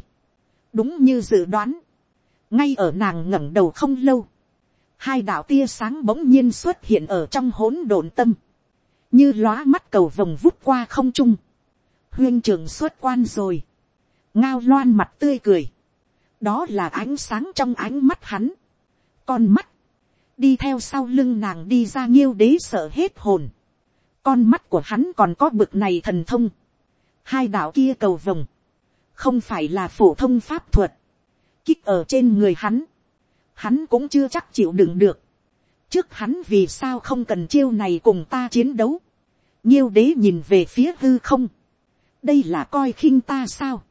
đúng như dự đoán, ngay ở nàng ngẩng đầu không lâu, hai đạo tia sáng bỗng nhiên xuất hiện ở trong hỗn độn tâm, như lóa mắt cầu vồng vút qua không trung, huyên trường xuất quan rồi, ngao loan mặt tươi cười, đó là ánh sáng trong ánh mắt hắn, con mắt, đi theo sau lưng nàng đi ra nghiêu đế sợ hết hồn, con mắt của hắn còn có bực này thần thông, hai đạo kia cầu vồng, không phải là phổ thông pháp thuật, kích ở trên người hắn, hắn cũng chưa chắc chịu đựng được. trước hắn vì sao không cần chiêu này cùng ta chiến đấu. nhiêu đế nhìn về phía hư không. đây là coi khinh ta sao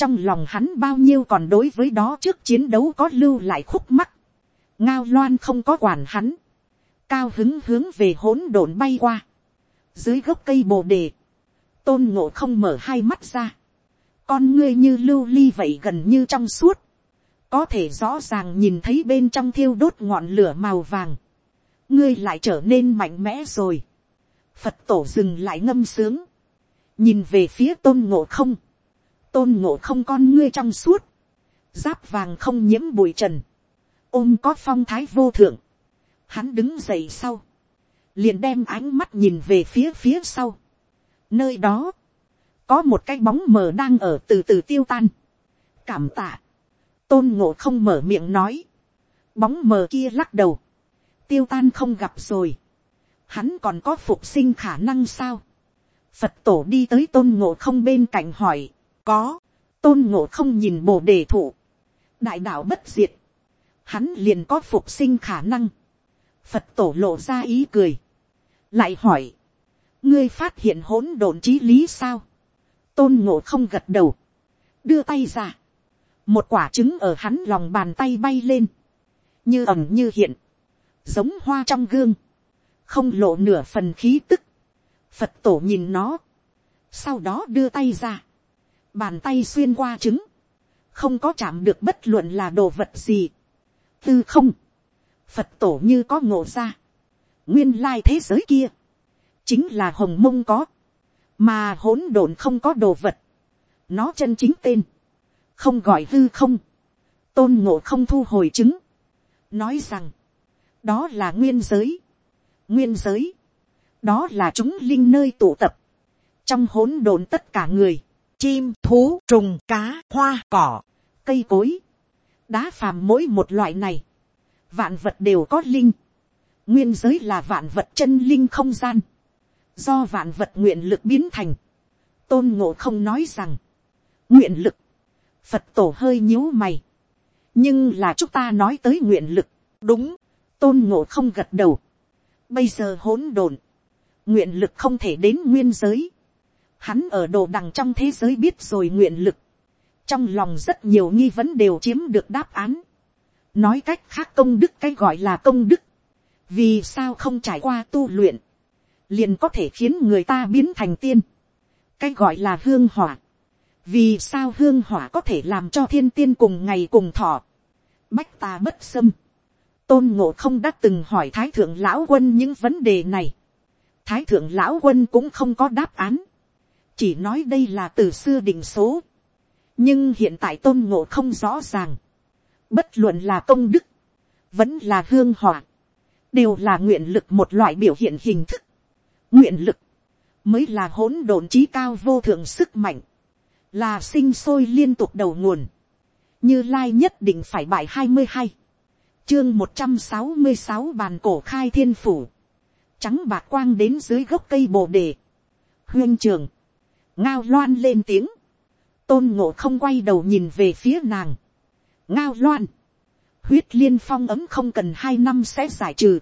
trong lòng hắn bao nhiêu còn đối với đó trước chiến đấu có lưu lại khúc mắc. ngao loan không có quản hắn. cao hứng hướng về hỗn độn bay qua. dưới gốc cây bồ đề, tôn ngộ không mở hai mắt ra. con ngươi như lưu ly vậy gần như trong suốt có thể rõ ràng nhìn thấy bên trong thiêu đốt ngọn lửa màu vàng, ngươi lại trở nên mạnh mẽ rồi. Phật tổ dừng lại ngâm sướng, nhìn về phía tôn ngộ không, tôn ngộ không con ngươi trong suốt, giáp vàng không nhiễm bụi trần, ôm có phong thái vô thượng, hắn đứng dậy sau, liền đem ánh mắt nhìn về phía phía sau, nơi đó, có một cái bóng mờ đang ở từ từ tiêu tan, cảm tạ, tôn ngộ không mở miệng nói, bóng mờ kia lắc đầu, tiêu tan không gặp rồi, hắn còn có phục sinh khả năng sao, phật tổ đi tới tôn ngộ không bên cạnh hỏi, có, tôn ngộ không nhìn bồ đề thụ, đại đạo bất diệt, hắn liền có phục sinh khả năng, phật tổ lộ ra ý cười, lại hỏi, ngươi phát hiện hỗn độn trí lý sao, tôn ngộ không gật đầu, đưa tay ra, một quả trứng ở hắn lòng bàn tay bay lên, như ẩm như hiện, giống hoa trong gương, không lộ nửa phần khí tức, phật tổ nhìn nó, sau đó đưa tay ra, bàn tay xuyên qua trứng, không có chạm được bất luận là đồ vật gì, tư không, phật tổ như có ngộ ra, nguyên lai thế giới kia, chính là hồng mông có, mà hỗn độn không có đồ vật, nó chân chính tên, không gọi hư không, tôn ngộ không thu hồi chứng, nói rằng, đó là nguyên giới, nguyên giới, đó là chúng linh nơi tụ tập, trong hỗn độn tất cả người, chim, thú, trùng, cá, hoa, cỏ, cây cối, đá phàm mỗi một loại này, vạn vật đều có linh, nguyên giới là vạn vật chân linh không gian, do vạn vật nguyện lực biến thành, tôn ngộ không nói rằng, nguyện lực, phật tổ hơi nhíu mày, nhưng là chúng ta nói tới nguyện lực, đúng, tôn ngộ không gật đầu, bây giờ hỗn độn, nguyện lực không thể đến nguyên giới, hắn ở đồ đằng trong thế giới biết rồi nguyện lực, trong lòng rất nhiều nghi vấn đều chiếm được đáp án, nói cách khác công đức cái gọi là công đức, vì sao không trải qua tu luyện, liền có thể khiến người ta biến thành tiên, cái gọi là hương hỏa, vì sao hương hỏa có thể làm cho thiên tiên cùng ngày cùng thọ, bách ta bất xâm, tôn ngộ không đã từng hỏi thái thượng lão quân những vấn đề này, thái thượng lão quân cũng không có đáp án, chỉ nói đây là từ xưa định số, nhưng hiện tại tôn ngộ không rõ ràng, bất luận là công đức, vẫn là hương hỏa, đều là nguyện lực một loại biểu hiện hình thức. nguyện lực, mới là hỗn độn trí cao vô thượng sức mạnh, là sinh sôi liên tục đầu nguồn, như lai nhất định phải bài hai mươi hai, chương một trăm sáu mươi sáu bàn cổ khai thiên phủ, trắng bạc quang đến dưới gốc cây bồ đề, huyên trường, ngao loan lên tiếng, tôn ngộ không quay đầu nhìn về phía nàng, ngao loan, huyết liên phong ấm không cần hai năm sẽ giải trừ,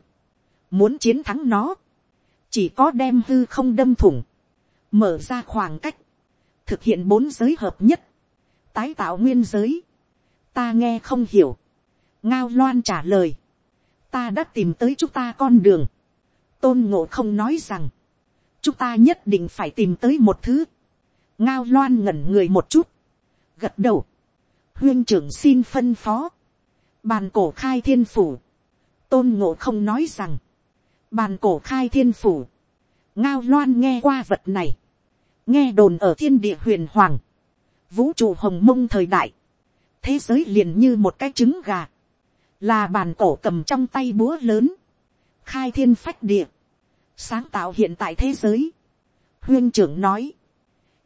muốn chiến thắng nó, chỉ có đem hư không đâm thủng, mở ra khoảng cách, thực hiện bốn giới hợp nhất, tái tạo nguyên giới, ta nghe không hiểu, ngao loan trả lời, ta đã tìm tới chúng ta con đường, tôn ngộ không nói rằng, chúng ta nhất định phải tìm tới một thứ, ngao loan ngẩn người một chút, gật đầu, huyên trưởng xin phân phó, bàn cổ khai thiên phủ, tôn ngộ không nói rằng, bàn cổ khai thiên phủ, ngao loan nghe qua vật này, nghe đồn ở thiên địa huyền hoàng, vũ trụ hồng mông thời đại, thế giới liền như một cái trứng gà, là bàn cổ cầm trong tay búa lớn, khai thiên phách địa, sáng tạo hiện tại thế giới. huyên trưởng nói,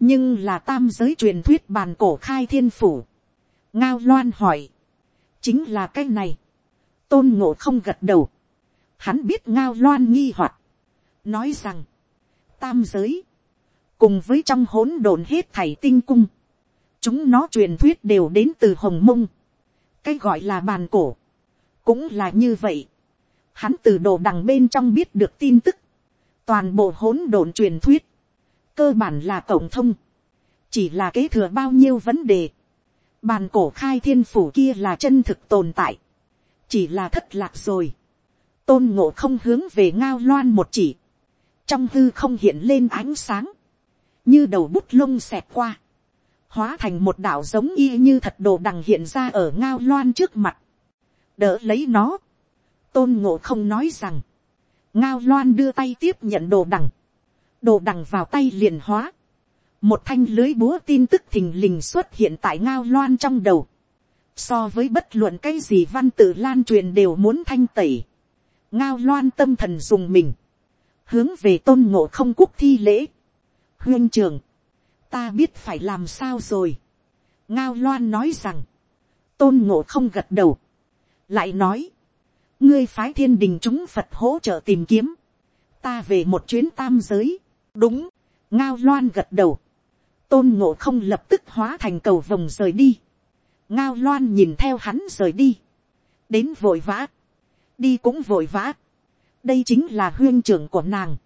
nhưng là tam giới truyền thuyết bàn cổ khai thiên phủ. ngao loan hỏi, chính là cái này, tôn ngộ không gật đầu, hắn biết ngao loan nghi hoặc, nói rằng, tam giới, cùng với trong hỗn độn hết thảy tinh cung, chúng nó truyền thuyết đều đến từ hồng mông, cái gọi là bàn cổ, cũng là như vậy, hắn từ đồ đằng bên trong biết được tin tức, toàn bộ hỗn độn truyền thuyết, cơ bản là cộng thông, chỉ là kế thừa bao nhiêu vấn đề, bàn cổ khai thiên phủ kia là chân thực tồn tại, chỉ là thất lạc rồi, tôn ngộ không hướng về ngao loan một chỉ, trong hư không hiện lên ánh sáng, như đầu bút lông xẹt qua, hóa thành một đạo giống y như thật đồ đằng hiện ra ở ngao loan trước mặt, đỡ lấy nó, tôn ngộ không nói rằng, ngao loan đưa tay tiếp nhận đồ đằng, đồ đằng vào tay liền hóa, một thanh lưới búa tin tức thình lình xuất hiện tại ngao loan trong đầu, so với bất luận cái gì văn tự lan truyền đều muốn thanh tẩy, ngao loan tâm thần dùng mình, hướng về tôn ngộ không quốc thi lễ, huyên trường, ta biết phải làm sao rồi, ngao loan nói rằng, tôn ngộ không gật đầu, lại nói, ngươi phái thiên đình chúng phật hỗ trợ tìm kiếm, ta về một chuyến tam giới, đúng, ngao loan gật đầu, tôn ngộ không lập tức hóa thành cầu vồng rời đi, ngao loan nhìn theo hắn rời đi, đến vội vã, đi cũng vội vã, đây chính là huyên trưởng của nàng.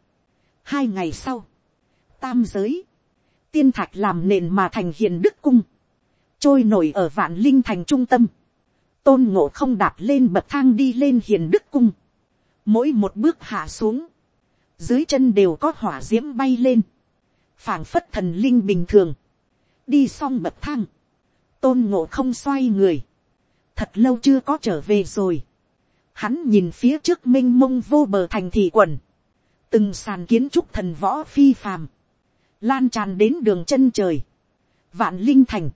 hai ngày sau, tam giới, tiên thạch làm nền mà thành hiền đức cung, trôi nổi ở vạn linh thành trung tâm, tôn ngộ không đạp lên bậc thang đi lên hiền đức cung, mỗi một bước hạ xuống, dưới chân đều có hỏa d i ễ m bay lên, phảng phất thần linh bình thường, đi xong bậc thang, tôn ngộ không xoay người, thật lâu chưa có trở về rồi, hắn nhìn phía trước m i n h mông vô bờ thành thị quần, từng sàn kiến trúc thần võ phi phàm, lan tràn đến đường chân trời, vạn linh thành,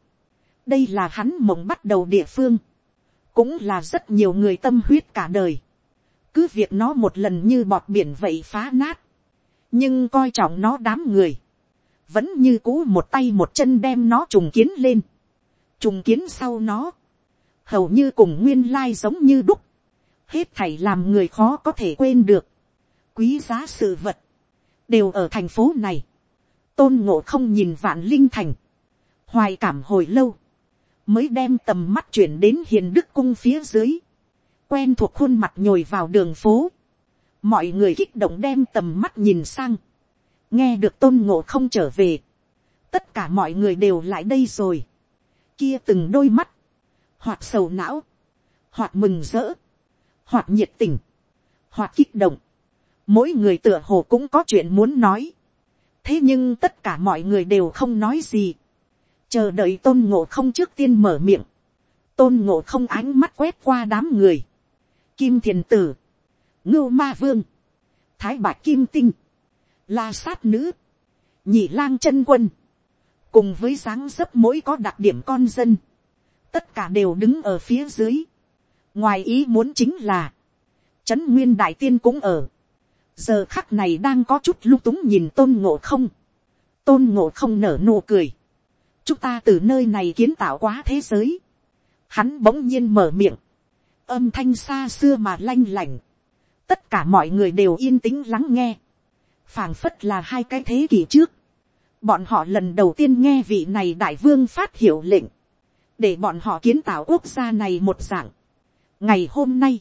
đây là hắn mộng bắt đầu địa phương, cũng là rất nhiều người tâm huyết cả đời, cứ việc nó một lần như bọt biển vậy phá nát, nhưng coi trọng nó đám người, vẫn như cũ một tay một chân đem nó trùng kiến lên, trùng kiến sau nó, hầu như cùng nguyên lai giống như đúc, hết thảy làm người khó có thể quên được, quý giá sự vật, đều ở thành phố này, tôn ngộ không nhìn vạn linh thành, hoài cảm hồi lâu, mới đem tầm mắt chuyển đến hiền đức cung phía dưới, quen thuộc khuôn mặt nhồi vào đường phố, mọi người kích động đem tầm mắt nhìn sang, nghe được tôn ngộ không trở về, tất cả mọi người đều lại đây rồi, kia từng đôi mắt, hoặc sầu não, hoặc mừng rỡ, hoặc nhiệt tình, hoặc kích động, mỗi người tựa hồ cũng có chuyện muốn nói, thế nhưng tất cả mọi người đều không nói gì, chờ đợi tôn ngộ không trước tiên mở miệng, tôn ngộ không ánh mắt quét qua đám người, kim thiền tử, ngưu ma vương, thái bạc kim tinh, la sát nữ, nhị lang chân quân, cùng với dáng dấp mỗi có đặc điểm con dân, tất cả đều đứng ở phía dưới. ngoài ý muốn chính là, trấn nguyên đại tiên cũng ở, giờ khắc này đang có chút lung túng nhìn tôn ngộ không, tôn ngộ không nở nụ cười, chúng ta từ nơi này kiến tạo quá thế giới, hắn bỗng nhiên mở miệng, âm thanh xa xưa mà lanh lành, tất cả mọi người đều yên tĩnh lắng nghe, phảng phất là hai cái thế kỷ trước, bọn họ lần đầu tiên nghe vị này đại vương phát hiệu lệnh, để bọn họ kiến tạo quốc gia này một dạng. ngày hôm nay,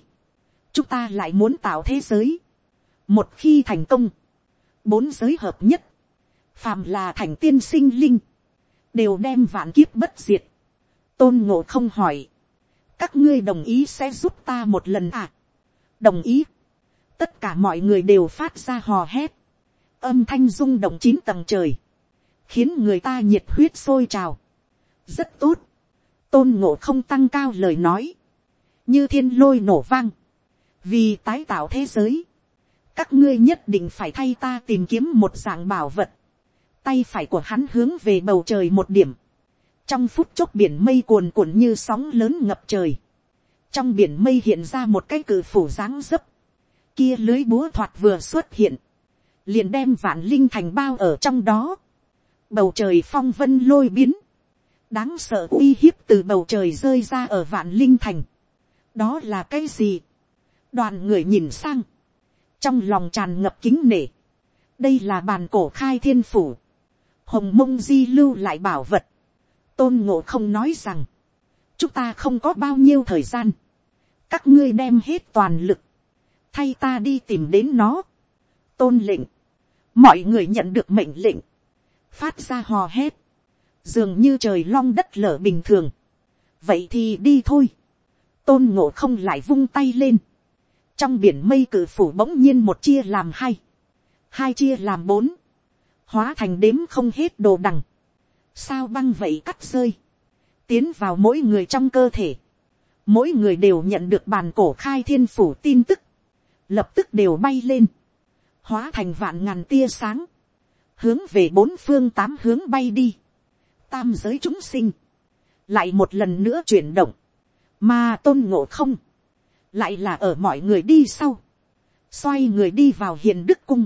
chúng ta lại muốn tạo thế giới, một khi thành công, bốn giới hợp nhất, phàm là thành tiên sinh linh, đều đem vạn kiếp bất diệt, tôn ngộ không hỏi, các ngươi đồng ý sẽ giúp ta một lần à. đồng ý. tất cả mọi người đều phát ra hò hét. âm thanh rung động chín tầng trời. khiến người ta nhiệt huyết sôi trào. rất tốt. tôn ngộ không tăng cao lời nói. như thiên lôi nổ vang. vì tái tạo thế giới. các ngươi nhất định phải thay ta tìm kiếm một dạng bảo vật. tay phải của hắn hướng về bầu trời một điểm trong phút chốc biển mây cuồn cuộn như sóng lớn ngập trời, trong biển mây hiện ra một cái cự phủ dáng dấp, kia lưới búa thoạt vừa xuất hiện, liền đem vạn linh thành bao ở trong đó, bầu trời phong vân lôi biến, đáng sợ uy hiếp từ bầu trời rơi ra ở vạn linh thành, đó là cái gì, đoàn người nhìn sang, trong lòng tràn ngập kính nể, đây là bàn cổ khai thiên phủ, hồng mông di lưu lại bảo vật, tôn ngộ không nói rằng, chúng ta không có bao nhiêu thời gian, các ngươi đem hết toàn lực, thay ta đi tìm đến nó, tôn lệnh, mọi người nhận được mệnh lệnh, phát ra hò hét, dường như trời long đất lở bình thường, vậy thì đi thôi, tôn ngộ không lại vung tay lên, trong biển mây cử phủ bỗng nhiên một chia làm hai, hai chia làm bốn, hóa thành đếm không hết đồ đằng, sao băng vậy cắt rơi, tiến vào mỗi người trong cơ thể, mỗi người đều nhận được bàn cổ khai thiên phủ tin tức, lập tức đều bay lên, hóa thành vạn ngàn tia sáng, hướng về bốn phương tám hướng bay đi, tam giới chúng sinh, lại một lần nữa chuyển động, mà tôn ngộ không, lại là ở mọi người đi sau, xoay người đi vào hiền đức cung,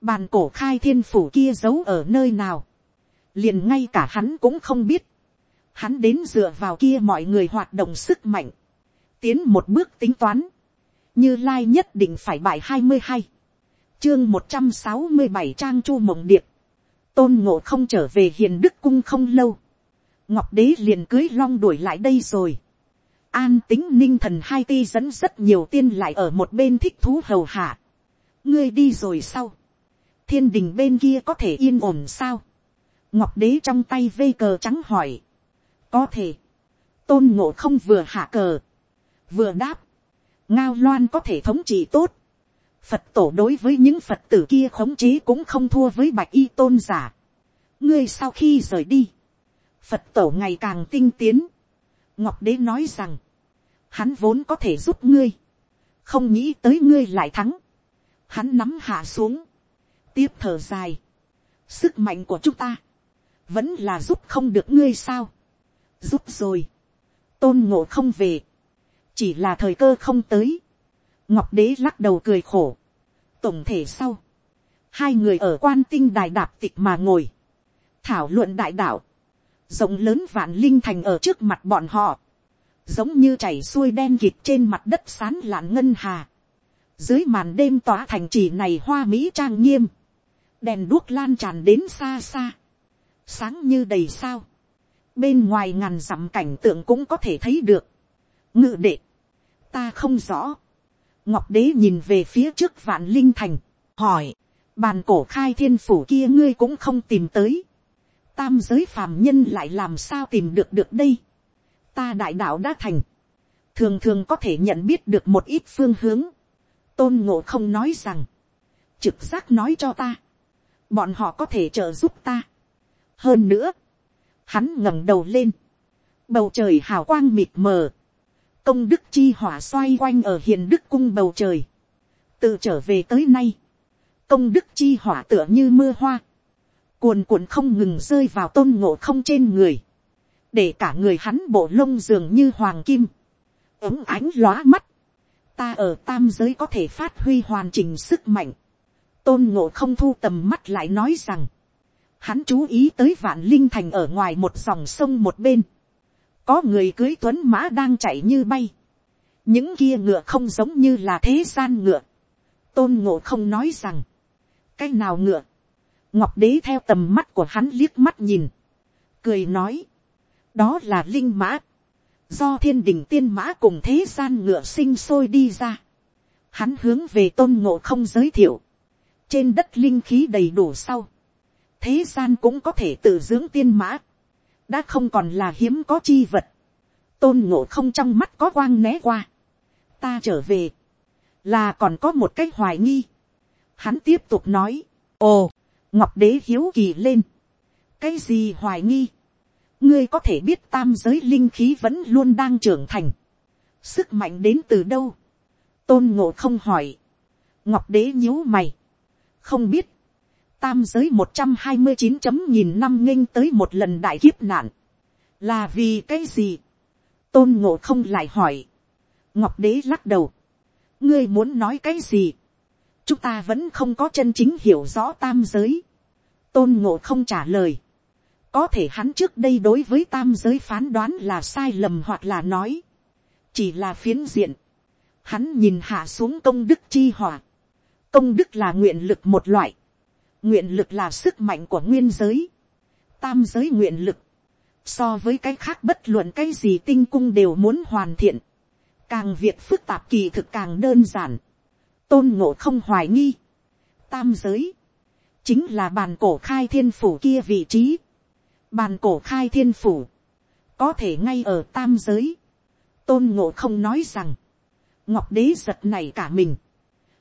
bàn cổ khai thiên phủ kia giấu ở nơi nào, liền ngay cả hắn cũng không biết, hắn đến dựa vào kia mọi người hoạt động sức mạnh, tiến một bước tính toán, như lai nhất định phải bài hai mươi hai, chương một trăm sáu mươi bảy trang chu mộng điệp, tôn ngộ không trở về hiền đức cung không lâu, ngọc đế liền cưới long đuổi lại đây rồi. an tính ninh thần hai ti dẫn rất nhiều tiên lại ở một bên thích thú hầu hạ. ngươi đi rồi sau. thiên đình bên kia có thể yên ổn sao ngọc đế trong tay vây cờ trắng hỏi. có thể. tôn ngộ không vừa hạ cờ. vừa đáp. ngao loan có thể thống trị tốt. Phật tổ đối với những Phật tử kia khống chế cũng không thua với bạch y tôn giả. ngươi sau khi rời đi phật tổ ngày càng tinh tiến. ngọc đế nói rằng, hắn vốn có thể giúp ngươi, không nghĩ tới ngươi lại thắng. hắn nắm hạ xuống, tiếp thở dài, sức mạnh của chúng ta, vẫn là giúp không được ngươi sao. giúp rồi, tôn ngộ không về, chỉ là thời cơ không tới. ngọc đế lắc đầu cười khổ. tổng thể sau, hai người ở quan tinh đài đạp tịch mà ngồi, thảo luận đại đạo, rộng lớn vạn linh thành ở trước mặt bọn họ, giống như chảy xuôi đen kịt trên mặt đất sán lạn ngân hà, dưới màn đêm tỏa thành trì này hoa mỹ trang nghiêm, đèn đuốc lan tràn đến xa xa, sáng như đầy sao, bên ngoài ngàn dặm cảnh tượng cũng có thể thấy được, ngự đệ, ta không rõ, ngọc đế nhìn về phía trước vạn linh thành, hỏi, bàn cổ khai thiên phủ kia ngươi cũng không tìm tới, tam giới phàm nhân lại làm sao tìm được được đây. ta đại đạo đã thành, thường thường có thể nhận biết được một ít phương hướng. tôn ngộ không nói rằng, trực giác nói cho ta, bọn họ có thể trợ giúp ta hơn nữa, hắn ngẩng đầu lên, bầu trời hào quang mịt mờ, công đức chi hỏa xoay quanh ở hiền đức cung bầu trời, tự trở về tới nay, công đức chi hỏa tựa như mưa hoa, cuồn cuộn không ngừng rơi vào tôn ngộ không trên người, để cả người hắn bộ lông dường như hoàng kim, ấm ánh lóa mắt, ta ở tam giới có thể phát huy hoàn chỉnh sức mạnh, tôn ngộ không thu tầm mắt lại nói rằng, hắn chú ý tới vạn linh thành ở ngoài một dòng sông một bên, có người cưới tuấn mã đang chạy như bay, những kia ngựa không giống như là thế gian ngựa, tôn ngộ không nói rằng, cái nào ngựa, ngọc đế theo tầm mắt của hắn liếc mắt nhìn, cười nói, đó là linh mã, do thiên đình tiên mã cùng thế gian ngựa sinh sôi đi ra. Hắn hướng về tôn ngộ không giới thiệu, trên đất linh khí đầy đủ sau, thế gian cũng có thể tự dưỡng tiên mã, đã không còn là hiếm có chi vật, tôn ngộ không trong mắt có quang né qua, ta trở về, là còn có một cái hoài nghi, hắn tiếp tục nói, ồ, ngọc đế hiếu kỳ lên, cái gì hoài nghi, ngươi có thể biết tam giới linh khí vẫn luôn đang trưởng thành, sức mạnh đến từ đâu, tôn ngộ không hỏi, ngọc đế nhíu mày, không biết, tam giới một trăm hai mươi chín chấm nghìn năm nghênh tới một lần đại kiếp nạn, là vì cái gì, tôn ngộ không lại hỏi, ngọc đế lắc đầu, ngươi muốn nói cái gì, chúng ta vẫn không có chân chính hiểu rõ tam giới. tôn ngộ không trả lời. có thể hắn trước đây đối với tam giới phán đoán là sai lầm hoặc là nói. chỉ là phiến diện. hắn nhìn hạ xuống công đức chi hòa. công đức là nguyện lực một loại nguyện lực là sức mạnh của nguyên giới. tam giới nguyện lực. so với cái khác bất luận cái gì tinh cung đều muốn hoàn thiện. càng việc phức tạp kỳ thực càng đơn giản tôn ngộ không hoài nghi. tam giới, chính là bàn cổ khai thiên phủ kia vị trí. bàn cổ khai thiên phủ, có thể ngay ở tam giới. tôn ngộ không nói rằng, ngọc đế giật này cả mình.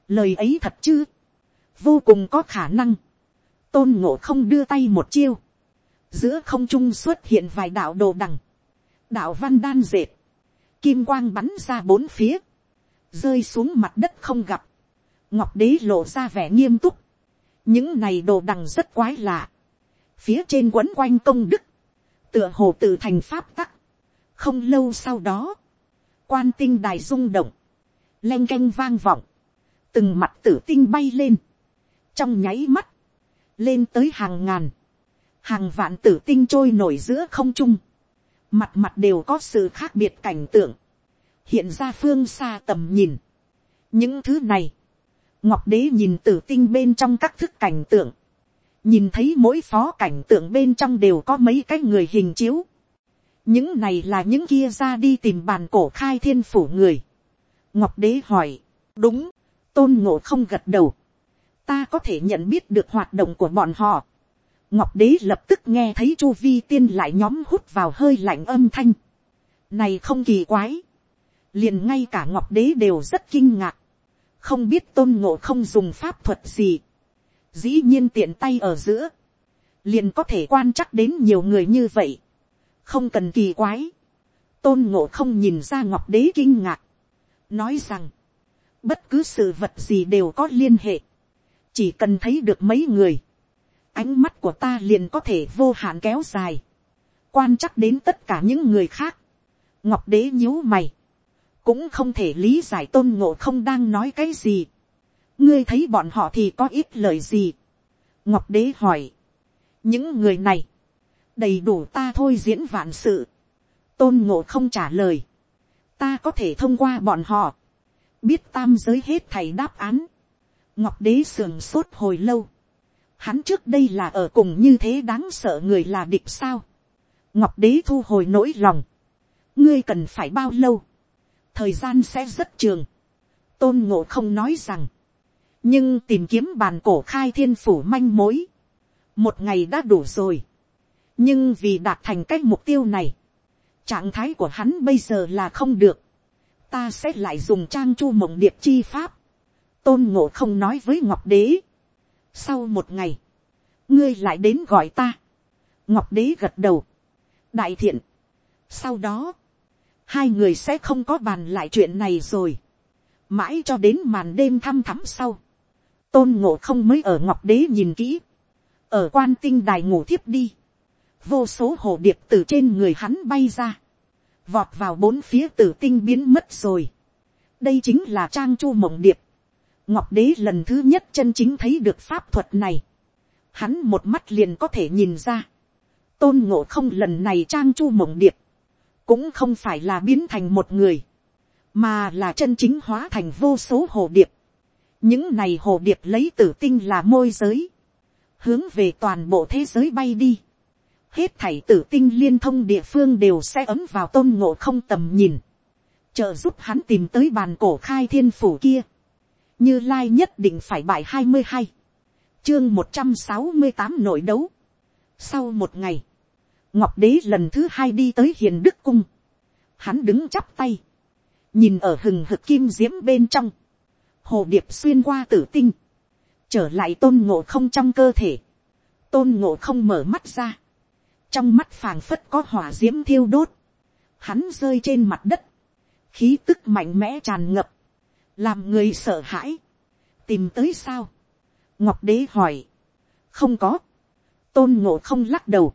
lời ấy thật chứ, vô cùng có khả năng tôn ngộ không đưa tay một chiêu, giữa không trung xuất hiện vài đạo đồ đằng, đạo văn đan dệt, kim quang bắn ra bốn phía, rơi xuống mặt đất không gặp, ngọc đế lộ ra vẻ nghiêm túc, những này đồ đằng rất quái lạ, phía trên quấn quanh công đức, tựa hồ tự thành pháp tắc, không lâu sau đó, quan tinh đài rung động, len canh vang vọng, từng mặt tử tinh bay lên, trong nháy mắt, lên tới hàng ngàn, hàng vạn tử tinh trôi nổi giữa không trung, mặt mặt đều có sự khác biệt cảnh tượng, hiện ra phương xa tầm nhìn. những thứ này, ngọc đế nhìn tử tinh bên trong các thức cảnh tượng, nhìn thấy mỗi phó cảnh tượng bên trong đều có mấy cái người hình chiếu. những này là những kia ra đi tìm bàn cổ khai thiên phủ người. ngọc đế hỏi, đúng, tôn ngộ không gật đầu ta có thể nhận biết được hoạt động của bọn họ. ngọc đế lập tức nghe thấy chu vi tiên lại nhóm hút vào hơi lạnh âm thanh. này không kỳ quái. liền ngay cả ngọc đế đều rất kinh ngạc. không biết tôn ngộ không dùng pháp thuật gì dĩ nhiên tiện tay ở giữa, liền có thể quan chắc đến nhiều người như vậy, không cần kỳ quái, tôn ngộ không nhìn ra ngọc đế kinh ngạc, nói rằng, bất cứ sự vật gì đều có liên hệ, chỉ cần thấy được mấy người, ánh mắt của ta liền có thể vô hạn kéo dài, quan chắc đến tất cả những người khác, ngọc đế nhíu mày, cũng không thể lý giải tôn ngộ không đang nói cái gì, ngươi thấy bọn họ thì có ít lời gì. ngọc đế hỏi, những người này, đầy đủ ta thôi diễn vạn sự. tôn ngộ không trả lời, ta có thể thông qua bọn họ, biết tam giới hết thầy đáp án ngọc đế sườn sốt hồi lâu, hắn trước đây là ở cùng như thế đáng sợ người là địch sao. ngọc đế thu hồi nỗi lòng, ngươi cần phải bao lâu, thời gian sẽ rất trường. tôn ngộ không nói rằng, nhưng tìm kiếm bàn cổ khai thiên phủ manh mối, một ngày đã đủ rồi. nhưng vì đạt thành cái mục tiêu này, trạng thái của hắn bây giờ là không được, ta sẽ lại dùng trang chu mộng điệp chi pháp, tôn ngộ không nói với ngọc đế. sau một ngày, ngươi lại đến gọi ta, ngọc đế gật đầu, đại thiện. sau đó, hai người sẽ không có bàn lại chuyện này rồi, mãi cho đến màn đêm thăm thắm sau, tôn ngộ không mới ở ngọc đế nhìn kỹ, ở quan tinh đài ngủ thiếp đi, vô số hồ điệp từ trên người hắn bay ra, vọt vào bốn phía tử tinh biến mất rồi. đây chính là trang chu mộng điệp ngọc đế lần thứ nhất chân chính thấy được pháp thuật này. hắn một mắt liền có thể nhìn ra. tôn ngộ không lần này trang chu mộng điệp, cũng không phải là biến thành một người, mà là chân chính hóa thành vô số hồ điệp những này hồ điệp lấy tử tinh là môi giới, hướng về toàn bộ thế giới bay đi. hết thảy tử tinh liên thông địa phương đều sẽ ấm vào tôn ngộ không tầm nhìn, trợ giúp hắn tìm tới bàn cổ khai thiên phủ kia như lai nhất định phải bại hai mươi hai, chương một trăm sáu mươi tám nội đấu. sau một ngày, ngọc đế lần thứ hai đi tới hiền đức cung, hắn đứng chắp tay, nhìn ở hừng hực kim diễm bên trong, hồ điệp xuyên qua tử tinh, trở lại tôn ngộ không trong cơ thể, tôn ngộ không mở mắt ra, trong mắt phàng phất có hỏa d i ễ m thiêu đốt, hắn rơi trên mặt đất, khí tức mạnh mẽ tràn ngập, làm người sợ hãi, tìm tới sao, ngọc đế hỏi, không có, tôn ngộ không lắc đầu,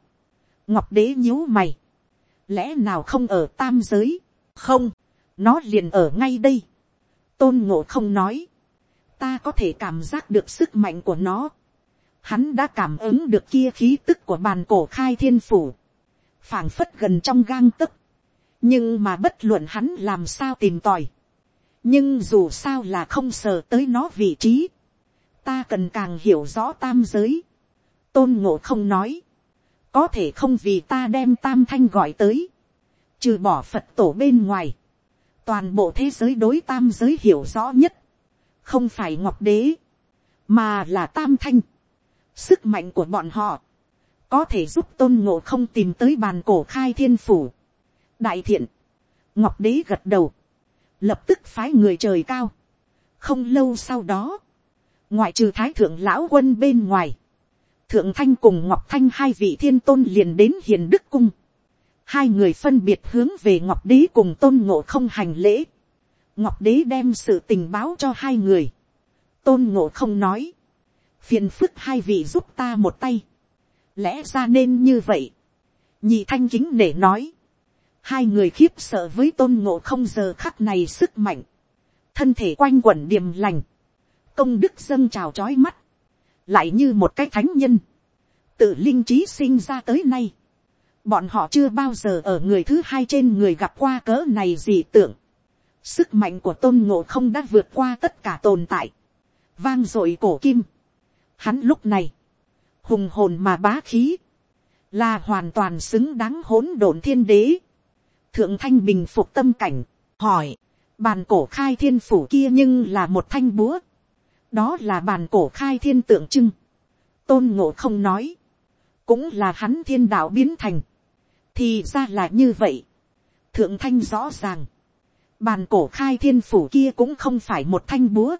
ngọc đế nhíu mày, lẽ nào không ở tam giới, không, nó liền ở ngay đây, tôn ngộ không nói, ta có thể cảm giác được sức mạnh của nó. Hắn đã cảm ứng được kia khí tức của bàn cổ khai thiên phủ, phảng phất gần trong gang tấc. nhưng mà bất luận hắn làm sao tìm tòi, nhưng dù sao là không sờ tới nó vị trí, ta cần càng hiểu rõ tam giới. tôn ngộ không nói, có thể không vì ta đem tam thanh gọi tới, trừ bỏ phật tổ bên ngoài, toàn bộ thế giới đối tam giới hiểu rõ nhất, không phải ngọc đế, mà là tam thanh. Sức mạnh của bọn họ, có thể giúp tôn ngộ không tìm tới bàn cổ khai thiên phủ. đại thiện, ngọc đế gật đầu, lập tức phái người trời cao. không lâu sau đó, ngoại trừ thái thượng lão quân bên ngoài, thượng thanh cùng ngọc thanh hai vị thiên tôn liền đến hiền đức cung hai người phân biệt hướng về ngọc đế cùng tôn ngộ không hành lễ. ngọc đế đem sự tình báo cho hai người. tôn ngộ không nói. phiền phức hai vị giúp ta một tay. lẽ ra nên như vậy. nhị thanh chính để nói hai người khiếp sợ với tôn ngộ không giờ khắc này sức mạnh. thân thể quanh quẩn điềm lành. công đức dâng trào trói mắt. lại như một cái thánh nhân. tự linh trí sinh ra tới nay bọn họ chưa bao giờ ở người thứ hai trên người gặp qua cỡ này gì tưởng. Sức mạnh của tôn ngộ không đã vượt qua tất cả tồn tại. Vang dội cổ kim. Hắn lúc này. hùng hồn mà bá khí, là hoàn toàn xứng đáng hỗn độn thiên đế thượng thanh bình phục tâm cảnh, hỏi, bàn cổ khai thiên phủ kia nhưng là một thanh búa, đó là bàn cổ khai thiên tượng trưng, tôn ngộ không nói, cũng là hắn thiên đạo biến thành, thì ra là như vậy, thượng thanh rõ ràng, bàn cổ khai thiên phủ kia cũng không phải một thanh búa,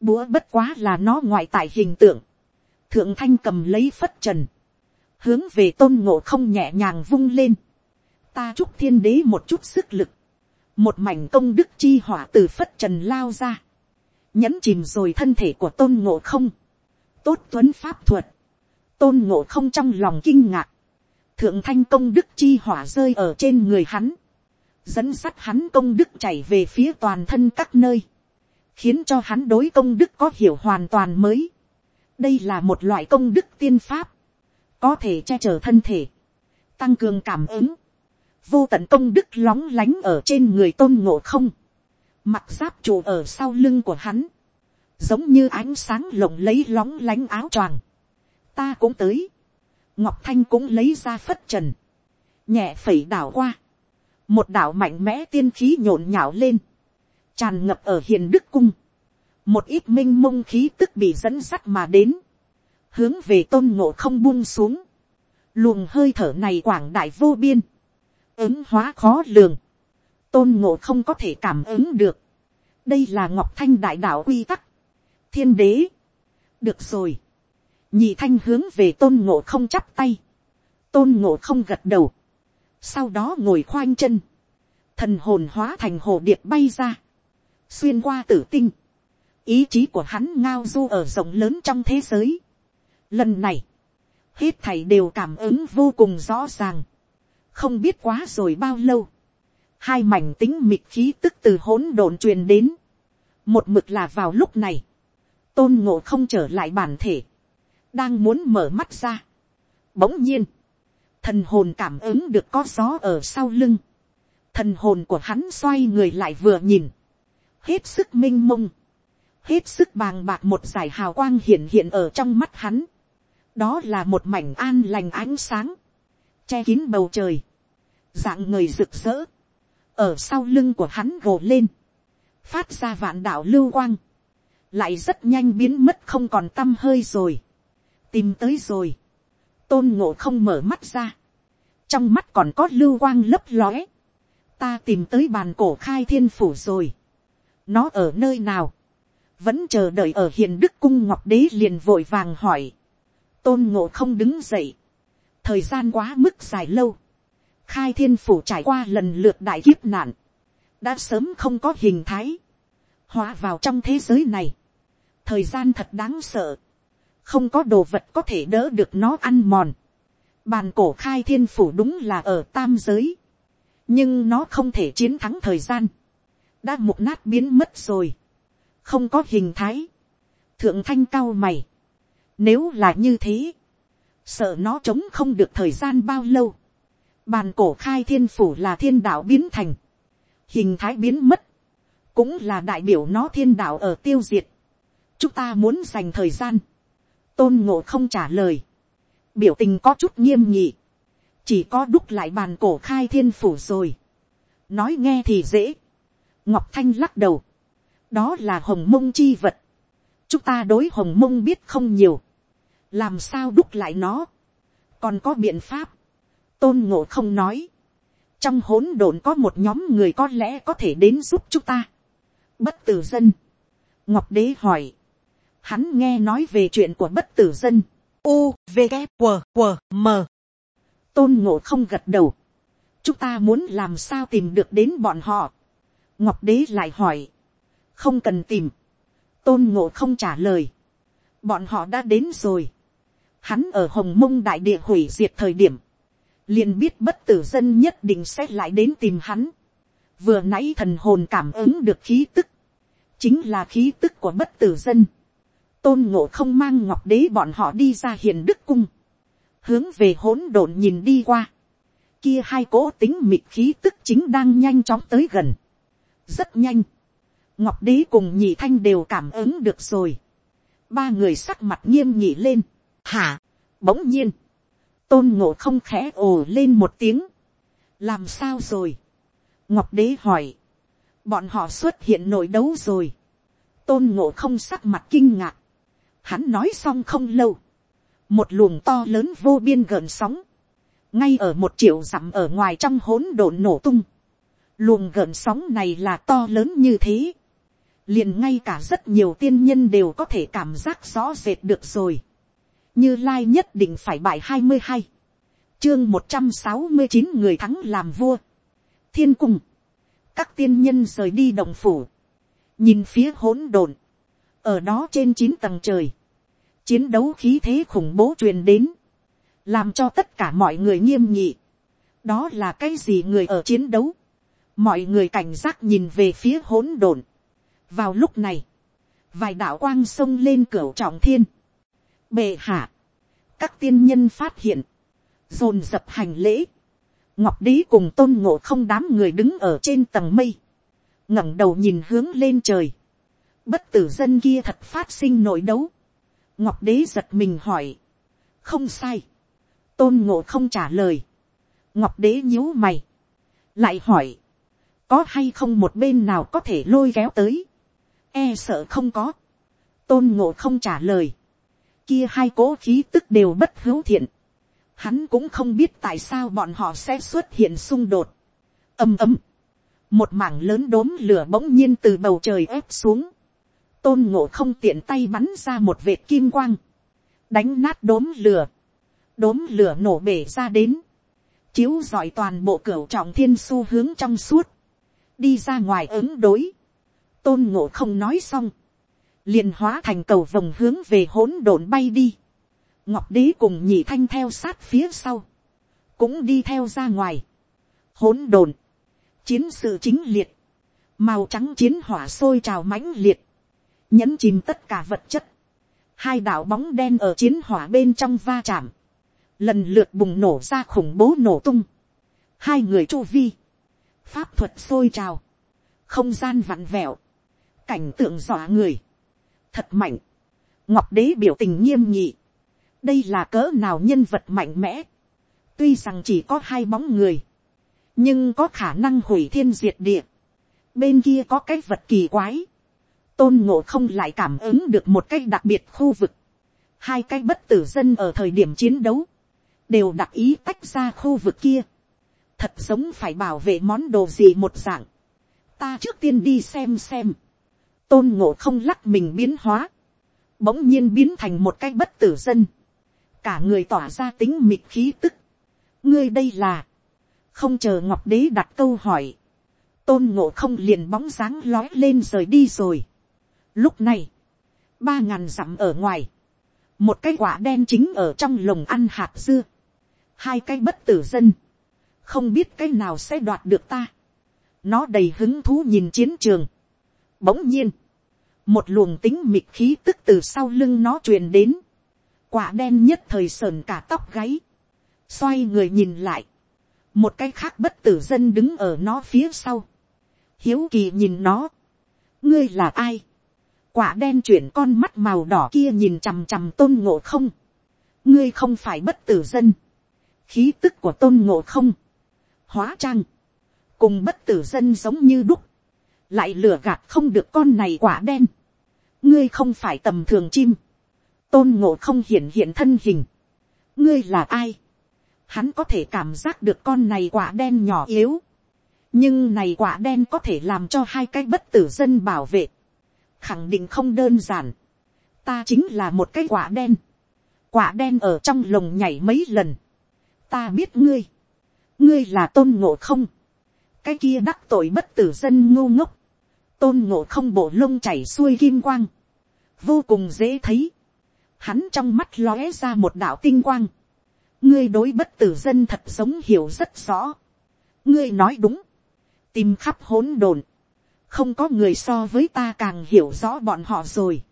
búa bất quá là nó ngoại tại hình tượng, thượng thanh cầm lấy phất trần, hướng về tôn ngộ không nhẹ nhàng vung lên, ta chúc thiên đế một chút sức lực, một mảnh công đức chi hỏa từ phất trần lao ra, nhẫn chìm rồi thân thể của tôn ngộ không, tốt tuấn pháp thuật, tôn ngộ không trong lòng kinh ngạc, thượng thanh công đức chi hỏa rơi ở trên người hắn, dẫn sắt hắn công đức chảy về phía toàn thân các nơi, khiến cho hắn đối công đức có hiểu hoàn toàn mới. đây là một loại công đức tiên pháp, có thể che chở thân thể, tăng cường cảm ứng, vô tận công đức lóng lánh ở trên người tôn ngộ không, mặt giáp trụ ở sau lưng của hắn, giống như ánh sáng lộng lấy lóng lánh áo choàng, ta cũng tới, ngọc thanh cũng lấy ra phất trần, nhẹ phẩy đảo qua, một đảo mạnh mẽ tiên khí nhộn nhạo lên, tràn ngập ở hiền đức cung, một ít m i n h mông khí tức bị dẫn sắt mà đến, hướng về tôn ngộ không buông xuống, luồng hơi thở này quảng đại vô biên, ứng hóa khó lường, tôn ngộ không có thể cảm ứng được, đây là ngọc thanh đại đạo quy tắc, thiên đế, được rồi, nhị thanh hướng về tôn ngộ không chắp tay, tôn ngộ không gật đầu, sau đó ngồi khoanh chân, thần hồn hóa thành hồ điệp bay ra, xuyên qua tử tinh, ý chí của hắn ngao du ở rộng lớn trong thế giới. Lần này, hết thảy đều cảm ứng vô cùng rõ ràng, không biết quá rồi bao lâu, hai mảnh tính mịt khí tức từ hỗn độn truyền đến, một mực là vào lúc này, tôn ngộ không trở lại bản thể, đang muốn mở mắt ra. Bỗng nhiên, thần hồn cảm ứng được có gió ở sau lưng, thần hồn của hắn xoay người lại vừa nhìn, hết sức m i n h mông, hết sức bàng bạc một giải hào quang hiện hiện ở trong mắt hắn, đó là một mảnh an lành ánh sáng, che kín bầu trời, dạng người rực rỡ, ở sau lưng của hắn gồ lên, phát ra vạn đạo lưu quang, lại rất nhanh biến mất không còn t â m hơi rồi, tìm tới rồi, tôn ngộ không mở mắt ra, trong mắt còn có lưu quang lấp lóe, ta tìm tới bàn cổ khai thiên phủ rồi, nó ở nơi nào, vẫn chờ đợi ở hiền đức cung ngọc đế liền vội vàng hỏi, tôn ngộ không đứng dậy, thời gian quá mức dài lâu, khai thiên phủ trải qua lần lượt đại kiếp nạn, đã sớm không có hình thái, hóa vào trong thế giới này, thời gian thật đáng sợ, không có đồ vật có thể đỡ được nó ăn mòn, bàn cổ khai thiên phủ đúng là ở tam giới, nhưng nó không thể chiến thắng thời gian, đã mục nát biến mất rồi, không có hình thái, thượng thanh cao mày, nếu là như thế, sợ nó chống không được thời gian bao lâu, bàn cổ khai thiên phủ là thiên đạo biến thành, hình thái biến mất, cũng là đại biểu nó thiên đạo ở tiêu diệt, chúng ta muốn dành thời gian, tôn ngộ không trả lời, biểu tình có chút nghiêm nhị, chỉ có đúc lại bàn cổ khai thiên phủ rồi, nói nghe thì dễ, ngọc thanh lắc đầu, đó là hồng mông chi vật, chúng ta đối hồng mông biết không nhiều, làm sao đúc lại nó, còn có biện pháp, tôn ngộ không nói, trong hỗn độn có một nhóm người có lẽ có thể đến giúp chúng ta, bất tử dân, ngọc đế hỏi, hắn nghe nói về chuyện của bất tử dân, u v g q q m. Tôn ngộ không gật đầu, chúng ta muốn làm sao tìm được đến bọn họ, ngọc đế lại hỏi, không cần tìm, tôn ngộ không trả lời, bọn họ đã đến rồi, hắn ở hồng mông đại địa hủy diệt thời điểm, liền biết bất tử dân nhất định sẽ lại đến tìm hắn, vừa nãy thần hồn cảm ứng được khí tức, chính là khí tức của bất tử dân, tôn ngộ không mang ngọc đế bọn họ đi ra hiền đức cung, hướng về hỗn độn nhìn đi qua, kia hai cỗ tính mịt khí tức chính đang nhanh chóng tới gần, rất nhanh, ngọc đế cùng nhị thanh đều cảm ứng được rồi, ba người sắc mặt nghiêm nhị lên, hả, Bỗng nhiên, tôn ngộ không khẽ ồ lên một tiếng. làm sao rồi. ngọc đế hỏi. bọn họ xuất hiện nội đấu rồi. tôn ngộ không sắc mặt kinh ngạc. hắn nói xong không lâu. một luồng to lớn vô biên gợn sóng. ngay ở một triệu dặm ở ngoài trong hỗn độn nổ tung. luồng gợn sóng này là to lớn như thế. liền ngay cả rất nhiều tiên nhân đều có thể cảm giác rõ rệt được rồi như lai nhất định phải bại hai mươi hai, chương một trăm sáu mươi chín người thắng làm vua, thiên cung, các tiên nhân rời đi đồng phủ, nhìn phía hỗn độn, ở đó trên chín tầng trời, chiến đấu khí thế khủng bố truyền đến, làm cho tất cả mọi người nghiêm nhị, đó là cái gì người ở chiến đấu, mọi người cảnh giác nhìn về phía hỗn độn, vào lúc này, vài đạo quang sông lên cửa trọng thiên, bệ hạ, các tiên nhân phát hiện, dồn dập hành lễ, ngọc đế cùng tôn ngộ không đám người đứng ở trên tầng mây, ngẩng đầu nhìn hướng lên trời, bất tử dân kia thật phát sinh nội đấu, ngọc đế giật mình hỏi, không sai, tôn ngộ không trả lời, ngọc đế nhíu mày, lại hỏi, có hay không một bên nào có thể lôi kéo tới, e sợ không có, tôn ngộ không trả lời, kia hai cố khí tức đều bất hữu thiện. Hắn cũng không biết tại sao bọn họ sẽ xuất hiện xung đột. ầm ầm. Một mảng lớn đốm lửa bỗng nhiên từ bầu trời ép xuống. Tôn ngộ không tiện tay bắn ra một vệt kim quang. Đánh nát đốm lửa. Đốm lửa nổ bể ra đến. Chiếu dọi toàn bộ cửa trọng thiên xu hướng trong suốt. Đi ra ngoài ứng đối. Tôn ngộ không nói xong liền hóa thành cầu vòng hướng về hỗn độn bay đi. ngọc đế cùng nhị thanh theo sát phía sau, cũng đi theo ra ngoài. hỗn độn, chiến sự chính liệt, màu trắng chiến hỏa sôi trào mãnh liệt, nhấn chìm tất cả vật chất, hai đạo bóng đen ở chiến hỏa bên trong va chạm, lần lượt bùng nổ ra khủng bố nổ tung, hai người chu vi, pháp thuật sôi trào, không gian vặn vẹo, cảnh tượng dọa người, thật mạnh. ngọc đế biểu tình nghiêm nhị. đây là cỡ nào nhân vật mạnh mẽ. tuy rằng chỉ có hai bóng người, nhưng có khả năng hủy thiên diệt địa. bên kia có cái vật kỳ quái. tôn ngộ không lại cảm ứng được một cái đặc biệt khu vực. hai cái bất tử dân ở thời điểm chiến đấu, đều đặc ý tách ra khu vực kia. thật giống phải bảo vệ món đồ gì một dạng. ta trước tiên đi xem xem tôn ngộ không lắc mình biến hóa, bỗng nhiên biến thành một cái bất tử dân, cả người tỏa ra tính mịt khí tức. ngươi đây là, không chờ ngọc đế đặt câu hỏi, tôn ngộ không liền bóng dáng lói lên rời đi rồi. lúc này, ba ngàn dặm ở ngoài, một cái quả đen chính ở trong lồng ăn hạt dưa, hai cái bất tử dân, không biết cái nào sẽ đoạt được ta. nó đầy hứng thú nhìn chiến trường. bỗng nhiên, một luồng tính mịt khí tức từ sau lưng nó truyền đến, quả đen nhất thời sờn cả tóc gáy, xoay người nhìn lại, một cái khác bất tử dân đứng ở nó phía sau, hiếu kỳ nhìn nó, ngươi là ai, quả đen chuyển con mắt màu đỏ kia nhìn chằm chằm tôn ngộ không, ngươi không phải bất tử dân, khí tức của tôn ngộ không, hóa trang, cùng bất tử dân giống như đúc, lại lừa gạt không được con này quả đen ngươi không phải tầm thường chim, tôn ngộ không hiển hiện thân hình. ngươi là ai. hắn có thể cảm giác được con này quả đen nhỏ yếu. nhưng này quả đen có thể làm cho hai cái bất tử dân bảo vệ. khẳng định không đơn giản. ta chính là một cái quả đen. quả đen ở trong lồng nhảy mấy lần. ta biết ngươi. ngươi là tôn ngộ không cái kia đắc tội bất tử dân ngu ngốc, tôn ngộ không bộ lông chảy xuôi kim quang, vô cùng dễ thấy, hắn trong mắt lóe ra một đạo tinh quang, ngươi đối bất tử dân thật giống hiểu rất rõ, ngươi nói đúng, tìm khắp hỗn độn, không có người so với ta càng hiểu rõ bọn họ rồi,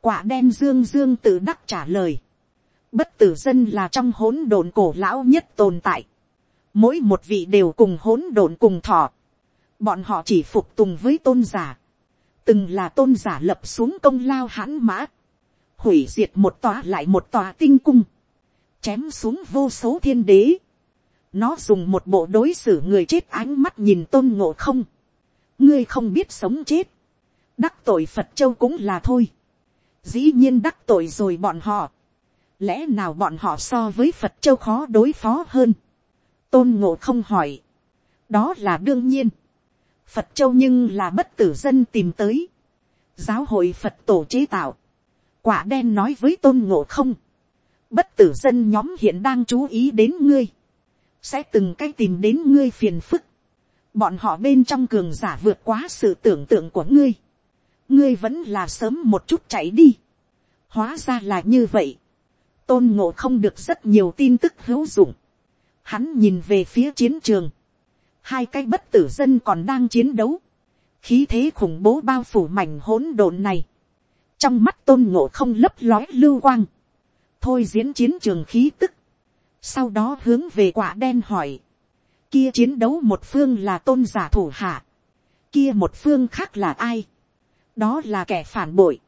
quả đen dương dương tự đắc trả lời, bất tử dân là trong hỗn độn cổ lão nhất tồn tại, mỗi một vị đều cùng hỗn độn cùng thọ, bọn họ chỉ phục tùng với tôn giả, từng là tôn giả lập xuống công lao hãn mã, hủy diệt một tòa lại một tòa tinh cung, chém xuống vô số thiên đế, nó dùng một bộ đối xử người chết ánh mắt nhìn tôn ngộ không, ngươi không biết sống chết, đắc tội phật châu cũng là thôi, dĩ nhiên đắc tội rồi bọn họ, lẽ nào bọn họ so với phật châu khó đối phó hơn, tôn ngộ không hỏi, đó là đương nhiên, phật châu nhưng là bất tử dân tìm tới, giáo hội phật tổ chế tạo, quả đen nói với tôn ngộ không, bất tử dân nhóm hiện đang chú ý đến ngươi, sẽ từng cái tìm đến ngươi phiền phức, bọn họ bên trong cường giả vượt quá sự tưởng tượng của ngươi, ngươi vẫn là sớm một chút chạy đi, hóa ra là như vậy, tôn ngộ không được rất nhiều tin tức hữu dụng, hắn nhìn về phía chiến trường, hai cái bất tử dân còn đang chiến đấu, khí thế khủng bố bao phủ mảnh hỗn độn này, trong mắt tôn ngộ không lấp lói lưu quang, thôi diễn chiến trường khí tức, sau đó hướng về quả đen hỏi, kia chiến đấu một phương là tôn giả thủ hạ, kia một phương khác là ai, đó là kẻ phản bội,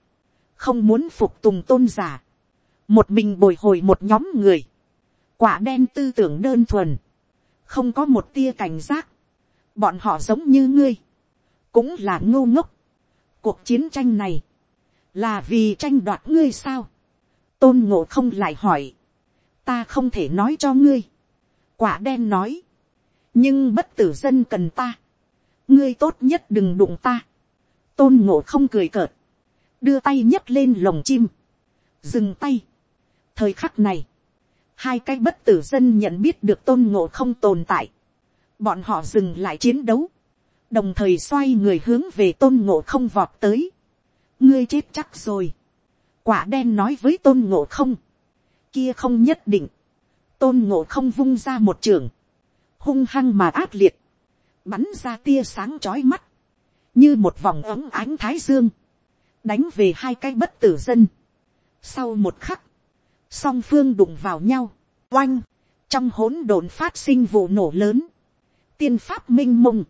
không muốn phục tùng tôn giả, một mình bồi hồi một nhóm người, quả đen tư tưởng đơn thuần, không có một tia cảnh giác, bọn họ giống như ngươi, cũng là ngô ngốc. cuộc chiến tranh này, là vì tranh đoạt ngươi sao, tôn ngộ không lại hỏi, ta không thể nói cho ngươi, quả đen nói, nhưng bất tử dân cần ta, ngươi tốt nhất đừng đụng ta, tôn ngộ không cười cợt, đưa tay nhấc lên lồng chim, dừng tay. thời khắc này, hai cái bất tử dân nhận biết được tôn ngộ không tồn tại, bọn họ dừng lại chiến đấu, đồng thời xoay người hướng về tôn ngộ không vọt tới, ngươi chết chắc rồi, quả đen nói với tôn ngộ không, kia không nhất định, tôn ngộ không vung ra một trường, hung hăng mà ác liệt, bắn ra tia sáng chói mắt, như một vòng ấm ánh thái dương, đánh về hai cái bất tử dân. Sau một khắc, song phương đụng vào nhau, oanh, trong hỗn độn phát sinh vụ nổ lớn, tiên pháp m i n h mông,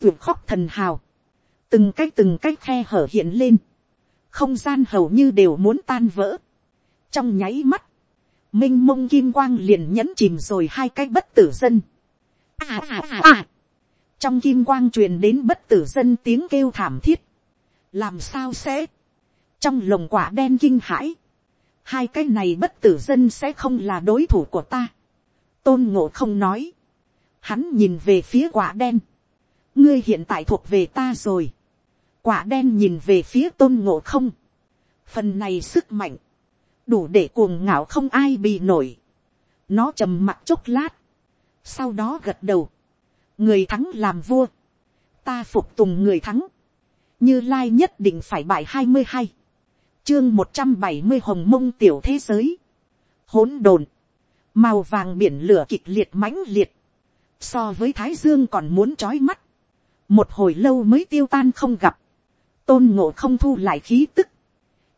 tuyệt khóc thần hào, từng cái từng cái khe hở hiện lên, không gian hầu như đều muốn tan vỡ. trong nháy mắt, m i n h mông kim quang liền nhẫn chìm rồi hai cái bất tử dân. À à à à. trong kim quang truyền đến bất tử dân tiếng kêu thảm thiết, làm sao sẽ, trong lồng quả đen kinh hãi, hai cái này bất tử dân sẽ không là đối thủ của ta. tôn ngộ không nói, Hắn nhìn về phía quả đen. Ngươi hiện tại thuộc về ta rồi. Quả đen nhìn về phía tôn ngộ không. Phần này sức mạnh. Đủ để cuồng ngạo không ai bị nổi. Nó trầm mặt chốc lát. Sau đó gật đầu. Người thắng làm vua. Ta phục tùng người thắng. Như Lai nhất định phải bại hai mươi hai chương một trăm bảy mươi hồng mông tiểu thế giới. hỗn đồn. Màu vàng biển lửa kịch liệt mãnh liệt so với thái dương còn muốn trói mắt, một hồi lâu mới tiêu tan không gặp, tôn ngộ không thu lại khí tức,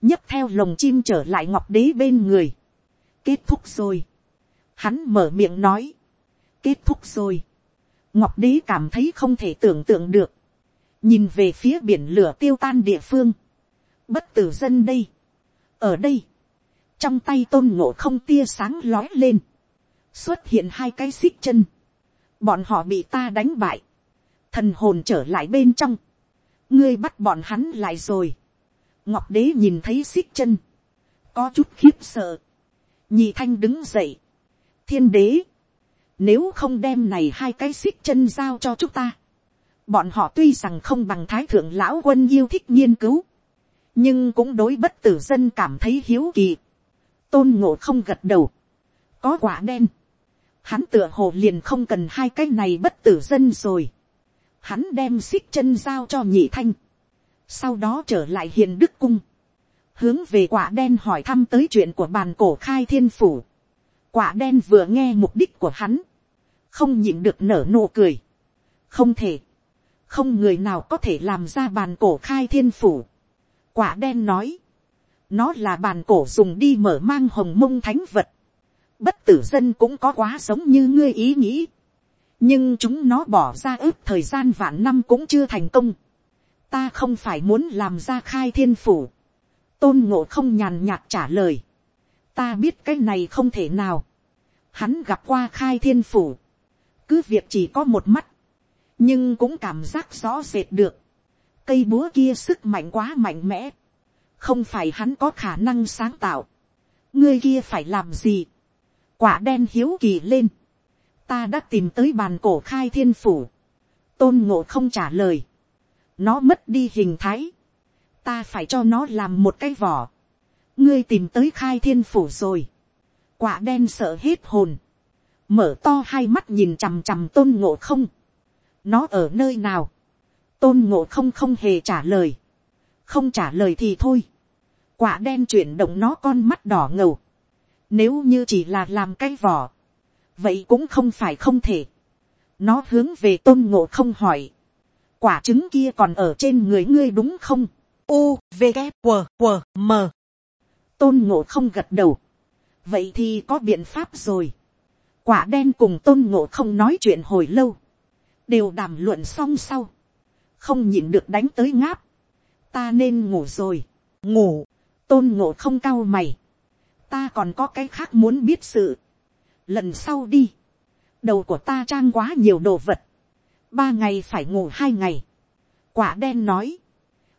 nhấp theo lồng chim trở lại ngọc đế bên người, kết thúc rồi, hắn mở miệng nói, kết thúc rồi, ngọc đế cảm thấy không thể tưởng tượng được, nhìn về phía biển lửa tiêu tan địa phương, bất tử dân đây, ở đây, trong tay tôn ngộ không tia sáng lói lên, xuất hiện hai cái xích chân, bọn họ bị ta đánh bại, thần hồn trở lại bên trong, ngươi bắt bọn hắn lại rồi, ngọc đế nhìn thấy xích chân, có chút khiếp sợ, nhị thanh đứng dậy, thiên đế, nếu không đem này hai cái xích chân giao cho chúng ta, bọn họ tuy rằng không bằng thái thượng lão quân yêu thích nghiên cứu, nhưng cũng đối bất tử dân cảm thấy hiếu kỳ, tôn ngộ không gật đầu, có quả đen, hắn tựa hồ liền không cần hai cái này bất tử dân rồi. Hắn đem xích chân giao cho nhị thanh. Sau đó trở lại hiền đức cung. Hướng về quả đen hỏi thăm tới chuyện của bàn cổ khai thiên phủ. Quả đen vừa nghe mục đích của hắn. Không nhịn được nở nụ cười. Không thể. Không người nào có thể làm ra bàn cổ khai thiên phủ. Quả đen nói. Nó là bàn cổ dùng đi mở mang hồng mông thánh vật bất tử dân cũng có quá giống như ngươi ý nghĩ. nhưng chúng nó bỏ ra ước thời gian vạn năm cũng chưa thành công. ta không phải muốn làm ra khai thiên phủ. tôn ngộ không nhàn nhạt trả lời. ta biết cái này không thể nào. Hắn gặp qua khai thiên phủ. Cứ việc chỉ có một mắt. Nhưng cũng cảm giác rõ rệt được. Cây búa kia sức mạnh quá mạnh mẽ. Không phải hắn có khả năng sáng tạo. Ngươi kia phải làm gì? Quả đen hiếu kỳ lên. Ta đã tìm tới bàn cổ khai thiên phủ. Tôn ngộ không trả lời. Nó mất đi hình thái. Ta phải cho nó làm một cái vỏ. Ngươi tìm tới khai thiên phủ rồi. Quả đen sợ hết hồn mở to hai mắt nhìn chằm chằm tôn ngộ không, nó ở nơi nào, tôn ngộ không không hề trả lời, không trả lời thì thôi, quả đen chuyển động nó con mắt đỏ ngầu, nếu như chỉ là làm cái vỏ, vậy cũng không phải không thể, nó hướng về tôn ngộ không hỏi, quả trứng kia còn ở trên người ngươi đúng không, u v g q q m. Tôn ngộ không gật đầu, vậy thì có biện pháp rồi, quả đen cùng tôn ngộ không nói chuyện hồi lâu, đều đàm luận xong sau, không nhịn được đánh tới ngáp, ta nên ngủ rồi, ngủ, tôn ngộ không cao mày, ta còn có cái khác muốn biết sự, lần sau đi, đầu của ta trang quá nhiều đồ vật, ba ngày phải ngủ hai ngày, quả đen nói,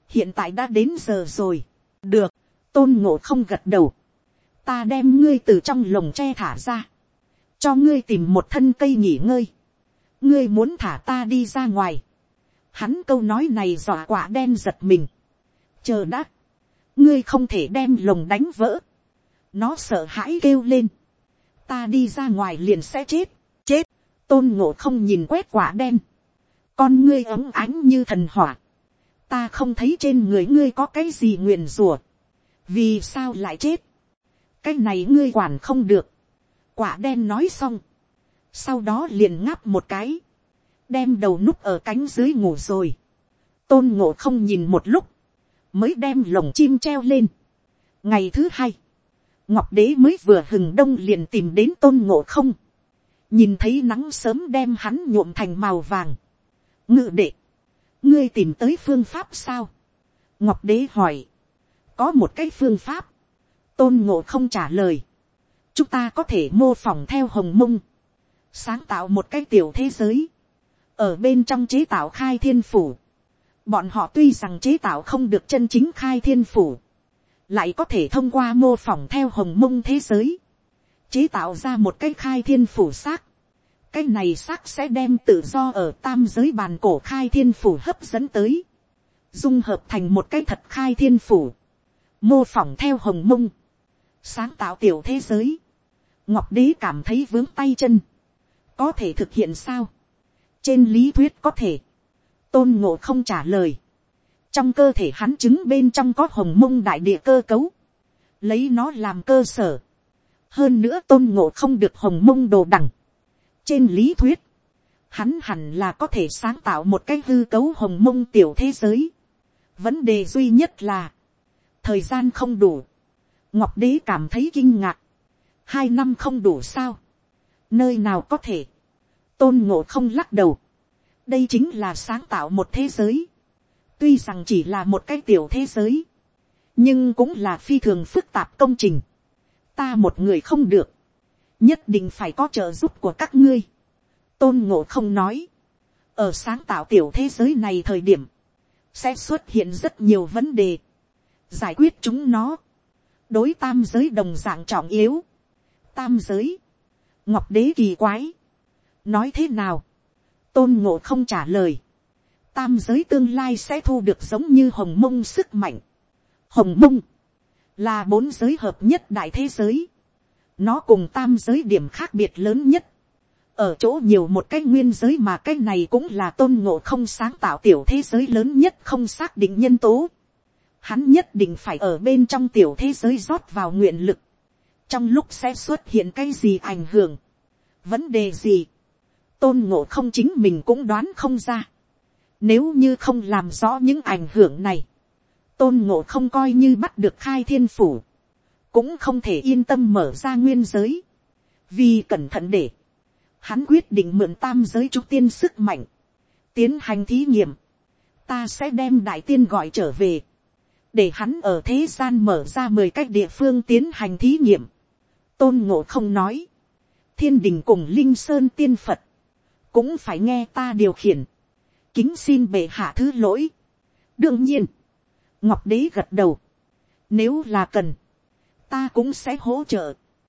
hiện tại đã đến giờ rồi, được, tôn ngộ không gật đầu, ta đem ngươi từ trong lồng tre thả ra, cho ngươi tìm một thân cây nghỉ ngơi, ngươi muốn thả ta đi ra ngoài, hắn câu nói này dọa quả đen giật mình, chờ đã, ngươi không thể đem lồng đánh vỡ, nó sợ hãi kêu lên, ta đi ra ngoài liền sẽ chết, chết, tôn ngộ không nhìn quét quả đen, con ngươi ấm ánh như thần hỏa, ta không thấy trên người ngươi có cái gì nguyền rủa, vì sao lại chết, cái này ngươi quản không được, quả đen nói xong, sau đó liền ngáp một cái, đem đầu núp ở cánh dưới ngủ rồi, tôn ngộ không nhìn một lúc, mới đem lồng chim treo lên. ngày thứ hai, ngọc đế mới vừa hừng đông liền tìm đến tôn ngộ không, nhìn thấy nắng sớm đem hắn nhuộm thành màu vàng, ngự đệ, ngươi tìm tới phương pháp sao, ngọc đế hỏi, có một cái phương pháp, tôn ngộ không trả lời, chúng ta có thể mô phỏng theo hồng mông, sáng tạo một cái tiểu thế giới, ở bên trong chế tạo khai thiên phủ. Bọn họ tuy rằng chế tạo không được chân chính khai thiên phủ, lại có thể thông qua mô phỏng theo hồng mông thế giới, chế tạo ra một cái khai thiên phủ xác. cái này xác sẽ đem tự do ở tam giới bàn cổ khai thiên phủ hấp dẫn tới, dung hợp thành một cái thật khai thiên phủ, mô phỏng theo hồng mông, sáng tạo tiểu thế giới, ngọc đế cảm thấy vướng tay chân, có thể thực hiện sao, trên lý thuyết có thể, tôn ngộ không trả lời, trong cơ thể hắn chứng bên trong có hồng mông đại địa cơ cấu, lấy nó làm cơ sở, hơn nữa tôn ngộ không được hồng mông đồ đẳng, trên lý thuyết, hắn hẳn là có thể sáng tạo một cái hư cấu hồng mông tiểu thế giới. Vấn đề duy nhất là, thời gian không đủ. Ngọc đế cảm thấy kinh ngạc. Hai năm không đủ sao, nơi nào có thể, tôn ngộ không lắc đầu, đây chính là sáng tạo một thế giới, tuy rằng chỉ là một cái tiểu thế giới, nhưng cũng là phi thường phức tạp công trình, ta một người không được, nhất định phải có trợ giúp của các ngươi, tôn ngộ không nói, ở sáng tạo tiểu thế giới này thời điểm, sẽ xuất hiện rất nhiều vấn đề, giải quyết chúng nó, đối tam giới đồng dạng trọng yếu, tam giới, ngọc đế kỳ quái, nói thế nào, tôn ngộ không trả lời, tam giới tương lai sẽ thu được giống như hồng mông sức mạnh, hồng mông, là bốn giới hợp nhất đại thế giới, nó cùng tam giới điểm khác biệt lớn nhất, ở chỗ nhiều một cái nguyên giới mà cái này cũng là tôn ngộ không sáng tạo tiểu thế giới lớn nhất không xác định nhân tố. Hắn nhất định phải ở bên trong tiểu thế giới rót vào nguyện lực. Trong lúc sẽ xuất hiện cái gì ảnh hưởng, vấn đề gì, tôn ngộ không chính mình cũng đoán không ra. Nếu như không làm rõ những ảnh hưởng này, tôn ngộ không coi như bắt được khai thiên phủ, cũng không thể yên tâm mở ra nguyên giới, vì cẩn thận để, hắn quyết định mượn tam giới trúc tiên sức mạnh, tiến hành thí nghiệm, ta sẽ đem đại tiên gọi trở về, để hắn ở thế gian mở ra mười cách địa phương tiến hành thí nghiệm, tôn ngộ không nói, thiên đình cùng linh sơn tiên phật, cũng phải nghe ta điều khiển, kính xin bệ hạ thứ lỗi. đương nhiên, ngọc đế gật đầu, nếu là cần, ta cũng sẽ hỗ trợ.